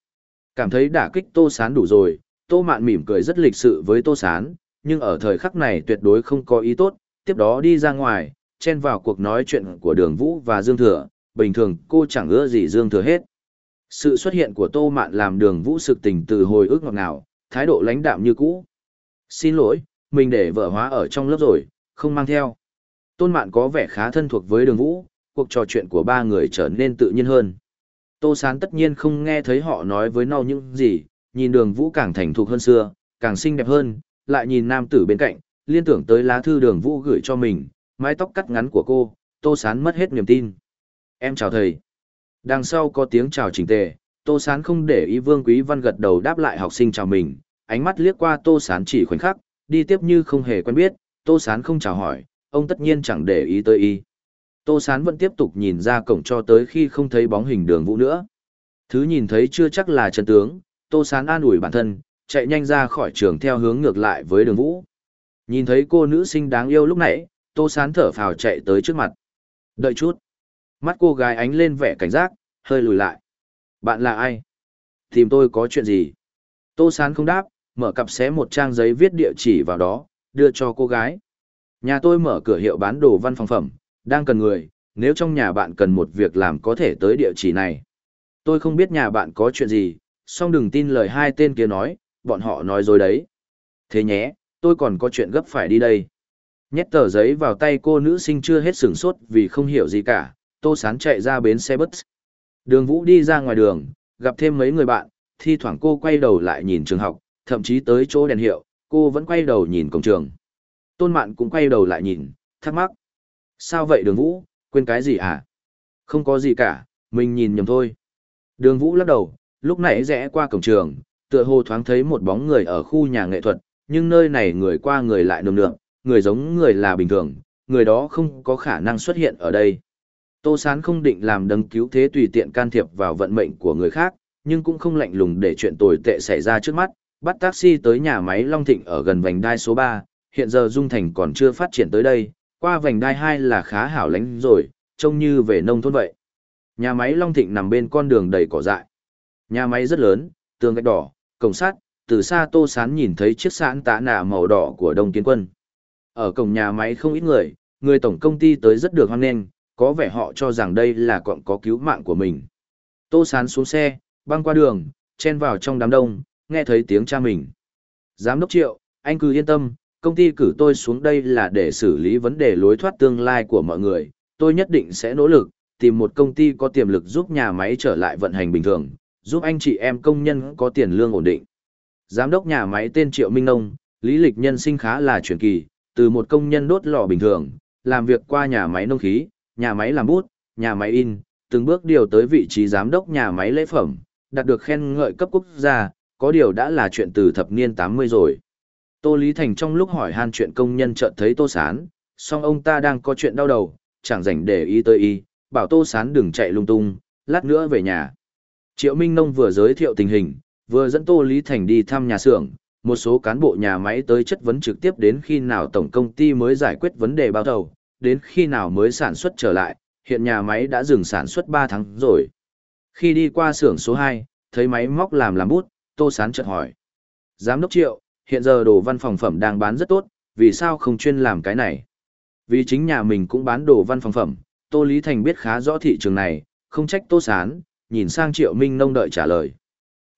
Cảm thấy đả kích Tô Sán đủ rồi, Tô Mạn mỉm cười rất lịch sự với Tô Sán, nhưng ở thời khắc này tuyệt đối không có ý tốt, tiếp đó đi ra ngoài, chen vào cuộc nói chuyện của Đường Vũ và Dương Thừa, bình thường cô chẳng ưa gì Dương Thừa hết. Sự xuất hiện của Tô Mạn làm Đường Vũ sực tỉnh từ hồi ức ngọt ngào, thái độ lãnh đạm như cũ. Xin lỗi, mình để vợ hóa ở trong lớp rồi, không mang theo. Tôn Mạn có vẻ khá thân thuộc với Đường Vũ, cuộc trò chuyện của ba người trở nên tự nhiên hơn. Tô Sán tất nhiên không nghe thấy họ nói với nhau những gì, nhìn đường Vũ càng thành thục hơn xưa, càng xinh đẹp hơn, lại nhìn nam tử bên cạnh, liên tưởng tới lá thư đường Vũ gửi cho mình, mái tóc cắt ngắn của cô, Tô Sán mất hết niềm tin. Em chào thầy. Đằng sau có tiếng chào chỉnh tề, Tô Sán không để ý Vương Quý Văn gật đầu đáp lại học sinh chào mình, ánh mắt liếc qua Tô Sán chỉ khoảnh khắc, đi tiếp như không hề quen biết, Tô Sán không chào hỏi, ông tất nhiên chẳng để ý tới y. Tô Sán vẫn tiếp tục nhìn ra cổng cho tới khi không thấy bóng hình đường vũ nữa. Thứ nhìn thấy chưa chắc là chân tướng, Tô Sán an ủi bản thân, chạy nhanh ra khỏi trường theo hướng ngược lại với đường vũ. Nhìn thấy cô nữ sinh đáng yêu lúc nãy, Tô Sán thở phào chạy tới trước mặt. Đợi chút. Mắt cô gái ánh lên vẻ cảnh giác, hơi lùi lại. Bạn là ai? Tìm tôi có chuyện gì? Tô Sán không đáp, mở cặp xé một trang giấy viết địa chỉ vào đó, đưa cho cô gái. Nhà tôi mở cửa hiệu bán đồ văn phòng phẩm, đang cần người, nếu trong nhà bạn cần một việc làm có thể tới địa chỉ này. Tôi không biết nhà bạn có chuyện gì, song đừng tin lời hai tên kia nói, bọn họ nói dối đấy. Thế nhé, tôi còn có chuyện gấp phải đi đây. Nhét tờ giấy vào tay cô nữ sinh chưa hết sửng sốt vì không hiểu gì cả, tô sán chạy ra bến xe bus. Đường Vũ đi ra ngoài đường, gặp thêm mấy người bạn, thi thoảng cô quay đầu lại nhìn trường học, thậm chí tới chỗ đèn hiệu, cô vẫn quay đầu nhìn cổng trường. Tôn Mạn cũng quay đầu lại nhìn, thắc mắc. Sao vậy đường Vũ, quên cái gì à? Không có gì cả, mình nhìn nhầm thôi. Đường Vũ lắc đầu, lúc nãy rẽ qua cổng trường, tựa hồ thoáng thấy một bóng người ở khu nhà nghệ thuật, nhưng nơi này người qua người lại nườm lượng, người giống người là bình thường, người đó không có khả năng xuất hiện ở đây. Tô Sán không định làm đấng cứu thế tùy tiện can thiệp vào vận mệnh của người khác, nhưng cũng không lạnh lùng để chuyện tồi tệ xảy ra trước mắt, bắt taxi tới nhà máy Long Thịnh ở gần vành đai số 3, hiện giờ Dung Thành còn chưa phát triển tới đây, qua vành đai 2 là khá hảo lánh rồi, trông như về nông thôn vậy. Nhà máy Long Thịnh nằm bên con đường đầy cỏ dại. Nhà máy rất lớn, tường gạch đỏ, cổng sắt, từ xa Tô Sán nhìn thấy chiếc sạn tạ nạ màu đỏ của Đông Kiến Quân. Ở cổng nhà máy không ít người, người tổng công ty tới rất được hoan nghênh, có vẻ họ cho rằng đây là cọng có cứu mạng của mình. Tô Sán xuống xe, băng qua đường, chen vào trong đám đông, nghe thấy tiếng cha mình. Giám đốc Triệu, anh cứ yên tâm, công ty cử tôi xuống đây là để xử lý vấn đề lối thoát tương lai của mọi người. Tôi nhất định sẽ nỗ lực, tìm một công ty có tiềm lực giúp nhà máy trở lại vận hành bình thường, giúp anh chị em công nhân có tiền lương ổn định. Giám đốc nhà máy tên Triệu Minh Nông, lý lịch nhân sinh khá là truyền kỳ, từ một công nhân đốt lò bình thường, làm việc qua nhà máy nông khí, nhà máy làm bút, nhà máy in, từng bước điều tới vị trí giám đốc nhà máy lễ phẩm, đạt được khen ngợi cấp quốc gia, có điều đã là chuyện từ thập niên 80 rồi. Tô Lý Thành trong lúc hỏi han chuyện công nhân chợt thấy Tô Sán, song ông ta đang có chuyện đau đầu, chẳng rảnh để ý tới y, bảo Tô Sán đừng chạy lung tung, lát nữa về nhà. Triệu Minh Nông vừa giới thiệu tình hình, vừa dẫn Tô Lý Thành đi thăm nhà xưởng, một số cán bộ nhà máy tới chất vấn trực tiếp đến khi nào tổng công ty mới giải quyết vấn đề bao đầu, đến khi nào mới sản xuất trở lại, hiện nhà máy đã dừng sản xuất 3 tháng rồi. Khi đi qua xưởng số 2, thấy máy móc làm làm bút, Tô Sán chợt hỏi. Giám đốc Triệu, hiện giờ đồ văn phòng phẩm đang bán rất tốt, vì sao không chuyên làm cái này? Vì chính nhà mình cũng bán đồ văn phòng phẩm, Tô Lý Thành biết khá rõ thị trường này, không trách Tô Sán, nhìn sang Triệu Minh Nông đợi trả lời.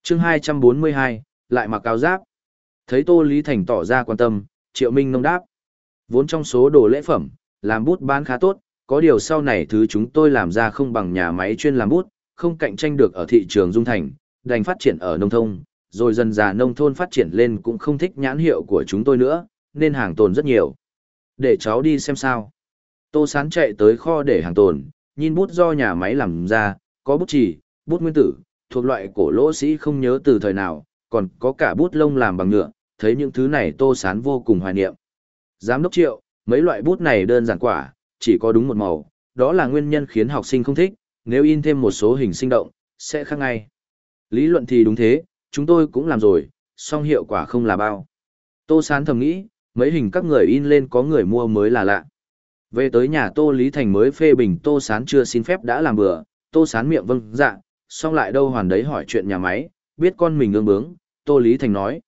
chương 242, lại mặc áo giáp. Thấy Tô Lý Thành tỏ ra quan tâm, Triệu Minh Nông đáp. Vốn trong số đồ lễ phẩm, làm bút bán khá tốt, có điều sau này thứ chúng tôi làm ra không bằng nhà máy chuyên làm bút, không cạnh tranh được ở thị trường dung thành, đành phát triển ở nông thông rồi dần dà nông thôn phát triển lên cũng không thích nhãn hiệu của chúng tôi nữa, nên hàng tồn rất nhiều. Để cháu đi xem sao. Tô Sán chạy tới kho để hàng tồn, nhìn bút do nhà máy làm ra, có bút chỉ, bút nguyên tử, thuộc loại cổ lỗ sĩ không nhớ từ thời nào, còn có cả bút lông làm bằng nhựa, thấy những thứ này Tô Sán vô cùng hoài niệm. Giám đốc triệu, mấy loại bút này đơn giản quả, chỉ có đúng một màu, đó là nguyên nhân khiến học sinh không thích, nếu in thêm một số hình sinh động, sẽ khác ngay. Lý luận thì đúng thế, chúng tôi cũng làm rồi, song hiệu quả không là bao. Tô Sán thầm nghĩ, mấy hình các người in lên có người mua mới là lạ. Về tới nhà Tô Lý Thành mới phê bình Tô Sán chưa xin phép đã làm bừa, Tô Sán miệng vâng dạ, song lại đâu hoàn đấy hỏi chuyện nhà máy, biết con mình ương bướng, Tô Lý Thành nói.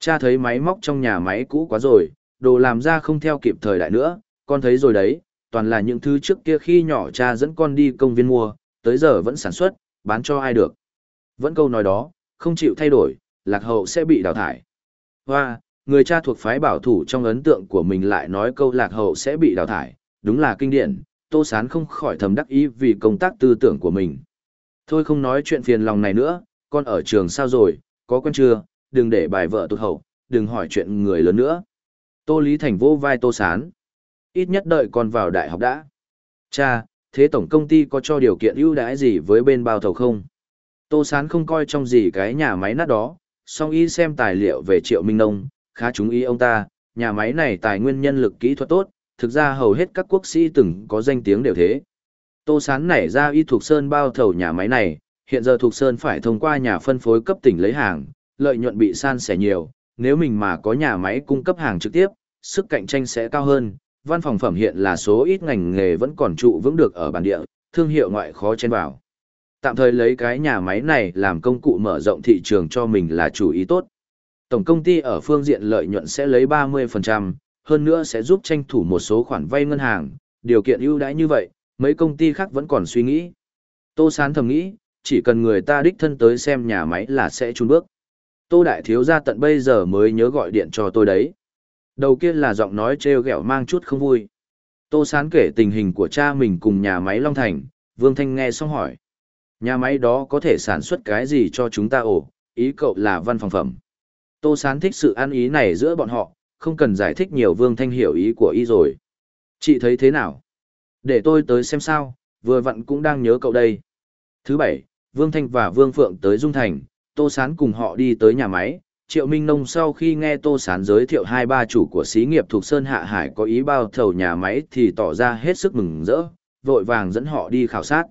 Cha thấy máy móc trong nhà máy cũ quá rồi, đồ làm ra không theo kịp thời đại nữa, con thấy rồi đấy, toàn là những thứ trước kia khi nhỏ cha dẫn con đi công viên mua, tới giờ vẫn sản xuất, bán cho ai được. Vẫn câu nói đó, không chịu thay đổi, lạc hậu sẽ bị đào thải. Hoa, người cha thuộc phái bảo thủ trong ấn tượng của mình lại nói câu lạc hậu sẽ bị đào thải, đúng là kinh điển, Tô Sán không khỏi thầm đắc ý vì công tác tư tưởng của mình. Thôi không nói chuyện phiền lòng này nữa, con ở trường sao rồi, có quen chưa, đừng để bài vợ tụt hậu, đừng hỏi chuyện người lớn nữa. Tô Lý Thành vô vai Tô Sán. Ít nhất đợi con vào đại học đã. Cha, thế tổng công ty có cho điều kiện ưu đãi gì với bên bao thầu không? Tô Sán không coi trong gì cái nhà máy nát đó, song y xem tài liệu về Triệu Minh Nông, khá chú ý ông ta, nhà máy này tài nguyên nhân lực kỹ thuật tốt, thực ra hầu hết các quốc sĩ từng có danh tiếng đều thế. Tô Sán nảy ra y thuộc Sơn bao thầu nhà máy này, hiện giờ thuộc Sơn phải thông qua nhà phân phối cấp tỉnh lấy hàng, lợi nhuận bị san sẻ nhiều, nếu mình mà có nhà máy cung cấp hàng trực tiếp, sức cạnh tranh sẽ cao hơn. Văn phòng phẩm hiện là số ít ngành nghề vẫn còn trụ vững được ở bản địa, thương hiệu ngoại khó chen vào. Tạm thời lấy cái nhà máy này làm công cụ mở rộng thị trường cho mình là chủ ý tốt. Tổng công ty ở phương diện lợi nhuận sẽ lấy 30%, hơn nữa sẽ giúp tranh thủ một số khoản vay ngân hàng, điều kiện ưu đãi như vậy, mấy công ty khác vẫn còn suy nghĩ. Tô Sán thầm nghĩ, chỉ cần người ta đích thân tới xem nhà máy là sẽ chun bước. Tô Đại Thiếu ra tận bây giờ mới nhớ gọi điện cho tôi đấy. Đầu kia là giọng nói trêu ghẹo mang chút không vui. Tô Sán kể tình hình của cha mình cùng nhà máy Long Thành, Vương Thanh nghe xong hỏi. Nhà máy đó có thể sản xuất cái gì cho chúng ta ổ, ý cậu là văn phòng phẩm. Tô Sán thích sự ăn ý này giữa bọn họ, không cần giải thích nhiều Vương Thanh hiểu ý của y rồi. Chị thấy thế nào? Để tôi tới xem sao, vừa vặn cũng đang nhớ cậu đây. Thứ bảy, Vương Thanh và Vương Phượng tới Dung Thành, Tô Sán cùng họ đi tới nhà máy. Triệu Minh Nông sau khi nghe Tô Sán giới thiệu hai ba chủ của xí nghiệp thuộc Sơn Hạ Hải có ý bao thầu nhà máy thì tỏ ra hết sức mừng rỡ, vội vàng dẫn họ đi khảo sát.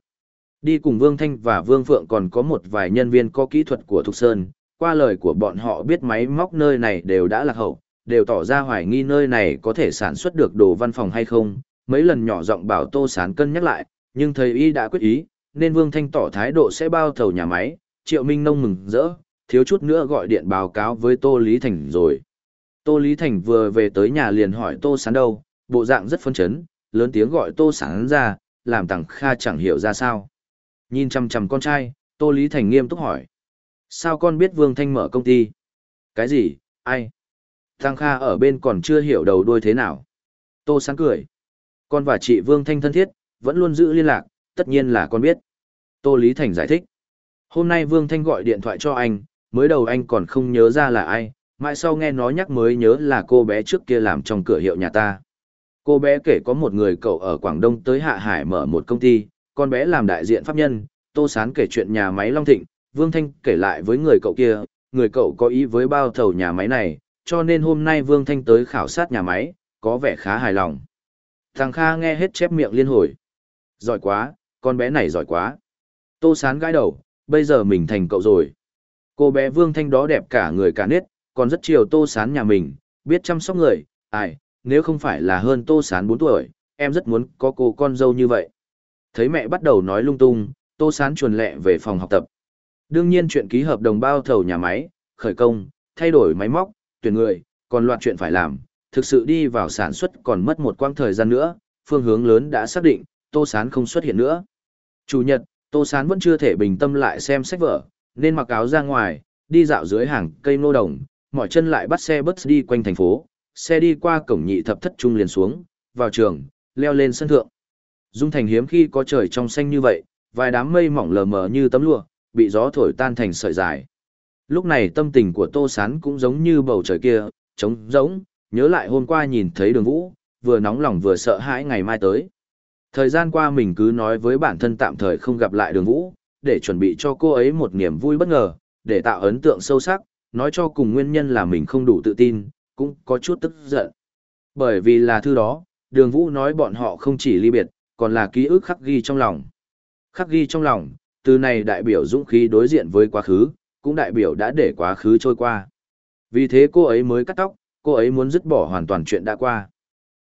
Đi cùng Vương Thanh và Vương Phượng còn có một vài nhân viên có kỹ thuật của Thục Sơn, qua lời của bọn họ biết máy móc nơi này đều đã lạc hậu, đều tỏ ra hoài nghi nơi này có thể sản xuất được đồ văn phòng hay không, mấy lần nhỏ giọng bảo Tô Sán cân nhắc lại, nhưng thầy y đã quyết ý, nên Vương Thanh tỏ thái độ sẽ bao thầu nhà máy, Triệu Minh Nông mừng rỡ, thiếu chút nữa gọi điện báo cáo với Tô Lý Thành rồi. Tô Lý Thành vừa về tới nhà liền hỏi Tô Sán đâu, bộ dạng rất phấn chấn, lớn tiếng gọi Tô Sán ra, làm Tằng Kha chẳng hiểu ra sao. Nhìn chằm chằm con trai, Tô Lý Thành nghiêm túc hỏi. Sao con biết Vương Thanh mở công ty? Cái gì? Ai? thang Kha ở bên còn chưa hiểu đầu đuôi thế nào. Tô sáng cười. Con và chị Vương Thanh thân thiết, vẫn luôn giữ liên lạc, tất nhiên là con biết. Tô Lý Thành giải thích. Hôm nay Vương Thanh gọi điện thoại cho anh, mới đầu anh còn không nhớ ra là ai, mãi sau nghe nó nhắc mới nhớ là cô bé trước kia làm trong cửa hiệu nhà ta. Cô bé kể có một người cậu ở Quảng Đông tới Hạ Hải mở một công ty, con bé làm đại diện pháp nhân, Tô Sán kể chuyện nhà máy Long Thịnh, Vương Thanh kể lại với người cậu kia, người cậu có ý với bao thầu nhà máy này, cho nên hôm nay Vương Thanh tới khảo sát nhà máy, có vẻ khá hài lòng. Thằng Kha nghe hết chép miệng liên hồi. Giỏi quá, con bé này giỏi quá. Tô Sán gãi đầu, bây giờ mình thành cậu rồi. Cô bé Vương Thanh đó đẹp cả người cả nết, còn rất chiều Tô Sán nhà mình, biết chăm sóc người, ai, nếu không phải là hơn Tô Sán 4 tuổi, em rất muốn có cô con dâu như vậy. Thấy mẹ bắt đầu nói lung tung, Tô Sán chuồn lẹ về phòng học tập. Đương nhiên chuyện ký hợp đồng bao thầu nhà máy, khởi công, thay đổi máy móc, tuyển người, còn loạt chuyện phải làm, thực sự đi vào sản xuất còn mất một quãng thời gian nữa, phương hướng lớn đã xác định, Tô Sán không xuất hiện nữa. Chủ nhật, Tô Sán vẫn chưa thể bình tâm lại xem sách vở, nên mặc áo ra ngoài, đi dạo dưới hàng cây nô đồng, mỏi chân lại bắt xe bus đi quanh thành phố, xe đi qua cổng nhị thập thất trung liền xuống, vào trường, leo lên sân thượng. Dung thành hiếm khi có trời trong xanh như vậy, vài đám mây mỏng lờ mờ như tấm lụa, bị gió thổi tan thành sợi dài. Lúc này tâm tình của Tô Sán cũng giống như bầu trời kia, trống rỗng, nhớ lại hôm qua nhìn thấy đường vũ, vừa nóng lòng vừa sợ hãi ngày mai tới. Thời gian qua mình cứ nói với bản thân tạm thời không gặp lại đường vũ, để chuẩn bị cho cô ấy một niềm vui bất ngờ, để tạo ấn tượng sâu sắc, nói cho cùng nguyên nhân là mình không đủ tự tin, cũng có chút tức giận. Bởi vì là thư đó, đường vũ nói bọn họ không chỉ ly biệt, còn là ký ức khắc ghi trong lòng. Khắc ghi trong lòng, từ này đại biểu dũng khí đối diện với quá khứ, cũng đại biểu đã để quá khứ trôi qua. Vì thế cô ấy mới cắt tóc, cô ấy muốn dứt bỏ hoàn toàn chuyện đã qua.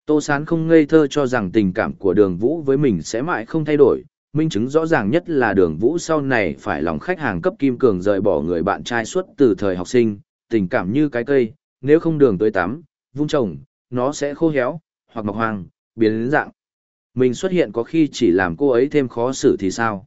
Tô Sán không ngây thơ cho rằng tình cảm của đường vũ với mình sẽ mãi không thay đổi, minh chứng rõ ràng nhất là đường vũ sau này phải lòng khách hàng cấp kim cường rời bỏ người bạn trai suốt từ thời học sinh, tình cảm như cái cây, nếu không đường tới tắm, vung trồng, nó sẽ khô héo, hoặc mọc hoang, biến dạng. Mình xuất hiện có khi chỉ làm cô ấy thêm khó xử thì sao?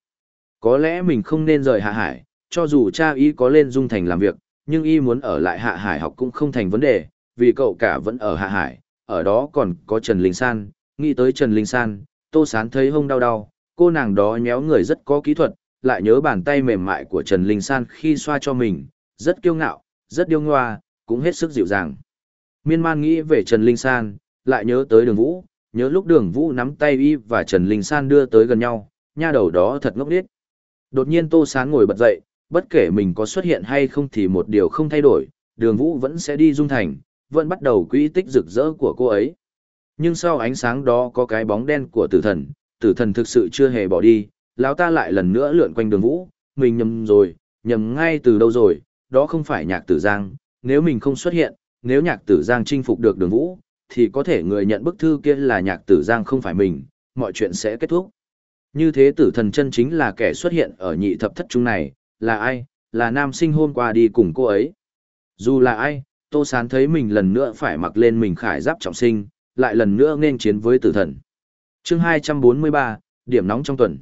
Có lẽ mình không nên rời hạ hải, cho dù cha y có lên dung thành làm việc, nhưng y muốn ở lại hạ hải học cũng không thành vấn đề, vì cậu cả vẫn ở hạ hải, ở đó còn có Trần Linh San, nghĩ tới Trần Linh San, Tô Sán thấy hông đau đau, cô nàng đó nhéo người rất có kỹ thuật, lại nhớ bàn tay mềm mại của Trần Linh San khi xoa cho mình, rất kiêu ngạo, rất điêu ngoa, cũng hết sức dịu dàng. Miên man nghĩ về Trần Linh San, lại nhớ tới đường vũ, nhớ lúc đường vũ nắm tay y và Trần Linh San đưa tới gần nhau, nha đầu đó thật ngốc nghếch Đột nhiên Tô Sán ngồi bật dậy, bất kể mình có xuất hiện hay không thì một điều không thay đổi, đường vũ vẫn sẽ đi dung thành, vẫn bắt đầu quỹ tích rực rỡ của cô ấy. Nhưng sau ánh sáng đó có cái bóng đen của tử thần, tử thần thực sự chưa hề bỏ đi, lão ta lại lần nữa lượn quanh đường vũ, mình nhầm rồi, nhầm ngay từ đâu rồi, đó không phải nhạc tử giang, nếu mình không xuất hiện, nếu nhạc tử giang chinh phục được đường vũ, thì có thể người nhận bức thư kia là nhạc tử giang không phải mình, mọi chuyện sẽ kết thúc. Như thế tử thần chân chính là kẻ xuất hiện ở nhị thập thất chúng này, là ai, là nam sinh hôm qua đi cùng cô ấy. Dù là ai, Tô Sán thấy mình lần nữa phải mặc lên mình khải giáp trọng sinh, lại lần nữa nên chiến với tử thần. chương 243, điểm nóng trong tuần.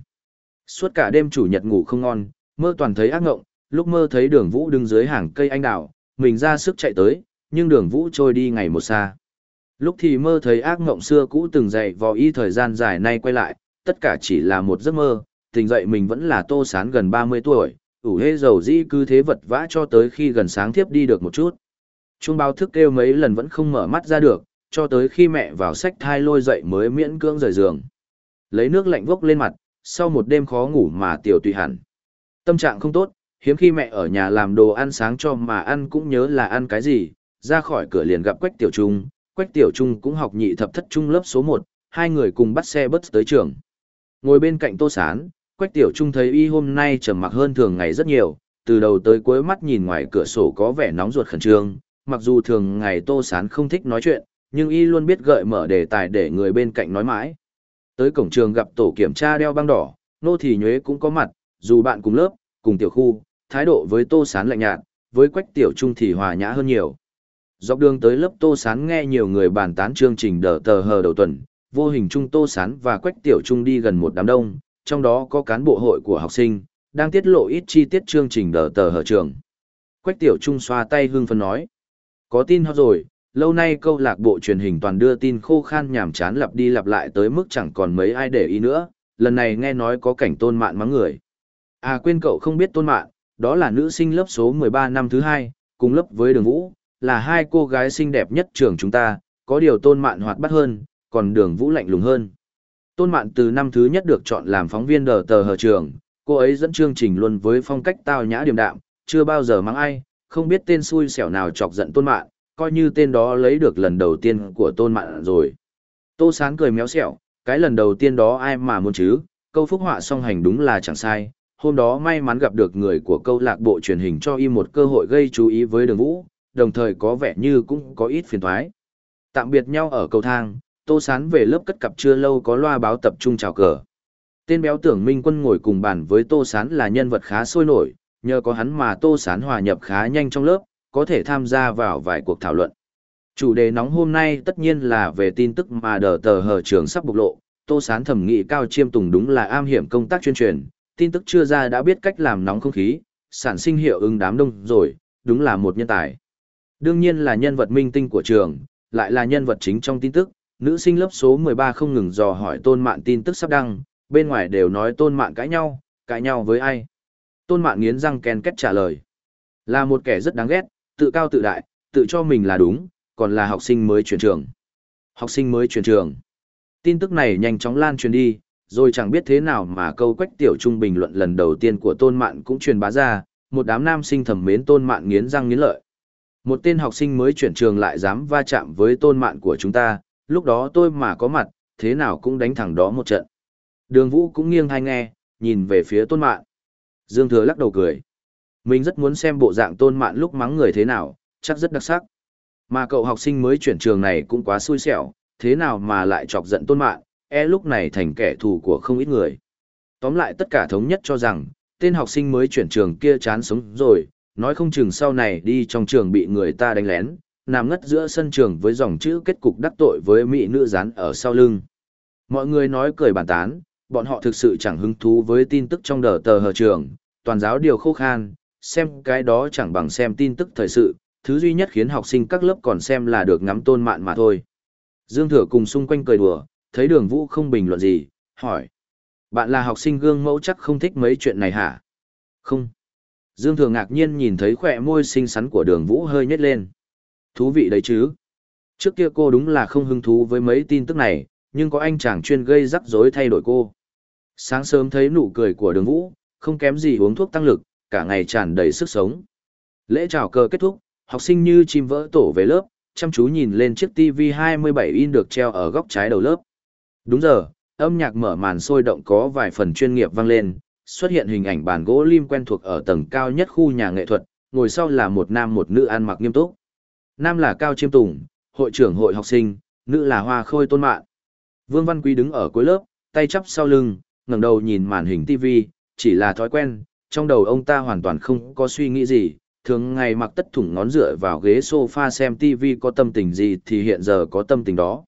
Suốt cả đêm chủ nhật ngủ không ngon, mơ toàn thấy ác ngộng, lúc mơ thấy đường vũ đứng dưới hàng cây anh đào, mình ra sức chạy tới, nhưng đường vũ trôi đi ngày một xa. Lúc thì mơ thấy ác ngộng xưa cũ từng dậy vò y thời gian dài nay quay lại, tất cả chỉ là một giấc mơ, tình dậy mình vẫn là tô sán gần 30 tuổi, ủ hê dầu dĩ cứ thế vật vã cho tới khi gần sáng thiếp đi được một chút. Chuông báo thức kêu mấy lần vẫn không mở mắt ra được, cho tới khi mẹ vào sách thai lôi dậy mới miễn cưỡng rời giường. Lấy nước lạnh vốc lên mặt, sau một đêm khó ngủ mà tiểu tùy hẳn. Tâm trạng không tốt, hiếm khi mẹ ở nhà làm đồ ăn sáng cho mà ăn cũng nhớ là ăn cái gì, ra khỏi cửa liền gặp Quách Tiểu Trung, Quách Tiểu Trung cũng học nhị thập thất trung lớp số 1, hai người cùng bắt xe bus tới trường. Ngồi bên cạnh Tô Sán, Quách Tiểu Trung thấy y hôm nay trầm mặc hơn thường ngày rất nhiều, từ đầu tới cuối mắt nhìn ngoài cửa sổ có vẻ nóng ruột khẩn trương, mặc dù thường ngày Tô Sán không thích nói chuyện, nhưng y luôn biết gợi mở đề tài để người bên cạnh nói mãi. Tới cổng trường gặp tổ kiểm tra đeo băng đỏ, nô thì nhuế cũng có mặt, dù bạn cùng lớp, cùng tiểu khu, thái độ với Tô Sán lạnh nhạt, với Quách Tiểu Trung thì hòa nhã hơn nhiều. Dọc đường tới lớp Tô Sán nghe nhiều người bàn tán chương trình đỡ tờ hờ đầu tuần, vô hình trung Tô Sán và Quách Tiểu Trung đi gần một đám đông, trong đó có cán bộ hội của học sinh, đang tiết lộ ít chi tiết chương trình đỡ tờ hờ trường. Quách Tiểu Trung xoa tay hưng phấn nói. Có tin hot rồi, lâu nay câu lạc bộ truyền hình toàn đưa tin khô khan nhảm chán lặp đi lặp lại tới mức chẳng còn mấy ai để ý nữa, lần này nghe nói có cảnh tôn mạn mắng người. À quên cậu không biết tôn mạn, đó là nữ sinh lớp số 13 năm thứ hai, cùng lớp với đường vũ, là hai cô gái xinh đẹp nhất trường chúng ta, có điều tôn mạn hoạt bát hơn, còn đường vũ lạnh lùng hơn. Tôn mạn từ năm thứ nhất được chọn làm phóng viên đờ tờ hờ trường, cô ấy dẫn chương trình luôn với phong cách tao nhã điềm đạm, chưa bao giờ mắng ai, không biết tên xui xẻo nào chọc giận tôn mạn, coi như tên đó lấy được lần đầu tiên của tôn mạn rồi. Tô Sán cười méo xẹo, cái lần đầu tiên đó ai mà muốn chứ, câu phúc họa song hành đúng là chẳng sai, hôm đó may mắn gặp được người của câu lạc bộ truyền hình cho y một cơ hội gây chú ý với đường vũ, đồng thời có vẻ như cũng có ít phiền thoái. Tạm biệt nhau ở cầu thang, Tô Sán về lớp cất cặp chưa lâu có loa báo tập trung chào cờ. Tên béo tưởng Minh Quân ngồi cùng bàn với Tô Sán là nhân vật khá sôi nổi, nhờ có hắn mà Tô Sán hòa nhập khá nhanh trong lớp, có thể tham gia vào vài cuộc thảo luận. Chủ đề nóng hôm nay tất nhiên là về tin tức mà đờ tờ hờ trường sắp bộc lộ, Tô Sán thẩm nghị cao chiêm tùng đúng là am hiểm công tác chuyên truyền, tin tức chưa ra đã biết cách làm nóng không khí, sản sinh hiệu ứng đám đông rồi, đúng là một nhân tài. Đương nhiên là nhân vật minh tinh của trường, lại là nhân vật chính trong tin tức, nữ sinh lớp số 13 không ngừng dò hỏi tôn mạn tin tức sắp đăng, bên ngoài đều nói tôn mạn cãi nhau, cãi nhau với ai. Tôn mạn nghiến răng ken kết trả lời. Là một kẻ rất đáng ghét, tự cao tự đại, tự cho mình là đúng, còn là học sinh mới chuyển trường. Học sinh mới chuyển trường. Tin tức này nhanh chóng lan truyền đi, rồi chẳng biết thế nào mà câu quách tiểu trung bình luận lần đầu tiên của tôn mạn cũng truyền bá ra, một đám nam sinh thầm mến tôn mạn nghiến răng nghiến lợi. Một tên học sinh mới chuyển trường lại dám va chạm với tôn mạn của chúng ta, lúc đó tôi mà có mặt, thế nào cũng đánh thẳng đó một trận. Đường vũ cũng nghiêng hay nghe, nhìn về phía tôn mạn. Dương thừa lắc đầu cười. Mình rất muốn xem bộ dạng tôn mạn lúc mắng người thế nào, chắc rất đặc sắc. Mà cậu học sinh mới chuyển trường này cũng quá xui xẻo, thế nào mà lại chọc giận tôn mạn, e lúc này thành kẻ thù của không ít người. Tóm lại tất cả thống nhất cho rằng, tên học sinh mới chuyển trường kia chán sống rồi, nói không chừng sau này đi trong trường bị người ta đánh lén, nằm ngất giữa sân trường với dòng chữ kết cục đắc tội với mỹ nữ rán ở sau lưng. Mọi người nói cười bàn tán, bọn họ thực sự chẳng hứng thú với tin tức trong đờ tờ hờ trường, toàn giáo điều khô khan, xem cái đó chẳng bằng xem tin tức thời sự, thứ duy nhất khiến học sinh các lớp còn xem là được ngắm tôn mạn mà thôi. Dương Thừa cùng xung quanh cười đùa, thấy đường vũ không bình luận gì, hỏi. Bạn là học sinh gương mẫu chắc không thích mấy chuyện này hả? Không. Dương Thừa ngạc nhiên nhìn thấy khỏe môi xinh xắn của đường vũ hơi nhếch lên. Thú vị đấy chứ. Trước kia cô đúng là không hứng thú với mấy tin tức này, nhưng có anh chàng chuyên gây rắc rối thay đổi cô. Sáng sớm thấy nụ cười của đường vũ, không kém gì uống thuốc tăng lực, cả ngày tràn đầy sức sống. Lễ chào cờ kết thúc, học sinh như chim vỡ tổ về lớp, chăm chú nhìn lên chiếc TV 27 in được treo ở góc trái đầu lớp. Đúng giờ, âm nhạc mở màn sôi động có vài phần chuyên nghiệp vang lên, xuất hiện hình ảnh bàn gỗ lim quen thuộc ở tầng cao nhất khu nhà nghệ thuật, ngồi sau là một nam một nữ ăn mặc nghiêm túc. Nam là Cao Chiêm Tùng, hội trưởng hội học sinh, nữ là Hoa Khôi Tôn Mạn. Vương Văn Quý đứng ở cuối lớp, tay chắp sau lưng, ngẩng đầu nhìn màn hình TV, chỉ là thói quen, trong đầu ông ta hoàn toàn không có suy nghĩ gì, thường ngày mặc tất thủng ngón dựa vào ghế sofa xem TV có tâm tình gì thì hiện giờ có tâm tình đó.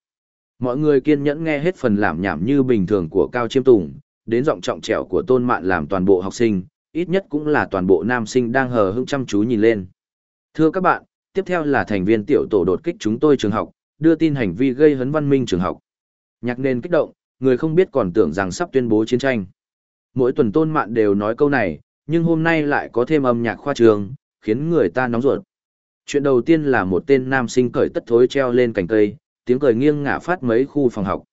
Mọi người kiên nhẫn nghe hết phần làm nhảm như bình thường của Cao Chiêm Tùng, đến giọng trọng trẻo của Tôn Mạn làm toàn bộ học sinh, ít nhất cũng là toàn bộ nam sinh đang hờ hững chăm chú nhìn lên. Thưa các bạn, tiếp theo là thành viên tiểu tổ đột kích chúng tôi trường học, đưa tin hành vi gây hấn văn minh trường học. Nhạc nền kích động, người không biết còn tưởng rằng sắp tuyên bố chiến tranh. Mỗi tuần Tôn Mạn đều nói câu này, nhưng hôm nay lại có thêm âm nhạc khoa trường, khiến người ta nóng ruột. Chuyện đầu tiên là một tên nam sinh cởi tất thối treo lên cành cây, tiếng cười nghiêng ngả phát mấy khu phòng học.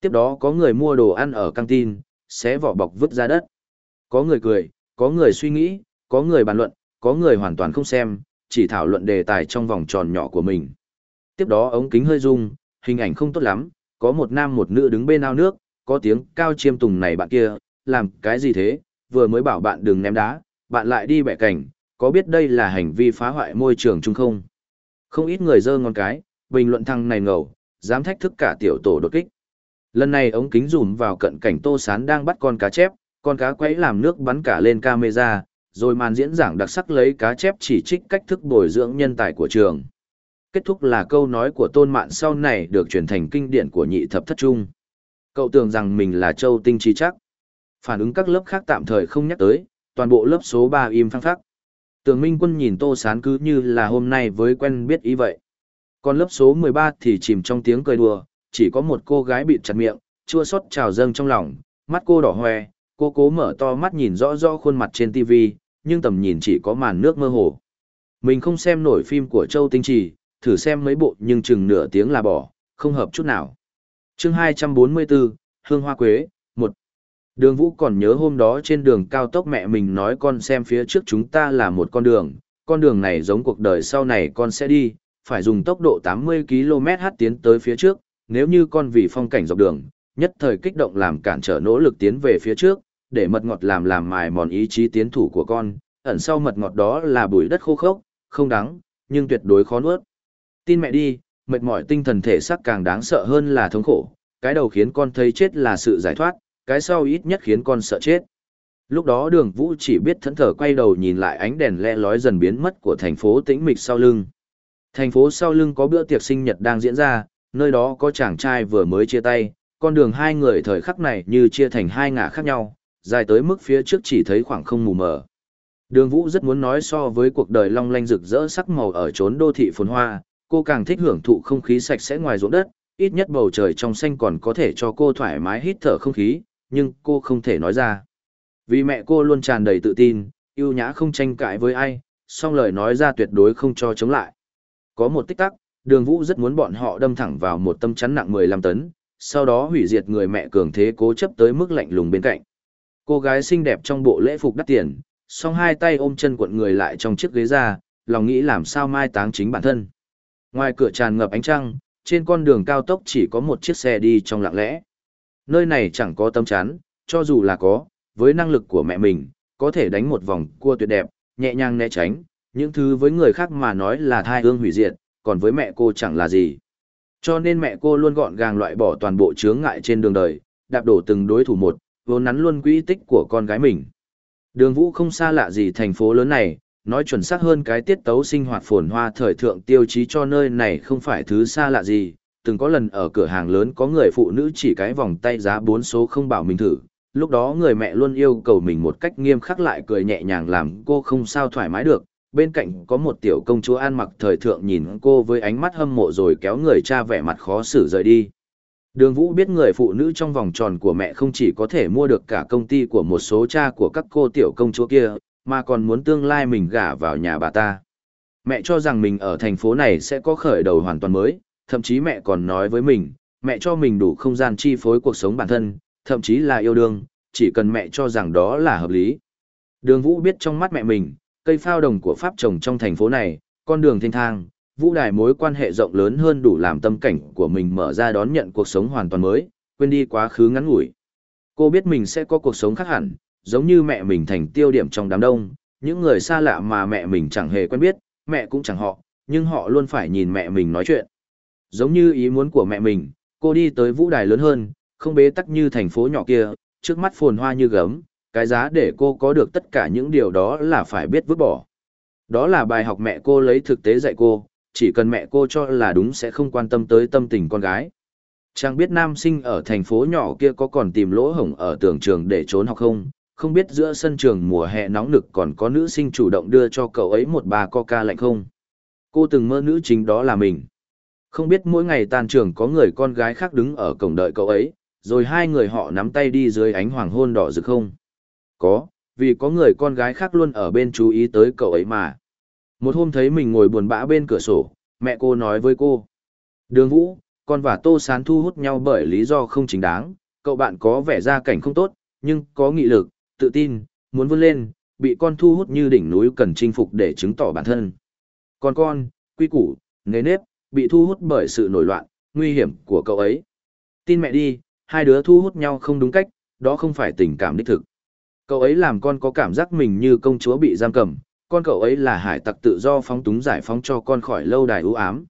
Tiếp đó có người mua đồ ăn ở căng tin, xé vỏ bọc vứt ra đất. Có người cười, có người suy nghĩ, có người bàn luận, có người hoàn toàn không xem, chỉ thảo luận đề tài trong vòng tròn nhỏ của mình. Tiếp đó ống kính hơi rung, hình ảnh không tốt lắm, có một nam một nữ đứng bên ao nước, có tiếng cao chiêm tùng này bạn kia, làm cái gì thế, vừa mới bảo bạn đừng ném đá, bạn lại đi bẻ cảnh, có biết đây là hành vi phá hoại môi trường chung không? Không ít người dơ ngon cái, bình luận thằng này ngầu, dám thách thức cả tiểu tổ đột kích. Lần này ống kính dùm vào cận cảnh Tô Sán đang bắt con cá chép, con cá quấy làm nước bắn cả lên camera, rồi màn diễn giảng đặc sắc lấy cá chép chỉ trích cách thức bồi dưỡng nhân tài của trường. Kết thúc là câu nói của tôn mạn sau này được chuyển thành kinh điển của nhị thập thất trung. Cậu tưởng rằng mình là châu tinh trí chắc. Phản ứng các lớp khác tạm thời không nhắc tới, toàn bộ lớp số 3 im phăng phắc. Tường Minh Quân nhìn Tô Sán cứ như là hôm nay với quen biết ý vậy. Còn lớp số 13 thì chìm trong tiếng cười đùa, chỉ có một cô gái bị chặt miệng, chua xót trào dâng trong lòng, mắt cô đỏ hoe, cô cố mở to mắt nhìn rõ rõ khuôn mặt trên TV, nhưng tầm nhìn chỉ có màn nước mơ hồ. Mình không xem nổi phim của Châu Tinh Trì, thử xem mấy bộ nhưng chừng nửa tiếng là bỏ, không hợp chút nào. chương 244, Hương Hoa Quế, 1. Đường Vũ còn nhớ hôm đó trên đường cao tốc mẹ mình nói con xem phía trước chúng ta là một con đường, con đường này giống cuộc đời sau này con sẽ đi, phải dùng tốc độ 80 km/h tiến tới phía trước, nếu như con vì phong cảnh dọc đường, nhất thời kích động làm cản trở nỗ lực tiến về phía trước, để mật ngọt làm làm mài mòn ý chí tiến thủ của con, ẩn sau mật ngọt đó là bụi đất khô khốc, không đắng, nhưng tuyệt đối khó nuốt. Tin mẹ đi, mệt mỏi tinh thần thể xác càng đáng sợ hơn là thống khổ, cái đầu khiến con thấy chết là sự giải thoát, cái sau ít nhất khiến con sợ chết. Lúc đó đường vũ chỉ biết thẫn thờ quay đầu nhìn lại ánh đèn le lói dần biến mất của thành phố tĩnh mịch sau lưng. Thành phố sau lưng có bữa tiệc sinh nhật đang diễn ra, nơi đó có chàng trai vừa mới chia tay, con đường hai người thời khắc này như chia thành hai ngã khác nhau, dài tới mức phía trước chỉ thấy khoảng không mù mờ. Đường Vũ rất muốn nói so với cuộc đời long lanh rực rỡ sắc màu ở chốn đô thị phồn hoa, cô càng thích hưởng thụ không khí sạch sẽ ngoài ruộng đất, ít nhất bầu trời trong xanh còn có thể cho cô thoải mái hít thở không khí, nhưng cô không thể nói ra. Vì mẹ cô luôn tràn đầy tự tin, yêu nhã không tranh cãi với ai, song lời nói ra tuyệt đối không cho chống lại. Có một tích tắc, đường vũ rất muốn bọn họ đâm thẳng vào một tâm chắn nặng 15 tấn, sau đó hủy diệt người mẹ cường thế cố chấp tới mức lạnh lùng bên cạnh. Cô gái xinh đẹp trong bộ lễ phục đắt tiền, song hai tay ôm chân cuộn người lại trong chiếc ghế ra, lòng nghĩ làm sao mai táng chính bản thân. Ngoài cửa tràn ngập ánh trăng, trên con đường cao tốc chỉ có một chiếc xe đi trong lặng lẽ. Nơi này chẳng có tâm chắn, cho dù là có, với năng lực của mẹ mình, có thể đánh một vòng cua tuyệt đẹp, nhẹ nhàng né tránh, những thứ với người khác mà nói là thai hương hủy diệt, còn với mẹ cô chẳng là gì. Cho nên mẹ cô luôn gọn gàng loại bỏ toàn bộ chướng ngại trên đường đời, đạp đổ từng đối thủ một, vốn nắn luôn quỹ tích của con gái mình. Đường Vũ không xa lạ gì thành phố lớn này, nói chuẩn xác hơn cái tiết tấu sinh hoạt phồn hoa thời thượng tiêu chí cho nơi này không phải thứ xa lạ gì. Từng có lần ở cửa hàng lớn có người phụ nữ chỉ cái vòng tay giá bốn số không bảo mình thử, lúc đó người mẹ luôn yêu cầu mình một cách nghiêm khắc lại cười nhẹ nhàng làm cô không sao thoải mái được. Bên cạnh có một tiểu công chúa ăn mặc thời thượng nhìn cô với ánh mắt hâm mộ rồi kéo người cha vẻ mặt khó xử rời đi. Đường Vũ biết người phụ nữ trong vòng tròn của mẹ không chỉ có thể mua được cả công ty của một số cha của các cô tiểu công chúa kia, mà còn muốn tương lai mình gả vào nhà bà ta. Mẹ cho rằng mình ở thành phố này sẽ có khởi đầu hoàn toàn mới, thậm chí mẹ còn nói với mình, mẹ cho mình đủ không gian chi phối cuộc sống bản thân, thậm chí là yêu đương, chỉ cần mẹ cho rằng đó là hợp lý. Đường Vũ biết trong mắt mẹ mình, cây phao đồng của Pháp trồng trong thành phố này, con đường thanh thang, Vũ Đài mối quan hệ rộng lớn hơn đủ làm tâm cảnh của mình mở ra đón nhận cuộc sống hoàn toàn mới, quên đi quá khứ ngắn ngủi. Cô biết mình sẽ có cuộc sống khác hẳn, giống như mẹ mình thành tiêu điểm trong đám đông, những người xa lạ mà mẹ mình chẳng hề quen biết, mẹ cũng chẳng họ, nhưng họ luôn phải nhìn mẹ mình nói chuyện. Giống như ý muốn của mẹ mình, cô đi tới vũ đài lớn hơn, không bế tắc như thành phố nhỏ kia, trước mắt phồn hoa như gấm, cái giá để cô có được tất cả những điều đó là phải biết vứt bỏ. Đó là bài học mẹ cô lấy thực tế dạy cô, chỉ cần mẹ cô cho là đúng sẽ không quan tâm tới tâm tình con gái. Chẳng biết nam sinh ở thành phố nhỏ kia có còn tìm lỗ hổng ở tường trường để trốn học không, không biết giữa sân trường mùa hè nóng nực còn có nữ sinh chủ động đưa cho cậu ấy một bà coca lạnh không. Cô từng mơ nữ chính đó là mình. Không biết mỗi ngày tan trường có người con gái khác đứng ở cổng đợi cậu ấy, rồi hai người họ nắm tay đi dưới ánh hoàng hôn đỏ rực không? Có, vì có người con gái khác luôn ở bên chú ý tới cậu ấy mà. Một hôm thấy mình ngồi buồn bã bên cửa sổ, mẹ cô nói với cô. Đường Vũ, con và Tô Sán thu hút nhau bởi lý do không chính đáng, cậu bạn có vẻ ra cảnh không tốt, nhưng có nghị lực, tự tin, muốn vươn lên, bị con thu hút như đỉnh núi cần chinh phục để chứng tỏ bản thân. Còn con, quy củ, nghề nếp, bị thu hút bởi sự nổi loạn, nguy hiểm của cậu ấy. Tin mẹ đi, hai đứa thu hút nhau không đúng cách, đó không phải tình cảm đích thực. Cậu ấy làm con có cảm giác mình như công chúa bị giam cầm, con cậu ấy là hải tặc tự do phóng túng giải phóng cho con khỏi lâu đài ưu ám.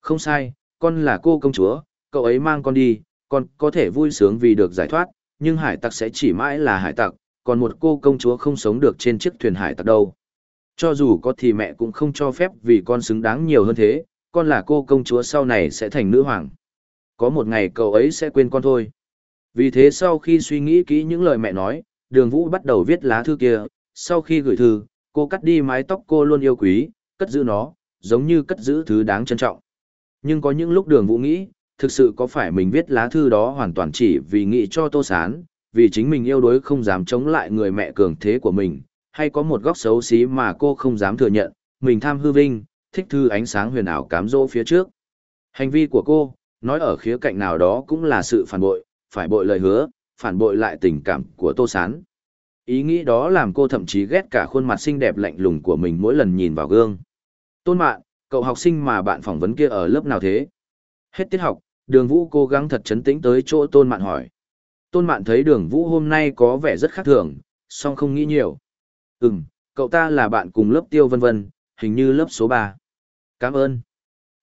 Không sai, con là cô công chúa, cậu ấy mang con đi, con có thể vui sướng vì được giải thoát, nhưng hải tặc sẽ chỉ mãi là hải tặc, còn một cô công chúa không sống được trên chiếc thuyền hải tặc đâu. Cho dù có thì mẹ cũng không cho phép vì con xứng đáng nhiều hơn thế, con là cô công chúa sau này sẽ thành nữ hoàng. Có một ngày cậu ấy sẽ quên con thôi. Vì thế sau khi suy nghĩ kỹ những lời mẹ nói, đường vũ bắt đầu viết lá thư kia, sau khi gửi thư, cô cắt đi mái tóc cô luôn yêu quý, cất giữ nó, giống như cất giữ thứ đáng trân trọng. Nhưng có những lúc đường vũ nghĩ, thực sự có phải mình viết lá thư đó hoàn toàn chỉ vì nghĩ cho tô sán, vì chính mình yêu đuối không dám chống lại người mẹ cường thế của mình, hay có một góc xấu xí mà cô không dám thừa nhận, mình tham hư vinh, thích thư ánh sáng huyền ảo cám dỗ phía trước. Hành vi của cô, nói ở khía cạnh nào đó cũng là sự phản bội, phải bội lời hứa, phản bội lại tình cảm của Tô Sán. Ý nghĩ đó làm cô thậm chí ghét cả khuôn mặt xinh đẹp lạnh lùng của mình mỗi lần nhìn vào gương. Tôn Mạn, cậu học sinh mà bạn phỏng vấn kia ở lớp nào thế? Hết tiết học, đường vũ cố gắng thật chấn tĩnh tới chỗ Tôn Mạn hỏi. Tôn Mạn thấy đường vũ hôm nay có vẻ rất khác thường, song không nghĩ nhiều. Ừm, cậu ta là bạn cùng lớp tiêu vân vân, hình như lớp số ba Cảm ơn.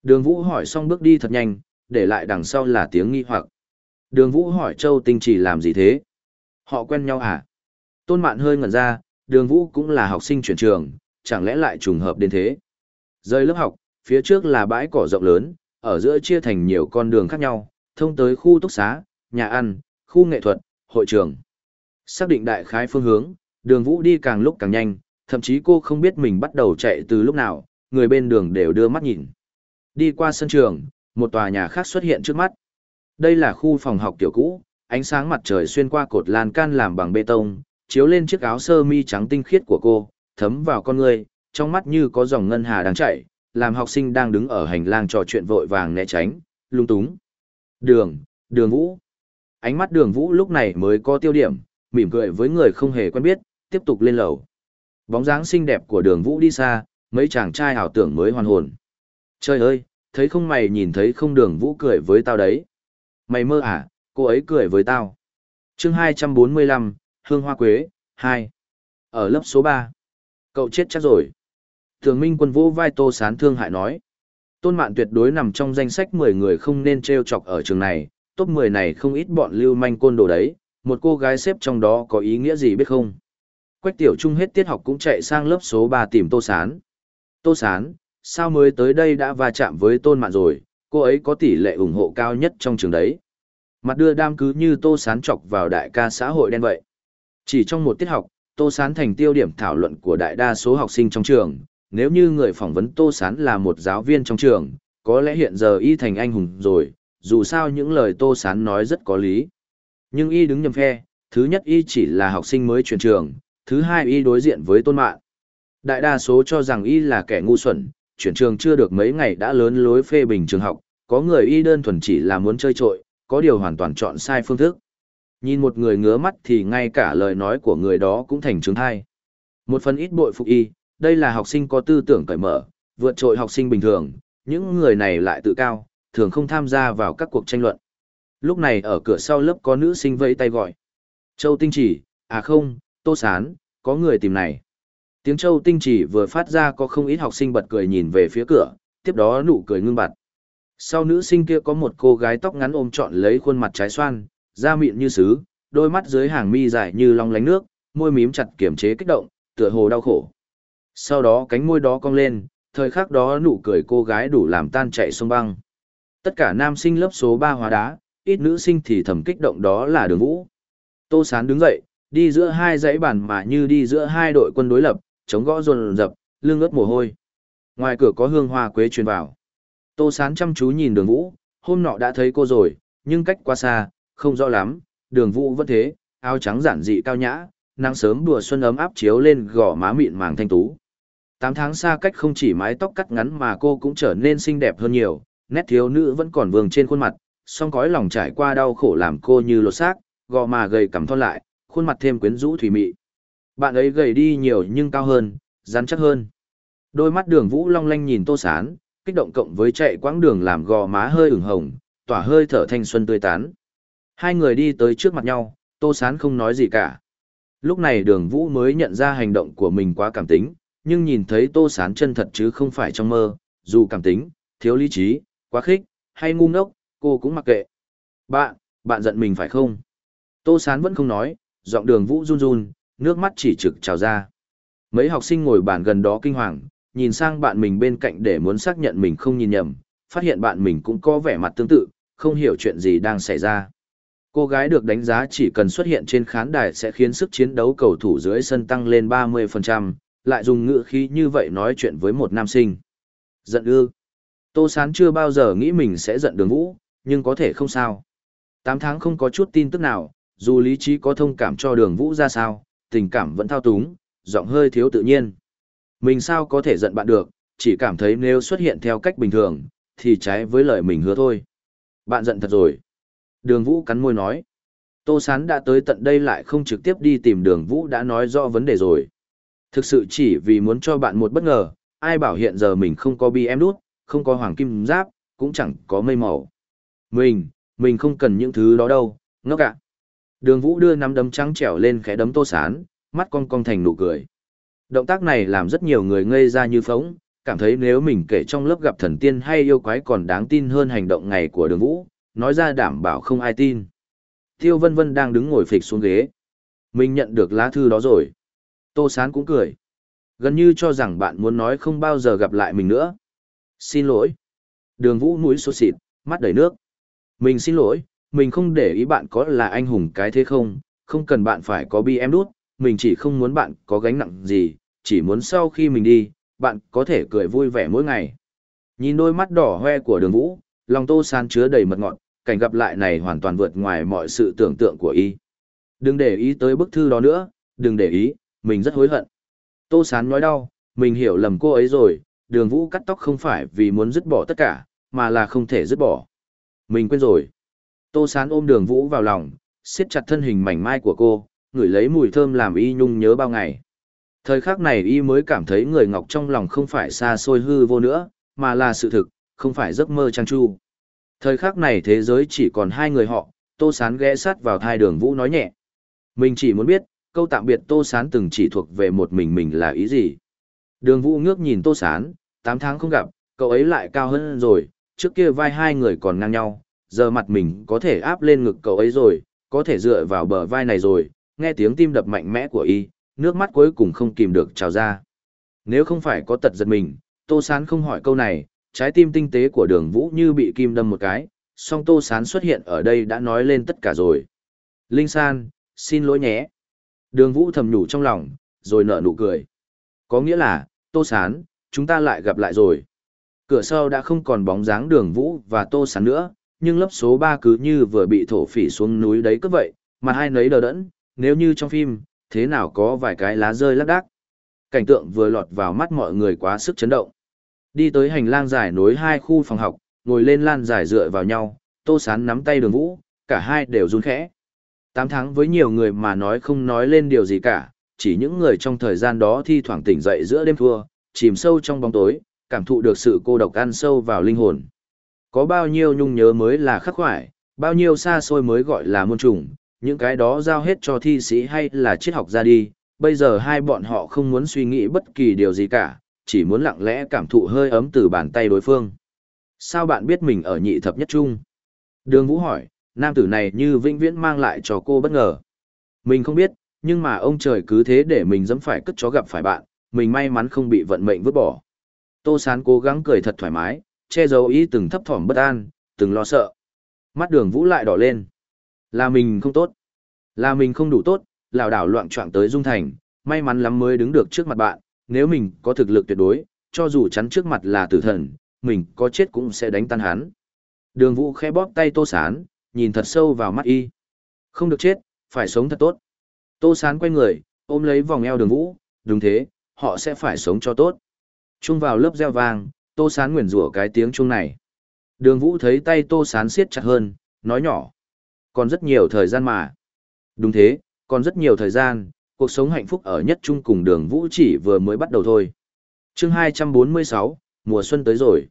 Đường vũ hỏi xong bước đi thật nhanh, để lại đằng sau là tiếng nghi hoặc. Đường vũ hỏi Châu Tinh chỉ làm gì thế? Họ quen nhau à? Tôn Mạn hơi ngẩn ra, đường vũ cũng là học sinh chuyển trường, chẳng lẽ lại trùng hợp đến thế? Rơi lớp học, phía trước là bãi cỏ rộng lớn, ở giữa chia thành nhiều con đường khác nhau, thông tới khu túc xá, nhà ăn, khu nghệ thuật, hội trường. Xác định đại khái phương hướng, đường vũ đi càng lúc càng nhanh, thậm chí cô không biết mình bắt đầu chạy từ lúc nào, người bên đường đều đưa mắt nhìn. Đi qua sân trường, một tòa nhà khác xuất hiện trước mắt. Đây là khu phòng học kiểu cũ, ánh sáng mặt trời xuyên qua cột lan can làm bằng bê tông, chiếu lên chiếc áo sơ mi trắng tinh khiết của cô, thấm vào con người, trong mắt như có dòng ngân hà đang chảy, làm học sinh đang đứng ở hành lang trò chuyện vội vàng né tránh, lung túng. Đường, đường vũ. Ánh mắt đường vũ lúc này mới có tiêu điểm, mỉm cười với người không hề quen biết, tiếp tục lên lầu. Bóng dáng xinh đẹp của đường vũ đi xa, mấy chàng trai ảo tưởng mới hoàn hồn. Trời ơi, thấy không mày nhìn thấy không đường vũ cười với tao đấy. Mày mơ à, cô ấy cười với tao. chương 245, Hương Hoa Quế, 2. Ở lớp số 3. Cậu chết chắc rồi. Thường Minh quân vũ vai Tô Sán thương hại nói. Tôn Mạn tuyệt đối nằm trong danh sách 10 người không nên treo chọc ở trường này, top 10 này không ít bọn lưu manh côn đồ đấy, một cô gái xếp trong đó có ý nghĩa gì biết không? Quách tiểu trung hết tiết học cũng chạy sang lớp số 3 tìm Tô Sán. Tô Sán, sao mới tới đây đã va chạm với Tôn Mạn rồi, cô ấy có tỷ lệ ủng hộ cao nhất trong trường đấy. Mặt đưa đam cứ như Tô Sán chọc vào đại ca xã hội đen vậy. Chỉ trong một tiết học, Tô Sán thành tiêu điểm thảo luận của đại đa số học sinh trong trường. Nếu như người phỏng vấn Tô Sán là một giáo viên trong trường, có lẽ hiện giờ y thành anh hùng rồi, dù sao những lời Tô Sán nói rất có lý. Nhưng y đứng nhầm phe, thứ nhất y chỉ là học sinh mới chuyển trường, thứ hai y đối diện với tôn mạng. Đại đa số cho rằng y là kẻ ngu xuẩn, chuyển trường chưa được mấy ngày đã lớn lối phê bình trường học, có người y đơn thuần chỉ là muốn chơi trội, có điều hoàn toàn chọn sai phương thức. Nhìn một người ngứa mắt thì ngay cả lời nói của người đó cũng thành chứng thai. Một phần ít bội phục y, đây là học sinh có tư tưởng cởi mở, vượt trội học sinh bình thường, những người này lại tự cao, thường không tham gia vào các cuộc tranh luận. Lúc này ở cửa sau lớp có nữ sinh vẫy tay gọi. Châu Tinh Chỉ, à không, Tô Sán, có người tìm này. Tiếng Châu Tinh Chỉ vừa phát ra có không ít học sinh bật cười nhìn về phía cửa, tiếp đó nụ cười ngưng bặt. Sau nữ sinh kia có một cô gái tóc ngắn ôm trọn lấy khuôn mặt trái xoan, da mịn như sứ, đôi mắt dưới hàng mi dài như long lánh nước, môi mím chặt kiểm chế kích động, tựa hồ đau khổ. Sau đó cánh môi đó cong lên, thời khắc đó nụ cười cô gái đủ làm tan chạy sông băng. Tất cả nam sinh lớp số 3 hóa đá, ít nữ sinh thì thầm kích động đó là đường vũ. Tô Sán đứng dậy, đi giữa hai dãy bàn mà như đi giữa hai đội quân đối lập, chống gõ rồn rập, lưng ướt mồ hôi. Ngoài cửa có hương hoa quế truyền vào. Tô Sán chăm chú nhìn đường vũ, hôm nọ đã thấy cô rồi, nhưng cách quá xa, không rõ lắm, đường vũ vẫn thế, áo trắng giản dị cao nhã, nắng sớm đùa xuân ấm áp chiếu lên gò má mịn màng thanh tú. Tám tháng xa cách không chỉ mái tóc cắt ngắn mà cô cũng trở nên xinh đẹp hơn nhiều, nét thiếu nữ vẫn còn vương trên khuôn mặt, song cõi lòng trải qua đau khổ làm cô như lột xác, gò mà gầy cằm thon lại, khuôn mặt thêm quyến rũ thủy mị. Bạn ấy gầy đi nhiều nhưng cao hơn, rắn chắc hơn. Đôi mắt đường vũ long lanh nhìn tô sán, kích động cộng với chạy quãng đường làm gò má hơi ửng hồng, tỏa hơi thở thanh xuân tươi tán. Hai người đi tới trước mặt nhau, tô sán không nói gì cả. Lúc này đường vũ mới nhận ra hành động của mình quá cảm tính, nhưng nhìn thấy tô sán chân thật chứ không phải trong mơ, dù cảm tính, thiếu lý trí, quá khích, hay ngu ngốc, cô cũng mặc kệ. Bạn, bạn giận mình phải không? Tô sán vẫn không nói, giọng đường vũ run run, nước mắt chỉ trực trào ra. Mấy học sinh ngồi bàn gần đó kinh hoàng, nhìn sang bạn mình bên cạnh để muốn xác nhận mình không nhìn nhầm, phát hiện bạn mình cũng có vẻ mặt tương tự, không hiểu chuyện gì đang xảy ra. Cô gái được đánh giá chỉ cần xuất hiện trên khán đài sẽ khiến sức chiến đấu cầu thủ dưới sân tăng lên 30%, lại dùng ngữ khí như vậy nói chuyện với một nam sinh. Giận ư. Tô Sán chưa bao giờ nghĩ mình sẽ giận đường vũ, nhưng có thể không sao. 8 tháng không có chút tin tức nào, dù lý trí có thông cảm cho đường vũ ra sao, tình cảm vẫn thao túng, giọng hơi thiếu tự nhiên. Mình sao có thể giận bạn được, chỉ cảm thấy nếu xuất hiện theo cách bình thường, thì trái với lời mình hứa thôi. Bạn giận thật rồi. Đường Vũ cắn môi nói. Tô Sán đã tới tận đây lại không trực tiếp đi tìm đường Vũ đã nói rõ vấn đề rồi. Thực sự chỉ vì muốn cho bạn một bất ngờ, ai bảo hiện giờ mình không có bi em đút, không có hoàng kim giáp, cũng chẳng có mây màu. Mình, mình không cần những thứ đó đâu, ngốc ạ. Đường Vũ đưa nắm đấm trắng trẻo lên khẽ đấm Tô Sán, mắt cong cong thành nụ cười. Động tác này làm rất nhiều người ngây ra như phóng, cảm thấy nếu mình kể trong lớp gặp thần tiên hay yêu quái còn đáng tin hơn hành động ngày của đường Vũ, nói ra đảm bảo không ai tin. Tiêu Vân Vân đang đứng ngồi phịch xuống ghế. Mình nhận được lá thư đó rồi. Tô Sán cũng cười. Gần như cho rằng bạn muốn nói không bao giờ gặp lại mình nữa. Xin lỗi. Đường Vũ mũi sốt xịt, mắt đầy nước. Mình xin lỗi, mình không để ý bạn có là anh hùng cái thế không, không cần bạn phải có bi em đút, mình chỉ không muốn bạn có gánh nặng gì, chỉ muốn sau khi mình đi, bạn có thể cười vui vẻ mỗi ngày. Nhìn đôi mắt đỏ hoe của đường vũ, lòng tô san chứa đầy mật ngọt, cảnh gặp lại này hoàn toàn vượt ngoài mọi sự tưởng tượng của y. Đừng để ý tới bức thư đó nữa, đừng để ý, mình rất hối hận. Tô sán nói đau, mình hiểu lầm cô ấy rồi, đường vũ cắt tóc không phải vì muốn dứt bỏ tất cả, mà là không thể dứt bỏ. Mình quên rồi. Tô sán ôm đường vũ vào lòng, siết chặt thân hình mảnh mai của cô, ngửi lấy mùi thơm làm y nhung nhớ bao ngày. Thời khắc này y mới cảm thấy người ngọc trong lòng không phải xa xôi hư vô nữa, mà là sự thực, không phải giấc mơ trang tru. Thời khắc này thế giới chỉ còn hai người họ, Tô Sán ghé sát vào thai đường Vũ nói nhẹ. Mình chỉ muốn biết, câu tạm biệt Tô Sán từng chỉ thuộc về một mình mình là ý gì. Đường Vũ ngước nhìn Tô Sán, 8 tháng không gặp, cậu ấy lại cao hơn rồi, trước kia vai hai người còn ngang nhau, giờ mặt mình có thể áp lên ngực cậu ấy rồi, có thể dựa vào bờ vai này rồi, nghe tiếng tim đập mạnh mẽ của y, nước mắt cuối cùng không kìm được trào ra. Nếu không phải có tật giật mình, Tô Sán không hỏi câu này, trái tim tinh tế của đường vũ như bị kim đâm một cái, song Tô Sán xuất hiện ở đây đã nói lên tất cả rồi. Linh San, xin lỗi nhé. Đường vũ thầm nhủ trong lòng, rồi nở nụ cười. Có nghĩa là, Tô Sán, chúng ta lại gặp lại rồi. Cửa sau đã không còn bóng dáng đường vũ và Tô Sán nữa, nhưng lớp số 3 cứ như vừa bị thổ phỉ xuống núi đấy cứ vậy, mà hai nấy đờ đẫn, nếu như trong phim, thế nào có vài cái lá rơi lác đác. Cảnh tượng vừa lọt vào mắt mọi người quá sức chấn động. Đi tới hành lang dài nối hai khu phòng học, ngồi lên lan dài dựa vào nhau, Tô Sán nắm tay đường vũ, cả hai đều run khẽ. Tám tháng với nhiều người mà nói không nói lên điều gì cả, chỉ những người trong thời gian đó thi thoảng tỉnh dậy giữa đêm thua, chìm sâu trong bóng tối, cảm thụ được sự cô độc ăn sâu vào linh hồn. Có bao nhiêu nhung nhớ mới là khắc khoải, bao nhiêu xa xôi mới gọi là muôn trùng, những cái đó giao hết cho thi sĩ hay là triết học ra đi, bây giờ hai bọn họ không muốn suy nghĩ bất kỳ điều gì cả, chỉ muốn lặng lẽ cảm thụ hơi ấm từ bàn tay đối phương. Sao bạn biết mình ở nhị thập nhất trung? Đường Vũ hỏi, nam tử này như vĩnh viễn mang lại cho cô bất ngờ. Mình không biết, nhưng mà ông trời cứ thế để mình dẫm phải cất chó gặp phải bạn, mình may mắn không bị vận mệnh vứt bỏ. Tô Sán cố gắng cười thật thoải mái, che giấu ý từng thấp thỏm bất an, từng lo sợ. Mắt đường Vũ lại đỏ lên. Là mình không tốt. Là mình không đủ tốt, lảo đảo loạn trọng tới Dung Thành, may mắn lắm mới đứng được trước mặt bạn, nếu mình có thực lực tuyệt đối, cho dù chắn trước mặt là tử thần, mình có chết cũng sẽ đánh tan hắn. Đường Vũ khẽ bóp tay Tô Sán, nhìn thật sâu vào mắt y. Không được chết, phải sống thật tốt. Tô Sán quay người, ôm lấy vòng eo đường Vũ, đúng thế, họ sẽ phải sống cho tốt. Trung vào lớp gieo vang, Tô Sán nguyền rủa cái tiếng chuông này. Đường Vũ thấy tay Tô Sán siết chặt hơn, nói nhỏ. Còn rất nhiều thời gian mà. Đúng thế, còn rất nhiều thời gian, cuộc sống hạnh phúc ở nhất trung cùng đường Vũ chỉ vừa mới bắt đầu thôi. chương 246, mùa xuân tới rồi.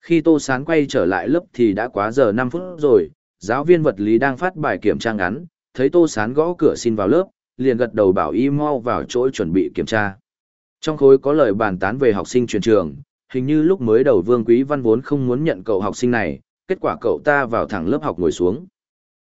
Khi Tô Sán quay trở lại lớp thì đã quá giờ 5 phút rồi, giáo viên vật lý đang phát bài kiểm tra ngắn, thấy Tô Sán gõ cửa xin vào lớp, liền gật đầu bảo y mau vào chỗ chuẩn bị kiểm tra. Trong khối có lời bàn tán về học sinh truyền trường, hình như lúc mới đầu Vương Quý Văn vốn không muốn nhận cậu học sinh này, kết quả cậu ta vào thẳng lớp học ngồi xuống.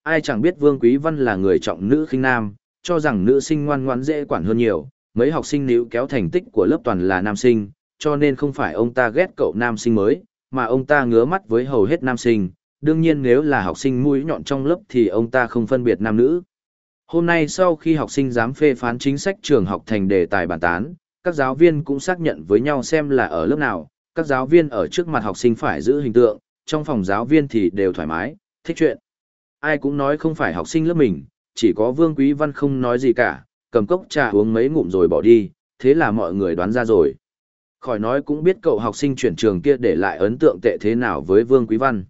Ai chẳng biết Vương Quý Văn là người trọng nữ khinh nam, cho rằng nữ sinh ngoan ngoãn dễ quản hơn nhiều, mấy học sinh níu kéo thành tích của lớp toàn là nam sinh, cho nên không phải ông ta ghét cậu nam sinh mới, mà ông ta ngứa mắt với hầu hết nam sinh, đương nhiên nếu là học sinh mũi nhọn trong lớp thì ông ta không phân biệt nam nữ. Hôm nay sau khi học sinh dám phê phán chính sách trường học thành đề tài bàn tán, các giáo viên cũng xác nhận với nhau xem là ở lớp nào, các giáo viên ở trước mặt học sinh phải giữ hình tượng, trong phòng giáo viên thì đều thoải mái, thích chuyện. Ai cũng nói không phải học sinh lớp mình, chỉ có Vương Quý Văn không nói gì cả, cầm cốc trà uống mấy ngụm rồi bỏ đi, thế là mọi người đoán ra rồi. Khỏi nói cũng biết cậu học sinh chuyển trường kia để lại ấn tượng tệ thế nào với Vương Quý Văn.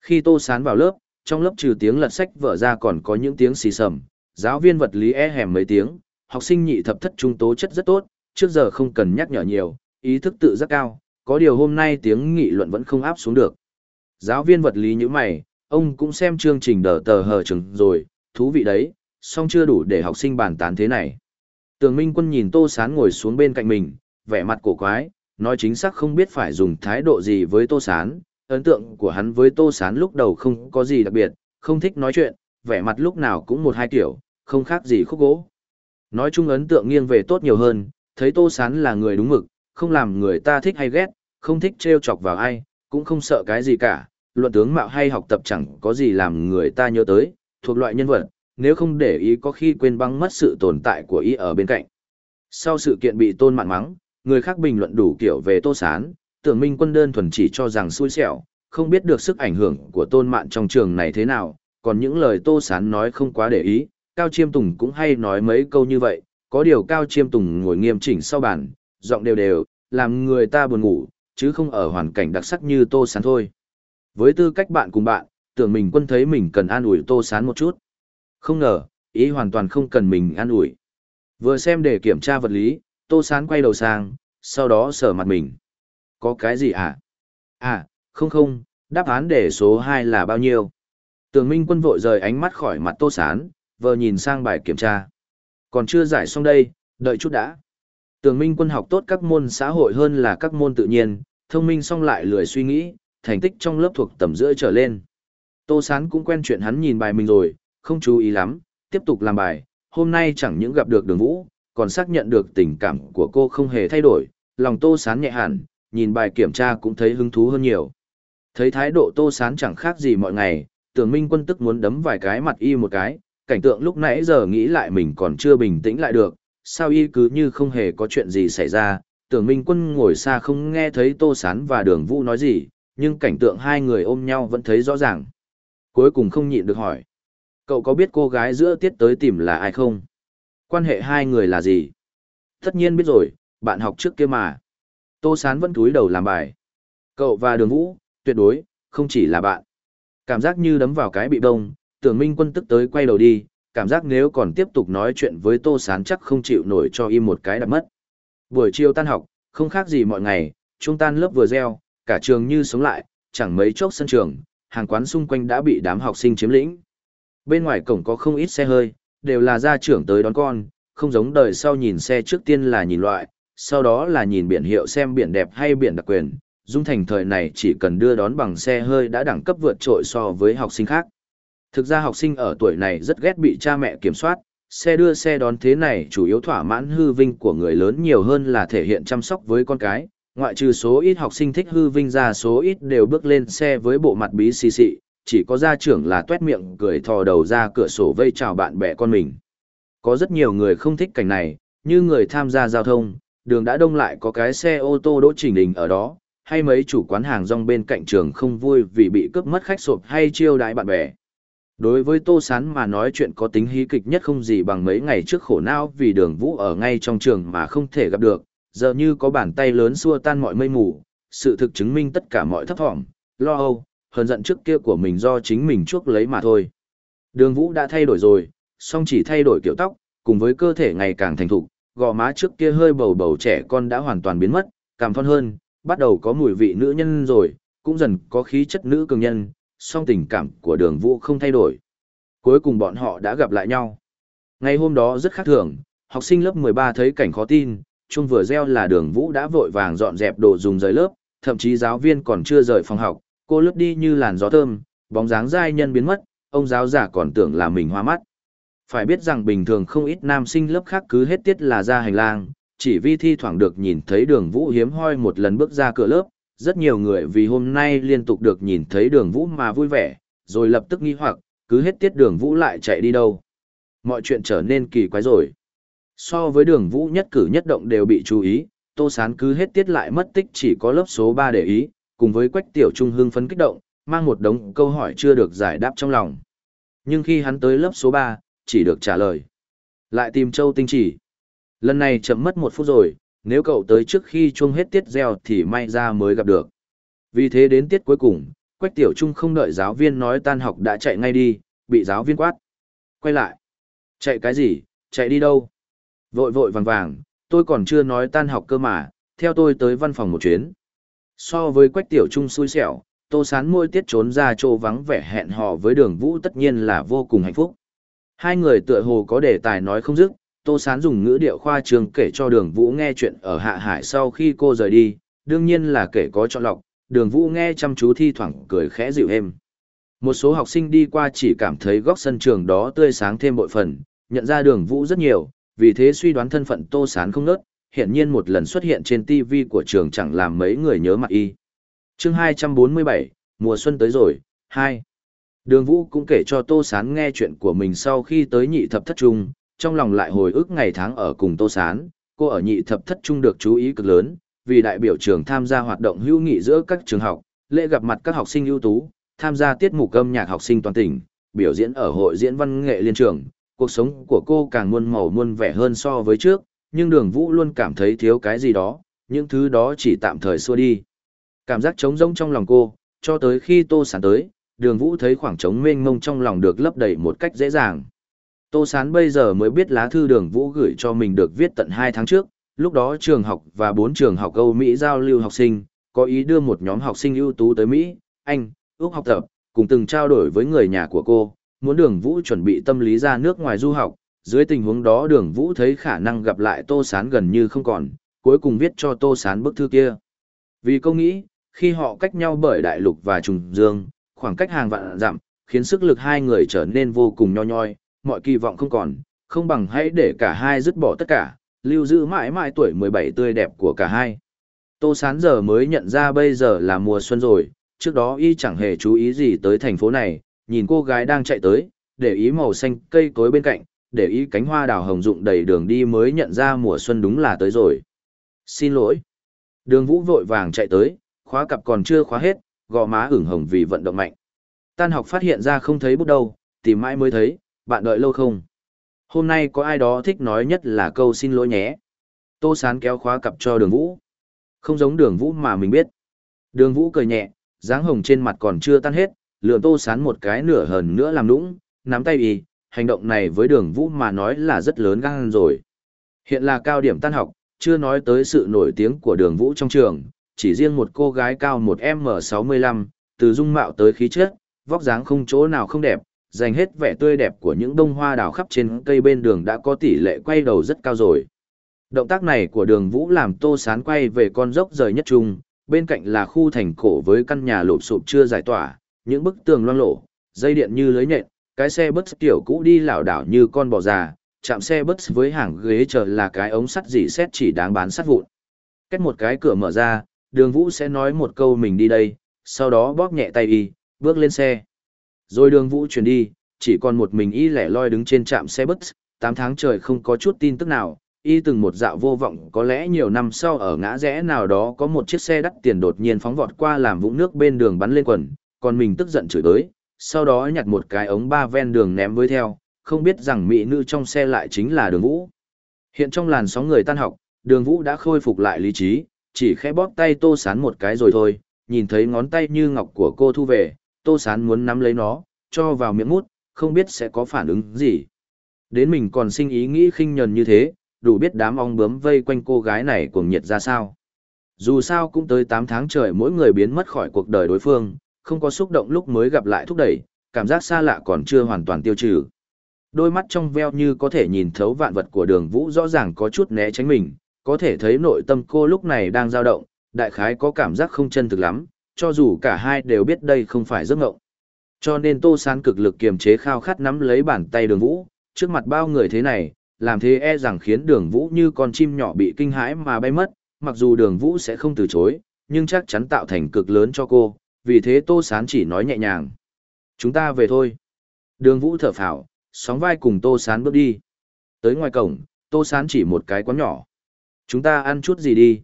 Khi Tô Sán vào lớp, trong lớp trừ tiếng lật sách vở ra còn có những tiếng xì sầm, giáo viên vật lý e hèm mấy tiếng, học sinh nhị thập thất trung tố chất rất tốt, trước giờ không cần nhắc nhở nhiều, ý thức tự rất cao, có điều hôm nay tiếng nghị luận vẫn không áp xuống được. Giáo viên vật lý như mày, ông cũng xem chương trình đờ tờ hờ chừng rồi, thú vị đấy, song chưa đủ để học sinh bàn tán thế này. Tường Minh Quân nhìn Tô Sán ngồi xuống bên cạnh mình, vẻ mặt cổ quái, nói chính xác không biết phải dùng thái độ gì với Tô Sán. Ấn tượng của hắn với Tô Sán lúc đầu không có gì đặc biệt, không thích nói chuyện, vẻ mặt lúc nào cũng một hai kiểu, không khác gì khúc gỗ. Nói chung ấn tượng nghiêng về tốt nhiều hơn, thấy Tô Sán là người đúng mực, không làm người ta thích hay ghét, không thích trêu chọc vào ai, cũng không sợ cái gì cả, luận tướng mạo hay học tập chẳng có gì làm người ta nhớ tới, thuộc loại nhân vật, nếu không để ý có khi quên băng mất sự tồn tại của ý ở bên cạnh. Sau sự kiện bị tôn mạn mắng, người khác bình luận đủ kiểu về Tô Sán, tưởng minh quân đơn thuần chỉ cho rằng xui xẻo, không biết được sức ảnh hưởng của tôn mạn trong trường này thế nào, còn những lời Tô Sán nói không quá để ý, Cao Chiêm Tùng cũng hay nói mấy câu như vậy, có điều Cao Chiêm Tùng ngồi nghiêm chỉnh sau bàn, giọng đều đều, làm người ta buồn ngủ, chứ không ở hoàn cảnh đặc sắc như Tô Sán thôi. Với tư cách bạn cùng bạn, tưởng mình quân thấy mình cần an ủi Tô Sán một chút. Không ngờ, ý hoàn toàn không cần mình an ủi. Vừa xem để kiểm tra vật lý, Tô Sán quay đầu sang, sau đó sờ mặt mình. Có cái gì à? À, không không, đáp án để số 2 là bao nhiêu? Tường Minh Quân vội rời ánh mắt khỏi mặt Tô Sán, vờ nhìn sang bài kiểm tra. Còn chưa giải xong đây, đợi chút đã. Tường Minh Quân học tốt các môn xã hội hơn là các môn tự nhiên, thông minh xong lại lười suy nghĩ, thành tích trong lớp thuộc tầm giữa trở lên. Tô Sán cũng quen chuyện hắn nhìn bài mình rồi, không chú ý lắm, tiếp tục làm bài, hôm nay chẳng những gặp được đường vũ, còn xác nhận được tình cảm của cô không hề thay đổi, lòng Tô Sán nhẹ hẳn, nhìn bài kiểm tra cũng thấy hứng thú hơn nhiều. Thấy thái độ Tô Sán chẳng khác gì mọi ngày, tưởng minh quân tức muốn đấm vài cái mặt y một cái, cảnh tượng lúc nãy giờ nghĩ lại mình còn chưa bình tĩnh lại được, sao y cứ như không hề có chuyện gì xảy ra, tưởng minh quân ngồi xa không nghe thấy Tô Sán và đường vũ nói gì, nhưng cảnh tượng hai người ôm nhau vẫn thấy rõ ràng. Cuối cùng không nhịn được hỏi. Cậu có biết cô gái giữa tiết tới tìm là ai không? Quan hệ hai người là gì? Tất nhiên biết rồi, bạn học trước kia mà. Tô Sán vẫn cúi đầu làm bài. Cậu và đường vũ, tuyệt đối, không chỉ là bạn. Cảm giác như đấm vào cái bị bông, tưởng minh quân tức tới quay đầu đi, cảm giác nếu còn tiếp tục nói chuyện với Tô Sán chắc không chịu nổi cho im một cái đập mất. Buổi chiều tan học, không khác gì mọi ngày, trung tan lớp vừa gieo, cả trường như sống lại, chẳng mấy chốc sân trường, hàng quán xung quanh đã bị đám học sinh chiếm lĩnh. Bên ngoài cổng có không ít xe hơi, đều là gia trưởng tới đón con, không giống đời sau nhìn xe trước tiên là nhìn loại, sau đó là nhìn biển hiệu xem biển đẹp hay biển đặc quyền. Dung thành thời này chỉ cần đưa đón bằng xe hơi đã đẳng cấp vượt trội so với học sinh khác. Thực ra học sinh ở tuổi này rất ghét bị cha mẹ kiểm soát, xe đưa xe đón thế này chủ yếu thỏa mãn hư vinh của người lớn nhiều hơn là thể hiện chăm sóc với con cái, ngoại trừ số ít học sinh thích hư vinh ra số ít đều bước lên xe với bộ mặt bí xì xị, chỉ có gia trưởng là tuét miệng cười thò đầu ra cửa sổ vây chào bạn bè con mình. Có rất nhiều người không thích cảnh này, như người tham gia giao thông, đường đã đông lại có cái xe ô tô đỗ chỉnh đình ở đó, hay mấy chủ quán hàng rong bên cạnh trường không vui vì bị cướp mất khách sộp hay chiêu đãi bạn bè. Đối với Tô Sán mà nói chuyện có tính hí kịch nhất không gì bằng mấy ngày trước khổ não vì đường vũ ở ngay trong trường mà không thể gặp được, giờ như có bàn tay lớn xua tan mọi mây mù, sự thực chứng minh tất cả mọi thấp thỏm, lo âu, hờn giận trước kia của mình do chính mình chuốc lấy mà thôi. Đường Vũ đã thay đổi rồi, song chỉ thay đổi kiểu tóc, cùng với cơ thể ngày càng thành thục, gò má trước kia hơi bầu bầu trẻ con đã hoàn toàn biến mất, cảm thon hơn, bắt đầu có mùi vị nữ nhân rồi, cũng dần có khí chất nữ cường nhân, song tình cảm của đường Vũ không thay đổi. Cuối cùng bọn họ đã gặp lại nhau. Ngày hôm đó rất khác thường, học sinh lớp 13 thấy cảnh khó tin, chung vừa reo là đường Vũ đã vội vàng dọn dẹp đồ dùng rời lớp, thậm chí giáo viên còn chưa rời phòng học, cô lướt đi như làn gió thơm, bóng dáng giai nhân biến mất, ông giáo giả còn tưởng là mình hoa mắt. Phải biết rằng bình thường không ít nam sinh lớp khác cứ hết tiết là ra hành lang, chỉ vì thi thoảng được nhìn thấy đường vũ hiếm hoi một lần bước ra cửa lớp, rất nhiều người vì hôm nay liên tục được nhìn thấy đường vũ mà vui vẻ, rồi lập tức nghi hoặc, cứ hết tiết đường vũ lại chạy đi đâu. Mọi chuyện trở nên kỳ quái rồi. So với đường vũ nhất cử nhất động đều bị chú ý, tô sán cứ hết tiết lại mất tích chỉ có lớp số 3 để ý, cùng với quách tiểu trung hưng phấn kích động, mang một đống câu hỏi chưa được giải đáp trong lòng. Nhưng khi hắn tới lớp số 3, chỉ được trả lời. Lại tìm châu tinh chỉ. Lần này chậm mất một phút rồi, nếu cậu tới trước khi chuông hết tiết gieo thì may ra mới gặp được. Vì thế đến tiết cuối cùng, Quách Tiểu Trung không đợi giáo viên nói tan học đã chạy ngay đi, bị giáo viên quát. Quay lại. Chạy cái gì, chạy đi đâu? Vội vội vàng vàng, tôi còn chưa nói tan học cơ mà, theo tôi tới văn phòng một chuyến. So với Quách Tiểu Trung xui xẻo, Tô Sán môi tiết trốn ra chỗ vắng vẻ hẹn hò với đường vũ tất nhiên là vô cùng hạnh phúc. Hai người tựa hồ có đề tài nói không dứt, Tô Sán dùng ngữ điệu khoa trường kể cho đường vũ nghe chuyện ở Hạ Hải sau khi cô rời đi, đương nhiên là kể có chọn lọc, đường vũ nghe chăm chú thi thoảng cười khẽ dịu êm. Một số học sinh đi qua chỉ cảm thấy góc sân trường đó tươi sáng thêm bội phần, nhận ra đường vũ rất nhiều, vì thế suy đoán thân phận Tô Sán không nớt, hiện nhiên một lần xuất hiện trên TV của trường chẳng làm mấy người nhớ mặt y. chương 247, mùa xuân tới rồi, 2. Đường Vũ cũng kể cho Tô Sán nghe chuyện của mình sau khi tới nhị thập thất trung, trong lòng lại hồi ức ngày tháng ở cùng Tô Sán, cô ở nhị thập thất trung được chú ý cực lớn, vì đại biểu trường tham gia hoạt động hữu nghị giữa các trường học, lễ gặp mặt các học sinh ưu tú, tham gia tiết mục âm nhạc học sinh toàn tỉnh, biểu diễn ở hội diễn văn nghệ liên trường, cuộc sống của cô càng muôn màu muôn vẻ hơn so với trước, nhưng đường vũ luôn cảm thấy thiếu cái gì đó, những thứ đó chỉ tạm thời xua đi. Cảm giác trống rỗng trong lòng cô, cho tới khi tô sán tới, đường vũ thấy khoảng trống mênh mông trong lòng được lấp đầy một cách dễ dàng. Tô sán bây giờ mới biết lá thư đường vũ gửi cho mình được viết tận 2 tháng trước, lúc đó trường học và 4 trường học Âu Mỹ giao lưu học sinh, có ý đưa một nhóm học sinh ưu tú tới Mỹ, Anh, Úc học tập, cùng từng trao đổi với người nhà của cô, muốn đường vũ chuẩn bị tâm lý ra nước ngoài du học, dưới tình huống đó đường vũ thấy khả năng gặp lại tô sán gần như không còn cuối cùng viết cho tô sán bức thư kia. Vì câu nghĩ khi họ cách nhau bởi đại lục và trùng dương khoảng cách hàng vạn dặm khiến sức lực hai người trở nên vô cùng nho nhoi mọi kỳ vọng không còn không bằng hãy để cả hai dứt bỏ tất cả lưu giữ mãi mãi tuổi mười bảy tươi đẹp của cả hai. Tô sán giờ mới nhận ra bây giờ là mùa xuân rồi trước đó y chẳng hề chú ý gì tới thành phố này nhìn cô gái đang chạy tới để ý màu xanh cây cối bên cạnh để ý cánh hoa đào hồng rụng đầy đường đi mới nhận ra mùa xuân đúng là tới rồi. Xin lỗi. Đường vũ vội vàng chạy tới, khóa cặp còn chưa khóa hết, gò má ửng hồng vì vận động mạnh. Tan học phát hiện ra không thấy bút đâu, tìm mãi mới thấy, bạn đợi lâu không? Hôm nay có ai đó thích nói nhất là câu xin lỗi nhé. Tô sán kéo khóa cặp cho đường vũ. Không giống đường vũ mà mình biết. Đường vũ cười nhẹ, dáng hồng trên mặt còn chưa tan hết, lượn tô sán một cái nửa hờn nữa làm nũng, nắm tay y, hành động này với đường vũ mà nói là rất lớn gan rồi. Hiện là cao điểm tan học, chưa nói tới sự nổi tiếng của đường vũ trong trường, chỉ riêng một cô gái cao một M65, từ dung mạo tới khí chất, vóc dáng không chỗ nào không đẹp, dành hết vẻ tươi đẹp của những bông hoa đào khắp trên cây bên đường đã có tỷ lệ quay đầu rất cao rồi. Động tác này của đường vũ làm tô sán quay về con dốc rời nhất trung, bên cạnh là khu thành cổ với căn nhà lộp sụp chưa giải tỏa, những bức tường loang lổ, dây điện như lưới nhện, cái xe bus tiểu cũ đi lảo đảo như con bò già, chạm xe bus với hàng ghế chờ là cái ống sắt dỉ xét chỉ đáng bán sắt vụn. Cách một cái cửa mở ra, đường vũ sẽ nói một câu mình đi đây, sau đó bóp nhẹ tay y, bước lên xe. Rồi đường vũ chuyển đi, chỉ còn một mình y lẻ loi đứng trên trạm xe bus, 8 tháng trời không có chút tin tức nào, y từng một dạo vô vọng có lẽ nhiều năm sau ở ngã rẽ nào đó có một chiếc xe đắt tiền đột nhiên phóng vọt qua làm vũng nước bên đường bắn lên quần, còn mình tức giận chửi tới, sau đó nhặt một cái ống ba ven đường ném với theo, không biết rằng mỹ nữ trong xe lại chính là đường vũ. Hiện trong làn sóng người tan học, đường vũ đã khôi phục lại lý trí, chỉ khẽ bóp tay tô sán một cái rồi thôi, nhìn thấy ngón tay như ngọc của cô thu về, tô sán muốn nắm lấy nó, cho vào miệng mút, không biết sẽ có phản ứng gì. Đến mình còn sinh ý nghĩ khinh nhờn như thế, đủ biết đám ong bướm vây quanh cô gái này cuồng nhiệt ra sao. Dù sao cũng tới 8 tháng trời mỗi người biến mất khỏi cuộc đời đối phương, không có xúc động lúc mới gặp lại thúc đẩy, cảm giác xa lạ còn chưa hoàn toàn tiêu trừ. Đôi mắt trong veo như có thể nhìn thấu vạn vật của đường vũ rõ ràng có chút né tránh mình, có thể thấy nội tâm cô lúc này đang dao động, đại khái có cảm giác không chân thực lắm, cho dù cả hai đều biết đây không phải giấc ngộng. Cho nên Tô Sán cực lực kiềm chế khao khát nắm lấy bàn tay đường vũ, trước mặt bao người thế này, làm thế e rằng khiến đường vũ như con chim nhỏ bị kinh hãi mà bay mất, mặc dù đường vũ sẽ không từ chối, nhưng chắc chắn tạo thành cực lớn cho cô, vì thế Tô Sán chỉ nói nhẹ nhàng. Chúng ta về thôi. Đường vũ thở phào, sóng vai cùng Tô Sán bước đi. Tới ngoài cổng, Tô Sán chỉ một cái quán nhỏ. Chúng ta ăn chút gì đi.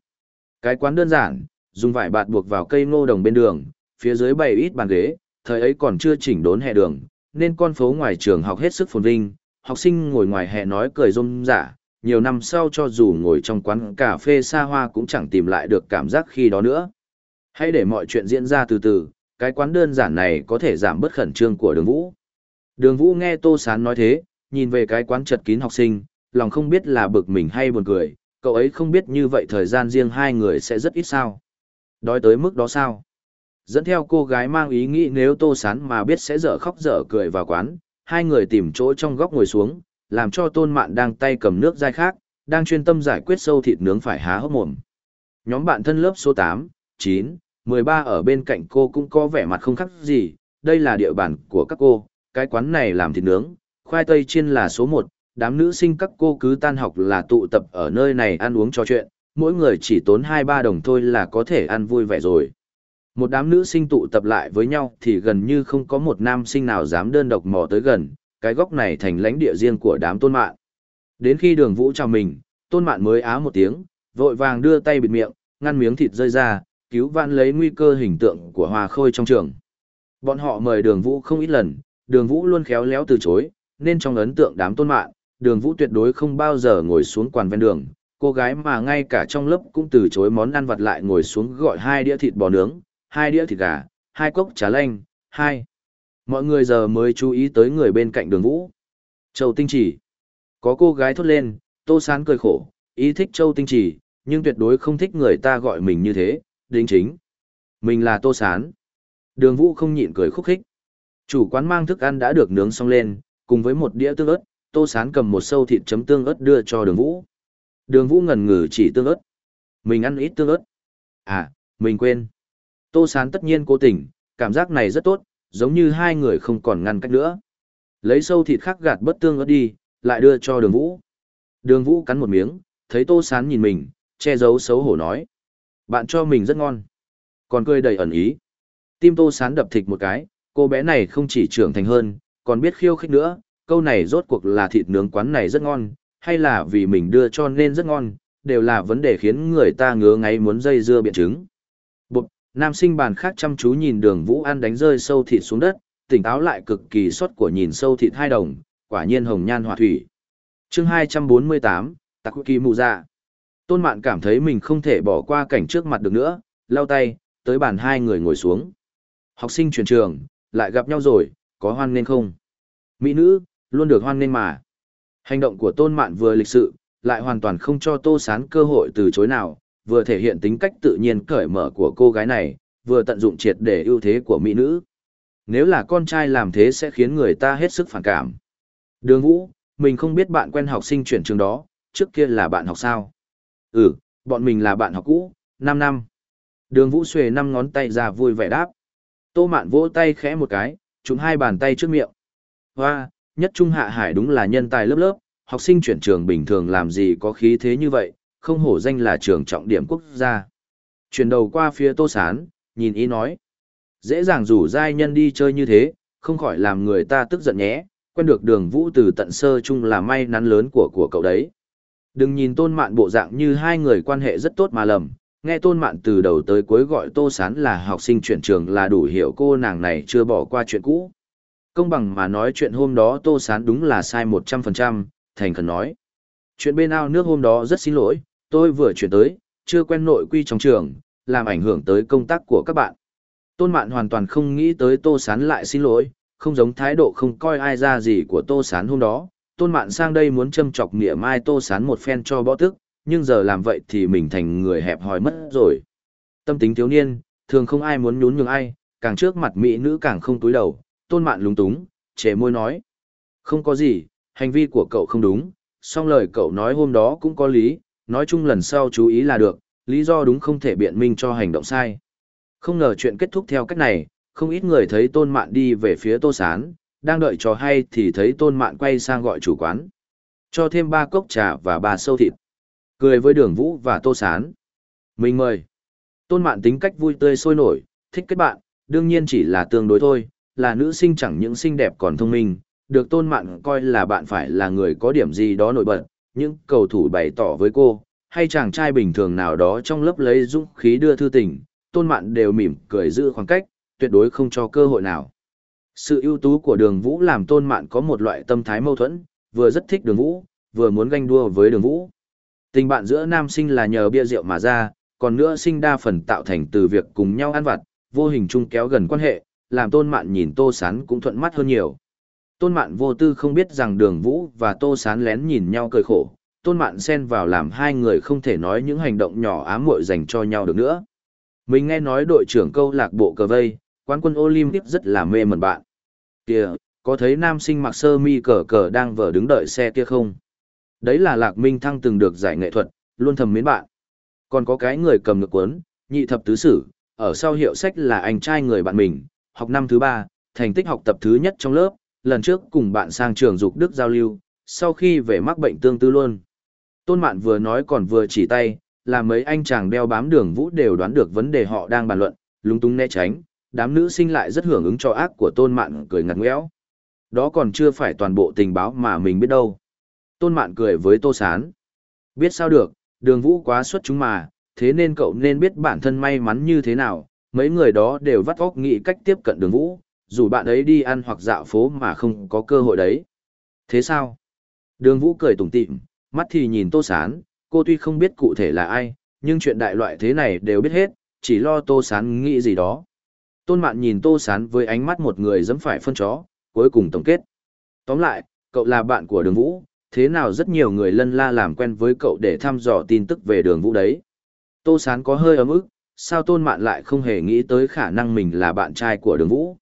Cái quán đơn giản, dùng vải bạt buộc vào cây ngô đồng bên đường, phía dưới bày ít bàn ghế, thời ấy còn chưa chỉnh đốn hè đường, nên con phố ngoài trường học hết sức phồn vinh, học sinh ngồi ngoài hè nói cười rôm rả, nhiều năm sau cho dù ngồi trong quán cà phê xa hoa cũng chẳng tìm lại được cảm giác khi đó nữa. Hãy để mọi chuyện diễn ra từ từ, cái quán đơn giản này có thể giảm bớt khẩn trương của đường vũ. Đường vũ nghe Tô Sán nói thế, nhìn về cái quán chật kín học sinh, lòng không biết là bực mình hay buồn cười, cậu ấy không biết như vậy thời gian riêng hai người sẽ rất ít sao. Đói tới mức đó sao? Dẫn theo cô gái mang ý nghĩ nếu Tô Sán mà biết sẽ dở khóc dở cười vào quán, hai người tìm chỗ trong góc ngồi xuống, làm cho Tôn Mạn đang tay cầm nước dai khác, đang chuyên tâm giải quyết sâu thịt nướng phải há hốc mồm. Nhóm bạn thân lớp số 8, 9, 13 ở bên cạnh cô cũng có vẻ mặt không khác gì, đây là địa bàn của các cô, cái quán này làm thịt nướng, khoai tây chiên là số 1, đám nữ sinh các cô cứ tan học là tụ tập ở nơi này ăn uống trò chuyện, mỗi người chỉ tốn 2-3 đồng thôi là có thể ăn vui vẻ rồi. Một đám nữ sinh tụ tập lại với nhau thì gần như không có một nam sinh nào dám đơn độc mò tới gần, cái góc này thành lãnh địa riêng của đám tôn mạn. Đến khi đường vũ chào mình, tôn mạn mới á một tiếng, vội vàng đưa tay bịt miệng, ngăn miếng thịt rơi ra, cứu vãn lấy nguy cơ hình tượng của hòa khôi trong trường. Bọn họ mời đường vũ không ít lần, đường vũ luôn khéo léo từ chối, nên trong ấn tượng đám tôn mạng, đường vũ tuyệt đối không bao giờ ngồi xuống quàn ven đường. Cô gái mà ngay cả trong lớp cũng từ chối món ăn vặt lại ngồi xuống gọi hai đĩa thịt bò nướng, hai đĩa thịt gà, hai cốc trà lanh, hai. Mọi người giờ mới chú ý tới người bên cạnh đường vũ. Châu Tinh Chỉ. Có cô gái thốt lên, Tô Sán cười khổ, ý thích Châu Tinh Chỉ, nhưng tuyệt đối không thích người ta gọi mình như thế, đính chính. Mình là Tô Sán. Đường vũ không nhịn cười khúc khích. Chủ quán mang thức ăn đã được nướng xong lên, cùng với một đĩa tương ớt, Tô Sán cầm một sâu thịt chấm tương ớt đưa cho đường vũ. Đường vũ ngần ngừ chỉ tương ớt. Mình ăn ít tương ớt. À, mình quên. Tô Sán tất nhiên cố tình, cảm giác này rất tốt, giống như hai người không còn ngăn cách nữa. Lấy sâu thịt khắc gạt bất tương ớt đi, lại đưa cho đường vũ. Đường vũ cắn một miếng, thấy Tô Sán nhìn mình, che giấu xấu hổ nói. Bạn cho mình rất ngon. Còn cười đầy ẩn ý. Tim Tô Sán đập thịt một cái, cô bé này không chỉ trưởng thành hơn, còn biết khiêu khích nữa. Câu này rốt cuộc là thịt nướng quán này rất ngon, hay là vì mình đưa cho nên rất ngon, đều là vấn đề khiến người ta ngứa ngáy muốn dây dưa biện chứng. Bụt, Nam sinh bàn khác chăm chú nhìn đường vũ An đánh rơi sâu thịt xuống đất, tỉnh táo lại cực kỳ sốt của nhìn sâu thịt hai đồng, quả nhiên hồng nhan hỏa thủy. chương 248, Tạc Kỳ Mù Dạ. Tôn Mạn cảm thấy mình không thể bỏ qua cảnh trước mặt được nữa, lau tay, tới bàn hai người ngồi xuống. Học sinh chuyển trường, lại gặp nhau rồi, có hoan nên không? Mỹ nữ, luôn được hoan nên mà. Hành động của Tôn Mạn vừa lịch sự, lại hoàn toàn không cho Tô Sán cơ hội từ chối nào, vừa thể hiện tính cách tự nhiên cởi mở của cô gái này, vừa tận dụng triệt để ưu thế của mỹ nữ. Nếu là con trai làm thế sẽ khiến người ta hết sức phản cảm. Đường Vũ, mình không biết bạn quen học sinh chuyển trường đó, trước kia là bạn học sao? Ừ, bọn mình là bạn học cũ, 5 năm. Đường Vũ xuề năm ngón tay ra vui vẻ đáp. Tô Mạn vỗ tay khẽ một cái, chúng hai bàn tay trước miệng. Hoa, nhất trung hạ hải đúng là nhân tài lớp lớp, học sinh chuyển trường bình thường làm gì có khí thế như vậy, không hổ danh là trường trọng điểm quốc gia. Chuyển đầu qua phía Tô Sán, nhìn ý nói. Dễ dàng rủ giai nhân đi chơi như thế, không khỏi làm người ta tức giận nhé, quen được đường vũ từ tận sơ chung là may nắn lớn của của cậu đấy. Đừng nhìn tôn mạn bộ dạng như hai người quan hệ rất tốt mà lầm, nghe tôn mạn từ đầu tới cuối gọi Tô Sán là học sinh chuyển trường là đủ hiểu cô nàng này chưa bỏ qua chuyện cũ. Công bằng mà nói chuyện hôm đó Tô Sán đúng là sai 100%, thành khẩn nói. Chuyện bên ao nước hôm đó rất xin lỗi, tôi vừa chuyển tới, chưa quen nội quy trong trường, làm ảnh hưởng tới công tác của các bạn. Tôn Mạn hoàn toàn không nghĩ tới Tô Sán lại xin lỗi, không giống thái độ không coi ai ra gì của Tô Sán hôm đó. Tôn Mạn sang đây muốn châm chọc nghĩa mai Tô Sán một phen cho bõ tức, nhưng giờ làm vậy thì mình thành người hẹp hòi mất rồi. Tâm tính thiếu niên, thường không ai muốn nhún nhường ai, càng trước mặt mỹ nữ càng không túi đầu. Tôn Mạn lúng túng, chế môi nói. Không có gì, hành vi của cậu không đúng, song lời cậu nói hôm đó cũng có lý, nói chung lần sau chú ý là được, lý do đúng không thể biện minh cho hành động sai. Không ngờ chuyện kết thúc theo cách này, không ít người thấy tôn mạn đi về phía tô sán, đang đợi trò hay thì thấy tôn mạn quay sang gọi chủ quán. Cho thêm ba cốc trà và ba sâu thịt. Cười với đường vũ và tô sán. Mình mời. Tôn mạn tính cách vui tươi sôi nổi, thích kết bạn, đương nhiên chỉ là tương đối thôi, là nữ sinh chẳng những xinh đẹp còn thông minh, được tôn mạn coi là bạn phải là người có điểm gì đó nổi bật, những cầu thủ bày tỏ với cô, hay chàng trai bình thường nào đó trong lớp lấy dũng khí đưa thư tình, tôn mạn đều mỉm cười giữ khoảng cách, tuyệt đối không cho cơ hội nào. Sự ưu tú của đường vũ làm tôn mạn có một loại tâm thái mâu thuẫn, vừa rất thích đường vũ, vừa muốn ganh đua với đường vũ. Tình bạn giữa nam sinh là nhờ bia rượu mà ra, còn nữa sinh đa phần tạo thành từ việc cùng nhau ăn vặt, vô hình chung kéo gần quan hệ, làm tôn mạn nhìn tô sán cũng thuận mắt hơn nhiều. Tôn mạn vô tư không biết rằng đường vũ và tô sán lén nhìn nhau cười khổ, tôn mạn xen vào làm hai người không thể nói những hành động nhỏ ám muội dành cho nhau được nữa. Mình nghe nói đội trưởng câu lạc bộ cờ vây, quán quân Olympic rất là mê mẩn bạn. Kìa, có thấy nam sinh mặc sơ mi cờ cờ đang vờ đứng đợi xe kia không? Đấy là Lạc Minh Thăng từng được giải nghệ thuật, luôn thầm mến bạn. Còn có cái người cầm ngực cuốn, nhị thập tứ sử, ở sau hiệu sách là anh trai người bạn mình, học năm thứ ba, thành tích học tập thứ nhất trong lớp, lần trước cùng bạn sang trường dục Đức giao lưu, sau khi về mắc bệnh tương tư luôn. Tôn Mạn vừa nói còn vừa chỉ tay, là mấy anh chàng đeo bám đường vũ đều đoán được vấn đề họ đang bàn luận, lúng túng né tránh, đám nữ sinh lại rất hưởng ứng cho ác của Tôn Mạn cười ngặt nghẽo Đó còn chưa phải toàn bộ tình báo mà mình biết đâu. Tôn Mạn cười với Tô Sán. Biết sao được, đường vũ quá xuất chúng mà, thế nên cậu nên biết bản thân may mắn như thế nào, mấy người đó đều vắt óc nghĩ cách tiếp cận đường vũ, dù bạn ấy đi ăn hoặc dạo phố mà không có cơ hội đấy. Thế sao? Đường vũ cười tủm tịm, mắt thì nhìn Tô Sán, cô tuy không biết cụ thể là ai, nhưng chuyện đại loại thế này đều biết hết, chỉ lo Tô Sán nghĩ gì đó. Tôn Mạn nhìn Tô Sán với ánh mắt một người dẫm phải phân chó, cuối cùng tổng kết. Tóm lại, cậu là bạn của đường vũ, thế nào rất nhiều người lân la làm quen với cậu để thăm dò tin tức về đường vũ đấy. Tô Sán có hơi ấm ức, sao Tôn Mạn lại không hề nghĩ tới khả năng mình là bạn trai của đường vũ.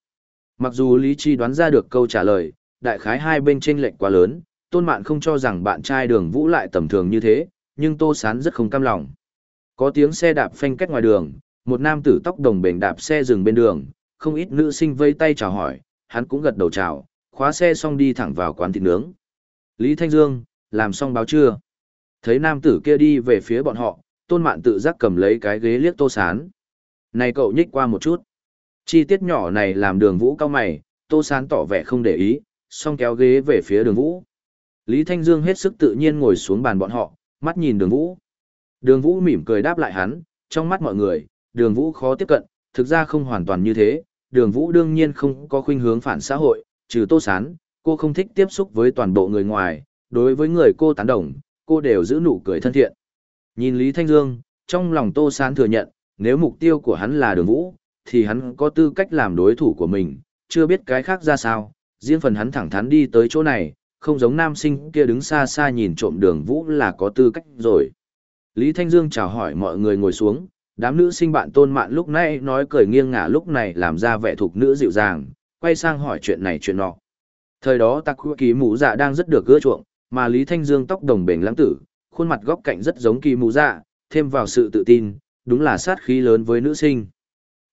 Mặc dù Lý Chi đoán ra được câu trả lời, đại khái hai bên chênh lệch quá lớn, Tôn Mạn không cho rằng bạn trai đường vũ lại tầm thường như thế, nhưng Tô Sán rất không cam lòng. Có tiếng xe đạp phanh cách ngoài đường, một nam tử tóc đồng bền đạp xe dừng bên đường, không ít nữ sinh vây tay chào hỏi, hắn cũng gật đầu chào, khóa xe xong đi thẳng vào quán thịt nướng. Lý Thanh Dương, làm xong báo chưa? Thấy nam tử kia đi về phía bọn họ, tôn mạn tự giác cầm lấy cái ghế liếc tô sán. Này cậu nhích qua một chút. Chi tiết nhỏ này làm đường vũ cao mày, tô sán tỏ vẻ không để ý, xong kéo ghế về phía đường vũ. Lý Thanh Dương hết sức tự nhiên ngồi xuống bàn bọn họ, mắt nhìn đường vũ. Đường vũ mỉm cười đáp lại hắn, trong mắt mọi người, đường vũ khó tiếp cận, thực ra không hoàn toàn như thế, đường vũ đương nhiên không có khuynh hướng phản xã hội, trừ tô sán, cô không thích tiếp xúc với toàn bộ người ngoài, đối với người cô tán đồng, cô đều giữ nụ cười thân thiện. Nhìn Lý Thanh Dương, trong lòng tô sán thừa nhận, nếu mục tiêu của hắn là đường vũ, thì hắn có tư cách làm đối thủ của mình, chưa biết cái khác ra sao, riêng phần hắn thẳng thắn đi tới chỗ này, không giống nam sinh kia đứng xa xa nhìn trộm đường vũ là có tư cách rồi. Lý Thanh Dương chào hỏi mọi người ngồi xuống, đám nữ sinh bạn tôn mạn lúc nãy nói cười nghiêng ngả lúc này làm ra vẻ thục nữ dịu dàng, quay sang hỏi chuyện này chuyện nọ. Thời đó tạc kỳ mũ dạ đang rất được gỡ chuộng, mà Lý Thanh Dương tóc đồng bền lãng tử, khuôn mặt góc cạnh rất giống kỳ mũ dạ, thêm vào sự tự tin, đúng là sát khí lớn với nữ sinh.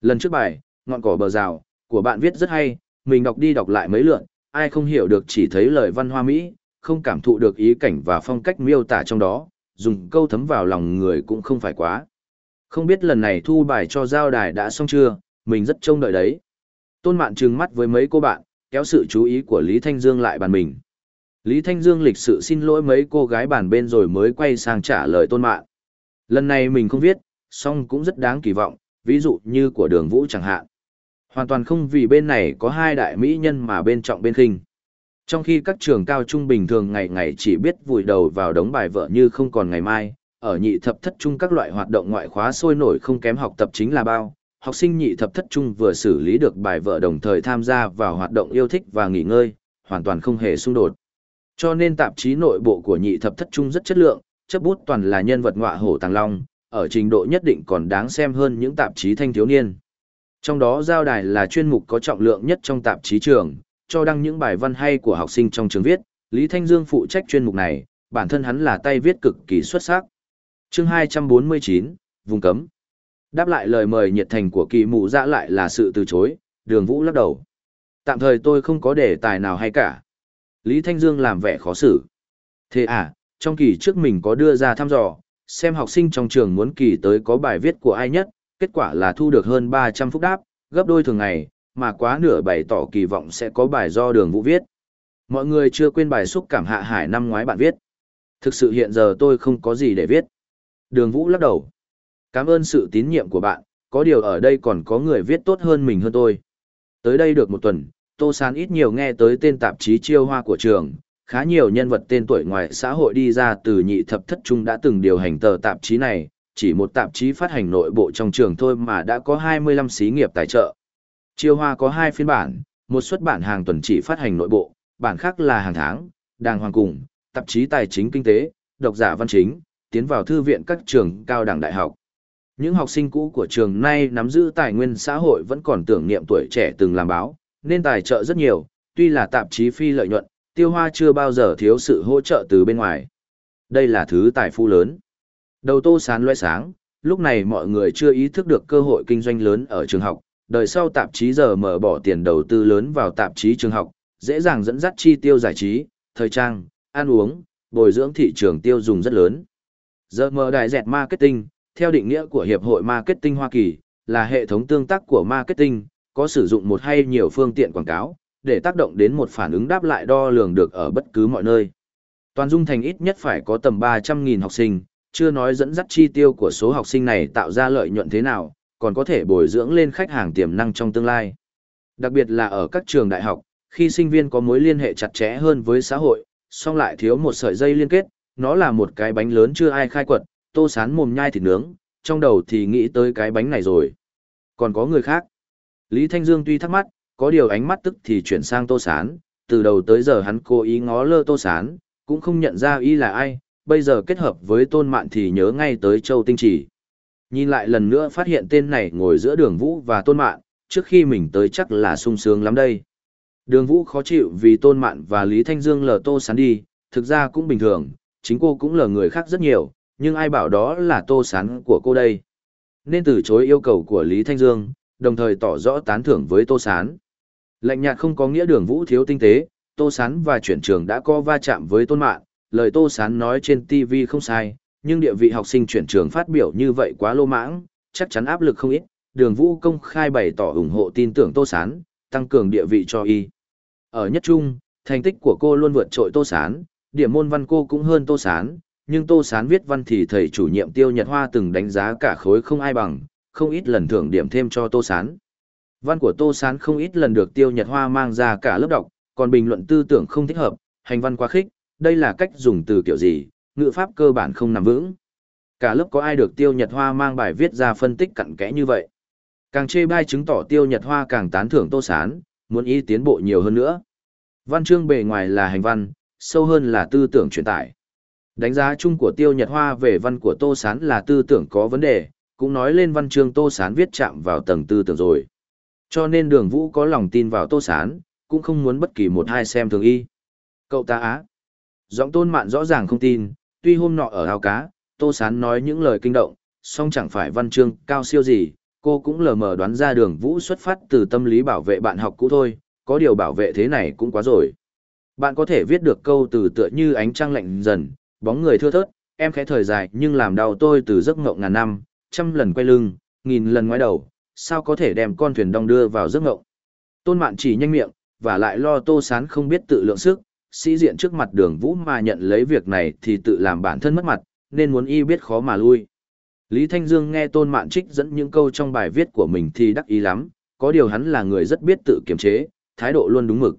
Lần trước bài, ngọn cỏ bờ rào, của bạn viết rất hay, mình đọc đi đọc lại mấy lượn, ai không hiểu được chỉ thấy lời văn hoa Mỹ, không cảm thụ được ý cảnh và phong cách miêu tả trong đó, dùng câu thấm vào lòng người cũng không phải quá. Không biết lần này thu bài cho giao đài đã xong chưa, mình rất trông đợi đấy. Tôn Mạn trừng mắt với mấy cô bạn, kéo sự chú ý của Lý Thanh Dương lại bàn mình. Lý Thanh Dương lịch sự xin lỗi mấy cô gái bàn bên rồi mới quay sang trả lời Tôn Mạn. Lần này mình không viết, song cũng rất đáng kỳ vọng, ví dụ như của đường vũ chẳng hạn. Hoàn toàn không vì bên này có hai đại mỹ nhân mà bên trọng bên khinh. Trong khi các trường cao trung bình thường ngày ngày chỉ biết vùi đầu vào đống bài vợ như không còn ngày mai, ở nhị thập thất trung các loại hoạt động ngoại khóa sôi nổi không kém học tập chính là bao. Học sinh nhị thập thất trung vừa xử lý được bài vợ đồng thời tham gia vào hoạt động yêu thích và nghỉ ngơi, hoàn toàn không hề xung đột. Cho nên tạp chí nội bộ của nhị thập thất trung rất chất lượng, chấp bút toàn là nhân vật ngọa hổ tàng long, ở trình độ nhất định còn đáng xem hơn những tạp chí thanh thiếu niên. Trong đó giao đài là chuyên mục có trọng lượng nhất trong tạp chí trường, cho đăng những bài văn hay của học sinh trong trường viết, Lý Thanh Dương phụ trách chuyên mục này, bản thân hắn là tay viết cực kỳ xuất sắc. Chương 249, vùng cấm. Đáp lại lời mời nhiệt thành của kỳ mụ dạ lại là sự từ chối, đường vũ lắc đầu. Tạm thời tôi không có đề tài nào hay cả. Lý Thanh Dương làm vẻ khó xử. Thế à, trong kỳ trước mình có đưa ra thăm dò, xem học sinh trong trường muốn kỳ tới có bài viết của ai nhất, kết quả là thu được hơn 300 phút đáp, gấp đôi thường ngày, mà quá nửa bày tỏ kỳ vọng sẽ có bài do đường vũ viết. Mọi người chưa quên bài xúc cảm hạ hải năm ngoái bạn viết. Thực sự hiện giờ tôi không có gì để viết. Đường vũ lắc đầu. Cảm ơn sự tín nhiệm của bạn, có điều ở đây còn có người viết tốt hơn mình hơn tôi. Tới đây được một tuần, Tô Sán ít nhiều nghe tới tên tạp chí chiêu hoa của trường, khá nhiều nhân vật tên tuổi ngoài xã hội đi ra từ nhị thập thất trung đã từng điều hành tờ tạp chí này, chỉ một tạp chí phát hành nội bộ trong trường thôi mà đã có 25 xí nghiệp tài trợ. Chiêu hoa có hai phiên bản, một xuất bản hàng tuần chỉ phát hành nội bộ, bản khác là hàng tháng, đàng hoàng cùng, tạp chí tài chính kinh tế, độc giả văn chính, tiến vào thư viện các trường cao đẳng đại học. Những học sinh cũ của trường nay nắm giữ tài nguyên xã hội vẫn còn tưởng niệm tuổi trẻ từng làm báo, nên tài trợ rất nhiều, tuy là tạp chí phi lợi nhuận, tiêu hoa chưa bao giờ thiếu sự hỗ trợ từ bên ngoài. Đây là thứ tài phú lớn. Đầu tô sán loe sáng, lúc này mọi người chưa ý thức được cơ hội kinh doanh lớn ở trường học, đời sau tạp chí giờ mở bỏ tiền đầu tư lớn vào tạp chí trường học, dễ dàng dẫn dắt chi tiêu giải trí, thời trang, ăn uống, bồi dưỡng thị trường tiêu dùng rất lớn. Giờ mở đại dẹt marketing, theo định nghĩa của Hiệp hội Marketing Hoa Kỳ, là hệ thống tương tác của marketing, có sử dụng một hay nhiều phương tiện quảng cáo, để tác động đến một phản ứng đáp lại đo lường được ở bất cứ mọi nơi. Toàn dung thành ít nhất phải có tầm 300.000 học sinh, chưa nói dẫn dắt chi tiêu của số học sinh này tạo ra lợi nhuận thế nào, còn có thể bồi dưỡng lên khách hàng tiềm năng trong tương lai. Đặc biệt là ở các trường đại học, khi sinh viên có mối liên hệ chặt chẽ hơn với xã hội, song lại thiếu một sợi dây liên kết, nó là một cái bánh lớn chưa ai khai quật, tô sán mồm nhai thịt nướng, trong đầu thì nghĩ tới cái bánh này rồi. Còn có người khác. Lý Thanh Dương tuy thắc mắc, có điều ánh mắt tức thì chuyển sang tô sán, từ đầu tới giờ hắn cố ý ngó lơ tô sán, cũng không nhận ra y là ai, bây giờ kết hợp với tôn mạn thì nhớ ngay tới Châu Tinh Chỉ. Nhìn lại lần nữa phát hiện tên này ngồi giữa đường vũ và tôn mạn, trước khi mình tới chắc là sung sướng lắm đây. Đường vũ khó chịu vì tôn mạn và Lý Thanh Dương lờ tô sán đi, thực ra cũng bình thường, chính cô cũng lờ người khác rất nhiều, nhưng ai bảo đó là tô sán của cô đây. Nên từ chối yêu cầu của Lý Thanh Dương, đồng thời tỏ rõ tán thưởng với tô sán. Lạnh nhạt không có nghĩa đường vũ thiếu tinh tế, tô sán và chuyển trường đã có va chạm với tôn mạng lời tô sán nói trên TV không sai, nhưng địa vị học sinh chuyển trường phát biểu như vậy quá lô mãng, chắc chắn áp lực không ít, đường vũ công khai bày tỏ ủng hộ tin tưởng tô sán, tăng cường địa vị cho y. Ở nhất trung, thành tích của cô luôn vượt trội tô sán, điểm môn văn cô cũng hơn tô sán, nhưng tô sán viết văn thì thầy chủ nhiệm tiêu nhật hoa từng đánh giá cả khối không ai bằng, không ít lần thưởng điểm thêm cho tô sán. Văn của tô sán không ít lần được tiêu nhật hoa mang ra cả lớp đọc, còn bình luận tư tưởng không thích hợp, hành văn quá khích, đây là cách dùng từ kiểu gì, ngữ pháp cơ bản không nằm vững. Cả lớp có ai được Tiêu Nhật Hoa mang bài viết ra phân tích cặn kẽ như vậy. Càng chê bai chứng tỏ Tiêu Nhật Hoa càng tán thưởng Tô Sán, muốn y tiến bộ nhiều hơn nữa. Văn chương bề ngoài là hành văn, sâu hơn là tư tưởng truyền tải. Đánh giá chung của Tiêu Nhật Hoa về văn của Tô Sán là tư tưởng có vấn đề, cũng nói lên văn chương Tô Sán viết chạm vào tầng tư tưởng rồi. Cho nên đường vũ có lòng tin vào Tô Sán, cũng không muốn bất kỳ một hai xem thường y. Cậu ta á. Giọng tôn mạn rõ ràng không tin, tuy hôm nọ ở ao cá, Tô Sán nói những lời kinh động, song chẳng phải văn chương cao siêu gì, cô cũng lờ mờ đoán ra đường vũ xuất phát từ tâm lý bảo vệ bạn học cũ thôi, có điều bảo vệ thế này cũng quá rồi. Bạn có thể viết được câu từ tựa như ánh trăng lạnh dần, bóng người thưa thớt, em khẽ thời dài nhưng làm đau tôi từ giấc ngộng ngàn năm, trăm lần quay lưng, nghìn lần ngoái đầu, sao có thể đem con thuyền đong đưa vào giấc ngộng. Tôn mạn chỉ nhanh miệng, và lại lo tô sán không biết tự lượng sức, sĩ diện trước mặt đường vũ mà nhận lấy việc này thì tự làm bản thân mất mặt, nên muốn y biết khó mà lui. Lý Thanh Dương nghe Tôn Mạn Trích dẫn những câu trong bài viết của mình thì đắc ý lắm, có điều hắn là người rất biết tự kiềm chế, thái độ luôn đúng mực.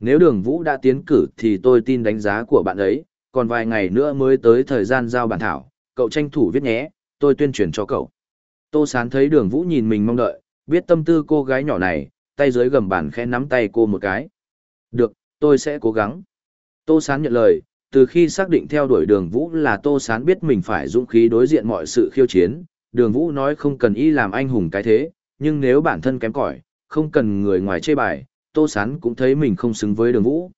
Nếu đường vũ đã tiến cử thì tôi tin đánh giá của bạn ấy, còn vài ngày nữa mới tới thời gian giao bản thảo, cậu tranh thủ viết nhé, tôi tuyên truyền cho cậu. Tô Sán thấy đường vũ nhìn mình mong đợi, biết tâm tư cô gái nhỏ này, tay dưới gầm bàn khẽ nắm tay cô một cái. Được, tôi sẽ cố gắng. Tô Sán nhận lời, từ khi xác định theo đuổi đường Vũ là Tô Sán biết mình phải dũng khí đối diện mọi sự khiêu chiến, đường Vũ nói không cần y làm anh hùng cái thế, nhưng nếu bản thân kém cỏi, không cần người ngoài chê bài, Tô Sán cũng thấy mình không xứng với đường Vũ.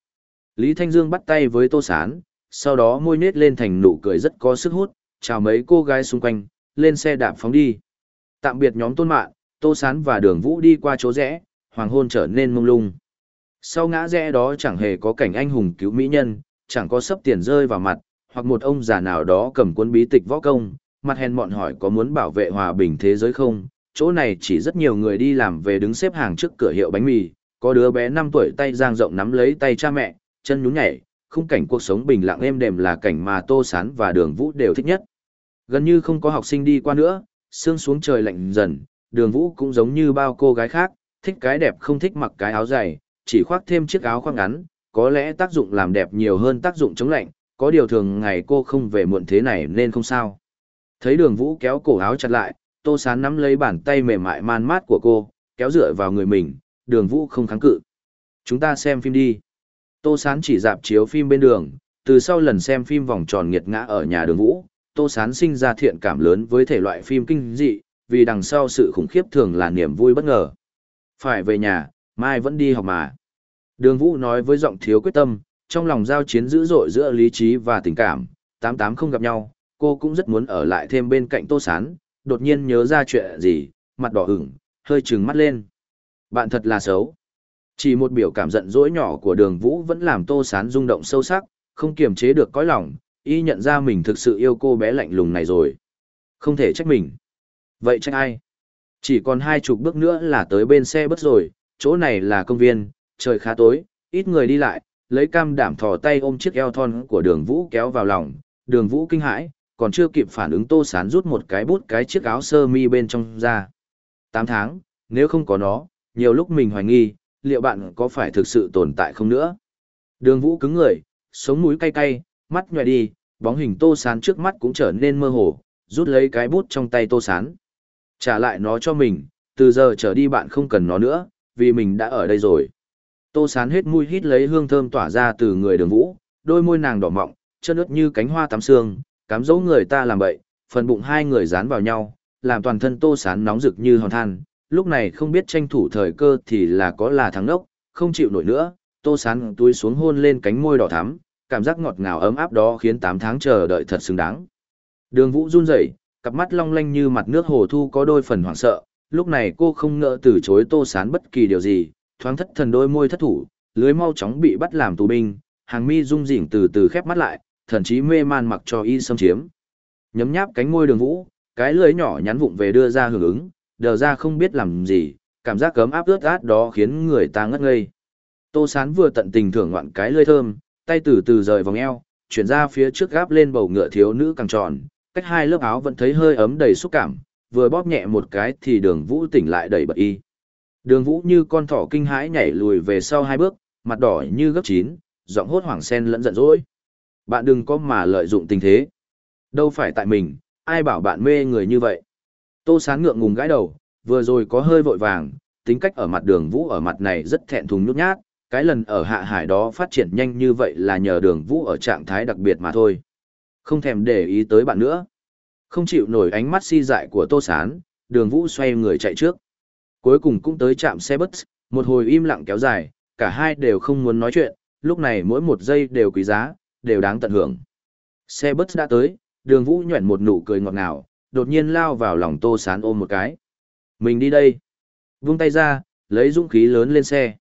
Lý Thanh Dương bắt tay với Tô Sán, sau đó môi nết lên thành nụ cười rất có sức hút, chào mấy cô gái xung quanh, lên xe đạp phóng đi. Tạm biệt nhóm tôn mạng, Tô Sán và đường Vũ đi qua chỗ rẽ, hoàng hôn trở nên mông lung. Sau ngã rẽ đó chẳng hề có cảnh anh hùng cứu mỹ nhân, chẳng có sấp tiền rơi vào mặt, hoặc một ông già nào đó cầm cuốn bí tịch võ công, mặt hèn mọn hỏi có muốn bảo vệ hòa bình thế giới không. Chỗ này chỉ rất nhiều người đi làm về đứng xếp hàng trước cửa hiệu bánh mì, có đứa bé 5 tuổi tay giang rộng nắm lấy tay cha mẹ, chân nhún nhảy, khung cảnh cuộc sống bình lặng êm đềm là cảnh mà Tô Sán và Đường Vũ đều thích nhất. Gần như không có học sinh đi qua nữa, sương xuống trời lạnh dần, Đường Vũ cũng giống như bao cô gái khác, thích cái đẹp không thích mặc cái áo dày, chỉ khoác thêm chiếc áo khoác ngắn, có lẽ tác dụng làm đẹp nhiều hơn tác dụng chống lạnh, có điều thường ngày cô không về muộn thế này nên không sao. Thấy đường vũ kéo cổ áo chặt lại, tô sán nắm lấy bàn tay mềm mại man mát của cô, kéo dựa vào người mình, đường vũ không kháng cự. Chúng ta xem phim đi. Tô sán chỉ dạp chiếu phim bên đường, từ sau lần xem phim vòng tròn nghiệt ngã ở nhà đường vũ, tô sán sinh ra thiện cảm lớn với thể loại phim kinh dị, vì đằng sau sự khủng khiếp thường là niềm vui bất ngờ. Phải về nhà, mai vẫn đi học mà. Đường Vũ nói với giọng thiếu quyết tâm, trong lòng giao chiến dữ dội giữa lý trí và tình cảm, tám tám không gặp nhau, cô cũng rất muốn ở lại thêm bên cạnh Tô Sán, đột nhiên nhớ ra chuyện gì, mặt đỏ ửng, hơi trừng mắt lên. Bạn thật là xấu. Chỉ một biểu cảm giận dỗi nhỏ của đường Vũ vẫn làm Tô Sán rung động sâu sắc, không kiềm chế được cõi lòng, y nhận ra mình thực sự yêu cô bé lạnh lùng này rồi. Không thể trách mình. Vậy trách ai? Chỉ còn hai chục bước nữa là tới bên xe bus rồi, chỗ này là công viên, trời khá tối, ít người đi lại, lấy cam đảm thò tay ôm chiếc eo thon của đường vũ kéo vào lòng, đường vũ kinh hãi, còn chưa kịp phản ứng tô sán rút một cái bút cái chiếc áo sơ mi bên trong ra. Tám tháng, nếu không có nó, nhiều lúc mình hoài nghi, liệu bạn có phải thực sự tồn tại không nữa? Đường vũ cứng người, sống mũi cay cay, mắt nhòe đi, bóng hình tô sán trước mắt cũng trở nên mơ hồ, rút lấy cái bút trong tay tô sán. Trả lại nó cho mình, từ giờ trở đi bạn không cần nó nữa, vì mình đã ở đây rồi. Tô sán hết mũi hít lấy hương thơm tỏa ra từ người đường vũ, đôi môi nàng đỏ mọng, chân ướt như cánh hoa tắm sương, cám dỗ người ta làm bậy, phần bụng hai người dán vào nhau, làm toàn thân tô sán nóng rực như hòn than. Lúc này không biết tranh thủ thời cơ thì là có là thắng đốc, không chịu nổi nữa, tô sán túi xuống hôn lên cánh môi đỏ thắm, cảm giác ngọt ngào ấm áp đó khiến 8 tháng chờ đợi thật xứng đáng. Đường vũ run rẩy, cặp mắt long lanh như mặt nước hồ thu có đôi phần hoảng sợ, lúc này cô không ngỡ từ chối tô sán bất kỳ điều gì, thoáng thất thần đôi môi thất thủ, lưới mau chóng bị bắt làm tù binh, hàng mi rung rỉnh từ từ khép mắt lại, thần chí mê man mặc cho y xâm chiếm. Nhấm nháp cánh môi đường vũ, cái lưới nhỏ nhắn vụng về đưa ra hưởng ứng, đờ ra không biết làm gì, cảm giác cấm áp ướt át đó khiến người ta ngất ngây. Tô sán vừa tận tình thưởng ngoạn cái lơi thơm, tay từ từ rời vòng eo, chuyển ra phía trước gáp lên bầu ngựa thiếu nữ càng tròn, cách hai lớp áo vẫn thấy hơi ấm đầy xúc cảm, vừa bóp nhẹ một cái thì đường vũ tỉnh lại đầy bật y. Đường vũ như con thỏ kinh hãi nhảy lùi về sau hai bước, mặt đỏ như gấp chín, giọng hốt hoảng sen lẫn giận dỗi. Bạn đừng có mà lợi dụng tình thế. Đâu phải tại mình, ai bảo bạn mê người như vậy. Tô sán ngượng ngùng gãi đầu, vừa rồi có hơi vội vàng, tính cách ở mặt đường vũ ở mặt này rất thẹn thùng nhút nhát, cái lần ở hạ hải đó phát triển nhanh như vậy là nhờ đường vũ ở trạng thái đặc biệt mà thôi. Không thèm để ý tới bạn nữa. Không chịu nổi ánh mắt si dại của Tô Sán, đường vũ xoay người chạy trước. Cuối cùng cũng tới trạm xe bus, một hồi im lặng kéo dài, cả hai đều không muốn nói chuyện, lúc này mỗi một giây đều quý giá, đều đáng tận hưởng. Xe bus đã tới, đường vũ nhuẩn một nụ cười ngọt ngào, đột nhiên lao vào lòng Tô Sán ôm một cái. Mình đi đây. Vung tay ra, lấy dũng khí lớn lên xe.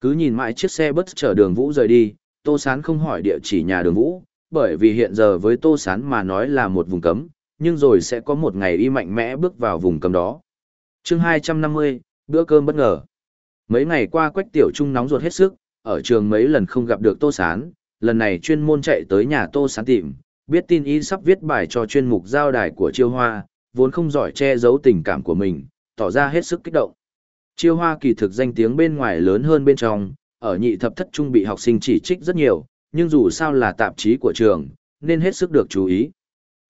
Cứ nhìn mãi chiếc xe bất chở đường vũ rời đi, Tô Sán không hỏi địa chỉ nhà đường vũ, bởi vì hiện giờ với Tô Sán mà nói là một vùng cấm, nhưng rồi sẽ có một ngày y mạnh mẽ bước vào vùng cấm đó. chương 250, bữa cơm bất ngờ. Mấy ngày qua Quách Tiểu Trung nóng ruột hết sức, ở trường mấy lần không gặp được Tô Sán, lần này chuyên môn chạy tới nhà Tô Sán tìm, biết tin y sắp viết bài cho chuyên mục giao đài của Chiêu Hoa, vốn không giỏi che giấu tình cảm của mình, tỏ ra hết sức kích động. Chiêu Hoa kỳ thực danh tiếng bên ngoài lớn hơn bên trong, ở nhị thập thất trung bị học sinh chỉ trích rất nhiều, nhưng dù sao là tạp chí của trường, nên hết sức được chú ý.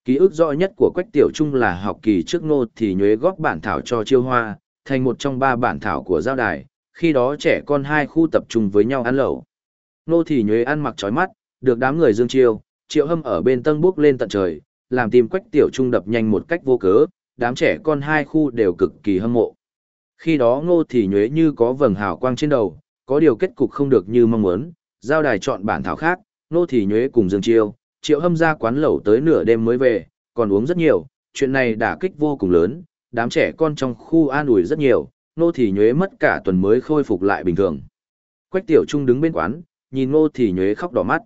Ký ức rõ nhất của Quách Tiểu Trung là học kỳ trước nô thì nhuế góp bản thảo cho chiêu hoa, thành một trong ba bản thảo của giao đài, khi đó trẻ con hai khu tập trung với nhau ăn lẩu. Nô thì nhuế ăn mặc trói mắt, được đám người dương chiêu, triệu hâm ở bên tân bước lên tận trời, làm tim Quách Tiểu Trung đập nhanh một cách vô cớ, đám trẻ con hai khu đều cực kỳ hâm mộ. Khi đó ngô thì nhuế như có vầng hào quang trên đầu, có điều kết cục không được như mong muốn, giao đài chọn bản thảo khác, Ngô thì nhuế cùng Dương Chiêu, triệu hâm ra quán lẩu tới nửa đêm mới về, còn uống rất nhiều, chuyện này đả kích vô cùng lớn, đám trẻ con trong khu an ủi rất nhiều, Ngô thì nhuế mất cả tuần mới khôi phục lại bình thường. Quách Tiểu Trung đứng bên quán, nhìn Ngô thì nhuế khóc đỏ mắt.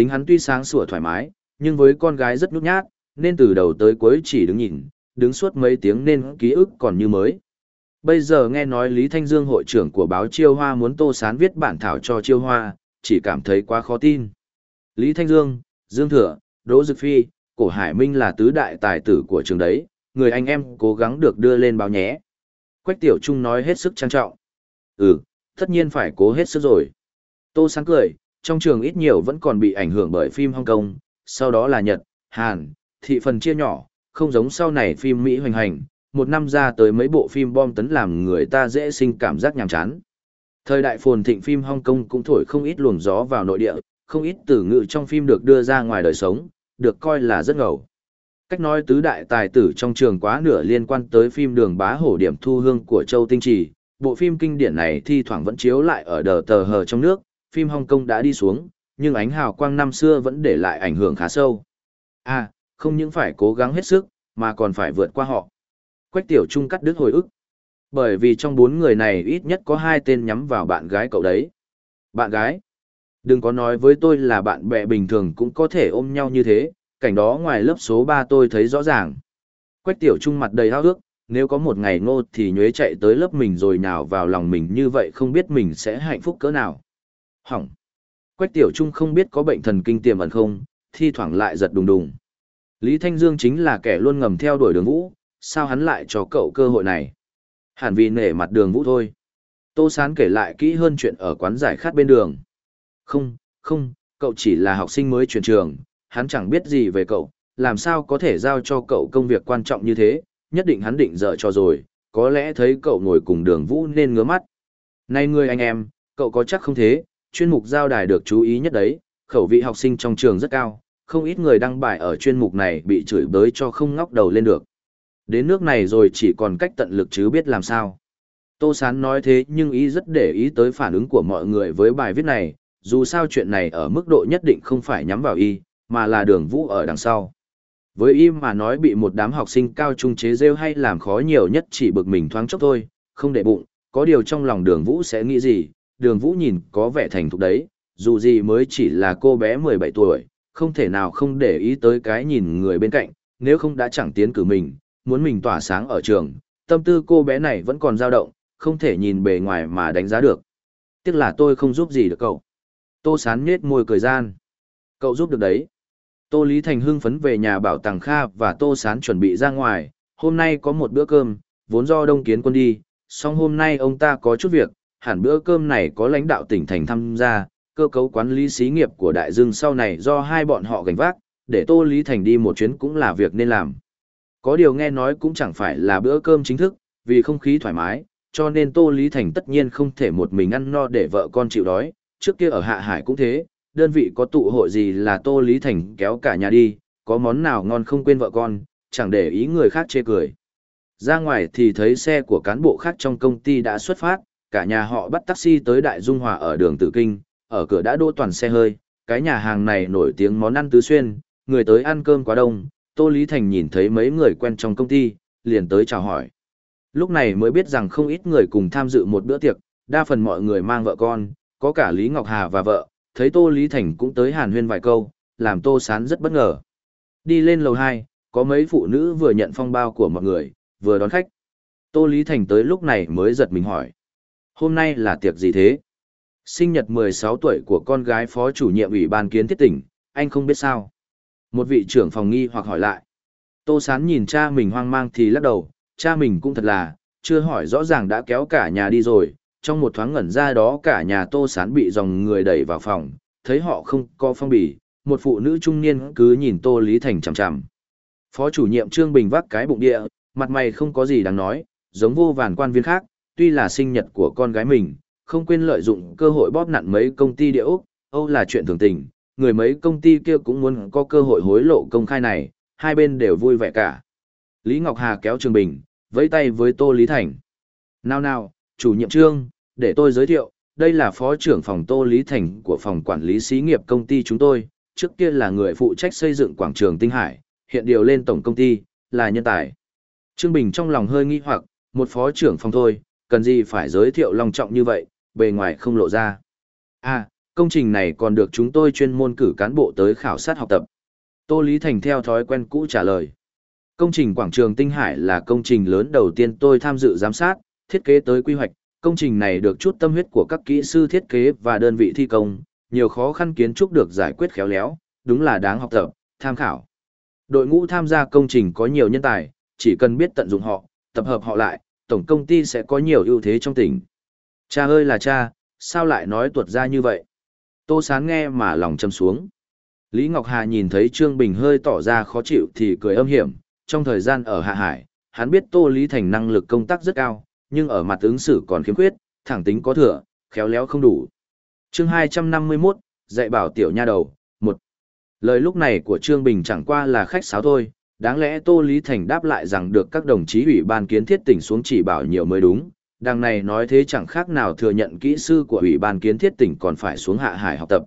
Tính hắn tuy sáng sủa thoải mái, nhưng với con gái rất nhút nhát, nên từ đầu tới cuối chỉ đứng nhìn, đứng suốt mấy tiếng nên ký ức còn như mới. Bây giờ nghe nói Lý Thanh Dương hội trưởng của báo Chiêu Hoa muốn Tô Sán viết bản thảo cho Chiêu Hoa, chỉ cảm thấy quá khó tin. Lý Thanh Dương, Dương Thừa, Đỗ Dực Phi, Cổ Hải Minh là tứ đại tài tử của trường đấy, người anh em cố gắng được đưa lên báo nhé. Quách Tiểu Trung nói hết sức trang trọng. Ừ, tất nhiên phải cố hết sức rồi. Tô Sáng cười, trong trường ít nhiều vẫn còn bị ảnh hưởng bởi phim Hong Kong, sau đó là Nhật, Hàn, thị phần chia nhỏ, không giống sau này phim Mỹ hoành hành, một năm ra tới mấy bộ phim bom tấn làm người ta dễ sinh cảm giác nhàm chán. Thời đại phồn thịnh phim Hong Kong cũng thổi không ít luồng gió vào nội địa, không ít từ ngữ trong phim được đưa ra ngoài đời sống, được coi là rất ngầu. Cách nói tứ đại tài tử trong trường quá nửa liên quan tới phim đường bá hổ điểm thu hương của Châu Tinh Trì, bộ phim kinh điển này thi thoảng vẫn chiếu lại ở đờ tờ hờ trong nước, phim Hong Kong đã đi xuống, nhưng ánh hào quang năm xưa vẫn để lại ảnh hưởng khá sâu. À, không những phải cố gắng hết sức, mà còn phải vượt qua họ. Quách Tiểu Trung cắt đứt hồi ức. Bởi vì trong bốn người này ít nhất có hai tên nhắm vào bạn gái cậu đấy. Bạn gái? Đừng có nói với tôi là bạn bè bình thường cũng có thể ôm nhau như thế, cảnh đó ngoài lớp số 3 tôi thấy rõ ràng. Quách Tiểu Trung mặt đầy hao ước, nếu có một ngày ngô thì nhuế chạy tới lớp mình rồi nào vào lòng mình như vậy không biết mình sẽ hạnh phúc cỡ nào. Hỏng. Quách Tiểu Trung không biết có bệnh thần kinh tiềm ẩn không, thi thoảng lại giật đùng đùng. Lý Thanh Dương chính là kẻ luôn ngầm theo đuổi đường vũ, sao hắn lại cho cậu cơ hội này? Hẳn vì nể mặt đường vũ thôi. Tô Sán kể lại kỹ hơn chuyện ở quán giải khát bên đường. Không, không, cậu chỉ là học sinh mới chuyển trường, hắn chẳng biết gì về cậu, làm sao có thể giao cho cậu công việc quan trọng như thế, nhất định hắn định dở cho rồi, có lẽ thấy cậu ngồi cùng đường vũ nên ngứa mắt. Này người anh em, cậu có chắc không thế, chuyên mục giao đài được chú ý nhất đấy, khẩu vị học sinh trong trường rất cao, không ít người đăng bài ở chuyên mục này bị chửi bới cho không ngóc đầu lên được. Đến nước này rồi chỉ còn cách tận lực chứ biết làm sao. Tô Sán nói thế nhưng ý rất để ý tới phản ứng của mọi người với bài viết này, dù sao chuyện này ở mức độ nhất định không phải nhắm vào y, mà là đường vũ ở đằng sau. Với y mà nói bị một đám học sinh cao trung chế rêu hay làm khó nhiều nhất chỉ bực mình thoáng chốc thôi, không để bụng, có điều trong lòng đường vũ sẽ nghĩ gì, đường vũ nhìn có vẻ thành thục đấy, dù gì mới chỉ là cô bé 17 tuổi, không thể nào không để ý tới cái nhìn người bên cạnh, nếu không đã chẳng tiến cử mình, muốn mình tỏa sáng ở trường, tâm tư cô bé này vẫn còn dao động, không thể nhìn bề ngoài mà đánh giá được. Tiếc là tôi không giúp gì được cậu. Tô sán nhết môi cười gian. Cậu giúp được đấy. Tô Lý Thành hưng phấn về nhà bảo tàng Kha và Tô Sán chuẩn bị ra ngoài, hôm nay có một bữa cơm, vốn do Đông Kiến quân đi, song hôm nay ông ta có chút việc, hẳn bữa cơm này có lãnh đạo tỉnh thành tham gia, cơ cấu quản lý xí nghiệp của Đại Dương sau này do hai bọn họ gánh vác, để Tô Lý Thành đi một chuyến cũng là việc nên làm. Có điều nghe nói cũng chẳng phải là bữa cơm chính thức, vì không khí thoải mái, cho nên Tô Lý Thành tất nhiên không thể một mình ăn no để vợ con chịu đói, trước kia ở Hạ Hải cũng thế, đơn vị có tụ hội gì là Tô Lý Thành kéo cả nhà đi, có món nào ngon không quên vợ con, chẳng để ý người khác chê cười. Ra ngoài thì thấy xe của cán bộ khác trong công ty đã xuất phát, cả nhà họ bắt taxi tới Đại Dung Hòa ở đường Tử Kinh, ở cửa đã đỗ toàn xe hơi, cái nhà hàng này nổi tiếng món ăn tứ xuyên, người tới ăn cơm quá đông, Tô Lý Thành nhìn thấy mấy người quen trong công ty, liền tới chào hỏi. Lúc này mới biết rằng không ít người cùng tham dự một bữa tiệc, đa phần mọi người mang vợ con, có cả Lý Ngọc Hà và vợ, thấy Tô Lý Thành cũng tới hàn huyên vài câu, làm Tô Sán rất bất ngờ. Đi lên lầu 2, có mấy phụ nữ vừa nhận phong bao của mọi người, vừa đón khách. Tô Lý Thành tới lúc này mới giật mình hỏi. Hôm nay là tiệc gì thế? Sinh nhật 16 tuổi của con gái phó chủ nhiệm ủy ban kiến thiết tỉnh, anh không biết sao. Một vị trưởng phòng nghi hoặc hỏi lại. Tô Sán nhìn cha mình hoang mang thì lắc đầu, cha mình cũng thật là, chưa hỏi rõ ràng đã kéo cả nhà đi rồi, trong một thoáng ngẩn ra đó cả nhà tô sán bị dòng người đẩy vào phòng, thấy họ không có phong bì, một phụ nữ trung niên cứ nhìn tô lý thành chằm chằm. Phó chủ nhiệm Trương Bình vác cái bụng địa, mặt mày không có gì đáng nói, giống vô vàn quan viên khác, tuy là sinh nhật của con gái mình, không quên lợi dụng cơ hội bóp nặn mấy công ty địa Úc, Âu là chuyện thường tình, người mấy công ty kia cũng muốn có cơ hội hối lộ công khai này, hai bên đều vui vẻ cả. Lý Ngọc Hà kéo Trương Bình, vẫy tay với Tô Lý Thành. Nào nào, chủ nhiệm trương, để tôi giới thiệu, đây là phó trưởng phòng Tô Lý Thành của phòng quản lý xí nghiệp công ty chúng tôi, trước kia là người phụ trách xây dựng quảng trường Tinh Hải, hiện điều lên tổng công ty, là nhân tài. Trương Bình trong lòng hơi nghi hoặc, một phó trưởng phòng thôi, cần gì phải giới thiệu long trọng như vậy, bề ngoài không lộ ra. À, công trình này còn được chúng tôi chuyên môn cử cán bộ tới khảo sát học tập. Tô Lý Thành theo thói quen cũ trả lời. Công trình quảng trường Tinh Hải là công trình lớn đầu tiên tôi tham dự giám sát, thiết kế tới quy hoạch. Công trình này được chút tâm huyết của các kỹ sư thiết kế và đơn vị thi công, nhiều khó khăn kiến trúc được giải quyết khéo léo, đúng là đáng học tập, tham khảo. Đội ngũ tham gia công trình có nhiều nhân tài, chỉ cần biết tận dụng họ, tập hợp họ lại, tổng công ty sẽ có nhiều ưu thế trong tỉnh. Cha ơi là cha, sao lại nói tuột ra như vậy? Tô Sán nghe mà lòng châm xuống. Lý Ngọc Hà nhìn thấy Trương Bình hơi tỏ ra khó chịu thì cười âm hiểm, trong thời gian ở Hạ Hải, hắn biết Tô Lý Thành năng lực công tác rất cao, nhưng ở mặt ứng xử còn khiếm khuyết, thẳng tính có thừa, khéo léo không đủ. chương 251, dạy bảo tiểu nha đầu, một Lời lúc này của Trương Bình chẳng qua là khách sáo thôi, đáng lẽ Tô Lý Thành đáp lại rằng được các đồng chí ủy ban kiến thiết tỉnh xuống chỉ bảo nhiều mới đúng, đằng này nói thế chẳng khác nào thừa nhận kỹ sư của ủy ban kiến thiết tỉnh còn phải xuống hạ hải học tập.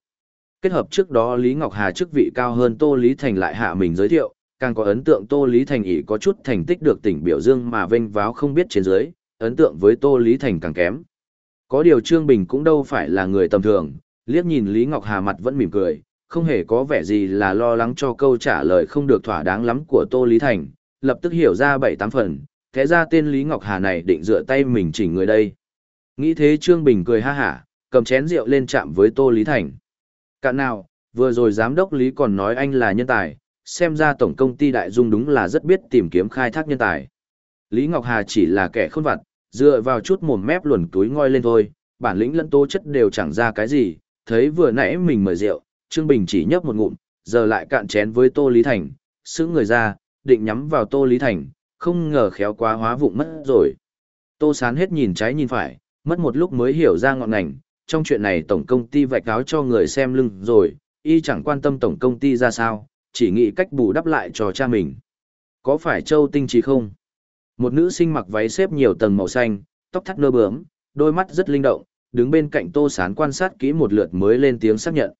Kết hợp trước đó Lý Ngọc Hà chức vị cao hơn Tô Lý Thành lại hạ mình giới thiệu, càng có ấn tượng Tô Lý Thành ỷ có chút thành tích được tỉnh biểu dương mà vênh váo không biết trên dưới, ấn tượng với Tô Lý Thành càng kém. Có điều Trương Bình cũng đâu phải là người tầm thường, liếc nhìn Lý Ngọc Hà mặt vẫn mỉm cười, không hề có vẻ gì là lo lắng cho câu trả lời không được thỏa đáng lắm của Tô Lý Thành, lập tức hiểu ra bảy tám phần, thế ra tên Lý Ngọc Hà này định dựa tay mình chỉnh người đây. Nghĩ thế Trương Bình cười ha hả, cầm chén rượu lên chạm với Tô Lý Thành. Cạn nào, vừa rồi giám đốc Lý còn nói anh là nhân tài, xem ra tổng công ty Đại Dung đúng là rất biết tìm kiếm khai thác nhân tài. Lý Ngọc Hà chỉ là kẻ khôn vặt, dựa vào chút mồm mép luồn túi ngoi lên thôi, bản lĩnh lẫn tố chất đều chẳng ra cái gì, thấy vừa nãy mình mời rượu, Trương Bình chỉ nhấp một ngụm, giờ lại cạn chén với Tô Lý Thành, sững người ra, định nhắm vào Tô Lý Thành, không ngờ khéo quá hóa vụng mất rồi. Tô Sán hết nhìn trái nhìn phải, mất một lúc mới hiểu ra ngọn ngành, trong chuyện này tổng công ty vạch áo cho người xem lưng rồi, y chẳng quan tâm tổng công ty ra sao, chỉ nghĩ cách bù đắp lại cho cha mình. Có phải Châu Tinh Trí không? Một nữ sinh mặc váy xếp nhiều tầng màu xanh, tóc thắt nơ bướm, đôi mắt rất linh động, đứng bên cạnh Tô Sán quan sát kỹ một lượt mới lên tiếng xác nhận.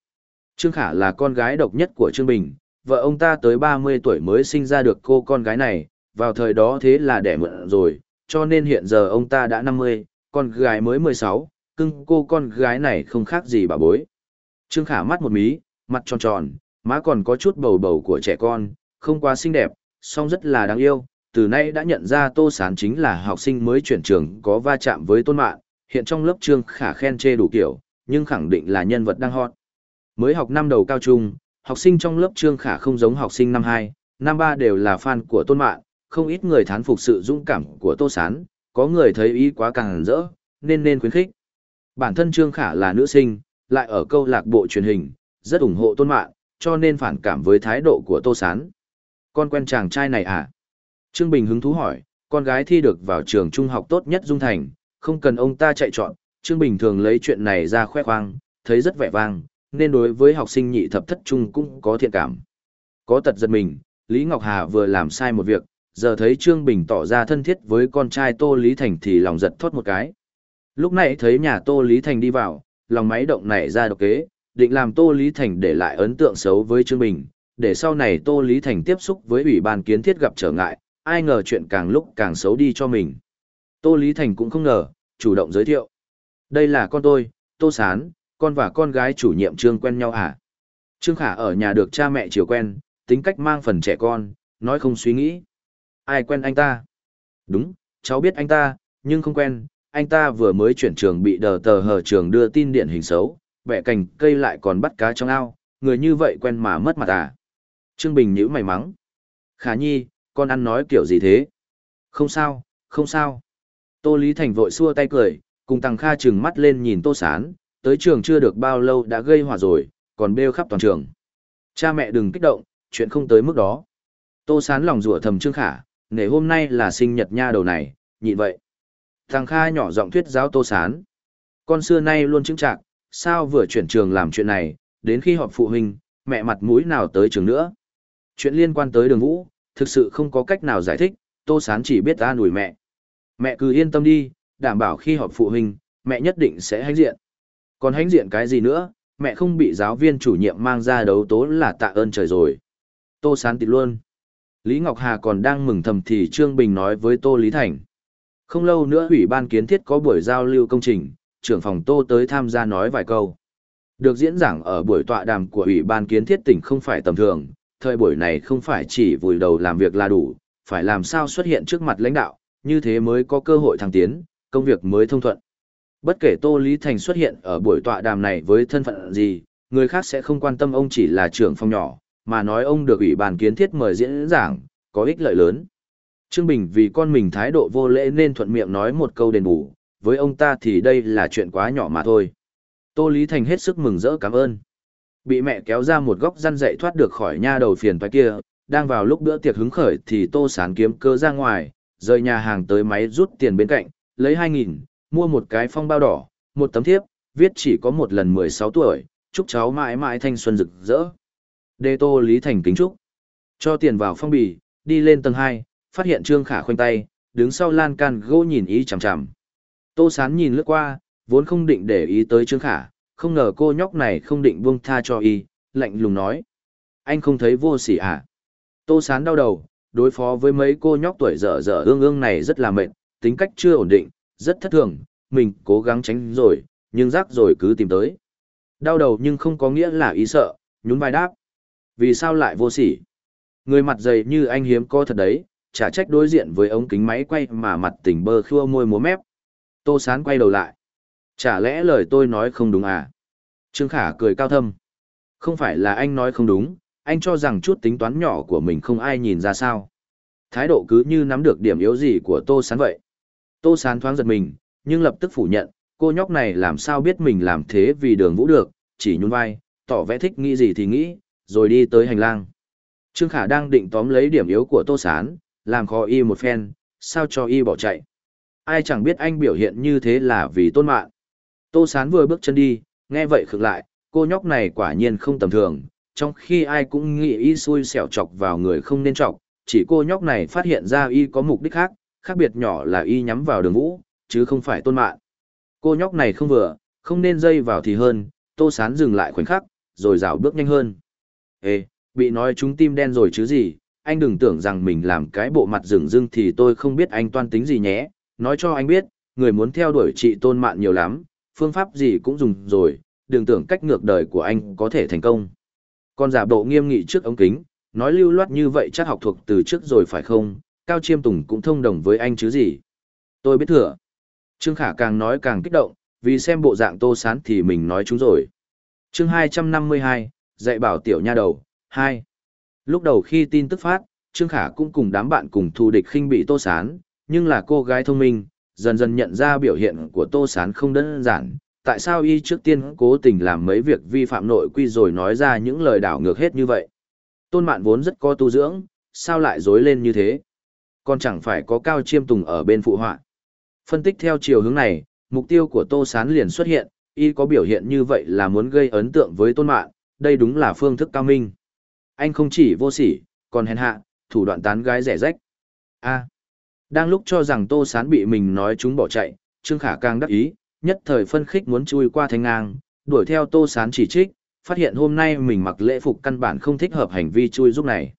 Trương Khả là con gái độc nhất của Trương Bình, vợ ông ta tới 30 tuổi mới sinh ra được cô con gái này, vào thời đó thế là đẻ mượn rồi, cho nên hiện giờ ông ta đã 50, con gái mới 16, cưng cô con gái này không khác gì bà bối. Trương Khả mắt một mí, mặt tròn tròn, má còn có chút bầu bầu của trẻ con, không quá xinh đẹp, song rất là đáng yêu. Từ nay đã nhận ra Tô Sán chính là học sinh mới chuyển trường có va chạm với Tôn Mạn, hiện trong lớp Trương Khả khen chê đủ kiểu, nhưng khẳng định là nhân vật đang hot. Mới học năm đầu cao trung, học sinh trong lớp Trương Khả không giống học sinh năm 2, năm 3 đều là fan của Tôn Mạn, không ít người thán phục sự dũng cảm của Tô Sán, có người thấy ý quá càng rỡ, nên nên khuyến khích. Bản thân Trương Khả là nữ sinh, lại ở câu lạc bộ truyền hình, rất ủng hộ Tôn Mạn, cho nên phản cảm với thái độ của Tô Sán. Con quen chàng trai này à? Trương Bình hứng thú hỏi, con gái thi được vào trường trung học tốt nhất Dung Thành, không cần ông ta chạy chọn, Trương Bình thường lấy chuyện này ra khoe khoang, thấy rất vẻ vang, nên đối với học sinh nhị thập thất trung cũng có thiện cảm. Có tật giật mình, Lý Ngọc Hà vừa làm sai một việc, giờ thấy Trương Bình tỏ ra thân thiết với con trai Tô Lý Thành thì lòng giật thoát một cái. Lúc này thấy nhà Tô Lý Thành đi vào, lòng máy động nảy ra độc kế, định làm Tô Lý Thành để lại ấn tượng xấu với Trương Bình, để sau này Tô Lý Thành tiếp xúc với ủy ban kiến thiết gặp trở ngại, ai ngờ chuyện càng lúc càng xấu đi cho mình. Tô Lý Thành cũng không ngờ, chủ động giới thiệu. Đây là con tôi, Tô Sán, con và con gái chủ nhiệm Trương quen nhau à? Trương Khả ở nhà được cha mẹ chiều quen, tính cách mang phần trẻ con, nói không suy nghĩ. Ai quen anh ta? Đúng, cháu biết anh ta, nhưng không quen, anh ta vừa mới chuyển trường bị đờ tờ hờ trường đưa tin điện hình xấu, vẽ cành cây lại còn bắt cá trong ao, người như vậy quen mà mất mặt à. Trương Bình nhữ mày mắng. Khả nhi, con ăn nói kiểu gì thế? Không sao, không sao. Tô Lý Thành vội xua tay cười, cùng Tăng Kha trừng mắt lên nhìn Tô Sán, tới trường chưa được bao lâu đã gây hỏa rồi, còn bêu khắp toàn trường. Cha mẹ đừng kích động, chuyện không tới mức đó. Tô Sán lòng rủa thầm Trương Khả, ngày hôm nay là sinh nhật nha đầu này, nhịn vậy. Thằng Kha nhỏ giọng thuyết giáo Tô Sán. Con xưa nay luôn chứng trạng, sao vừa chuyển trường làm chuyện này, đến khi họp phụ huynh, mẹ mặt mũi nào tới trường nữa. Chuyện liên quan tới đường vũ, thực sự không có cách nào giải thích, Tô Sán chỉ biết ta ủi mẹ. Mẹ cứ yên tâm đi, đảm bảo khi họp phụ huynh, mẹ nhất định sẽ hãnh diện. Còn hãnh diện cái gì nữa, mẹ không bị giáo viên chủ nhiệm mang ra đấu tố là tạ ơn trời rồi. Tô Sán tịt luôn. Lý Ngọc Hà còn đang mừng thầm thì Trương Bình nói với Tô Lý Thành. Không lâu nữa Ủy ban kiến thiết có buổi giao lưu công trình, trưởng phòng Tô tới tham gia nói vài câu. Được diễn giảng ở buổi tọa đàm của Ủy ban kiến thiết tỉnh không phải tầm thường, thời buổi này không phải chỉ vùi đầu làm việc là đủ, phải làm sao xuất hiện trước mặt lãnh đạo, như thế mới có cơ hội thăng tiến, công việc mới thông thuận. Bất kể Tô Lý Thành xuất hiện ở buổi tọa đàm này với thân phận gì, người khác sẽ không quan tâm ông chỉ là trưởng phòng nhỏ, mà nói ông được ủy ban kiến thiết mời diễn giảng, có ích lợi lớn. Trương Bình vì con mình thái độ vô lễ nên thuận miệng nói một câu đền bù, với ông ta thì đây là chuyện quá nhỏ mà thôi. Tô Lý Thành hết sức mừng rỡ cảm ơn. Bị mẹ kéo ra một góc răn dậy thoát được khỏi nha đầu phiền toái kia, đang vào lúc bữa tiệc hứng khởi thì Tô Sán kiếm cơ ra ngoài, rời nhà hàng tới máy rút tiền bên cạnh, lấy 2.000, mua một cái phong bao đỏ, một tấm thiếp, viết chỉ có một lần 16 tuổi, chúc cháu mãi mãi thanh xuân rực rỡ. Đê Tô Lý Thành kính chúc. Cho tiền vào phong bì, đi lên tầng 2, phát hiện Trương Khả khoanh tay, đứng sau lan can gỗ nhìn ý chằm chằm. Tô Sán nhìn lướt qua, vốn không định để ý tới Trương Khả, không ngờ cô nhóc này không định buông tha cho y, lạnh lùng nói. Anh không thấy vô sỉ à? Tô Sán đau đầu, đối phó với mấy cô nhóc tuổi dở dở ương ương này rất là mệt, tính cách chưa ổn định, rất thất thường, mình cố gắng tránh rồi, nhưng rắc rồi cứ tìm tới. Đau đầu nhưng không có nghĩa là ý sợ, nhún vai đáp. Vì sao lại vô sỉ? Người mặt dày như anh hiếm có thật đấy, chả trách đối diện với ống kính máy quay mà mặt tỉnh bơ khua môi múa mép. Tô Sán quay đầu lại. Chả lẽ lời tôi nói không đúng à? Trương Khả cười cao thâm. Không phải là anh nói không đúng, anh cho rằng chút tính toán nhỏ của mình không ai nhìn ra sao. Thái độ cứ như nắm được điểm yếu gì của Tô Sán vậy. Tô Sán thoáng giật mình, nhưng lập tức phủ nhận, cô nhóc này làm sao biết mình làm thế vì đường vũ được, chỉ nhún vai, tỏ vẻ thích nghĩ gì thì nghĩ, rồi đi tới hành lang. Trương Khả đang định tóm lấy điểm yếu của Tô Sán, làm khó y một phen, sao cho y bỏ chạy. Ai chẳng biết anh biểu hiện như thế là vì tôn mạng. Tô Sán vừa bước chân đi, nghe vậy khực lại, cô nhóc này quả nhiên không tầm thường, trong khi ai cũng nghĩ y xui xẻo chọc vào người không nên chọc, chỉ cô nhóc này phát hiện ra y có mục đích khác, khác biệt nhỏ là y nhắm vào đường vũ, chứ không phải tôn mạng. Cô nhóc này không vừa, không nên dây vào thì hơn, Tô Sán dừng lại khoảnh khắc, rồi rảo bước nhanh hơn. Ê, bị nói chúng tim đen rồi chứ gì, anh đừng tưởng rằng mình làm cái bộ mặt rừng rưng thì tôi không biết anh toan tính gì nhé, nói cho anh biết, người muốn theo đuổi chị tôn mạng nhiều lắm, phương pháp gì cũng dùng rồi, đừng tưởng cách ngược đời của anh có thể thành công. con giả bộ nghiêm nghị trước ống kính, nói lưu loát như vậy chắc học thuộc từ trước rồi phải không, Cao Chiêm Tùng cũng thông đồng với anh chứ gì. Tôi biết thừa. Trương Khả càng nói càng kích động, vì xem bộ dạng tô sán thì mình nói chúng rồi. chương 252, dạy bảo tiểu nha đầu, 2. Lúc đầu khi tin tức phát, Trương Khả cũng cùng đám bạn cùng thù địch khinh bị tô sán, nhưng là cô gái thông minh, dần dần nhận ra biểu hiện của tô sán không đơn giản. Tại sao y trước tiên cố tình làm mấy việc vi phạm nội quy rồi nói ra những lời đảo ngược hết như vậy? Tôn mạn vốn rất có tu dưỡng, sao lại dối lên như thế? Còn chẳng phải có cao chiêm tùng ở bên phụ họa. Phân tích theo chiều hướng này, mục tiêu của Tô Sán liền xuất hiện, y có biểu hiện như vậy là muốn gây ấn tượng với tôn mạng, đây đúng là phương thức cao minh. Anh không chỉ vô sỉ, còn hèn hạ, thủ đoạn tán gái rẻ rách. A. đang lúc cho rằng Tô Sán bị mình nói chúng bỏ chạy, Trương Khả càng đắc ý, nhất thời phân khích muốn chui qua thanh ngang, đuổi theo Tô Sán chỉ trích, phát hiện hôm nay mình mặc lễ phục căn bản không thích hợp hành vi chui giúp này.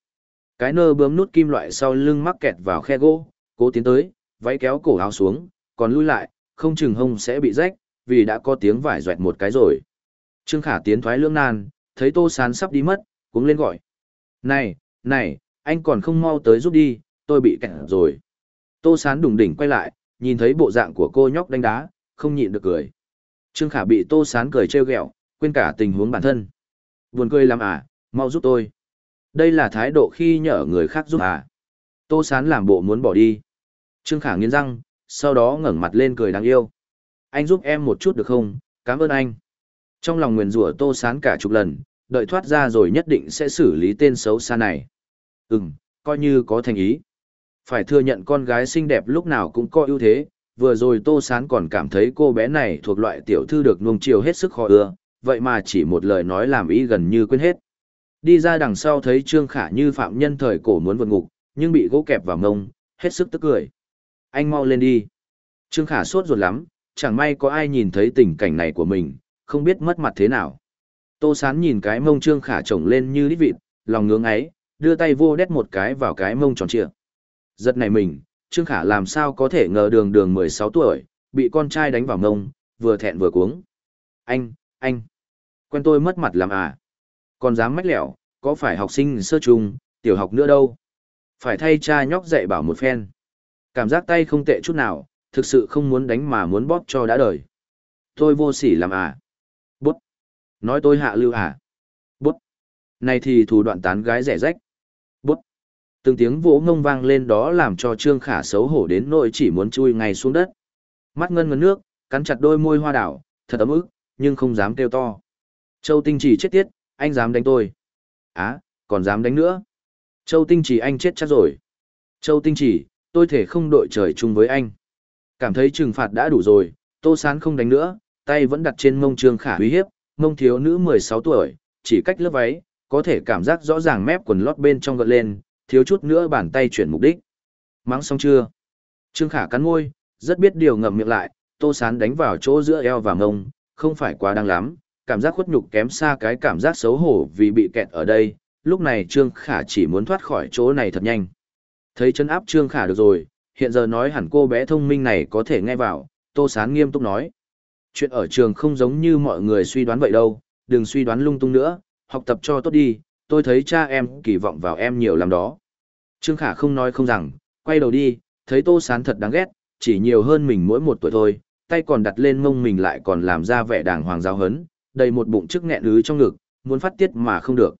Cái nơ bướm nút kim loại sau lưng mắc kẹt vào khe gỗ, cố tiến tới, váy kéo cổ áo xuống, còn lui lại, không chừng hông sẽ bị rách, vì đã có tiếng vải doẹt một cái rồi. Trương Khả tiến thoái lưỡng nan, thấy Tô Sán sắp đi mất, cũng lên gọi. Này, này, anh còn không mau tới giúp đi, tôi bị kẹt rồi. Tô Sán đùng đỉnh quay lại, nhìn thấy bộ dạng của cô nhóc đánh đá, không nhịn được cười. Trương Khả bị Tô Sán cười trêu ghẹo, quên cả tình huống bản thân. Buồn cười lắm à, mau giúp tôi. Đây là thái độ khi nhờ người khác giúp à. Tô Sán làm bộ muốn bỏ đi. Trương Khả nghiến răng, sau đó ngẩng mặt lên cười đáng yêu. Anh giúp em một chút được không, cảm ơn anh. Trong lòng nguyền rủa tô sán cả chục lần, đợi thoát ra rồi nhất định sẽ xử lý tên xấu xa này. Ừm, coi như có thành ý. Phải thừa nhận con gái xinh đẹp lúc nào cũng có ưu thế, vừa rồi tô sán còn cảm thấy cô bé này thuộc loại tiểu thư được nuông chiều hết sức khó ưa, vậy mà chỉ một lời nói làm ý gần như quên hết. Đi ra đằng sau thấy Trương Khả như phạm nhân thời cổ muốn vượt ngục, nhưng bị gỗ kẹp vào mông hết sức tức cười anh mau lên đi. Trương Khả sốt ruột lắm, chẳng may có ai nhìn thấy tình cảnh này của mình, không biết mất mặt thế nào. Tô Sán nhìn cái mông Trương Khả trồng lên như đít vịt, lòng ngưỡng ấy, đưa tay vô đét một cái vào cái mông tròn trịa. Giật này mình, Trương Khả làm sao có thể ngờ đường đường 16 tuổi, bị con trai đánh vào mông, vừa thẹn vừa cuống. Anh, anh, Quen tôi mất mặt làm à? Còn dám mách lẻo, có phải học sinh sơ trung, tiểu học nữa đâu? Phải thay cha nhóc dạy bảo một phen. Cảm giác tay không tệ chút nào, thực sự không muốn đánh mà muốn bóp cho đã đời. Tôi vô sỉ làm à? Bút. Nói tôi hạ lưu à? Bút. Này thì thủ đoạn tán gái rẻ rách. Bút. Từng tiếng vỗ ngông vang lên đó làm cho Trương Khả xấu hổ đến nỗi chỉ muốn chui ngay xuống đất. Mắt ngân ngấn nước, cắn chặt đôi môi hoa đảo, thật ấm ức, nhưng không dám kêu to. Châu Tinh chỉ chết tiết, anh dám đánh tôi. Á, còn dám đánh nữa. Châu Tinh chỉ anh chết chắc rồi. Châu Tinh chỉ, tôi thể không đội trời chung với anh. Cảm thấy trừng phạt đã đủ rồi, Tô Sán không đánh nữa, tay vẫn đặt trên mông Trương Khả uy hiếp, mông thiếu nữ 16 tuổi, chỉ cách lớp váy, có thể cảm giác rõ ràng mép quần lót bên trong gợn lên, thiếu chút nữa bàn tay chuyển mục đích. Mắng xong chưa? Trương Khả cắn môi, rất biết điều ngậm miệng lại, Tô Sán đánh vào chỗ giữa eo và mông, không phải quá đáng lắm, cảm giác khuất nhục kém xa cái cảm giác xấu hổ vì bị kẹt ở đây, lúc này Trương Khả chỉ muốn thoát khỏi chỗ này thật nhanh. Thấy chân áp Trương Khả được rồi, hiện giờ nói hẳn cô bé thông minh này có thể nghe vào, Tô Sán nghiêm túc nói. Chuyện ở trường không giống như mọi người suy đoán vậy đâu, đừng suy đoán lung tung nữa, học tập cho tốt đi, tôi thấy cha em kỳ vọng vào em nhiều lắm đó. Trương Khả không nói không rằng, quay đầu đi, thấy Tô Sán thật đáng ghét, chỉ nhiều hơn mình mỗi một tuổi thôi, tay còn đặt lên mông mình lại còn làm ra vẻ đàng hoàng giáo hấn, đầy một bụng chức nghẹn ứ trong ngực, muốn phát tiết mà không được.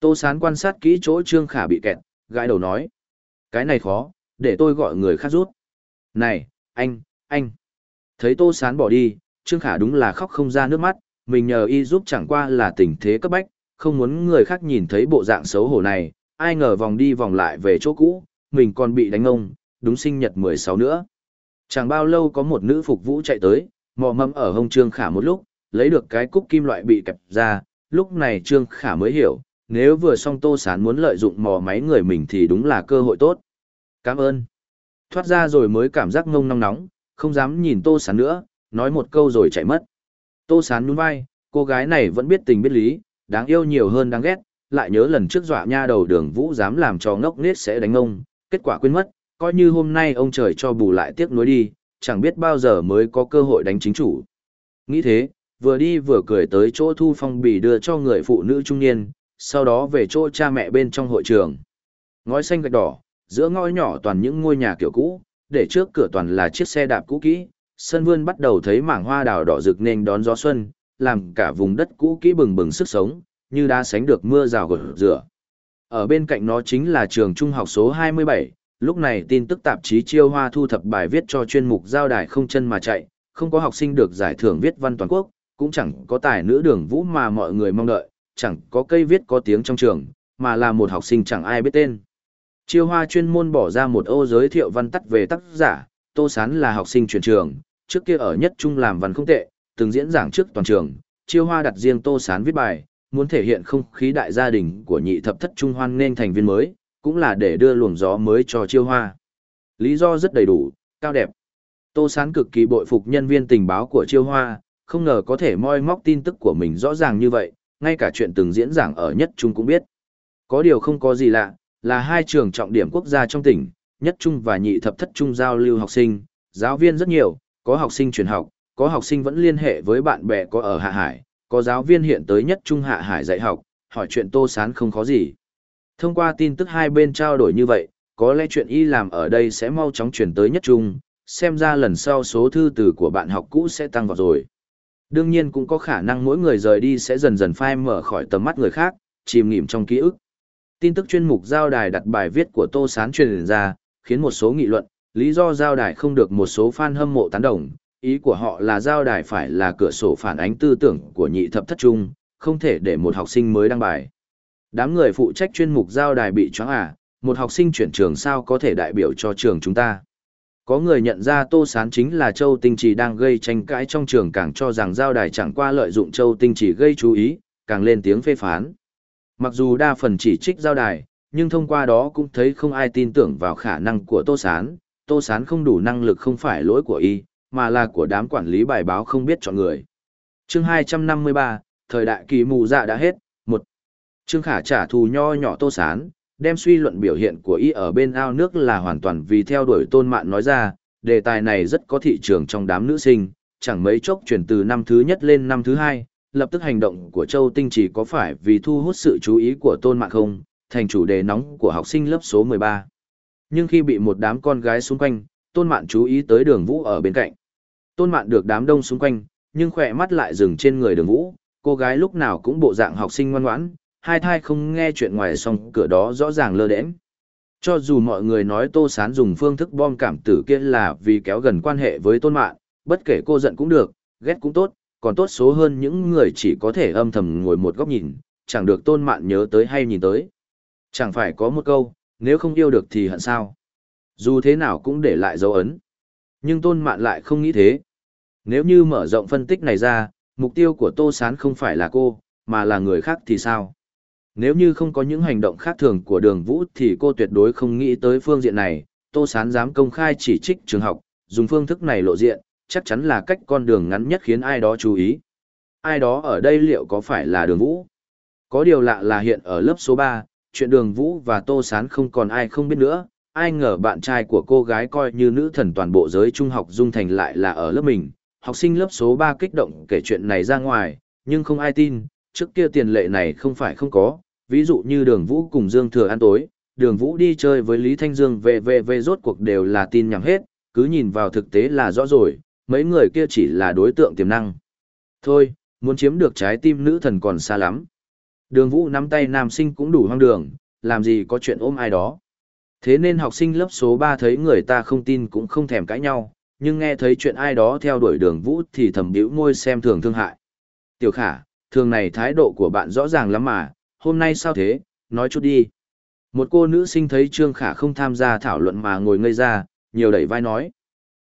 Tô Sán quan sát kỹ chỗ Trương Khả bị kẹt, gãi đầu nói. Cái này khó, để tôi gọi người khác rút. Này, anh, anh. Thấy Tô Sán bỏ đi, Trương Khả đúng là khóc không ra nước mắt, mình nhờ y giúp chẳng qua là tình thế cấp bách, không muốn người khác nhìn thấy bộ dạng xấu hổ này, ai ngờ vòng đi vòng lại về chỗ cũ, mình còn bị đánh ông, đúng sinh nhật 16 nữa. Chẳng bao lâu có một nữ phục vũ chạy tới, mò mẫm ở hông Trương Khả một lúc, lấy được cái cúc kim loại bị kẹp ra, lúc này Trương Khả mới hiểu, nếu vừa xong Tô Sán muốn lợi dụng mò máy người mình thì đúng là cơ hội tốt. Cảm ơn. Thoát ra rồi mới cảm giác ngông nóng nóng, không dám nhìn Tô Sán nữa, nói một câu rồi chạy mất. Tô Sán nhún vai, cô gái này vẫn biết tình biết lý, đáng yêu nhiều hơn đáng ghét, lại nhớ lần trước dọa nha đầu đường vũ dám làm cho ngốc nết sẽ đánh ông, kết quả quên mất, coi như hôm nay ông trời cho bù lại tiếc nuối đi, chẳng biết bao giờ mới có cơ hội đánh chính chủ. Nghĩ thế, vừa đi vừa cười tới chỗ thu phong bì đưa cho người phụ nữ trung niên, sau đó về chỗ cha mẹ bên trong hội trường. Ngói xanh gạch đỏ, giữa ngõ nhỏ toàn những ngôi nhà kiểu cũ, để trước cửa toàn là chiếc xe đạp cũ kỹ, sân vươn bắt đầu thấy mảng hoa đào đỏ rực nên đón gió xuân, làm cả vùng đất cũ kỹ bừng bừng sức sống, như đã sánh được mưa rào gột rửa. Ở bên cạnh nó chính là trường trung học số 27, lúc này tin tức tạp chí Chiêu Hoa thu thập bài viết cho chuyên mục giao đài không chân mà chạy, không có học sinh được giải thưởng viết văn toàn quốc, cũng chẳng có tài nữ đường vũ mà mọi người mong đợi, chẳng có cây viết có tiếng trong trường, mà là một học sinh chẳng ai biết tên. Chiêu Hoa chuyên môn bỏ ra một ô giới thiệu văn tắt về tác giả, Tô Sán là học sinh truyền trường, trước kia ở nhất trung làm văn không tệ, từng diễn giảng trước toàn trường, Chiêu Hoa đặt riêng Tô Sán viết bài, muốn thể hiện không khí đại gia đình của nhị thập thất trung hoan nên thành viên mới, cũng là để đưa luồng gió mới cho Chiêu Hoa. Lý do rất đầy đủ, cao đẹp. Tô Sán cực kỳ bội phục nhân viên tình báo của Chiêu Hoa, không ngờ có thể moi móc tin tức của mình rõ ràng như vậy, ngay cả chuyện từng diễn giảng ở nhất trung cũng biết. Có điều không có gì lạ, là hai trường trọng điểm quốc gia trong tỉnh, nhất trung và nhị thập thất trung giao lưu học sinh, giáo viên rất nhiều, có học sinh truyền học, có học sinh vẫn liên hệ với bạn bè có ở Hạ Hải, có giáo viên hiện tới nhất trung Hạ Hải dạy học, hỏi chuyện Tô Sán không khó gì. Thông qua tin tức hai bên trao đổi như vậy, có lẽ chuyện y làm ở đây sẽ mau chóng chuyển tới nhất trung, xem ra lần sau số thư từ của bạn học cũ sẽ tăng vào rồi. Đương nhiên cũng có khả năng mỗi người rời đi sẽ dần dần phai mở khỏi tầm mắt người khác, chìm nghỉm trong ký ức. Tin tức chuyên mục giao đài đặt bài viết của Tô Sán truyền ra, khiến một số nghị luận, lý do giao đài không được một số fan hâm mộ tán đồng, ý của họ là giao đài phải là cửa sổ phản ánh tư tưởng của nhị thập thất trung, không thể để một học sinh mới đăng bài. Đám người phụ trách chuyên mục giao đài bị choáng à, một học sinh chuyển trường sao có thể đại biểu cho trường chúng ta. Có người nhận ra Tô Sán chính là Châu Tinh Trì đang gây tranh cãi trong trường càng cho rằng giao đài chẳng qua lợi dụng Châu Tinh Trì gây chú ý, càng lên tiếng phê phán. Mặc dù đa phần chỉ trích giao đài, nhưng thông qua đó cũng thấy không ai tin tưởng vào khả năng của Tô Sán. Tô Sán không đủ năng lực không phải lỗi của y, mà là của đám quản lý bài báo không biết chọn người. chương 253, thời đại kỳ mù dạ đã hết. một Trương Khả trả thù nho nhỏ Tô Sán, đem suy luận biểu hiện của y ở bên ao nước là hoàn toàn vì theo đuổi tôn mạn nói ra, đề tài này rất có thị trường trong đám nữ sinh, chẳng mấy chốc chuyển từ năm thứ nhất lên năm thứ hai, lập tức hành động của Châu Tinh chỉ có phải vì thu hút sự chú ý của Tôn Mạn không, thành chủ đề nóng của học sinh lớp số 13. Nhưng khi bị một đám con gái xung quanh, Tôn Mạn chú ý tới đường vũ ở bên cạnh. Tôn Mạn được đám đông xung quanh, nhưng khỏe mắt lại dừng trên người đường vũ, cô gái lúc nào cũng bộ dạng học sinh ngoan ngoãn, hai thai không nghe chuyện ngoài song cửa đó rõ ràng lơ đễnh. Cho dù mọi người nói Tô Sán dùng phương thức bom cảm tử kia là vì kéo gần quan hệ với Tôn mạng, bất kể cô giận cũng được, ghét cũng tốt, còn tốt số hơn những người chỉ có thể âm thầm ngồi một góc nhìn, chẳng được Tôn mạng nhớ tới hay nhìn tới. Chẳng phải có một câu, nếu không yêu được thì hận sao. Dù thế nào cũng để lại dấu ấn. Nhưng Tôn mạng lại không nghĩ thế. Nếu như mở rộng phân tích này ra, mục tiêu của Tô Sán không phải là cô, mà là người khác thì sao? Nếu như không có những hành động khác thường của đường vũ thì cô tuyệt đối không nghĩ tới phương diện này, Tô Sán dám công khai chỉ trích trường học, dùng phương thức này lộ diện, chắc chắn là cách con đường ngắn nhất khiến ai đó chú ý. Ai đó ở đây liệu có phải là đường vũ? Có điều lạ là hiện ở lớp số 3, chuyện đường vũ và Tô Sán không còn ai không biết nữa, ai ngờ bạn trai của cô gái coi như nữ thần toàn bộ giới trung học Dung Thành lại là ở lớp mình. Học sinh lớp số 3 kích động kể chuyện này ra ngoài, nhưng không ai tin, trước kia tiền lệ này không phải không có, ví dụ như đường vũ cùng Dương Thừa ăn tối, đường vũ đi chơi với Lý Thanh Dương về về về rốt cuộc đều là tin nhầm hết, cứ nhìn vào thực tế là rõ rồi, mấy người kia chỉ là đối tượng tiềm năng. Thôi, muốn chiếm được trái tim nữ thần còn xa lắm. Đường vũ nắm tay nam sinh cũng đủ hoang đường, làm gì có chuyện ôm ai đó. Thế nên học sinh lớp số 3 thấy người ta không tin cũng không thèm cãi nhau, nhưng nghe thấy chuyện ai đó theo đuổi đường vũ thì thầm biểu môi xem thường thương hại. Tiểu khả, thường này thái độ của bạn rõ ràng lắm mà, hôm nay sao thế, nói chút đi. Một cô nữ sinh thấy Trương Khả không tham gia thảo luận mà ngồi ngây ra, nhiều đẩy vai nói.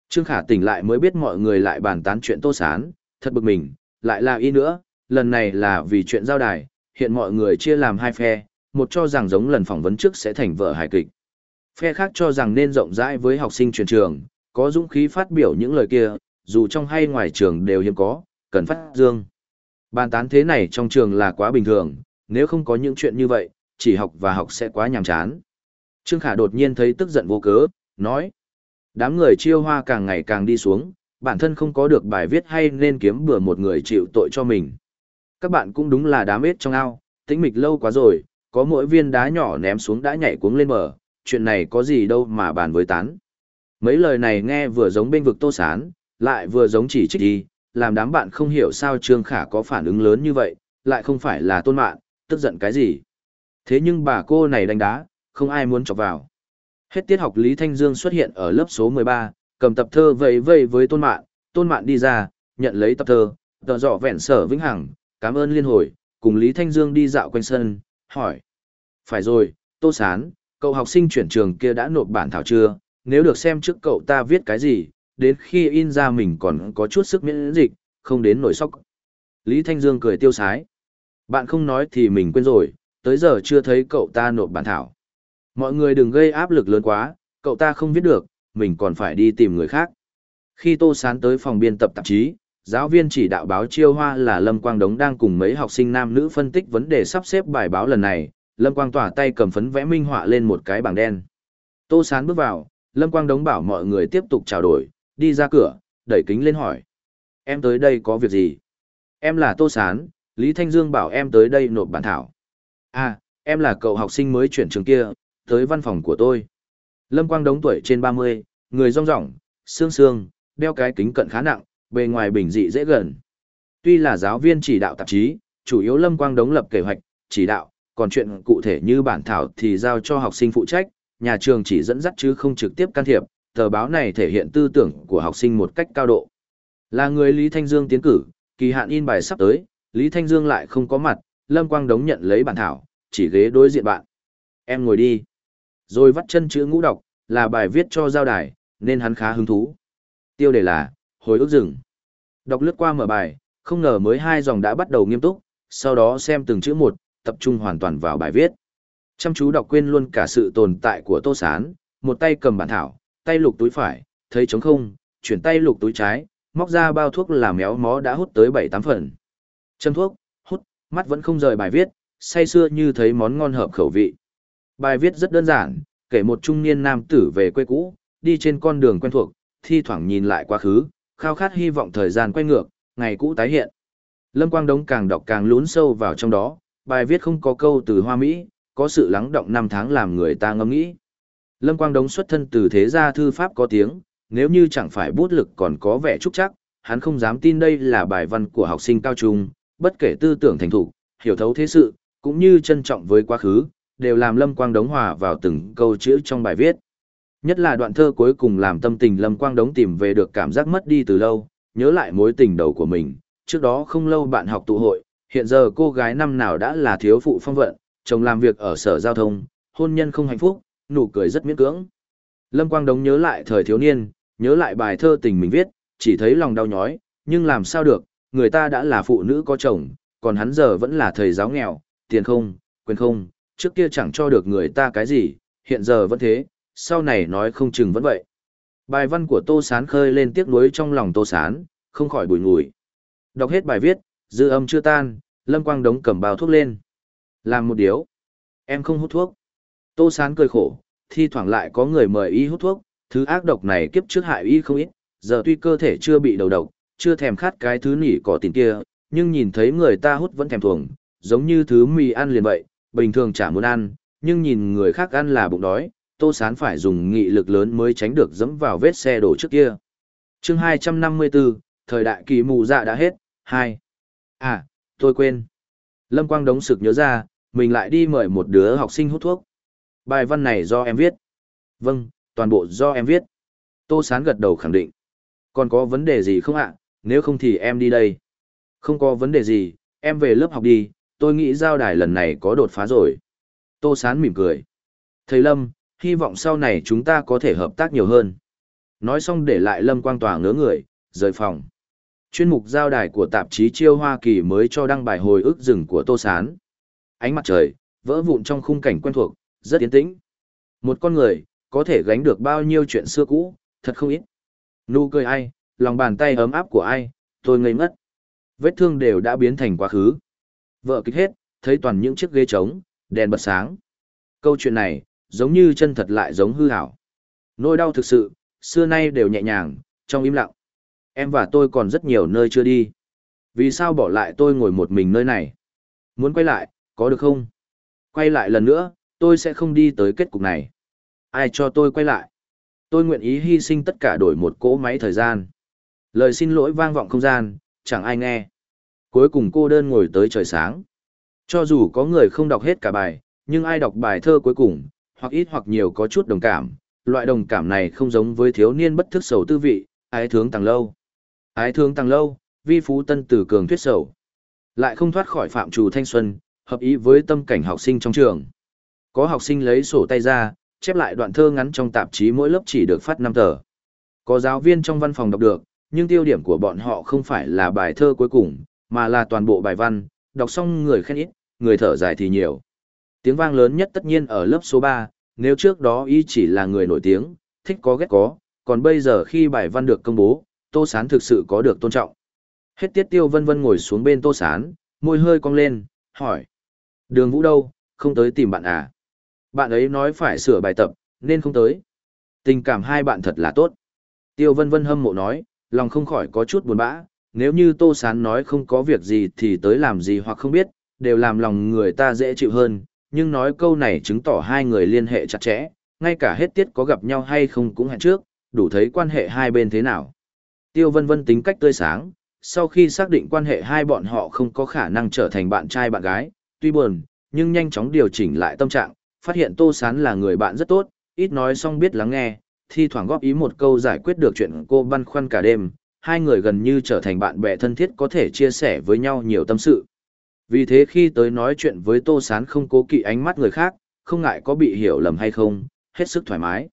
Trương Khả tỉnh lại mới biết mọi người lại bàn tán chuyện tô sán, thật bực mình, lại là y nữa, lần này là vì chuyện giao đài, hiện mọi người chia làm hai phe, một cho rằng giống lần phỏng vấn trước sẽ thành vợ hài kịch. Phe khác cho rằng nên rộng rãi với học sinh truyền trường, có dũng khí phát biểu những lời kia, dù trong hay ngoài trường đều hiếm có, cần phát dương. Bàn tán thế này trong trường là quá bình thường, nếu không có những chuyện như vậy, chỉ học và học sẽ quá nhàm chán. Trương Khả đột nhiên thấy tức giận vô cớ, nói. Đám người chiêu hoa càng ngày càng đi xuống, bản thân không có được bài viết hay nên kiếm bừa một người chịu tội cho mình. Các bạn cũng đúng là đám ếch trong ao, tĩnh mịch lâu quá rồi, có mỗi viên đá nhỏ ném xuống đã nhảy cuống lên bờ, chuyện này có gì đâu mà bàn với tán. Mấy lời này nghe vừa giống bên vực tô sán, lại vừa giống chỉ trích đi, làm đám bạn không hiểu sao Trương Khả có phản ứng lớn như vậy, lại không phải là tôn mạng, tức giận cái gì. Thế nhưng bà cô này đánh đá, không ai muốn chọc vào. Hết tiết học Lý Thanh Dương xuất hiện ở lớp số 13, cầm tập thơ vây vây với tôn mạn, tôn mạn đi ra, nhận lấy tập thơ, tờ dọ vẹn sở vĩnh hằng, cảm ơn liên hồi, cùng Lý Thanh Dương đi dạo quanh sân, hỏi. Phải rồi, tô sán, cậu học sinh chuyển trường kia đã nộp bản thảo chưa, nếu được xem trước cậu ta viết cái gì, đến khi in ra mình còn có chút sức miễn dịch, không đến nổi sốc. Lý Thanh Dương cười tiêu sái. Bạn không nói thì mình quên rồi, tới giờ chưa thấy cậu ta nộp bản thảo. Mọi người đừng gây áp lực lớn quá, cậu ta không viết được, mình còn phải đi tìm người khác. Khi Tô Sán tới phòng biên tập tạp chí, giáo viên chỉ đạo báo chiêu hoa là Lâm Quang Đống đang cùng mấy học sinh nam nữ phân tích vấn đề sắp xếp bài báo lần này. Lâm Quang tỏa tay cầm phấn vẽ minh họa lên một cái bảng đen. Tô Sán bước vào, Lâm Quang Đống bảo mọi người tiếp tục trao đổi, đi ra cửa, đẩy kính lên hỏi. Em tới đây có việc gì? Em là Tô Sán, Lý Thanh Dương bảo em tới đây nộp bản thảo. À, em là cậu học sinh mới chuyển trường kia, tới văn phòng của tôi. Lâm Quang đống tuổi trên 30, người rong ròng, xương xương, đeo cái kính cận khá nặng, bề ngoài bình dị dễ gần. Tuy là giáo viên chỉ đạo tạp chí, chủ yếu Lâm Quang đống lập kế hoạch, chỉ đạo, còn chuyện cụ thể như bản thảo thì giao cho học sinh phụ trách, nhà trường chỉ dẫn dắt chứ không trực tiếp can thiệp, tờ báo này thể hiện tư tưởng của học sinh một cách cao độ. Là người Lý Thanh Dương tiến cử, kỳ hạn in bài sắp tới, Lý Thanh Dương lại không có mặt, Lâm Quang Đống nhận lấy bản thảo, chỉ ghế đối diện bạn. Em ngồi đi. Rồi vắt chân chữ ngũ đọc, là bài viết cho giao đài, nên hắn khá hứng thú. Tiêu đề là, hồi ức rừng. Đọc lướt qua mở bài, không ngờ mới hai dòng đã bắt đầu nghiêm túc, sau đó xem từng chữ một, tập trung hoàn toàn vào bài viết. Chăm chú đọc quên luôn cả sự tồn tại của Tô Sán, một tay cầm bản thảo, tay lục túi phải, thấy trống không, chuyển tay lục túi trái, móc ra bao thuốc là méo mó đã hút tới bảy tám phần. Châm thuốc, hút, mắt vẫn không rời bài viết, say xưa như thấy món ngon hợp khẩu vị. Bài viết rất đơn giản, kể một trung niên nam tử về quê cũ, đi trên con đường quen thuộc, thi thoảng nhìn lại quá khứ, khao khát hy vọng thời gian quay ngược, ngày cũ tái hiện. Lâm Quang Đống càng đọc càng lún sâu vào trong đó, bài viết không có câu từ hoa mỹ, có sự lắng động năm tháng làm người ta ngẫm nghĩ. Lâm Quang Đống xuất thân từ thế gia thư pháp có tiếng, nếu như chẳng phải bút lực còn có vẻ trúc chắc, hắn không dám tin đây là bài văn của học sinh cao trung, bất kể tư tưởng thành thủ, hiểu thấu thế sự, cũng như trân trọng với quá khứ, đều làm Lâm Quang Đống hòa vào từng câu chữ trong bài viết. Nhất là đoạn thơ cuối cùng làm tâm tình Lâm Quang Đống tìm về được cảm giác mất đi từ lâu, nhớ lại mối tình đầu của mình, trước đó không lâu bạn học tụ hội, hiện giờ cô gái năm nào đã là thiếu phụ phong vận, chồng làm việc ở sở giao thông, hôn nhân không hạnh phúc, nụ cười rất miễn cưỡng. Lâm Quang Đống nhớ lại thời thiếu niên, nhớ lại bài thơ tình mình viết, chỉ thấy lòng đau nhói, nhưng làm sao được, người ta đã là phụ nữ có chồng, còn hắn giờ vẫn là thầy giáo nghèo, tiền không, quyền không, trước kia chẳng cho được người ta cái gì, hiện giờ vẫn thế, sau này nói không chừng vẫn vậy. Bài văn của Tô Sán khơi lên tiếc nuối trong lòng Tô Sán, không khỏi bùi ngùi. Đọc hết bài viết, dư âm chưa tan, Lâm Quang Đống cầm bao thuốc lên. Làm một điếu. Em không hút thuốc. Tô Sán cười khổ, thi thoảng lại có người mời y hút thuốc, thứ ác độc này kiếp trước hại y không ít, giờ tuy cơ thể chưa bị đầu độc, chưa thèm khát cái thứ nỉ cỏ tiền kia, nhưng nhìn thấy người ta hút vẫn thèm thuồng, giống như thứ mì ăn liền vậy, bình thường chả muốn ăn, nhưng nhìn người khác ăn là bụng đói, Tô Sán phải dùng nghị lực lớn mới tránh được dẫm vào vết xe đổ trước kia. chương 254, thời đại kỳ mù dạ đã hết, 2. À, tôi quên. Lâm Quang đống sực nhớ ra, mình lại đi mời một đứa học sinh hút thuốc. Bài văn này do em viết. Vâng, toàn bộ do em viết. Tô Sán gật đầu khẳng định. Còn có vấn đề gì không ạ, nếu không thì em đi đây. Không có vấn đề gì, em về lớp học đi, tôi nghĩ giao đài lần này có đột phá rồi. Tô Sán mỉm cười. Thầy Lâm, hy vọng sau này chúng ta có thể hợp tác nhiều hơn. Nói xong để lại Lâm Quang Tòa ngớ người, rời phòng. Chuyên mục giao đài của tạp chí Chiêu Hoa Kỳ mới cho đăng bài hồi ức rừng của Tô Sán. Ánh mặt trời, vỡ vụn trong khung cảnh quen thuộc, rất yên tĩnh. Một con người, có thể gánh được bao nhiêu chuyện xưa cũ, thật không ít. Nụ cười ai, lòng bàn tay ấm áp của ai, tôi ngây ngất Vết thương đều đã biến thành quá khứ. Vợ kích hết, thấy toàn những chiếc ghế trống, đèn bật sáng. Câu chuyện này, giống như chân thật lại giống hư ảo. Nỗi đau thực sự, xưa nay đều nhẹ nhàng, trong im lặng. Em và tôi còn rất nhiều nơi chưa đi. Vì sao bỏ lại tôi ngồi một mình nơi này? Muốn quay lại, có được không? Quay lại lần nữa, tôi sẽ không đi tới kết cục này. Ai cho tôi quay lại? Tôi nguyện ý hy sinh tất cả đổi một cỗ máy thời gian. Lời xin lỗi vang vọng không gian, chẳng ai nghe. Cuối cùng cô đơn ngồi tới trời sáng. Cho dù có người không đọc hết cả bài, nhưng ai đọc bài thơ cuối cùng, hoặc ít hoặc nhiều có chút đồng cảm, loại đồng cảm này không giống với thiếu niên bất thức sầu tư vị, ái thương tăng lâu. Ái thương tăng lâu, vi phú tân tử cường thuyết sầu. Lại không thoát khỏi phạm trù thanh xuân, hợp ý với tâm cảnh học sinh trong trường. Có học sinh lấy sổ tay ra, chép lại đoạn thơ ngắn trong tạp chí mỗi lớp chỉ được phát năm tờ. Có giáo viên trong văn phòng đọc được, nhưng tiêu điểm của bọn họ không phải là bài thơ cuối cùng, mà là toàn bộ bài văn, đọc xong người khen ít, người thở dài thì nhiều. Tiếng vang lớn nhất tất nhiên ở lớp số 3, nếu trước đó y chỉ là người nổi tiếng, thích có ghét có, còn bây giờ khi bài văn được công bố, Tô Sán thực sự có được tôn trọng. Hết tiết tiêu vân vân ngồi xuống bên Tô Sán, môi hơi cong lên, hỏi. Đường Vũ đâu, không tới tìm bạn à? Bạn ấy nói phải sửa bài tập, nên không tới. Tình cảm hai bạn thật là tốt. Tiêu vân vân hâm mộ nói, lòng không khỏi có chút buồn bã, nếu như Tô Sán nói không có việc gì thì tới làm gì hoặc không biết, đều làm lòng người ta dễ chịu hơn, nhưng nói câu này chứng tỏ hai người liên hệ chặt chẽ, ngay cả hết tiết có gặp nhau hay không cũng hẹn trước, đủ thấy quan hệ hai bên thế nào. Tiêu vân vân tính cách tươi sáng, sau khi xác định quan hệ hai bọn họ không có khả năng trở thành bạn trai bạn gái, tuy buồn, nhưng nhanh chóng điều chỉnh lại tâm trạng, phát hiện Tô Sán là người bạn rất tốt, ít nói xong biết lắng nghe, thi thoảng góp ý một câu giải quyết được chuyện cô băn khoăn cả đêm, hai người gần như trở thành bạn bè thân thiết có thể chia sẻ với nhau nhiều tâm sự. Vì thế khi tới nói chuyện với Tô Sán không cố kỵ ánh mắt người khác, không ngại có bị hiểu lầm hay không, hết sức thoải mái.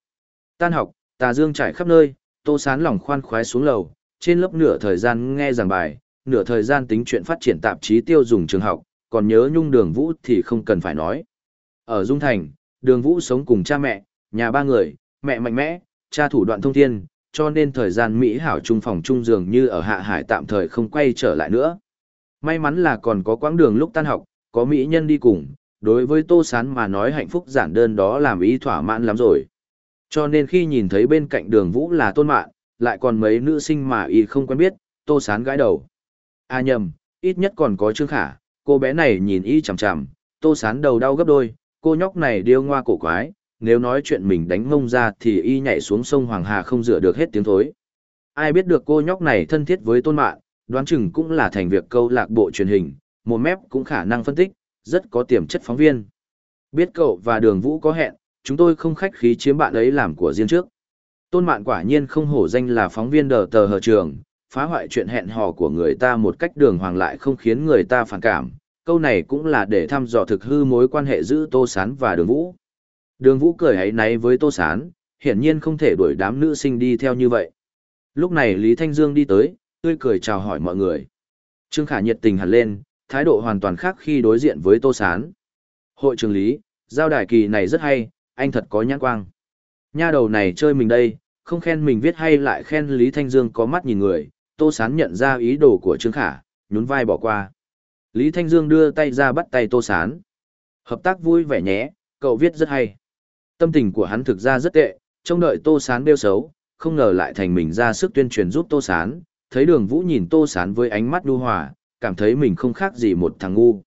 Tan học, tà dương trải khắp nơi, Tô Sán lòng khoan khoái xuống lầu, trên lớp nửa thời gian nghe giảng bài, nửa thời gian tính chuyện phát triển tạp chí tiêu dùng trường học, còn nhớ nhung đường vũ thì không cần phải nói. Ở Dung Thành, đường vũ sống cùng cha mẹ, nhà ba người, mẹ mạnh mẽ, cha thủ đoạn thông thiên, cho nên thời gian Mỹ hảo trung phòng trung dường như ở hạ hải tạm thời không quay trở lại nữa. May mắn là còn có quãng đường lúc tan học, có Mỹ nhân đi cùng, đối với Tô Sán mà nói hạnh phúc giản đơn đó làm ý thỏa mãn lắm rồi. Cho nên khi nhìn thấy bên cạnh đường vũ là tôn mạn, lại còn mấy nữ sinh mà y không quen biết, Tô Sán gãi đầu. À nhầm, Ít nhất còn có Trương Khả, cô bé này nhìn y chằm chằm, tô sán đầu đau gấp đôi, cô nhóc này điêu ngoa cổ quái, nếu nói chuyện mình đánh mông ra thì y nhảy xuống sông Hoàng Hà không rửa được hết tiếng thối. Ai biết được cô nhóc này thân thiết với tôn mạng đoán chừng cũng là thành việc câu lạc bộ truyền hình, một mép cũng khả năng phân tích, rất có tiềm chất phóng viên. Biết cậu và đường vũ có hẹn, chúng tôi không khách khí chiếm bạn ấy làm của riêng trước. Tôn mạn quả nhiên không hổ danh là phóng viên đờ tờ hờ trường, phá hoại chuyện hẹn hò của người ta một cách đường hoàng lại không khiến người ta phản cảm. Câu này cũng là để thăm dò thực hư mối quan hệ giữa Tô Sán và Đường Vũ. Đường Vũ cười hấy náy với Tô Sán, hiển nhiên không thể đuổi đám nữ sinh đi theo như vậy. Lúc này Lý Thanh Dương đi tới, tươi cười chào hỏi mọi người. Trương Khả nhiệt tình hẳn lên, thái độ hoàn toàn khác khi đối diện với Tô Sán. Hội trường Lý, giao đài kỳ này rất hay, anh thật có nhãn quang. Nha đầu này chơi mình đây, không khen mình viết hay lại khen Lý Thanh Dương có mắt nhìn người, Tô Sán nhận ra ý đồ của Trương Khả, nhún vai bỏ qua. Lý Thanh Dương đưa tay ra bắt tay Tô Sán. Hợp tác vui vẻ nhé, cậu viết rất hay. Tâm tình của hắn thực ra rất tệ, trông đợi Tô Sán đeo xấu, không ngờ lại thành mình ra sức tuyên truyền giúp Tô Sán, thấy đường vũ nhìn Tô Sán với ánh mắt đu hòa, cảm thấy mình không khác gì một thằng ngu.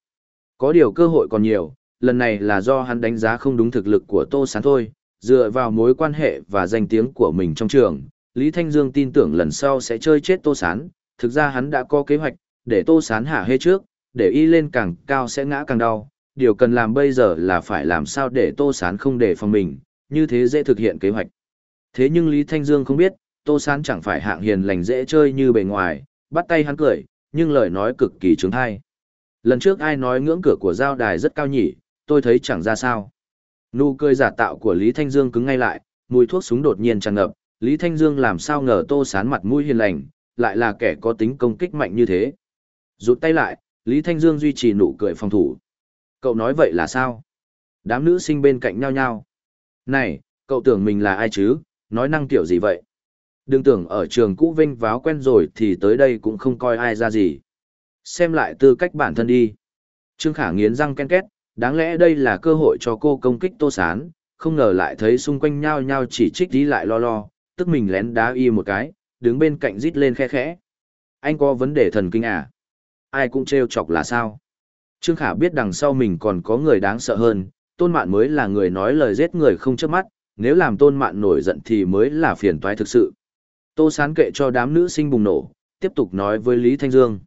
Có điều cơ hội còn nhiều, lần này là do hắn đánh giá không đúng thực lực của Tô Sán thôi, dựa vào mối quan hệ và danh tiếng của mình trong trường, Lý Thanh Dương tin tưởng lần sau sẽ chơi chết Tô Sán, thực ra hắn đã có kế hoạch, để Tô Sán hạ hê trước, để y lên càng cao sẽ ngã càng đau, điều cần làm bây giờ là phải làm sao để Tô Sán không để phòng mình, như thế dễ thực hiện kế hoạch. Thế nhưng Lý Thanh Dương không biết, Tô Sán chẳng phải hạng hiền lành dễ chơi như bề ngoài, bắt tay hắn cười, nhưng lời nói cực kỳ trứng thai. Lần trước ai nói ngưỡng cửa của giao đài rất cao nhỉ, tôi thấy chẳng ra sao. Nụ cười giả tạo của Lý Thanh Dương cứng ngay lại, mùi thuốc súng đột nhiên tràn ngập, Lý Thanh Dương làm sao ngờ Tô Sán mặt mũi hiền lành, lại là kẻ có tính công kích mạnh như thế. Rụt tay lại, Lý Thanh Dương duy trì nụ cười phòng thủ. Cậu nói vậy là sao? Đám nữ sinh bên cạnh nhau nhau. Này, cậu tưởng mình là ai chứ, nói năng tiểu gì vậy? Đừng tưởng ở trường cũ vinh váo quen rồi thì tới đây cũng không coi ai ra gì. Xem lại tư cách bản thân đi. Trương Khả nghiến răng ken két, đáng lẽ đây là cơ hội cho cô công kích Tô Sán, không ngờ lại thấy xung quanh nhau nhau chỉ trích đi lại lo lo, tức mình lén đá y một cái, đứng bên cạnh rít lên khe khẽ. Anh có vấn đề thần kinh à? Ai cũng trêu chọc là sao? Trương Khả biết đằng sau mình còn có người đáng sợ hơn, tôn mạn mới là người nói lời giết người không chớp mắt, nếu làm tôn mạn nổi giận thì mới là phiền toái thực sự. Tô sán kệ cho đám nữ sinh bùng nổ, tiếp tục nói với Lý Thanh Dương.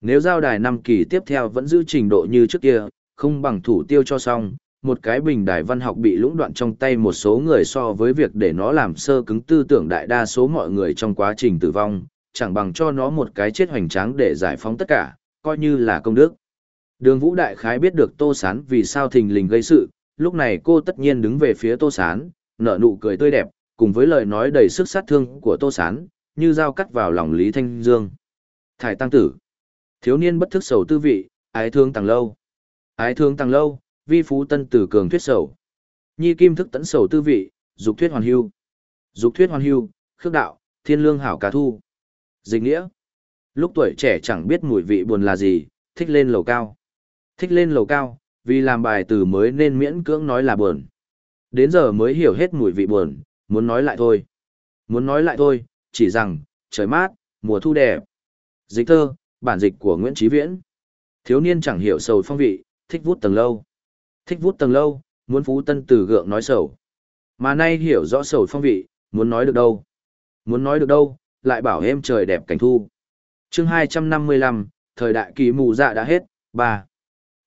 Nếu giao đài năm kỳ tiếp theo vẫn giữ trình độ như trước kia, không bằng thủ tiêu cho xong, một cái bình đài văn học bị lũng đoạn trong tay một số người so với việc để nó làm sơ cứng tư tưởng đại đa số mọi người trong quá trình tử vong, chẳng bằng cho nó một cái chết hoành tráng để giải phóng tất cả, coi như là công đức. Đường Vũ Đại Khái biết được Tô Sán vì sao thình lình gây sự, lúc này cô tất nhiên đứng về phía Tô Sán, nở nụ cười tươi đẹp, cùng với lời nói đầy sức sát thương của Tô Sán, như dao cắt vào lòng Lý Thanh Dương. Thải tăng tử. Thiếu niên bất thức sầu tư vị, ái thương tăng lâu. Ái thương tăng lâu, vi phú tân tử cường thuyết sầu. Nhi kim thức tẫn sầu tư vị, dục thuyết hoàn hưu. Dục thuyết hoàn hưu, khước đạo, thiên lương hảo cá thu. Dịch nghĩa. Lúc tuổi trẻ chẳng biết mùi vị buồn là gì, thích lên lầu cao. Thích lên lầu cao, vì làm bài từ mới nên miễn cưỡng nói là buồn. Đến giờ mới hiểu hết mùi vị buồn, muốn nói lại thôi. Muốn nói lại thôi, chỉ rằng, trời mát, mùa thu đẹp. Dịch thơ, bản dịch của Nguyễn Trí Viễn. Thiếu niên chẳng hiểu sầu phong vị, thích vút tầng lâu. Thích vút tầng lâu, muốn phú tân từ gượng nói sầu. Mà nay hiểu rõ sầu phong vị, muốn nói được đâu. Muốn nói được đâu, lại bảo em trời đẹp cảnh thu. chương 255, thời đại kỳ mù dạ đã hết, ba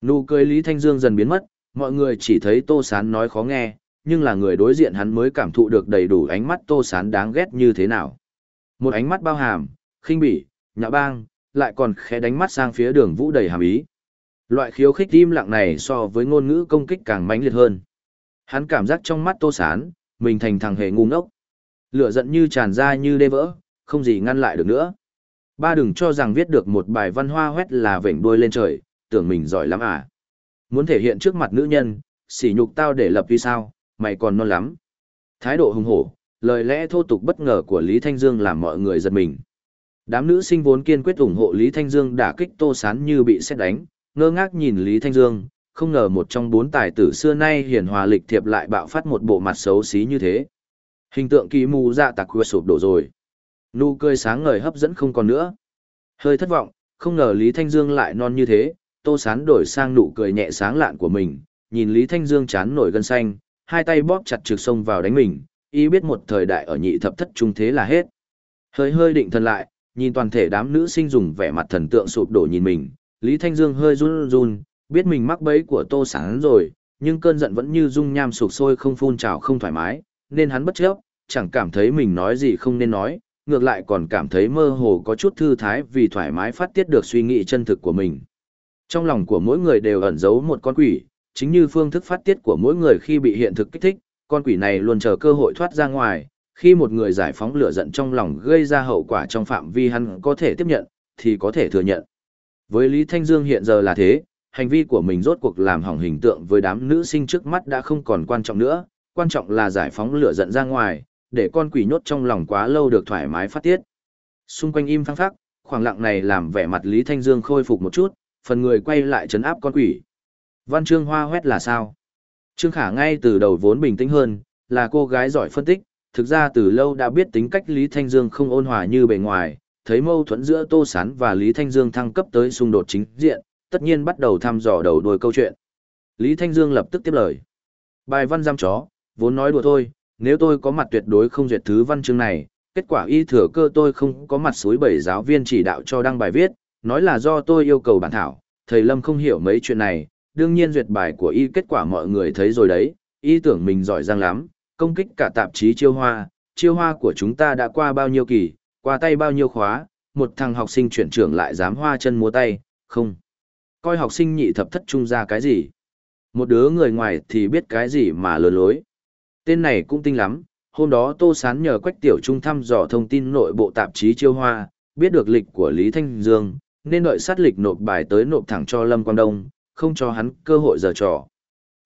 Nụ cười Lý Thanh Dương dần biến mất, mọi người chỉ thấy Tô Sán nói khó nghe, nhưng là người đối diện hắn mới cảm thụ được đầy đủ ánh mắt Tô Sán đáng ghét như thế nào. Một ánh mắt bao hàm, khinh bỉ, nhã bang, lại còn khẽ đánh mắt sang phía đường vũ đầy hàm ý. Loại khiếu khích im lặng này so với ngôn ngữ công kích càng mãnh liệt hơn. Hắn cảm giác trong mắt Tô Sán, mình thành thằng hề ngu ngốc. Lửa giận như tràn ra như đê vỡ, không gì ngăn lại được nữa. Ba đừng cho rằng viết được một bài văn hoa hoét là vểnh đuôi lên trời, tưởng mình giỏi lắm à. Muốn thể hiện trước mặt nữ nhân, sỉ nhục tao để lập vì sao, mày còn non lắm. Thái độ hùng hổ, lời lẽ thô tục bất ngờ của Lý Thanh Dương làm mọi người giật mình. Đám nữ sinh vốn kiên quyết ủng hộ Lý Thanh Dương đả kích Tô Sán như bị xét đánh, ngơ ngác nhìn Lý Thanh Dương, không ngờ một trong bốn tài tử xưa nay hiển hòa lịch thiệp lại bạo phát một bộ mặt xấu xí như thế. Hình tượng kỳ mù dạ tạc quê sụp đổ rồi. Nụ cười sáng ngời hấp dẫn không còn nữa. Hơi thất vọng, không ngờ Lý Thanh Dương lại non như thế, Tô Sán đổi sang nụ cười nhẹ sáng lạn của mình, nhìn Lý Thanh Dương chán nổi gân xanh, hai tay bóp chặt trực sông vào đánh mình, y biết một thời đại ở nhị thập thất trung thế là hết. Hơi hơi định thần lại, nhìn toàn thể đám nữ sinh dùng vẻ mặt thần tượng sụp đổ nhìn mình, Lý Thanh Dương hơi run run, biết mình mắc bẫy của Tô Sán rồi, nhưng cơn giận vẫn như dung nham sụp sôi không phun trào không thoải mái, nên hắn bất chấp, chẳng cảm thấy mình nói gì không nên nói, ngược lại còn cảm thấy mơ hồ có chút thư thái vì thoải mái phát tiết được suy nghĩ chân thực của mình. Trong lòng của mỗi người đều ẩn giấu một con quỷ, chính như phương thức phát tiết của mỗi người khi bị hiện thực kích thích, con quỷ này luôn chờ cơ hội thoát ra ngoài, khi một người giải phóng lửa giận trong lòng gây ra hậu quả trong phạm vi hắn có thể tiếp nhận, thì có thể thừa nhận. Với Lý Thanh Dương hiện giờ là thế, hành vi của mình rốt cuộc làm hỏng hình tượng với đám nữ sinh trước mắt đã không còn quan trọng nữa, quan trọng là giải phóng lửa giận ra ngoài, để con quỷ nhốt trong lòng quá lâu được thoải mái phát tiết. Xung quanh im phăng phắc, khoảng lặng này làm vẻ mặt Lý Thanh Dương khôi phục một chút, phần người quay lại chấn áp con quỷ. Văn chương hoa hoét là sao? Trương Khả ngay từ đầu vốn bình tĩnh hơn, là cô gái giỏi phân tích, thực ra từ lâu đã biết tính cách Lý Thanh Dương không ôn hòa như bề ngoài, thấy mâu thuẫn giữa Tô Sán và Lý Thanh Dương thăng cấp tới xung đột chính diện, tất nhiên bắt đầu thăm dò đầu đuôi câu chuyện. Lý Thanh Dương lập tức tiếp lời. Bài văn giam chó, vốn nói đùa thôi, nếu tôi có mặt tuyệt đối không duyệt thứ văn chương này, kết quả y thừa cơ tôi không có mặt suối bảy giáo viên chỉ đạo cho đăng bài viết, nói là do tôi yêu cầu bản thảo, thầy Lâm không hiểu mấy chuyện này, đương nhiên duyệt bài của y kết quả mọi người thấy rồi đấy, y tưởng mình giỏi giang lắm, công kích cả tạp chí chiêu hoa, chiêu hoa của chúng ta đã qua bao nhiêu kỳ, qua tay bao nhiêu khóa, một thằng học sinh chuyển trưởng lại dám hoa chân múa tay, không. Coi học sinh nhị thập thất trung ra cái gì. Một đứa người ngoài thì biết cái gì mà lừa lối. Tên này cũng tinh lắm, hôm đó Tô Sán nhờ Quách Tiểu Trung thăm dò thông tin nội bộ tạp chí chiêu hoa, biết được lịch của Lý Thanh Dương, nên đợi sát lịch nộp bài tới nộp thẳng cho Lâm Quang Đông, không cho hắn cơ hội giờ trò.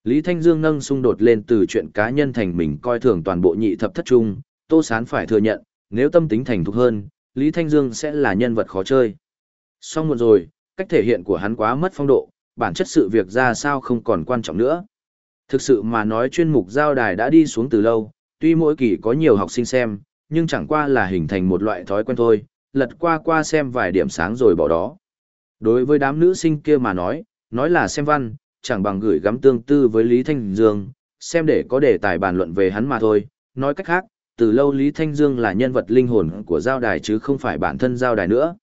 Lý Thanh Dương nâng xung đột lên từ chuyện cá nhân thành mình coi thường toàn bộ nhị thập thất trung, Tô Sán phải thừa nhận, nếu tâm tính thành thục hơn, Lý Thanh Dương sẽ là nhân vật khó chơi. Xong một rồi, cách thể hiện của hắn quá mất phong độ, bản chất sự việc ra sao không còn quan trọng nữa. Thực sự mà nói chuyên mục giao đài đã đi xuống từ lâu, tuy mỗi kỳ có nhiều học sinh xem, nhưng chẳng qua là hình thành một loại thói quen thôi, lật qua qua xem vài điểm sáng rồi bỏ đó. Đối với đám nữ sinh kia mà nói, nói là xem văn, chẳng bằng gửi gắm tương tư với Lý Thanh Dương, xem để có đề tài bàn luận về hắn mà thôi. Nói cách khác, từ lâu Lý Thanh Dương là nhân vật linh hồn của giao đài chứ không phải bản thân giao đài nữa.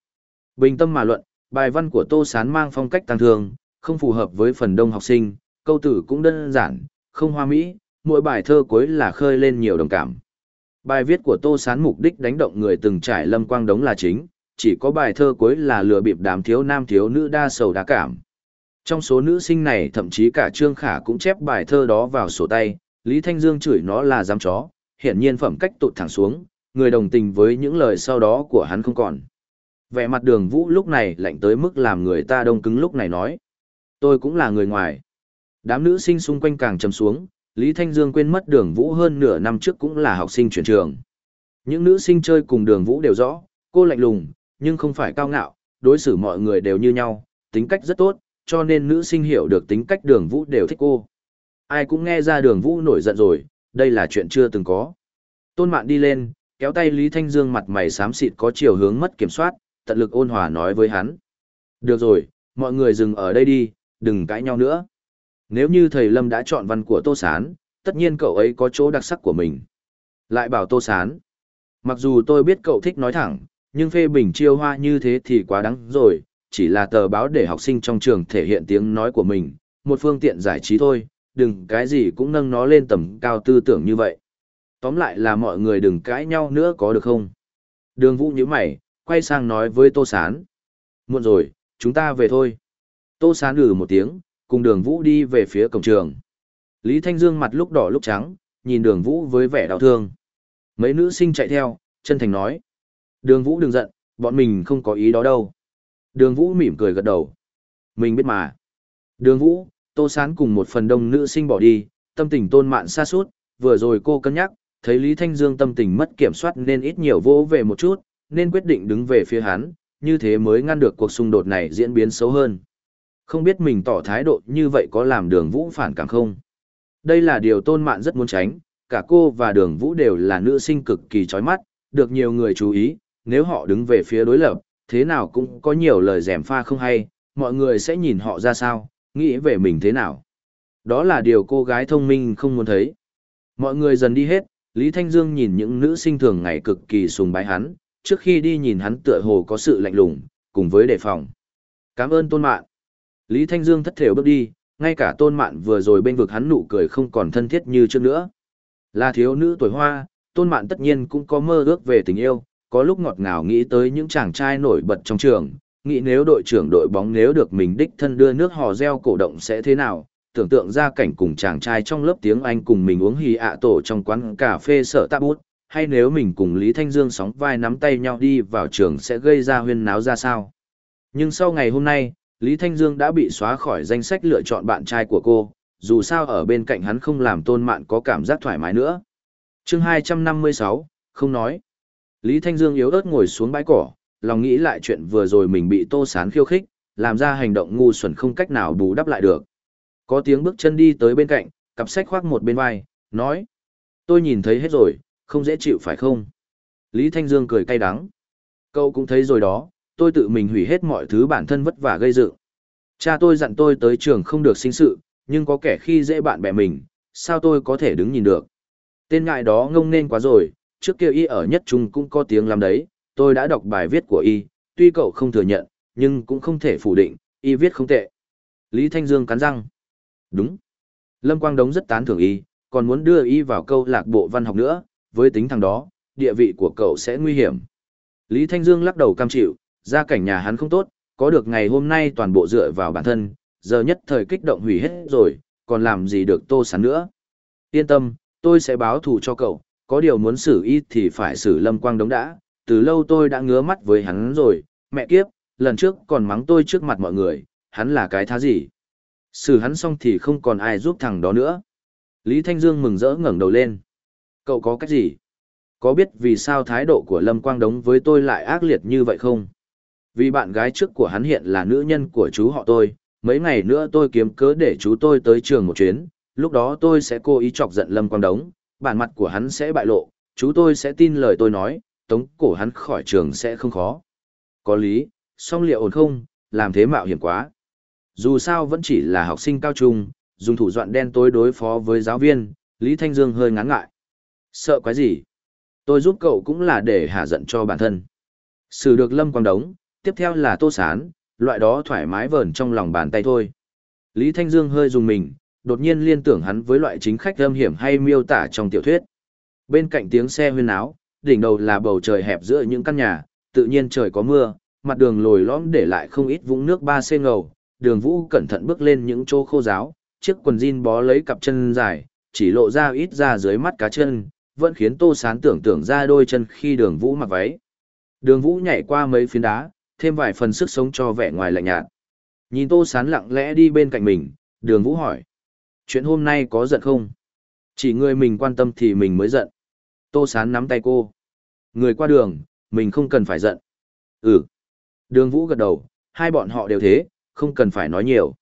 Bình tâm mà luận, bài văn của Tô Sán mang phong cách tăng thường, không phù hợp với phần đông học sinh, câu tử cũng đơn giản, không hoa mỹ, mỗi bài thơ cuối là khơi lên nhiều đồng cảm. Bài viết của Tô Sán mục đích đánh động người từng trải lâm quang đống là chính, chỉ có bài thơ cuối là lừa bịp đám thiếu nam thiếu nữ đa sầu đa cảm. Trong số nữ sinh này thậm chí cả Trương Khả cũng chép bài thơ đó vào sổ tay, Lý Thanh Dương chửi nó là giam chó, hiển nhiên phẩm cách tụt thẳng xuống, người đồng tình với những lời sau đó của hắn không còn. Vẻ mặt đường vũ lúc này lạnh tới mức làm người ta đông cứng lúc này nói. Tôi cũng là người ngoài. Đám nữ sinh xung quanh càng trầm xuống, Lý Thanh Dương quên mất đường vũ hơn nửa năm trước cũng là học sinh chuyển trường. Những nữ sinh chơi cùng đường vũ đều rõ, cô lạnh lùng, nhưng không phải cao ngạo, đối xử mọi người đều như nhau, tính cách rất tốt, cho nên nữ sinh hiểu được tính cách đường vũ đều thích cô. Ai cũng nghe ra đường vũ nổi giận rồi, đây là chuyện chưa từng có. Tôn mạn đi lên, kéo tay Lý Thanh Dương mặt mày xám xịt có chiều hướng mất kiểm soát, tận lực ôn hòa nói với hắn. Được rồi, mọi người dừng ở đây đi, đừng cãi nhau nữa. Nếu như thầy Lâm đã chọn văn của Tô Sán, tất nhiên cậu ấy có chỗ đặc sắc của mình. Lại bảo Tô Sán. Mặc dù tôi biết cậu thích nói thẳng, nhưng phê bình chiêu hoa như thế thì quá đáng rồi, chỉ là tờ báo để học sinh trong trường thể hiện tiếng nói của mình, một phương tiện giải trí thôi, đừng cái gì cũng nâng nó lên tầm cao tư tưởng như vậy. Tóm lại là mọi người đừng cãi nhau nữa có được không? Đường vũ như mày, quay sang nói với Tô Sán. Muộn rồi, chúng ta về thôi. Tô Sán ừ một tiếng, cùng đường vũ đi về phía cổng trường. Lý Thanh Dương mặt lúc đỏ lúc trắng, nhìn đường vũ với vẻ đau thương. Mấy nữ sinh chạy theo, chân thành nói. Đường vũ đừng giận, bọn mình không có ý đó đâu. Đường vũ mỉm cười gật đầu. Mình biết mà. Đường vũ, tô sán cùng một phần đông nữ sinh bỏ đi, tâm tình tôn mạn xa suốt, vừa rồi cô cân nhắc, thấy Lý Thanh Dương tâm tình mất kiểm soát nên ít nhiều vỗ về một chút, nên quyết định đứng về phía hắn, như thế mới ngăn được cuộc xung đột này diễn biến xấu hơn. Không biết mình tỏ thái độ như vậy có làm đường vũ phản cảm không? Đây là điều tôn mạn rất muốn tránh, cả cô và đường vũ đều là nữ sinh cực kỳ chói mắt, được nhiều người chú ý, nếu họ đứng về phía đối lập, thế nào cũng có nhiều lời rèm pha không hay, mọi người sẽ nhìn họ ra sao, nghĩ về mình thế nào. Đó là điều cô gái thông minh không muốn thấy. Mọi người dần đi hết, Lý Thanh Dương nhìn những nữ sinh thường ngày cực kỳ sùng bái hắn, trước khi đi nhìn hắn tựa hồ có sự lạnh lùng, cùng với đề phòng. Cảm ơn tôn mạng. Lý Thanh Dương thất thểu bước đi, ngay cả tôn mạn vừa rồi bên vực hắn nụ cười không còn thân thiết như trước nữa. Là thiếu nữ tuổi hoa, tôn mạn tất nhiên cũng có mơ ước về tình yêu, có lúc ngọt ngào nghĩ tới những chàng trai nổi bật trong trường, nghĩ nếu đội trưởng đội bóng nếu được mình đích thân đưa nước hò reo cổ động sẽ thế nào, tưởng tượng ra cảnh cùng chàng trai trong lớp tiếng Anh cùng mình uống hì ạ tổ trong quán cà phê sợ tạ bút, hay nếu mình cùng Lý Thanh Dương sóng vai nắm tay nhau đi vào trường sẽ gây ra huyên náo ra sao. Nhưng sau ngày hôm nay, Lý Thanh Dương đã bị xóa khỏi danh sách lựa chọn bạn trai của cô, dù sao ở bên cạnh hắn không làm tôn mạn có cảm giác thoải mái nữa. chương 256, không nói. Lý Thanh Dương yếu ớt ngồi xuống bãi cỏ, lòng nghĩ lại chuyện vừa rồi mình bị tô sán khiêu khích, làm ra hành động ngu xuẩn không cách nào bù đắp lại được. Có tiếng bước chân đi tới bên cạnh, cặp sách khoác một bên vai, nói. Tôi nhìn thấy hết rồi, không dễ chịu phải không? Lý Thanh Dương cười cay đắng. Cậu cũng thấy rồi đó, tôi tự mình hủy hết mọi thứ bản thân vất vả gây dựng. Cha tôi dặn tôi tới trường không được sinh sự, nhưng có kẻ khi dễ bạn bè mình, sao tôi có thể đứng nhìn được. Tên ngại đó ngông nên quá rồi, trước kia y ở nhất trung cũng có tiếng lắm đấy, tôi đã đọc bài viết của y, tuy cậu không thừa nhận, nhưng cũng không thể phủ định, y viết không tệ. Lý Thanh Dương cắn răng. Đúng. Lâm Quang Đống rất tán thưởng y, còn muốn đưa y vào câu lạc bộ văn học nữa, với tính thằng đó, địa vị của cậu sẽ nguy hiểm. Lý Thanh Dương lắc đầu cam chịu, gia cảnh nhà hắn không tốt, có được ngày hôm nay toàn bộ dựa vào bản thân, giờ nhất thời kích động hủy hết rồi, còn làm gì được tô sán nữa. Yên tâm, tôi sẽ báo thù cho cậu, có điều muốn xử y thì phải xử lâm quang đống đã, từ lâu tôi đã ngứa mắt với hắn rồi, mẹ kiếp, lần trước còn mắng tôi trước mặt mọi người, hắn là cái thá gì. Xử hắn xong thì không còn ai giúp thằng đó nữa. Lý Thanh Dương mừng rỡ ngẩng đầu lên. Cậu có cách gì? Có biết vì sao thái độ của Lâm Quang Đống với tôi lại ác liệt như vậy không? Vì bạn gái trước của hắn hiện là nữ nhân của chú họ tôi, mấy ngày nữa tôi kiếm cớ để chú tôi tới trường một chuyến, lúc đó tôi sẽ cố ý chọc giận Lâm Quang Đống, bản mặt của hắn sẽ bại lộ, chú tôi sẽ tin lời tôi nói, tống cổ hắn khỏi trường sẽ không khó. Có lý, song liệu ổn không, làm thế mạo hiểm quá. Dù sao vẫn chỉ là học sinh cao trung, dùng thủ đoạn đen tối đối phó với giáo viên, Lý Thanh Dương hơi ngán ngại. Sợ quái gì? Tôi giúp cậu cũng là để hạ giận cho bản thân. Xử được Lâm Quang Đống, tiếp theo là Tô Sán, loại đó thoải mái vờn trong lòng bàn tay thôi. Lý Thanh Dương hơi dùng mình, đột nhiên liên tưởng hắn với loại chính khách âm hiểm hay miêu tả trong tiểu thuyết. Bên cạnh tiếng xe huyên áo, đỉnh đầu là bầu trời hẹp giữa những căn nhà, tự nhiên trời có mưa, mặt đường lồi lõm để lại không ít vũng nước ba xê ngầu, đường vũ cẩn thận bước lên những chỗ khô giáo, chiếc quần jean bó lấy cặp chân dài, chỉ lộ ra ít ra dưới mắt cá chân, vẫn khiến tô sán tưởng tượng ra đôi chân khi đường vũ mặc váy. Đường vũ nhảy qua mấy phiến đá, thêm vài phần sức sống cho vẻ ngoài lạnh nhạt. Nhìn tô sán lặng lẽ đi bên cạnh mình, đường vũ hỏi. Chuyện hôm nay có giận không? Chỉ người mình quan tâm thì mình mới giận. Tô sán nắm tay cô. Người qua đường, mình không cần phải giận. Ừ. Đường vũ gật đầu, hai bọn họ đều thế, không cần phải nói nhiều.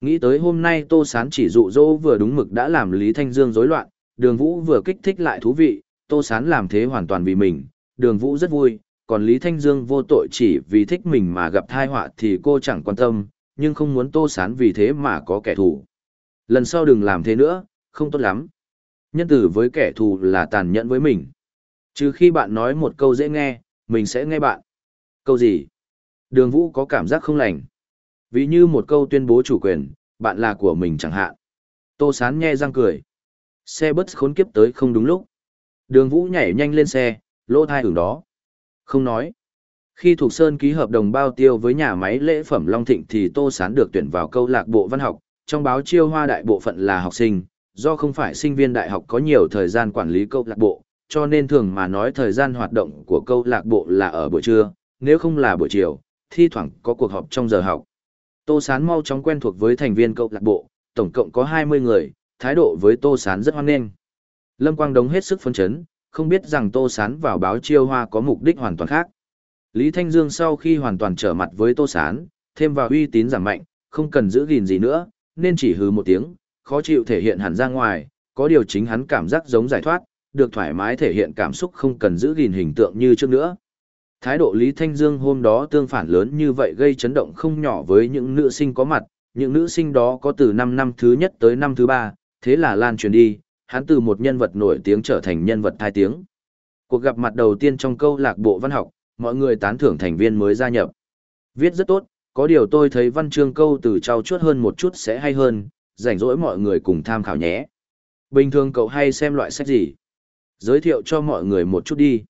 Nghĩ tới hôm nay Tô Sán chỉ dụ dỗ vừa đúng mực đã làm Lý Thanh Dương rối loạn, đường vũ vừa kích thích lại thú vị, Tô Sán làm thế hoàn toàn vì mình, đường vũ rất vui, còn Lý Thanh Dương vô tội chỉ vì thích mình mà gặp tai họa thì cô chẳng quan tâm, nhưng không muốn Tô Sán vì thế mà có kẻ thù. Lần sau đừng làm thế nữa, không tốt lắm. Nhân tử với kẻ thù là tàn nhẫn với mình. Trừ khi bạn nói một câu dễ nghe, mình sẽ nghe bạn. Câu gì? Đường Vũ có cảm giác không lành. Vì như một câu tuyên bố chủ quyền, bạn là của mình chẳng hạn. Tô Sán nhe răng cười. Xe bus khốn kiếp tới không đúng lúc. Đường Vũ nhảy nhanh lên xe, lô thai hưởng đó. Không nói. Khi Thục Sơn ký hợp đồng bao tiêu với nhà máy lễ phẩm Long Thịnh thì Tô Sán được tuyển vào câu lạc bộ văn học, trong báo chiêu hoa đại bộ phận là học sinh, do không phải sinh viên đại học có nhiều thời gian quản lý câu lạc bộ, cho nên thường mà nói thời gian hoạt động của câu lạc bộ là ở buổi trưa, nếu không là buổi chiều, thi thoảng có cuộc họp trong giờ học. Tô Sán mau chóng quen thuộc với thành viên câu lạc bộ, tổng cộng có 20 người, thái độ với Tô Sán rất hoan nghênh. Lâm Quang Đống hết sức phấn chấn, không biết rằng Tô Sán vào báo chiêu hoa có mục đích hoàn toàn khác. Lý Thanh Dương sau khi hoàn toàn trở mặt với Tô Sán, thêm vào uy tín giảm mạnh, không cần giữ gìn gì nữa, nên chỉ hừ một tiếng, khó chịu thể hiện hẳn ra ngoài, có điều chính hắn cảm giác giống giải thoát, được thoải mái thể hiện cảm xúc không cần giữ gìn hình tượng như trước nữa. Thái độ Lý Thanh Dương hôm đó tương phản lớn như vậy gây chấn động không nhỏ với những nữ sinh có mặt, những nữ sinh đó có từ năm năm thứ nhất tới năm thứ ba, thế là lan truyền đi, hắn từ một nhân vật nổi tiếng trở thành nhân vật hai tiếng. Cuộc gặp mặt đầu tiên trong câu lạc bộ văn học, mọi người tán thưởng thành viên mới gia nhập. Viết rất tốt, có điều tôi thấy văn chương câu từ trao chuốt hơn một chút sẽ hay hơn, rảnh rỗi mọi người cùng tham khảo nhé. Bình thường cậu hay xem loại sách gì? Giới thiệu cho mọi người một chút đi.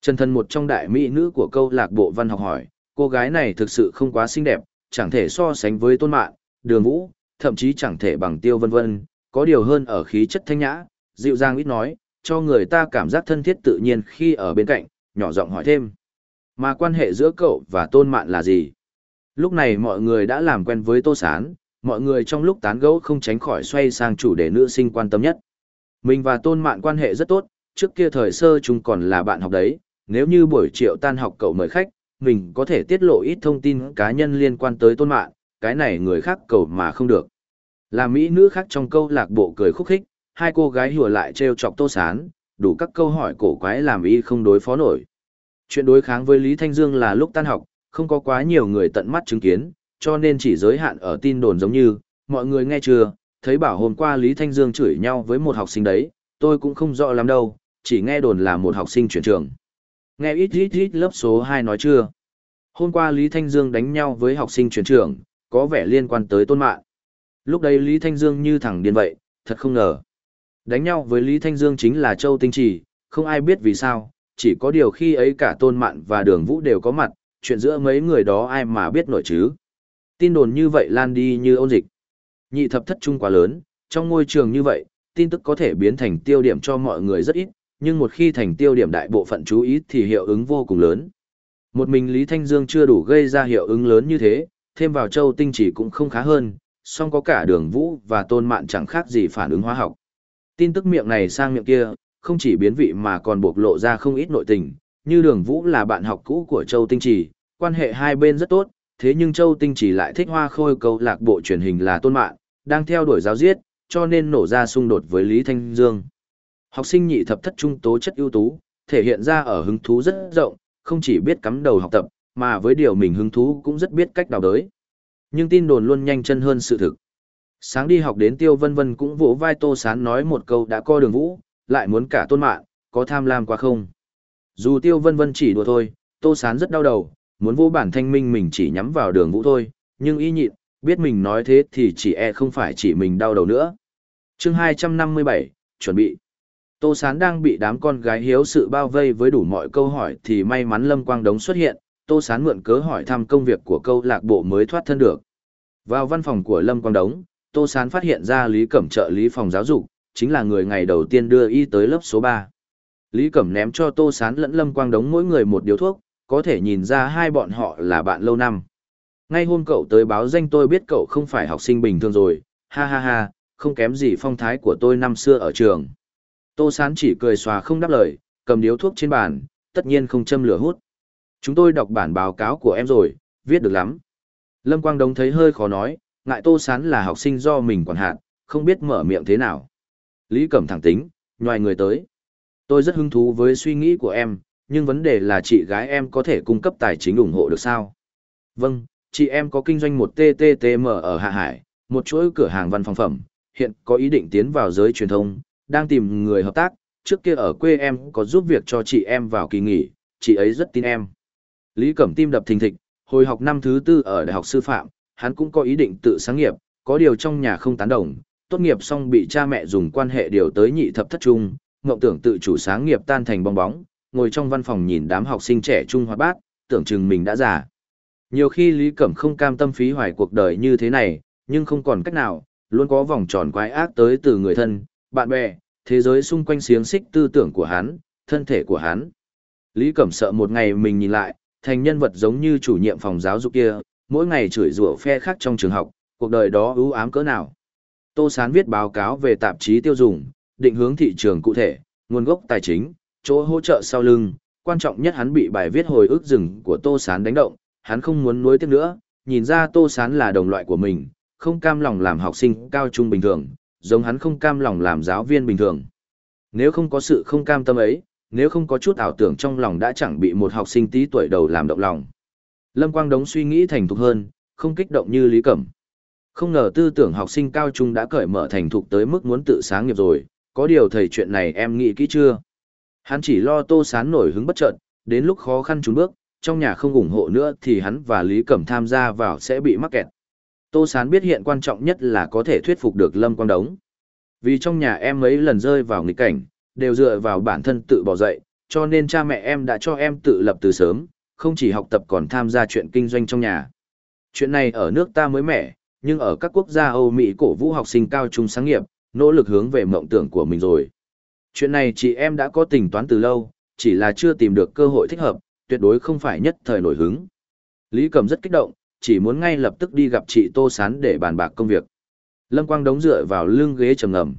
Trần thân một trong đại mỹ nữ của câu lạc bộ văn học hỏi, cô gái này thực sự không quá xinh đẹp, chẳng thể so sánh với tôn mạng, đường vũ, thậm chí chẳng thể bằng tiêu vân vân, có điều hơn ở khí chất thanh nhã, dịu dàng ít nói, cho người ta cảm giác thân thiết tự nhiên khi ở bên cạnh, nhỏ giọng hỏi thêm. Mà quan hệ giữa cậu và tôn mạn là gì? Lúc này mọi người đã làm quen với tô sán, mọi người trong lúc tán gẫu không tránh khỏi xoay sang chủ đề nữ sinh quan tâm nhất. Mình và tôn mạn quan hệ rất tốt, trước kia thời sơ chúng còn là bạn học đấy, nếu như buổi chiều tan học cậu mời khách, mình có thể tiết lộ ít thông tin cá nhân liên quan tới tôn mạn, cái này người khác cầu mà không được. Là mỹ nữ khác trong câu lạc bộ cười khúc khích, hai cô gái hùa lại trêu chọc tô sán, đủ các câu hỏi cổ quái làm y không đối phó nổi. Chuyện đối kháng với Lý Thanh Dương là lúc tan học, không có quá nhiều người tận mắt chứng kiến, cho nên chỉ giới hạn ở tin đồn giống như, mọi người nghe chưa, thấy bảo hôm qua Lý Thanh Dương chửi nhau với một học sinh đấy, tôi cũng không rõ lắm đâu, chỉ nghe đồn là một học sinh chuyển trường. Nghe ít ít ít lớp số 2 nói chưa? Hôm qua Lý Thanh Dương đánh nhau với học sinh chuyển trường, có vẻ liên quan tới tôn mạng. Lúc đấy Lý Thanh Dương như thẳng điên vậy, thật không ngờ. Đánh nhau với Lý Thanh Dương chính là Châu Tinh Trì, không ai biết vì sao, chỉ có điều khi ấy cả Tôn Mạn và Đường Vũ đều có mặt, chuyện giữa mấy người đó ai mà biết nổi chứ. Tin đồn như vậy lan đi như ôn dịch. Nhị thập thất trung quá lớn, trong ngôi trường như vậy, tin tức có thể biến thành tiêu điểm cho mọi người rất ít, nhưng một khi thành tiêu điểm đại bộ phận chú ý thì hiệu ứng vô cùng lớn. Một mình Lý Thanh Dương chưa đủ gây ra hiệu ứng lớn như thế, thêm vào Châu Tinh chỉ cũng không khá hơn, song có cả đường vũ và tôn mạn chẳng khác gì phản ứng hóa học. Tin tức miệng này sang miệng kia, không chỉ biến vị mà còn bộc lộ ra không ít nội tình, như đường vũ là bạn học cũ của Châu Tinh Trì, quan hệ hai bên rất tốt, thế nhưng Châu Tinh Trì lại thích hoa khôi câu lạc bộ truyền hình là tôn mạn, đang theo đuổi giáo giết, cho nên nổ ra xung đột với Lý Thanh Dương. Học sinh nhị thập thất trung tố chất ưu tú, thể hiện ra ở hứng thú rất rộng, không chỉ biết cắm đầu học tập, mà với điều mình hứng thú cũng rất biết cách đào đới. Nhưng tin đồn luôn nhanh chân hơn sự thực. Sáng đi học đến Tiêu Vân Vân cũng vỗ vai Tô Sán nói một câu đã co đường vũ, lại muốn cả tôn mạng, có tham lam quá không? Dù Tiêu Vân Vân chỉ đùa thôi, Tô Sán rất đau đầu, muốn vô bản thanh minh mình chỉ nhắm vào đường vũ thôi, nhưng y nhịn, biết mình nói thế thì chỉ e không phải chỉ mình đau đầu nữa. chương 257, chuẩn bị. Tô Sán đang bị đám con gái hiếu sự bao vây với đủ mọi câu hỏi thì may mắn Lâm Quang Đống xuất hiện, Tô Sán mượn cớ hỏi thăm công việc của câu lạc bộ mới thoát thân được. Vào văn phòng của Lâm Quang Đống, Tô Sán phát hiện ra Lý Cẩm trợ lý phòng giáo dục, chính là người ngày đầu tiên đưa y tới lớp số 3. Lý Cẩm ném cho Tô Sán lẫn Lâm Quang Đống mỗi người một điếu thuốc, có thể nhìn ra hai bọn họ là bạn lâu năm. Ngay hôm cậu tới báo danh tôi biết cậu không phải học sinh bình thường rồi, ha ha ha, không kém gì phong thái của tôi năm xưa ở trường. Tô Sán chỉ cười xòa không đáp lời, cầm điếu thuốc trên bàn, tất nhiên không châm lửa hút. Chúng tôi đọc bản báo cáo của em rồi, viết được lắm. Lâm Quang Đống thấy hơi khó nói, ngại Tô Sán là học sinh do mình quản hạn, không biết mở miệng thế nào. Lý Cẩm thẳng tính, nhòi người tới. Tôi rất hứng thú với suy nghĩ của em, nhưng vấn đề là chị gái em có thể cung cấp tài chính ủng hộ được sao? Vâng, chị em có kinh doanh một TTTM ở Hạ Hải, một chuỗi cửa hàng văn phòng phẩm, hiện có ý định tiến vào giới truyền thông, đang tìm người hợp tác, trước kia ở quê em có giúp việc cho chị em vào kỳ nghỉ, chị ấy rất tin em. Lý Cẩm tim đập thình thịch, hồi học năm thứ tư ở Đại học Sư Phạm, hắn cũng có ý định tự sáng nghiệp, có điều trong nhà không tán đồng, tốt nghiệp xong bị cha mẹ dùng quan hệ điều tới nhị thập thất trung, ngộng tưởng tự chủ sáng nghiệp tan thành bong bóng, ngồi trong văn phòng nhìn đám học sinh trẻ trung hoạt bát, tưởng chừng mình đã già. Nhiều khi Lý Cẩm không cam tâm phí hoài cuộc đời như thế này, nhưng không còn cách nào, luôn có vòng tròn quái ác tới từ người thân, bạn bè, thế giới xung quanh xiềng xích tư tưởng của hắn, thân thể của hắn. Lý Cẩm sợ một ngày mình nhìn lại, thành nhân vật giống như chủ nhiệm phòng giáo dục kia, mỗi ngày chửi rủa phe khác trong trường học, cuộc đời đó ưu ám cỡ nào. Tô Sán viết báo cáo về tạp chí tiêu dùng, định hướng thị trường cụ thể, nguồn gốc tài chính, chỗ hỗ trợ sau lưng, quan trọng nhất hắn bị bài viết hồi ức rừng của Tô Sán đánh động, hắn không muốn nuối tiếp nữa, nhìn ra Tô Sán là đồng loại của mình, không cam lòng làm học sinh cao trung bình thường, giống hắn không cam lòng làm giáo viên bình thường. Nếu không có sự không cam tâm ấy, nếu không có chút ảo tưởng trong lòng đã chẳng bị một học sinh tí tuổi đầu làm động lòng. Lâm Quang Đống suy nghĩ thành thục hơn, không kích động như Lý Cẩm. Không ngờ tư tưởng học sinh cao trung đã cởi mở thành thục tới mức muốn tự sáng nghiệp rồi, có điều thầy chuyện này em nghĩ kỹ chưa? Hắn chỉ lo tô sán nổi hứng bất chợt, đến lúc khó khăn trốn bước, trong nhà không ủng hộ nữa thì hắn và Lý Cẩm tham gia vào sẽ bị mắc kẹt. Tô sán biết hiện quan trọng nhất là có thể thuyết phục được Lâm Quang Đống. Vì trong nhà em mấy lần rơi vào nghịch cảnh, đều dựa vào bản thân tự bỏ dậy, cho nên cha mẹ em đã cho em tự lập từ sớm, không chỉ học tập còn tham gia chuyện kinh doanh trong nhà. Chuyện này ở nước ta mới mẻ, nhưng ở các quốc gia Âu Mỹ cổ vũ học sinh cao trung sáng nghiệp, nỗ lực hướng về mộng tưởng của mình rồi. Chuyện này chị em đã có tính toán từ lâu, chỉ là chưa tìm được cơ hội thích hợp, tuyệt đối không phải nhất thời nổi hứng. Lý Cầm rất kích động, chỉ muốn ngay lập tức đi gặp chị Tô Sán để bàn bạc công việc. Lâm Quang đống dựa vào lưng ghế trầm ngầm.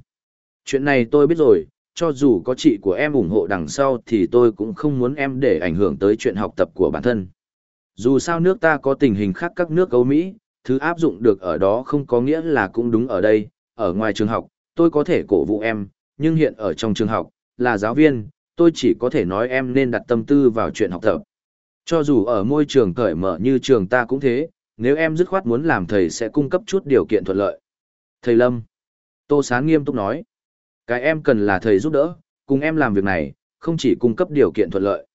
Chuyện này tôi biết rồi, cho dù có chị của em ủng hộ đằng sau thì tôi cũng không muốn em để ảnh hưởng tới chuyện học tập của bản thân. Dù sao nước ta có tình hình khác các nước Âu Mỹ, thứ áp dụng được ở đó không có nghĩa là cũng đúng ở đây, ở ngoài trường học, tôi có thể cổ vũ em, nhưng hiện ở trong trường học, là giáo viên, tôi chỉ có thể nói em nên đặt tâm tư vào chuyện học tập. Cho dù ở môi trường cởi mở như trường ta cũng thế, nếu em dứt khoát muốn làm thầy sẽ cung cấp chút điều kiện thuận lợi. Thầy Lâm. Tô Sán nghiêm túc nói. Cái em cần là thầy giúp đỡ, cùng em làm việc này, không chỉ cung cấp điều kiện thuận lợi.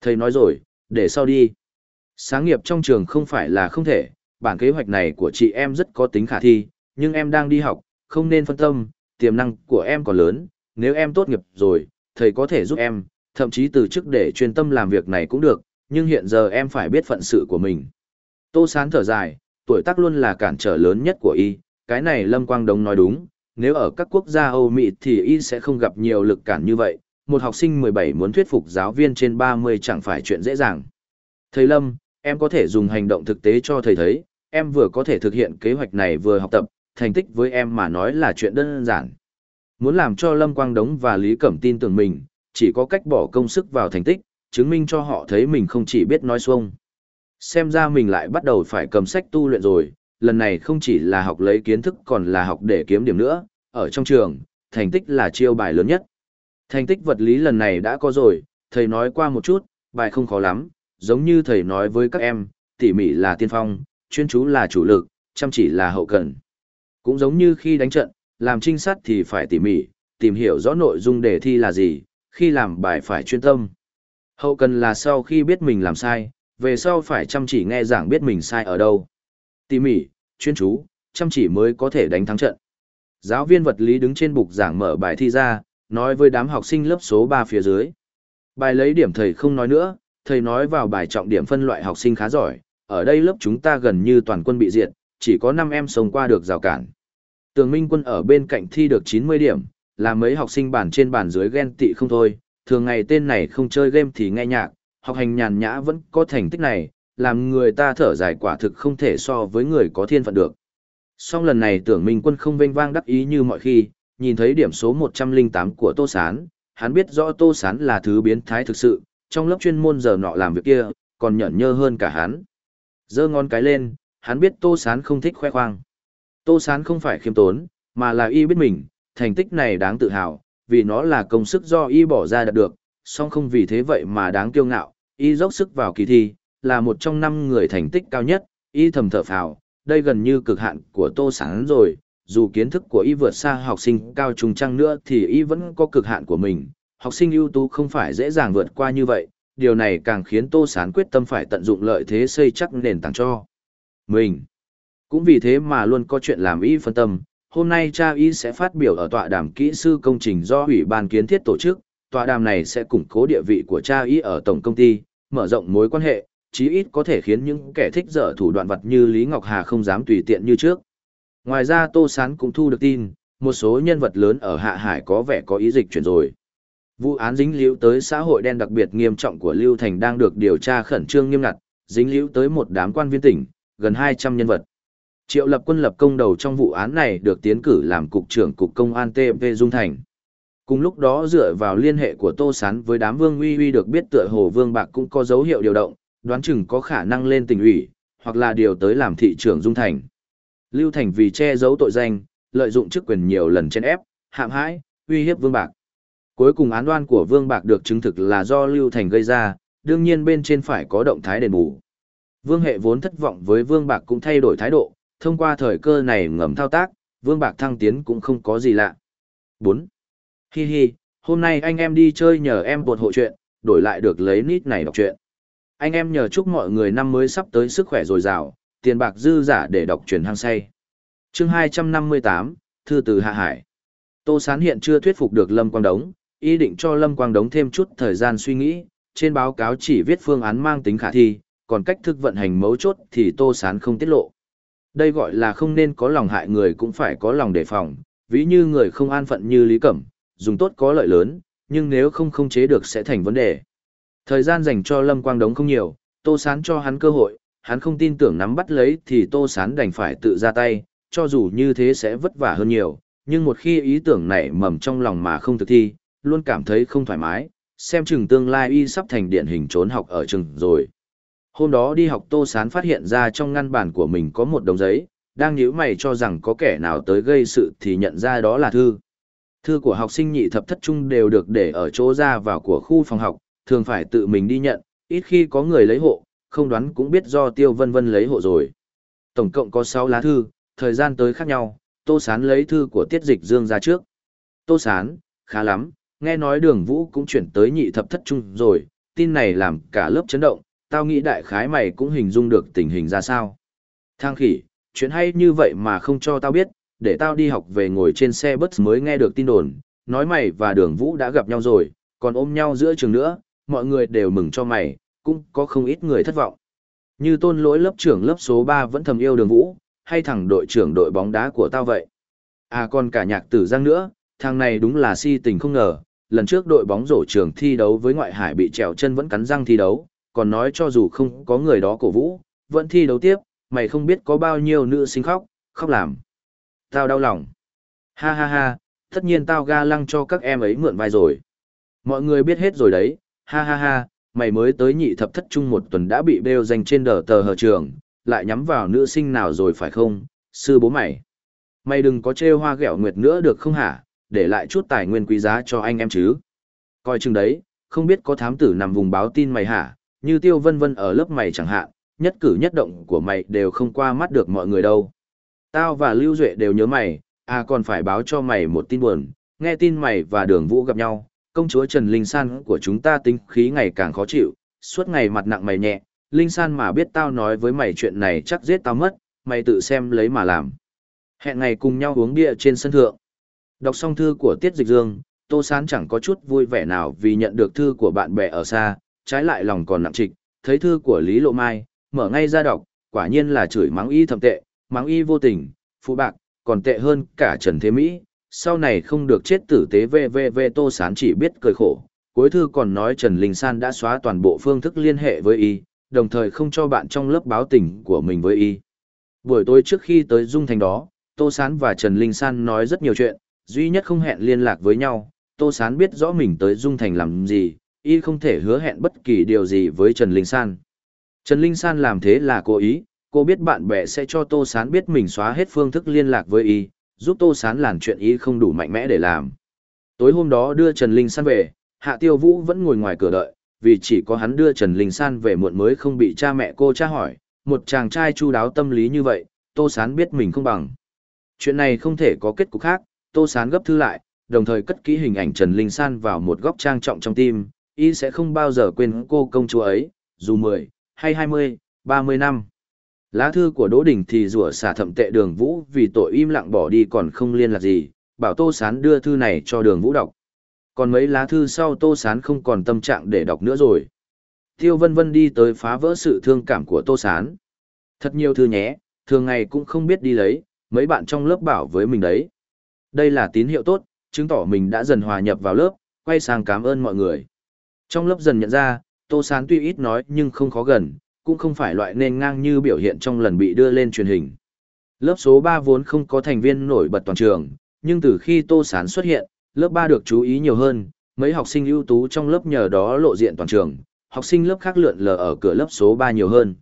Thầy nói rồi, để sau đi. Sáng nghiệp trong trường không phải là không thể, bản kế hoạch này của chị em rất có tính khả thi, nhưng em đang đi học, không nên phân tâm, tiềm năng của em còn lớn, nếu em tốt nghiệp rồi, thầy có thể giúp em, thậm chí từ chức để chuyên tâm làm việc này cũng được, nhưng hiện giờ em phải biết phận sự của mình. Tô Sán thở dài, tuổi tác luôn là cản trở lớn nhất của y, cái này Lâm Quang Đông nói đúng, nếu ở các quốc gia Âu Mỹ thì y sẽ không gặp nhiều lực cản như vậy, một học sinh 17 muốn thuyết phục giáo viên trên 30 chẳng phải chuyện dễ dàng. Thầy Lâm, em có thể dùng hành động thực tế cho thầy thấy, em vừa có thể thực hiện kế hoạch này vừa học tập, thành tích với em mà nói là chuyện đơn giản. Muốn làm cho Lâm Quang Đống và Lý Cẩm tin tưởng mình, chỉ có cách bỏ công sức vào thành tích, chứng minh cho họ thấy mình không chỉ biết nói xuông. Xem ra mình lại bắt đầu phải cầm sách tu luyện rồi, lần này không chỉ là học lấy kiến thức còn là học để kiếm điểm nữa, ở trong trường, thành tích là chiêu bài lớn nhất. Thành tích vật lý lần này đã có rồi, thầy nói qua một chút, bài không khó lắm, giống như thầy nói với các em, tỉ mỉ là tiên phong, chuyên chú là chủ lực, chăm chỉ là hậu cần. Cũng giống như khi đánh trận, làm trinh sát thì phải tỉ mỉ, tìm hiểu rõ nội dung đề thi là gì, khi làm bài phải chuyên tâm. Hậu cần là sau khi biết mình làm sai, về sau phải chăm chỉ nghe giảng biết mình sai ở đâu. Tỉ mỉ, chuyên chú, chăm chỉ mới có thể đánh thắng trận. Giáo viên vật lý đứng trên bục giảng mở bài thi ra, nói với đám học sinh lớp số 3 phía dưới. Bài lấy điểm thầy không nói nữa, thầy nói vào bài trọng điểm phân loại học sinh khá giỏi, ở đây lớp chúng ta gần như toàn quân bị diệt, chỉ có 5 em sống qua được rào cản. Tường Minh Quân ở bên cạnh thi được 90 điểm, là mấy học sinh bản trên bàn dưới ghen tị không thôi, thường ngày tên này không chơi game thì nghe nhạc, học hành nhàn nhã vẫn có thành tích này, làm người ta thở dài quả thực không thể so với người có thiên phận được. Song lần này tưởng Minh Quân không vênh vang đắc ý như mọi khi, nhìn thấy điểm số 108 của Tô Sán, hắn biết rõ Tô Sán là thứ biến thái thực sự, trong lớp chuyên môn giờ nọ làm việc kia, còn nhẫn nhơ hơn cả hắn. Giơ ngón cái lên, hắn biết Tô Sán không thích khoe khoang. Tô Sán không phải khiêm tốn, mà là y biết mình, thành tích này đáng tự hào, vì nó là công sức do y bỏ ra đạt được, song không vì thế vậy mà đáng kiêu ngạo, y dốc sức vào kỳ thi, là một trong năm người thành tích cao nhất, y thầm thở phào, đây gần như cực hạn của Tô sáng rồi, dù kiến thức của y vượt xa học sinh cao trung trăng nữa thì y vẫn có cực hạn của mình, học sinh ưu tú không phải dễ dàng vượt qua như vậy, điều này càng khiến Tô Sán quyết tâm phải tận dụng lợi thế xây chắc nền tảng cho mình. Cũng vì thế mà luôn có chuyện làm y phân tâm, hôm nay cha y sẽ phát biểu ở tọa đàm kỹ sư công trình do Ủy ban kiến thiết tổ chức, tọa đàm này sẽ củng cố địa vị của cha y ở tổng công ty, mở rộng mối quan hệ, chí ít có thể khiến những kẻ thích dở thủ đoạn vật như Lý Ngọc Hà không dám tùy tiện như trước. Ngoài ra Tô Sán cũng thu được tin, một số nhân vật lớn ở Hạ Hải có vẻ có ý dịch chuyển rồi. Vụ án dính líu tới xã hội đen đặc biệt nghiêm trọng của Lưu Thành đang được điều tra khẩn trương nghiêm ngặt, dính líu tới một đám quan viên tỉnh, gần 200 nhân vật. Triệu lập quân lập công đầu trong vụ án này được tiến cử làm cục trưởng cục công an TV Dung Thành. Cùng lúc đó dựa vào liên hệ của Tô Sán với đám Vương Uy Uy được biết tựa hồ Vương Bạc cũng có dấu hiệu điều động, đoán chừng có khả năng lên tỉnh ủy, hoặc là điều tới làm thị trưởng Dung Thành. Lưu Thành vì che giấu tội danh, lợi dụng chức quyền nhiều lần trên ép, hạm hãi, uy hiếp Vương Bạc. Cuối cùng án đoan của Vương Bạc được chứng thực là do Lưu Thành gây ra, đương nhiên bên trên phải có động thái đền bù. Vương Hệ vốn thất vọng với Vương Bạc cũng thay đổi thái độ, thông qua thời cơ này ngầm thao tác, Vương Bạc thăng tiến cũng không có gì lạ. 4. Hi hi, hôm nay anh em đi chơi nhờ em buộc hộ chuyện, đổi lại được lấy nít này đọc chuyện. Anh em nhờ chúc mọi người năm mới sắp tới sức khỏe dồi dào, tiền bạc dư giả để đọc truyền hăng say. chương 258, Thư từ Hạ Hải. Tô Sán hiện chưa thuyết phục được Lâm Quang Đống, ý định cho Lâm Quang Đống thêm chút thời gian suy nghĩ, trên báo cáo chỉ viết phương án mang tính khả thi, còn cách thức vận hành mấu chốt thì Tô Sán không tiết lộ. Đây gọi là không nên có lòng hại người cũng phải có lòng đề phòng, ví như người không an phận như Lý Cẩm, dùng tốt có lợi lớn, nhưng nếu không không chế được sẽ thành vấn đề. Thời gian dành cho Lâm Quang Đống không nhiều, Tô Sán cho hắn cơ hội, hắn không tin tưởng nắm bắt lấy thì Tô Sán đành phải tự ra tay, cho dù như thế sẽ vất vả hơn nhiều, nhưng một khi ý tưởng này mầm trong lòng mà không thực thi, luôn cảm thấy không thoải mái, xem chừng tương lai y sắp thành điển hình trốn học ở trường rồi. Hôm đó đi học Tô Sán phát hiện ra trong ngăn bản của mình có một đống giấy, đang nhíu mày cho rằng có kẻ nào tới gây sự thì nhận ra đó là thư. Thư của học sinh nhị thập thất trung đều được để ở chỗ ra vào của khu phòng học, thường phải tự mình đi nhận, ít khi có người lấy hộ, không đoán cũng biết do Tiêu Vân Vân lấy hộ rồi. Tổng cộng có 6 lá thư, thời gian tới khác nhau, Tô Sán lấy thư của Tiết Dịch Dương ra trước. Tô Sán, khá lắm, nghe nói đường vũ cũng chuyển tới nhị thập thất trung rồi, tin này làm cả lớp chấn động, tao nghĩ đại khái mày cũng hình dung được tình hình ra sao. Thang khỉ, chuyện hay như vậy mà không cho tao biết, để tao đi học về ngồi trên xe bus mới nghe được tin đồn, nói mày và đường vũ đã gặp nhau rồi, còn ôm nhau giữa trường nữa, mọi người đều mừng cho mày, cũng có không ít người thất vọng. Như tôn lỗi lớp trưởng lớp số 3 vẫn thầm yêu đường vũ, hay thằng đội trưởng đội bóng đá của tao vậy. À còn cả nhạc tử giang nữa, thằng này đúng là si tình không ngờ, lần trước đội bóng rổ trường thi đấu với ngoại hải bị trèo chân vẫn cắn răng thi đấu, còn nói cho dù không có người đó cổ vũ, vẫn thi đấu tiếp, mày không biết có bao nhiêu nữ sinh khóc, khóc làm. Tao đau lòng. Ha ha ha, tất nhiên tao ga lăng cho các em ấy mượn vai rồi. Mọi người biết hết rồi đấy, ha ha ha, mày mới tới nhị thập thất trung một tuần đã bị bêu danh trên đờ tờ hờ trường, lại nhắm vào nữ sinh nào rồi phải không, sư bố mày. Mày đừng có trêu hoa ghẹo nguyệt nữa được không hả, để lại chút tài nguyên quý giá cho anh em chứ. Coi chừng đấy, không biết có thám tử nằm vùng báo tin mày hả, như tiêu vân vân ở lớp mày chẳng hạn, nhất cử nhất động của mày đều không qua mắt được mọi người đâu. Tao và Lưu Duệ đều nhớ mày, à còn phải báo cho mày một tin buồn, nghe tin mày và đường vũ gặp nhau, công chúa Trần Linh San của chúng ta tính khí ngày càng khó chịu, suốt ngày mặt nặng mày nhẹ, Linh San mà biết tao nói với mày chuyện này chắc giết tao mất, mày tự xem lấy mà làm. Hẹn ngày cùng nhau uống bia trên sân thượng. Đọc xong thư của Tiết Dịch Dương, Tô Sán chẳng có chút vui vẻ nào vì nhận được thư của bạn bè ở xa, trái lại lòng còn nặng trịch, thấy thư của Lý Lộ Mai, mở ngay ra đọc, quả nhiên là chửi mắng y thầm tệ, mắng y vô tình, phụ bạc, còn tệ hơn cả Trần Thế Mỹ, sau này không được chết tử tế VVV Tô Sán chỉ biết cười khổ. Cuối thư còn nói Trần Linh San đã xóa toàn bộ phương thức liên hệ với y, đồng thời không cho bạn trong lớp báo tình của mình với y. Buổi tối trước khi tới Dung Thành đó, Tô Sán và Trần Linh San nói rất nhiều chuyện, duy nhất không hẹn liên lạc với nhau. Tô Sán biết rõ mình tới Dung Thành làm gì, y không thể hứa hẹn bất kỳ điều gì với Trần Linh San. Trần Linh San làm thế là cố ý, cô biết bạn bè sẽ cho Tô Sán biết mình xóa hết phương thức liên lạc với y, giúp Tô Sán làn chuyện ý không đủ mạnh mẽ để làm. Tối hôm đó đưa Trần Linh San về, Hạ Tiêu Vũ vẫn ngồi ngoài cửa đợi, vì chỉ có hắn đưa Trần Linh San về muộn mới không bị cha mẹ cô tra hỏi, một chàng trai chu đáo tâm lý như vậy, Tô Sán biết mình không bằng. Chuyện này không thể có kết cục khác, Tô Sán gấp thư lại, đồng thời cất kỹ hình ảnh Trần Linh San vào một góc trang trọng trong tim, y sẽ không bao giờ quên cô công chúa ấy, dù 10, hay 20, 30 năm. Lá thư của Đỗ Đình thì rủa xả thậm tệ đường Vũ vì tội im lặng bỏ đi còn không liên lạc gì, bảo Tô Sán đưa thư này cho đường Vũ đọc. Còn mấy lá thư sau Tô Sán không còn tâm trạng để đọc nữa rồi. Tiêu Vân Vân đi tới phá vỡ sự thương cảm của Tô Sán. Thật nhiều thư nhé, thường ngày cũng không biết đi lấy, mấy bạn trong lớp bảo với mình đấy. Đây là tín hiệu tốt, chứng tỏ mình đã dần hòa nhập vào lớp, quay sang cảm ơn mọi người. Trong lớp dần nhận ra, Tô Sán tuy ít nói nhưng không khó gần, cũng không phải loại nên ngang như biểu hiện trong lần bị đưa lên truyền hình. Lớp số 3 vốn không có thành viên nổi bật toàn trường, nhưng từ khi Tô Sán xuất hiện, lớp 3 được chú ý nhiều hơn, mấy học sinh ưu tú trong lớp nhờ đó lộ diện toàn trường, học sinh lớp khác lượn lờ ở cửa lớp số 3 nhiều hơn.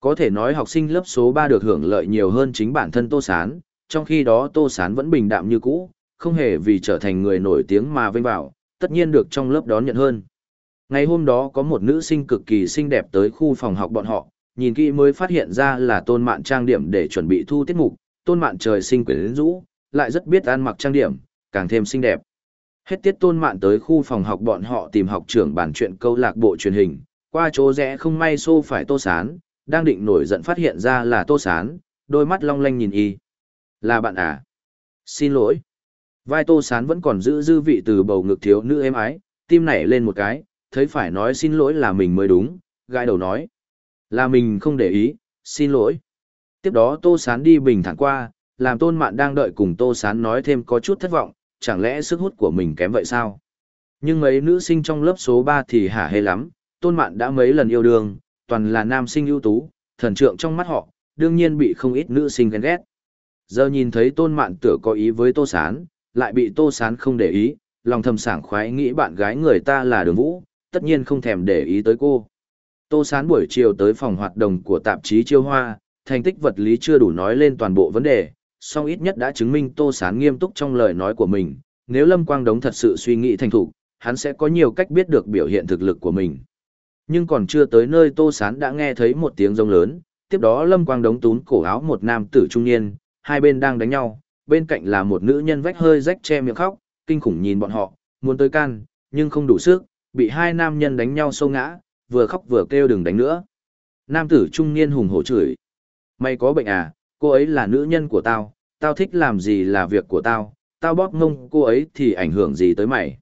Có thể nói học sinh lớp số 3 được hưởng lợi nhiều hơn chính bản thân Tô Sán, trong khi đó Tô Sán vẫn bình đạm như cũ, không hề vì trở thành người nổi tiếng mà vinh vào, tất nhiên được trong lớp đón nhận hơn. Ngày hôm đó có một nữ sinh cực kỳ xinh đẹp tới khu phòng học bọn họ, nhìn kỹ mới phát hiện ra là tôn mạn trang điểm để chuẩn bị thu tiết mục, tôn mạn trời sinh quyến rũ, lại rất biết ăn mặc trang điểm, càng thêm xinh đẹp. Hết tiết tôn mạn tới khu phòng học bọn họ tìm học trưởng bàn chuyện câu lạc bộ truyền hình, qua chỗ rẽ không may xô phải tô sán, đang định nổi giận phát hiện ra là tô sán, đôi mắt long lanh nhìn y. Là bạn à? Xin lỗi. Vai tô sán vẫn còn giữ dư vị từ bầu ngực thiếu nữ êm ái, tim nảy lên một cái, thấy phải nói xin lỗi là mình mới đúng, gãi đầu nói. Là mình không để ý, xin lỗi. Tiếp đó tô sán đi bình thản qua, làm tôn mạn đang đợi cùng tô sán nói thêm có chút thất vọng, chẳng lẽ sức hút của mình kém vậy sao? Nhưng mấy nữ sinh trong lớp số 3 thì hả hê lắm, tôn mạn đã mấy lần yêu đương, toàn là nam sinh ưu tú, thần trượng trong mắt họ, đương nhiên bị không ít nữ sinh ghen ghét. Giờ nhìn thấy tôn mạn tựa có ý với tô sán, lại bị tô sán không để ý, lòng thầm sảng khoái nghĩ bạn gái người ta là đường vũ, tất nhiên không thèm để ý tới cô. Tô sán buổi chiều tới phòng hoạt động của tạp chí Chiêu Hoa, thành tích vật lý chưa đủ nói lên toàn bộ vấn đề, song ít nhất đã chứng minh Tô Sán nghiêm túc trong lời nói của mình, nếu Lâm Quang Đống thật sự suy nghĩ thành thục, hắn sẽ có nhiều cách biết được biểu hiện thực lực của mình. Nhưng còn chưa tới nơi Tô Sán đã nghe thấy một tiếng rông lớn, tiếp đó Lâm Quang Đống tún cổ áo một nam tử trung niên, hai bên đang đánh nhau, bên cạnh là một nữ nhân vách hơi rách che miệng khóc, kinh khủng nhìn bọn họ, muốn tới can, nhưng không đủ sức, bị hai nam nhân đánh nhau sâu ngã, vừa khóc vừa kêu đừng đánh nữa. Nam tử trung niên hùng hổ chửi. Mày có bệnh à, cô ấy là nữ nhân của tao, tao thích làm gì là việc của tao, tao bóp ngông cô ấy thì ảnh hưởng gì tới mày.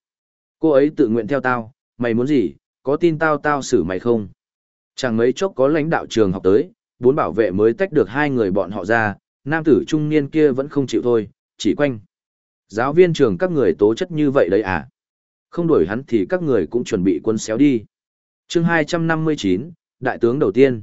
Cô ấy tự nguyện theo tao, mày muốn gì, có tin tao tao xử mày không? Chẳng mấy chốc có lãnh đạo trường học tới, bốn bảo vệ mới tách được hai người bọn họ ra, nam tử trung niên kia vẫn không chịu thôi, chỉ quanh. Giáo viên trường các người tố chất như vậy đấy à? Không đuổi hắn thì các người cũng chuẩn bị quân xéo đi. chương 259, Đại tướng đầu tiên.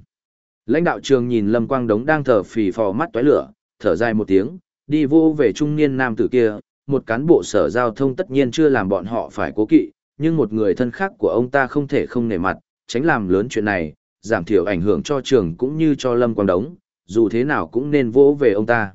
Lãnh đạo trường nhìn Lâm Quang Đống đang thở phì phò mắt toái lửa, thở dài một tiếng, đi vô về trung niên nam tử kia, một cán bộ sở giao thông tất nhiên chưa làm bọn họ phải cố kỵ, nhưng một người thân khác của ông ta không thể không nể mặt, tránh làm lớn chuyện này, giảm thiểu ảnh hưởng cho trường cũng như cho Lâm Quang Đống, dù thế nào cũng nên vỗ về ông ta.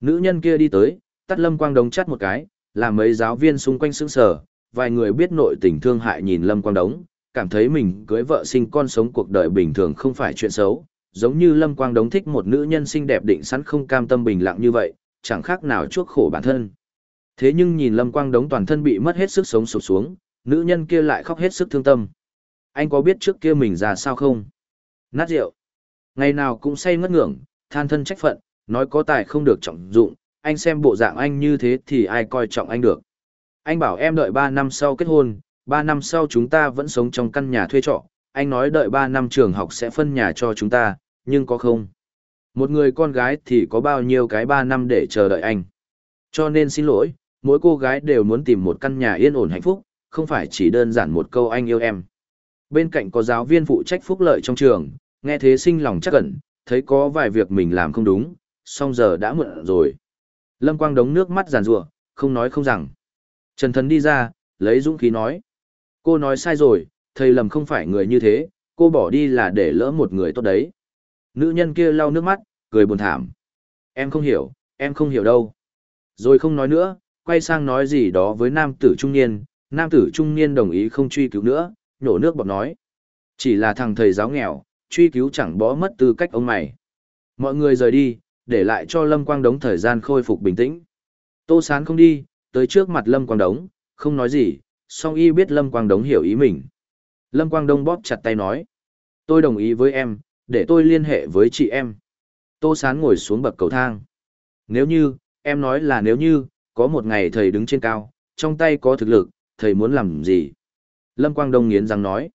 Nữ nhân kia đi tới, tắt Lâm Quang Đống chắt một cái, làm mấy giáo viên xung quanh sững sờ, vài người biết nội tình thương hại nhìn Lâm Quang Đống, cảm thấy mình cưới vợ sinh con sống cuộc đời bình thường không phải chuyện xấu, giống như Lâm Quang Đống thích một nữ nhân xinh đẹp định sẵn không cam tâm bình lặng như vậy, chẳng khác nào chuốc khổ bản thân. Thế nhưng nhìn Lâm Quang Đống toàn thân bị mất hết sức sống sụp xuống, nữ nhân kia lại khóc hết sức thương tâm. Anh có biết trước kia mình ra sao không? Nát rượu. Ngày nào cũng say ngất ngưỡng, than thân trách phận, nói có tài không được trọng dụng, anh xem bộ dạng anh như thế thì ai coi trọng anh được. Anh bảo em đợi 3 năm sau kết hôn, 3 năm sau chúng ta vẫn sống trong căn nhà thuê trọ, anh nói đợi 3 năm trường học sẽ phân nhà cho chúng ta, nhưng có không? Một người con gái thì có bao nhiêu cái 3 năm để chờ đợi anh. Cho nên xin lỗi, mỗi cô gái đều muốn tìm một căn nhà yên ổn hạnh phúc, không phải chỉ đơn giản một câu anh yêu em. Bên cạnh có giáo viên phụ trách phúc lợi trong trường, nghe thế sinh lòng chắc ẩn, thấy có vài việc mình làm không đúng, song giờ đã muộn rồi. Lâm Quang đống nước mắt giàn rủa, không nói không rằng. Trần Thần đi ra, lấy dũng khí nói. Cô nói sai rồi, thầy lầm không phải người như thế, cô bỏ đi là để lỡ một người tốt đấy. Nữ nhân kia lau nước mắt, cười buồn thảm. Em không hiểu, em không hiểu đâu. Rồi không nói nữa, quay sang nói gì đó với nam tử trung niên, nam tử trung niên đồng ý không truy cứu nữa, nhổ nước bọt nói. Chỉ là thằng thầy giáo nghèo, truy cứu chẳng bó mất tư cách ông mày. Mọi người rời đi, để lại cho Lâm Quang Đống thời gian khôi phục bình tĩnh. Tô Sán không đi, tới trước mặt Lâm Quang Đống, không nói gì, song y biết Lâm Quang Đống hiểu ý mình. Lâm Quang Đông bóp chặt tay nói. Tôi đồng ý với em, để tôi liên hệ với chị em. Tô Sán ngồi xuống bậc cầu thang. Nếu như, em nói là nếu như, có một ngày thầy đứng trên cao, trong tay có thực lực, thầy muốn làm gì? Lâm Quang Đông nghiến răng nói.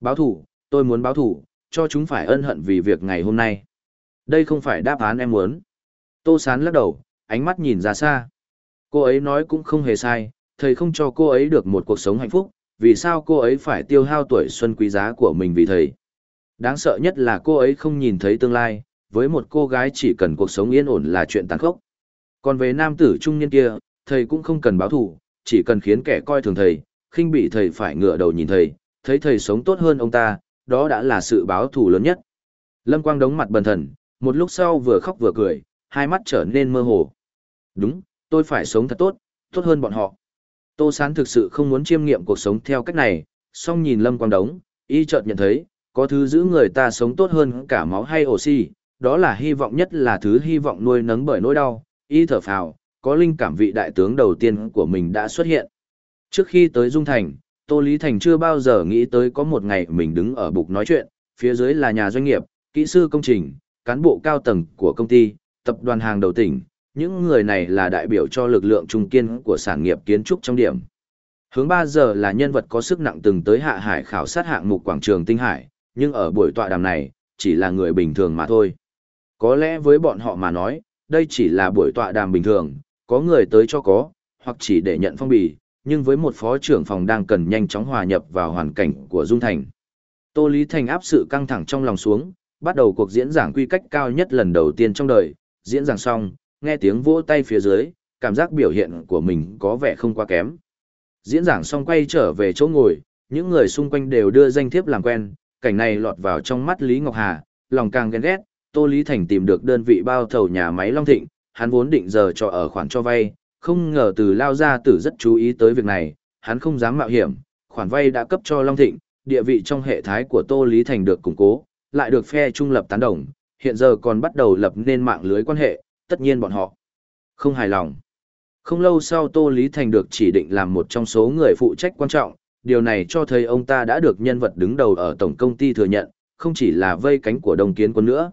Báo thủ, tôi muốn báo thủ, cho chúng phải ân hận vì việc ngày hôm nay. Đây không phải đáp án em muốn. Tô Sán lắc đầu, ánh mắt nhìn ra xa. Cô ấy nói cũng không hề sai, thầy không cho cô ấy được một cuộc sống hạnh phúc, vì sao cô ấy phải tiêu hao tuổi xuân quý giá của mình vì thầy. Đáng sợ nhất là cô ấy không nhìn thấy tương lai, với một cô gái chỉ cần cuộc sống yên ổn là chuyện tàn khốc. Còn về nam tử trung niên kia, thầy cũng không cần báo thù, chỉ cần khiến kẻ coi thường thầy, khinh bị thầy phải ngửa đầu nhìn thầy, thấy thầy sống tốt hơn ông ta, đó đã là sự báo thù lớn nhất. Lâm Quang đống mặt bần thần, một lúc sau vừa khóc vừa cười, hai mắt trở nên mơ hồ. Đúng, tôi phải sống thật tốt, tốt hơn bọn họ. Tô Sán thực sự không muốn chiêm nghiệm cuộc sống theo cách này, song nhìn Lâm Quang Đống, y chợt nhận thấy, có thứ giữ người ta sống tốt hơn cả máu hay oxy, đó là hy vọng nhất là thứ hy vọng nuôi nấng bởi nỗi đau, y thở phào, có linh cảm vị đại tướng đầu tiên của mình đã xuất hiện. Trước khi tới Dung Thành, Tô Lý Thành chưa bao giờ nghĩ tới có một ngày mình đứng ở bục nói chuyện, phía dưới là nhà doanh nghiệp, kỹ sư công trình, cán bộ cao tầng của công ty, tập đoàn hàng đầu tỉnh, những người này là đại biểu cho lực lượng trung kiên của sản nghiệp kiến trúc trong điểm. Hướng 3 giờ là nhân vật có sức nặng từng tới hạ hải khảo sát hạng mục quảng trường Tinh Hải, nhưng ở buổi tọa đàm này, chỉ là người bình thường mà thôi. Có lẽ với bọn họ mà nói, đây chỉ là buổi tọa đàm bình thường, có người tới cho có, hoặc chỉ để nhận phong bì, nhưng với một phó trưởng phòng đang cần nhanh chóng hòa nhập vào hoàn cảnh của Dung Thành. Tô Lý Thành áp sự căng thẳng trong lòng xuống, bắt đầu cuộc diễn giảng quy cách cao nhất lần đầu tiên trong đời, diễn giảng xong, nghe tiếng vỗ tay phía dưới, cảm giác biểu hiện của mình có vẻ không quá kém. Diễn giảng xong quay trở về chỗ ngồi, những người xung quanh đều đưa danh thiếp làm quen, cảnh này lọt vào trong mắt Lý Ngọc Hà, lòng càng ghen ghét, Tô Lý Thành tìm được đơn vị bao thầu nhà máy Long Thịnh, hắn vốn định giờ cho ở khoản cho vay, không ngờ từ lao ra tử rất chú ý tới việc này, hắn không dám mạo hiểm, khoản vay đã cấp cho Long Thịnh, địa vị trong hệ thái của Tô Lý Thành được củng cố, lại được phe trung lập tán đồng, hiện giờ còn bắt đầu lập nên mạng lưới quan hệ, tất nhiên bọn họ không hài lòng. Không lâu sau Tô Lý Thành được chỉ định làm một trong số người phụ trách quan trọng, điều này cho thấy ông ta đã được nhân vật đứng đầu ở tổng công ty thừa nhận, không chỉ là vây cánh của đồng kiến quân nữa.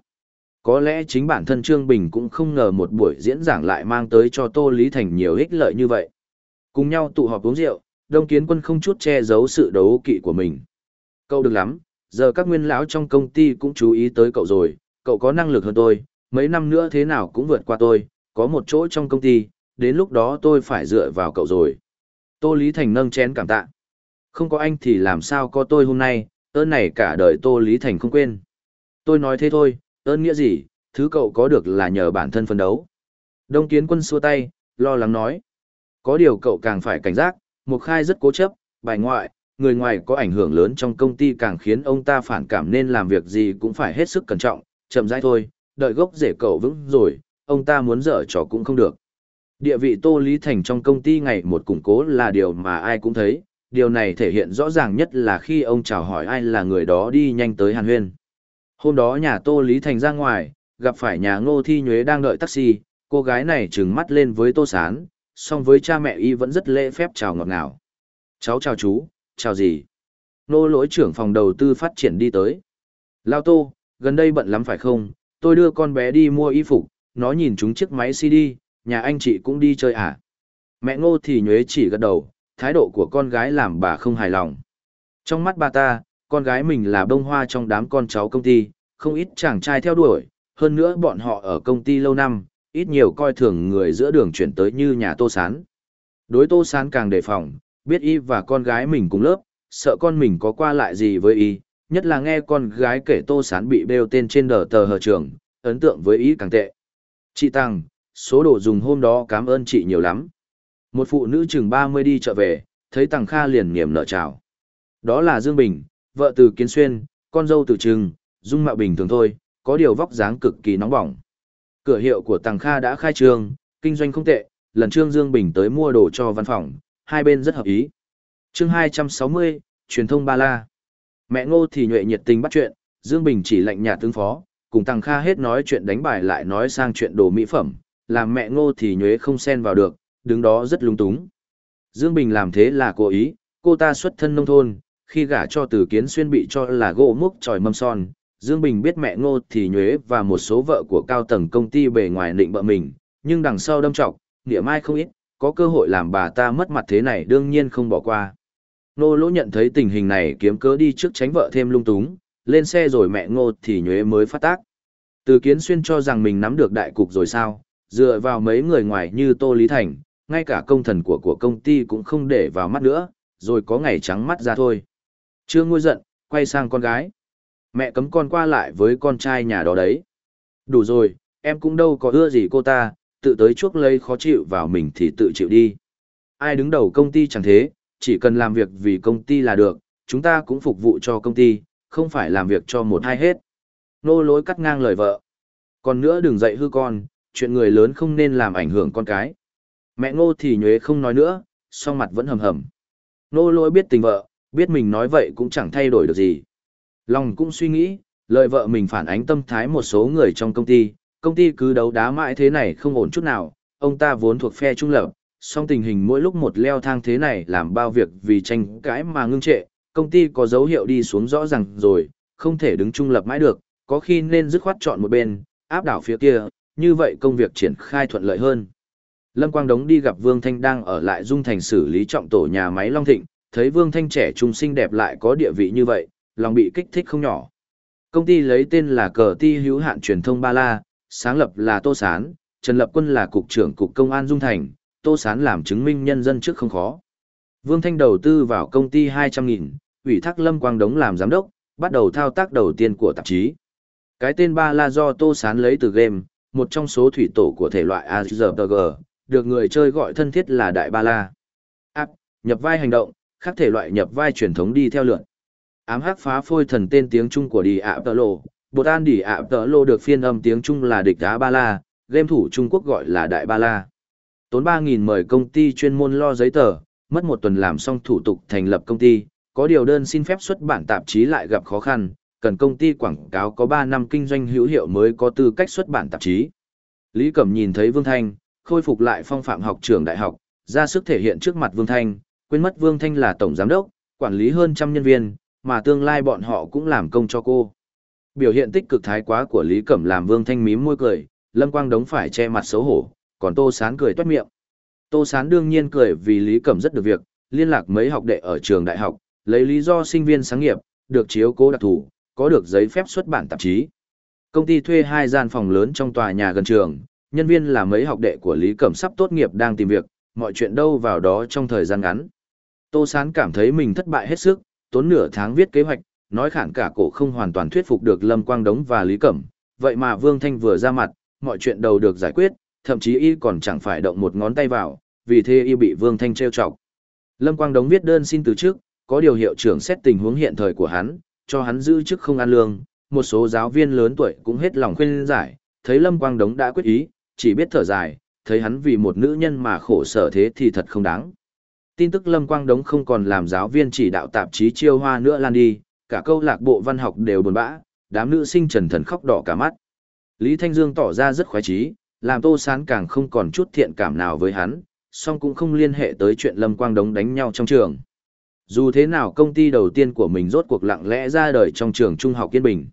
Có lẽ chính bản thân Trương Bình cũng không ngờ một buổi diễn giảng lại mang tới cho Tô Lý Thành nhiều ích lợi như vậy. Cùng nhau tụ họp uống rượu, Đông Kiến Quân không chút che giấu sự đấu kỵ của mình. Cậu được lắm, giờ các nguyên lão trong công ty cũng chú ý tới cậu rồi, cậu có năng lực hơn tôi, mấy năm nữa thế nào cũng vượt qua tôi, có một chỗ trong công ty, đến lúc đó tôi phải dựa vào cậu rồi. Tô Lý Thành nâng chén cảm tạ. Không có anh thì làm sao có tôi hôm nay, ơn này cả đời Tô Lý Thành không quên. Tôi nói thế thôi, ơn nghĩa gì, thứ cậu có được là nhờ bản thân phấn đấu. Đông kiến quân xua tay, lo lắng nói. Có điều cậu càng phải cảnh giác, một khai rất cố chấp, bài ngoại, người ngoài có ảnh hưởng lớn trong công ty càng khiến ông ta phản cảm nên làm việc gì cũng phải hết sức cẩn trọng, chậm rãi thôi, đợi gốc rễ cậu vững rồi, ông ta muốn dở trò cũng không được. Địa vị Tô Lý Thành trong công ty ngày một củng cố là điều mà ai cũng thấy, điều này thể hiện rõ ràng nhất là khi ông chào hỏi ai là người đó đi nhanh tới Hàn Huyên. Hôm đó nhà Tô Lý Thành ra ngoài, gặp phải nhà Ngô Thi Nhuế đang đợi taxi, cô gái này trừng mắt lên với Tô Sán, song với cha mẹ y vẫn rất lễ phép chào ngọt ngào. Cháu chào chú, chào gì? Nô lỗi trưởng phòng đầu tư phát triển đi tới. Lao Tô, gần đây bận lắm phải không? Tôi đưa con bé đi mua y phục, nó nhìn chúng chiếc máy CD, nhà anh chị cũng đi chơi à? Mẹ Ngô thì nhuế chỉ gật đầu, thái độ của con gái làm bà không hài lòng. Trong mắt bà ta, con gái mình là bông hoa trong đám con cháu công ty, không ít chàng trai theo đuổi, hơn nữa bọn họ ở công ty lâu năm, ít nhiều coi thường người giữa đường chuyển tới như nhà Tô Sán. Đối Tô Sán càng đề phòng, biết y và con gái mình cùng lớp, sợ con mình có qua lại gì với y, nhất là nghe con gái kể Tô Sán bị bêu tên trên đờ tờ hờ trường, ấn tượng với ý càng tệ. Chị Tăng, số đồ dùng hôm đó cảm ơn chị nhiều lắm. Một phụ nữ chừng 30 đi chợ về, thấy Tăng Kha liền niềm nợ chào. Đó là Dương Bình, vợ từ Kiến Xuyên, con dâu từ Trừng, dung mạo bình thường thôi, có điều vóc dáng cực kỳ nóng bỏng. Cửa hiệu của Tăng Kha đã khai trương, kinh doanh không tệ, lần Trương Dương Bình tới mua đồ cho văn phòng, hai bên rất hợp ý. chương 260, truyền thông ba la. Mẹ ngô thì nhuệ nhiệt tình bắt chuyện, Dương Bình chỉ lạnh nhạt tướng phó, cùng Tăng Kha hết nói chuyện đánh bài lại nói sang chuyện đồ mỹ phẩm, làm mẹ ngô thì nhuế không xen vào được, đứng đó rất lung túng. Dương Bình làm thế là cố ý, cô ta xuất thân nông thôn, khi gả cho từ kiến xuyên bị cho là gỗ múc tròi mâm son. Dương Bình biết mẹ ngô thì nhuế và một số vợ của cao tầng công ty bề ngoài định bợ mình, nhưng đằng sau đâm trọng, địa mai không ít, có cơ hội làm bà ta mất mặt thế này đương nhiên không bỏ qua. Nô lỗ nhận thấy tình hình này kiếm cớ đi trước tránh vợ thêm lung túng, lên xe rồi mẹ ngô thì nhuế mới phát tác. Từ kiến xuyên cho rằng mình nắm được đại cục rồi sao, dựa vào mấy người ngoài như Tô Lý Thành, ngay cả công thần của của công ty cũng không để vào mắt nữa, rồi có ngày trắng mắt ra thôi. Chưa ngôi giận, quay sang con gái. Mẹ cấm con qua lại với con trai nhà đó đấy. Đủ rồi, em cũng đâu có ưa gì cô ta, tự tới chuốc lấy khó chịu vào mình thì tự chịu đi. Ai đứng đầu công ty chẳng thế, chỉ cần làm việc vì công ty là được, chúng ta cũng phục vụ cho công ty, không phải làm việc cho một hai hết. Nô lối cắt ngang lời vợ. Còn nữa đừng dạy hư con, chuyện người lớn không nên làm ảnh hưởng con cái. Mẹ ngô thì nhuế không nói nữa, song mặt vẫn hầm hầm. Nô lỗi biết tình vợ, biết mình nói vậy cũng chẳng thay đổi được gì. Lòng cũng suy nghĩ, lời vợ mình phản ánh tâm thái một số người trong công ty, công ty cứ đấu đá mãi thế này không ổn chút nào, ông ta vốn thuộc phe trung lập, song tình hình mỗi lúc một leo thang thế này làm bao việc vì tranh cãi mà ngưng trệ, công ty có dấu hiệu đi xuống rõ ràng rồi, không thể đứng trung lập mãi được, có khi nên dứt khoát chọn một bên, áp đảo phía kia, như vậy công việc triển khai thuận lợi hơn. Lâm Quang Đống đi gặp Vương Thanh đang ở lại Dung Thành xử lý trọng tổ nhà máy Long Thịnh, thấy Vương Thanh trẻ trung xinh đẹp lại có địa vị như vậy, lòng bị kích thích không nhỏ. Công ty lấy tên là Cờ Ti Hữu hạn Truyền thông Ba La, sáng lập là Tô Sán, Trần Lập Quân là cục trưởng cục công an Dung Thành, Tô Sán làm chứng minh nhân dân trước không khó. Vương Thanh đầu tư vào công ty 200.000, ủy thác Lâm Quang Đống làm giám đốc, bắt đầu thao tác đầu tiên của tạp chí. Cái tên Ba La do Tô Sán lấy từ game, một trong số thủy tổ của thể loại AZRG, được người chơi gọi thân thiết là Đại Ba La. Áp, nhập vai hành động, khác thể loại nhập vai truyền thống đi theo lượn. Ám hắc phá phôi thần tên tiếng Trung của Đi ạ Tờ Lô, Bột An Đi ạ Tờ Lô được phiên âm tiếng Trung là địch Á Ba La, game thủ Trung Quốc gọi là Đại Ba La. Tốn 3.000 mời công ty chuyên môn lo giấy tờ, mất một tuần làm xong thủ tục thành lập công ty, có điều đơn xin phép xuất bản tạp chí lại gặp khó khăn, cần công ty quảng cáo có 3 năm kinh doanh hữu hiệu mới có tư cách xuất bản tạp chí. Lý Cẩm nhìn thấy Vương Thanh, khôi phục lại phong phạm học trường đại học, ra sức thể hiện trước mặt Vương Thanh, quên mất Vương Thanh là tổng giám đốc, quản lý hơn trăm nhân viên, mà tương lai bọn họ cũng làm công cho cô. Biểu hiện tích cực thái quá của Lý Cẩm làm Vương Thanh mím môi cười, Lâm Quang Đống phải che mặt xấu hổ, còn Tô Sán cười toát miệng. Tô Sán đương nhiên cười vì Lý Cẩm rất được việc, liên lạc mấy học đệ ở trường đại học, lấy lý do sinh viên sáng nghiệp, được chiếu cố đặc thù, có được giấy phép xuất bản tạp chí. Công ty thuê hai gian phòng lớn trong tòa nhà gần trường, nhân viên là mấy học đệ của Lý Cẩm sắp tốt nghiệp đang tìm việc, mọi chuyện đâu vào đó trong thời gian ngắn. Tô Sán cảm thấy mình thất bại hết sức, tốn nửa tháng viết kế hoạch, nói khản cả cổ không hoàn toàn thuyết phục được Lâm Quang Đống và Lý Cẩm, vậy mà Vương Thanh vừa ra mặt, mọi chuyện đầu được giải quyết, thậm chí y còn chẳng phải động một ngón tay vào, vì thế y bị Vương Thanh trêu chọc. Lâm Quang Đống viết đơn xin từ trước, có điều hiệu trưởng xét tình huống hiện thời của hắn, cho hắn giữ chức không ăn lương, một số giáo viên lớn tuổi cũng hết lòng khuyên giải, thấy Lâm Quang Đống đã quyết ý, chỉ biết thở dài, thấy hắn vì một nữ nhân mà khổ sở thế thì thật không đáng. Tin tức Lâm Quang Đống không còn làm giáo viên chỉ đạo tạp chí chiêu hoa nữa lan đi, cả câu lạc bộ văn học đều buồn bã, đám nữ sinh trần thần khóc đỏ cả mắt. Lý Thanh Dương tỏ ra rất khoái trí, làm Tô Sán càng không còn chút thiện cảm nào với hắn, song cũng không liên hệ tới chuyện Lâm Quang Đống đánh nhau trong trường. Dù thế nào công ty đầu tiên của mình rốt cuộc lặng lẽ ra đời trong trường trung học yên Bình.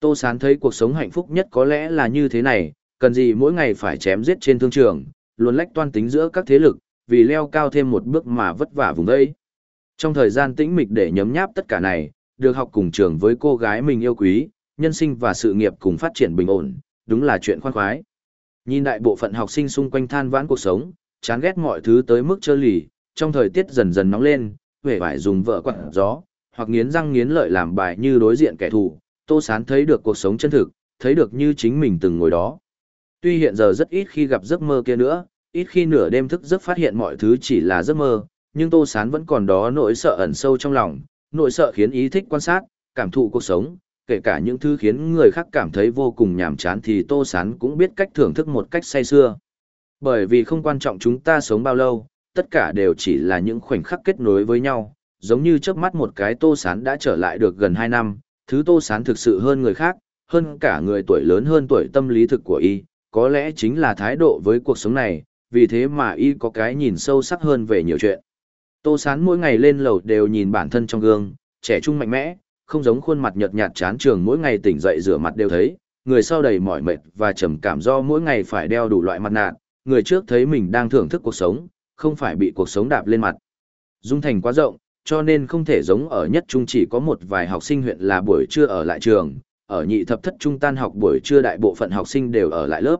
Tô Sán thấy cuộc sống hạnh phúc nhất có lẽ là như thế này, cần gì mỗi ngày phải chém giết trên thương trường, luôn lách toan tính giữa các thế lực, vì leo cao thêm một bước mà vất vả vùng đây. Trong thời gian tĩnh mịch để nhấm nháp tất cả này, được học cùng trường với cô gái mình yêu quý, nhân sinh và sự nghiệp cùng phát triển bình ổn, đúng là chuyện khoan khoái. Nhìn đại bộ phận học sinh xung quanh than vãn cuộc sống, chán ghét mọi thứ tới mức trơ lì, trong thời tiết dần dần nóng lên, vẻ vải dùng vợ quặn gió, hoặc nghiến răng nghiến lợi làm bài như đối diện kẻ thù, Tô Sán thấy được cuộc sống chân thực, thấy được như chính mình từng ngồi đó. Tuy hiện giờ rất ít khi gặp giấc mơ kia nữa, ít khi nửa đêm thức giấc phát hiện mọi thứ chỉ là giấc mơ, nhưng Tô Sán vẫn còn đó nỗi sợ ẩn sâu trong lòng, nỗi sợ khiến ý thích quan sát, cảm thụ cuộc sống, kể cả những thứ khiến người khác cảm thấy vô cùng nhàm chán thì Tô Sán cũng biết cách thưởng thức một cách say sưa. Bởi vì không quan trọng chúng ta sống bao lâu, tất cả đều chỉ là những khoảnh khắc kết nối với nhau, giống như trước mắt một cái Tô Sán đã trở lại được gần hai năm, thứ Tô Sán thực sự hơn người khác, hơn cả người tuổi lớn hơn tuổi tâm lý thực của y, có lẽ chính là thái độ với cuộc sống này, vì thế mà y có cái nhìn sâu sắc hơn về nhiều chuyện. Tô Sán mỗi ngày lên lầu đều nhìn bản thân trong gương, trẻ trung mạnh mẽ, không giống khuôn mặt nhợt nhạt chán trường mỗi ngày tỉnh dậy rửa mặt đều thấy, người sau đầy mỏi mệt và trầm cảm do mỗi ngày phải đeo đủ loại mặt nạ, người trước thấy mình đang thưởng thức cuộc sống, không phải bị cuộc sống đạp lên mặt. Dung thành quá rộng, cho nên không thể giống ở nhất trung chỉ có một vài học sinh huyện là buổi trưa ở lại trường, ở nhị thập thất trung tan học buổi trưa đại bộ phận học sinh đều ở lại lớp.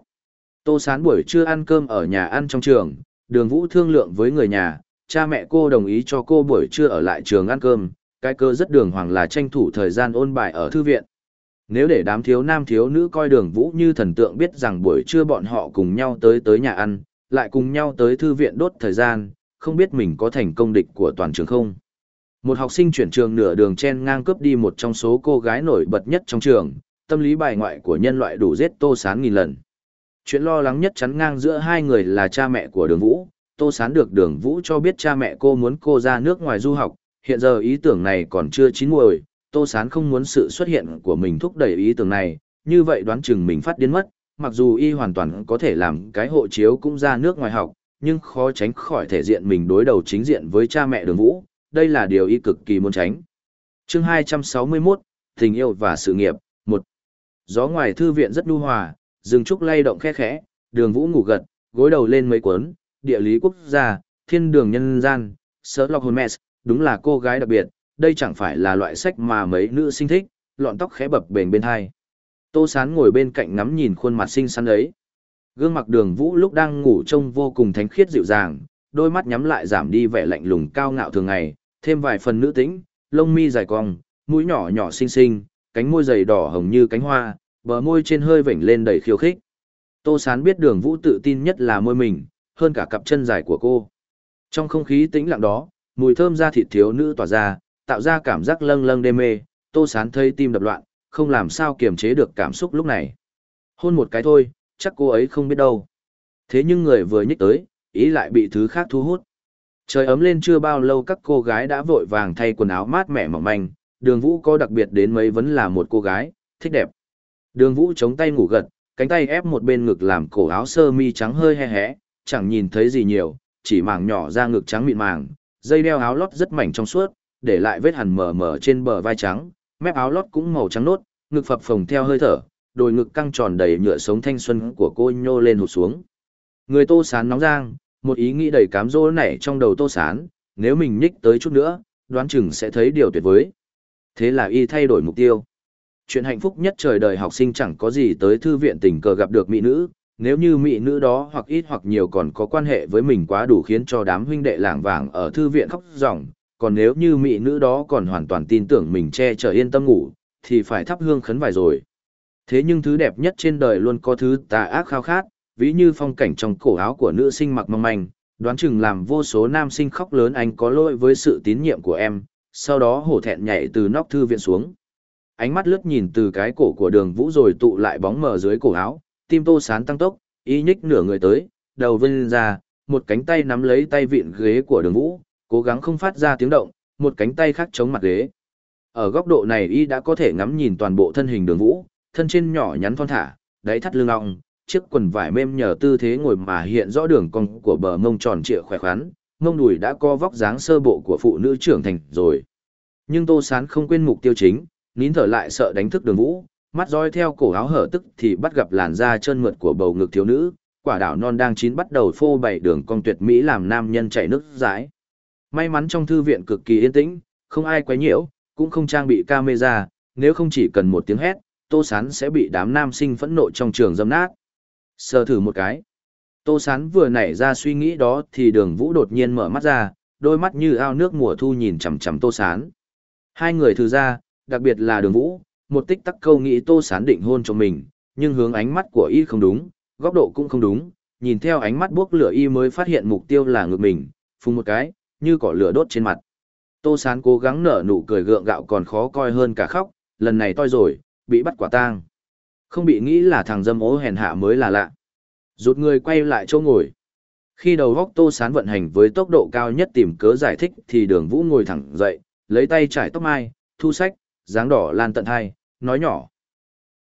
Tô Sán buổi trưa ăn cơm ở nhà ăn trong trường, đường vũ thương lượng với người nhà, cha mẹ cô đồng ý cho cô buổi trưa ở lại trường ăn cơm, cái cơ rất đường hoàng là tranh thủ thời gian ôn bài ở thư viện. Nếu để đám thiếu nam thiếu nữ coi đường vũ như thần tượng biết rằng buổi trưa bọn họ cùng nhau tới tới nhà ăn, lại cùng nhau tới thư viện đốt thời gian, không biết mình có thành công địch của toàn trường không. Một học sinh chuyển trường nửa đường chen ngang cướp đi một trong số cô gái nổi bật nhất trong trường, tâm lý bài ngoại của nhân loại đủ giết tô sán nghìn lần. Chuyện lo lắng nhất chắn ngang giữa hai người là cha mẹ của đường vũ, Tô Sán được đường vũ cho biết cha mẹ cô muốn cô ra nước ngoài du học, hiện giờ ý tưởng này còn chưa chín muồi, Tô Sán không muốn sự xuất hiện của mình thúc đẩy ý tưởng này, như vậy đoán chừng mình phát điên mất, mặc dù y hoàn toàn có thể làm cái hộ chiếu cũng ra nước ngoài học, nhưng khó tránh khỏi thể diện mình đối đầu chính diện với cha mẹ đường vũ, đây là điều y cực kỳ muốn tránh. chương 261, Tình yêu và sự nghiệp, 1. Gió ngoài thư viện rất nhu hòa, rừng trúc lay động khe khẽ, đường vũ ngủ gật, gối đầu lên mấy cuốn, địa lý quốc gia, thiên đường nhân gian, Sherlock Holmes, đúng là cô gái đặc biệt, đây chẳng phải là loại sách mà mấy nữ sinh thích, lọn tóc khẽ bập bềnh bên hai. Tô Sán ngồi bên cạnh ngắm nhìn khuôn mặt xinh xắn ấy. Gương mặt đường vũ lúc đang ngủ trông vô cùng thánh khiết dịu dàng, đôi mắt nhắm lại giảm đi vẻ lạnh lùng cao ngạo thường ngày, thêm vài phần nữ tính, lông mi dài cong, mũi nhỏ nhỏ xinh xinh, cánh môi dày đỏ hồng như cánh hoa, bờ môi trên hơi vểnh lên đầy khiêu khích. Tô Sán biết đường vũ tự tin nhất là môi mình, hơn cả cặp chân dài của cô. Trong không khí tĩnh lặng đó, mùi thơm da thịt thiếu nữ tỏa ra, tạo ra cảm giác lâng lâng đê mê, Tô Sán thấy tim đập loạn, không làm sao kiềm chế được cảm xúc lúc này. Hôn một cái thôi, chắc cô ấy không biết đâu. Thế nhưng người vừa nhích tới, ý lại bị thứ khác thu hút. Trời ấm lên chưa bao lâu các cô gái đã vội vàng thay quần áo mát mẻ mỏng manh, đường vũ có đặc biệt đến mấy vẫn là một cô gái, thích đẹp. Đường vũ chống tay ngủ gật, cánh tay ép một bên ngực làm cổ áo sơ mi trắng hơi he hé, chẳng nhìn thấy gì nhiều, chỉ mảng nhỏ ra ngực trắng mịn màng, dây đeo áo lót rất mảnh trong suốt, để lại vết hằn mờ mờ trên bờ vai trắng, mép áo lót cũng màu trắng nốt, ngực phập phồng theo hơi thở, đôi ngực căng tròn đầy nhựa sống thanh xuân của cô nhô lên hụt xuống. Người tô sán nóng giang, một ý nghĩ đầy cám dỗ nảy trong đầu tô sán, nếu mình nhích tới chút nữa, đoán chừng sẽ thấy điều tuyệt vời. Thế là y thay đổi mục tiêu. Chuyện hạnh phúc nhất trời đời học sinh chẳng có gì tới thư viện tình cờ gặp được mỹ nữ, nếu như mỹ nữ đó hoặc ít hoặc nhiều còn có quan hệ với mình quá đủ khiến cho đám huynh đệ lảng vàng ở thư viện khóc ròng, còn nếu như mỹ nữ đó còn hoàn toàn tin tưởng mình che chở yên tâm ngủ, thì phải thắp hương khấn vài rồi. Thế nhưng thứ đẹp nhất trên đời luôn có thứ tà ác khao khát, ví như phong cảnh trong cổ áo của nữ sinh mặc mong manh, đoán chừng làm vô số nam sinh khóc lớn anh có lỗi với sự tín nhiệm của em, sau đó hổ thẹn nhảy từ nóc thư viện xuống. Ánh mắt lướt nhìn từ cái cổ của đường vũ rồi tụ lại bóng mờ dưới cổ áo, tim tô sán tăng tốc, y nhích nửa người tới, đầu vươn ra, một cánh tay nắm lấy tay vịn ghế của đường vũ, cố gắng không phát ra tiếng động, một cánh tay khác chống mặt ghế. Ở góc độ này y đã có thể ngắm nhìn toàn bộ thân hình đường vũ, thân trên nhỏ nhắn thon thả, đáy thắt lưng ong, chiếc quần vải mềm nhờ tư thế ngồi mà hiện rõ đường cong của bờ mông tròn trịa khỏe khoắn, mông đùi đã co vóc dáng sơ bộ của phụ nữ trưởng thành rồi. Nhưng Tô Sán không quên mục tiêu chính, nín thở lại sợ đánh thức đường vũ, mắt roi theo cổ áo hở tức thì bắt gặp làn da trơn mượt của bầu ngực thiếu nữ, quả đảo non đang chín bắt đầu phô bày đường cong tuyệt mỹ làm nam nhân chảy nước dãi. May mắn trong thư viện cực kỳ yên tĩnh, không ai quấy nhiễu, cũng không trang bị camera, nếu không chỉ cần một tiếng hét, Tô Sán sẽ bị đám nam sinh phẫn nộ trong trường dâm nát. Sờ thử một cái. Tô Sán vừa nảy ra suy nghĩ đó thì đường vũ đột nhiên mở mắt ra, đôi mắt như ao nước mùa thu nhìn chằm chằm Tô Sán. Hai người thư ra, đặc biệt là đường vũ, một tích tắc câu nghĩ Tô Sán định hôn cho mình, nhưng hướng ánh mắt của y không đúng, góc độ cũng không đúng, nhìn theo ánh mắt buốc lửa y mới phát hiện mục tiêu là ngược mình, phùng một cái, như cỏ lửa đốt trên mặt. Tô Sán cố gắng nở nụ cười gượng gạo còn khó coi hơn cả khóc, lần này toi rồi, bị bắt quả tang. Không bị nghĩ là thằng dâm ố hèn hạ mới là lạ. Rụt người quay lại chỗ ngồi. Khi đầu góc Tô Sán vận hành với tốc độ cao nhất tìm cớ giải thích thì đường vũ ngồi thẳng dậy, lấy tay trải tóc mai, thu sách, dáng đỏ lan tận hai, nói nhỏ.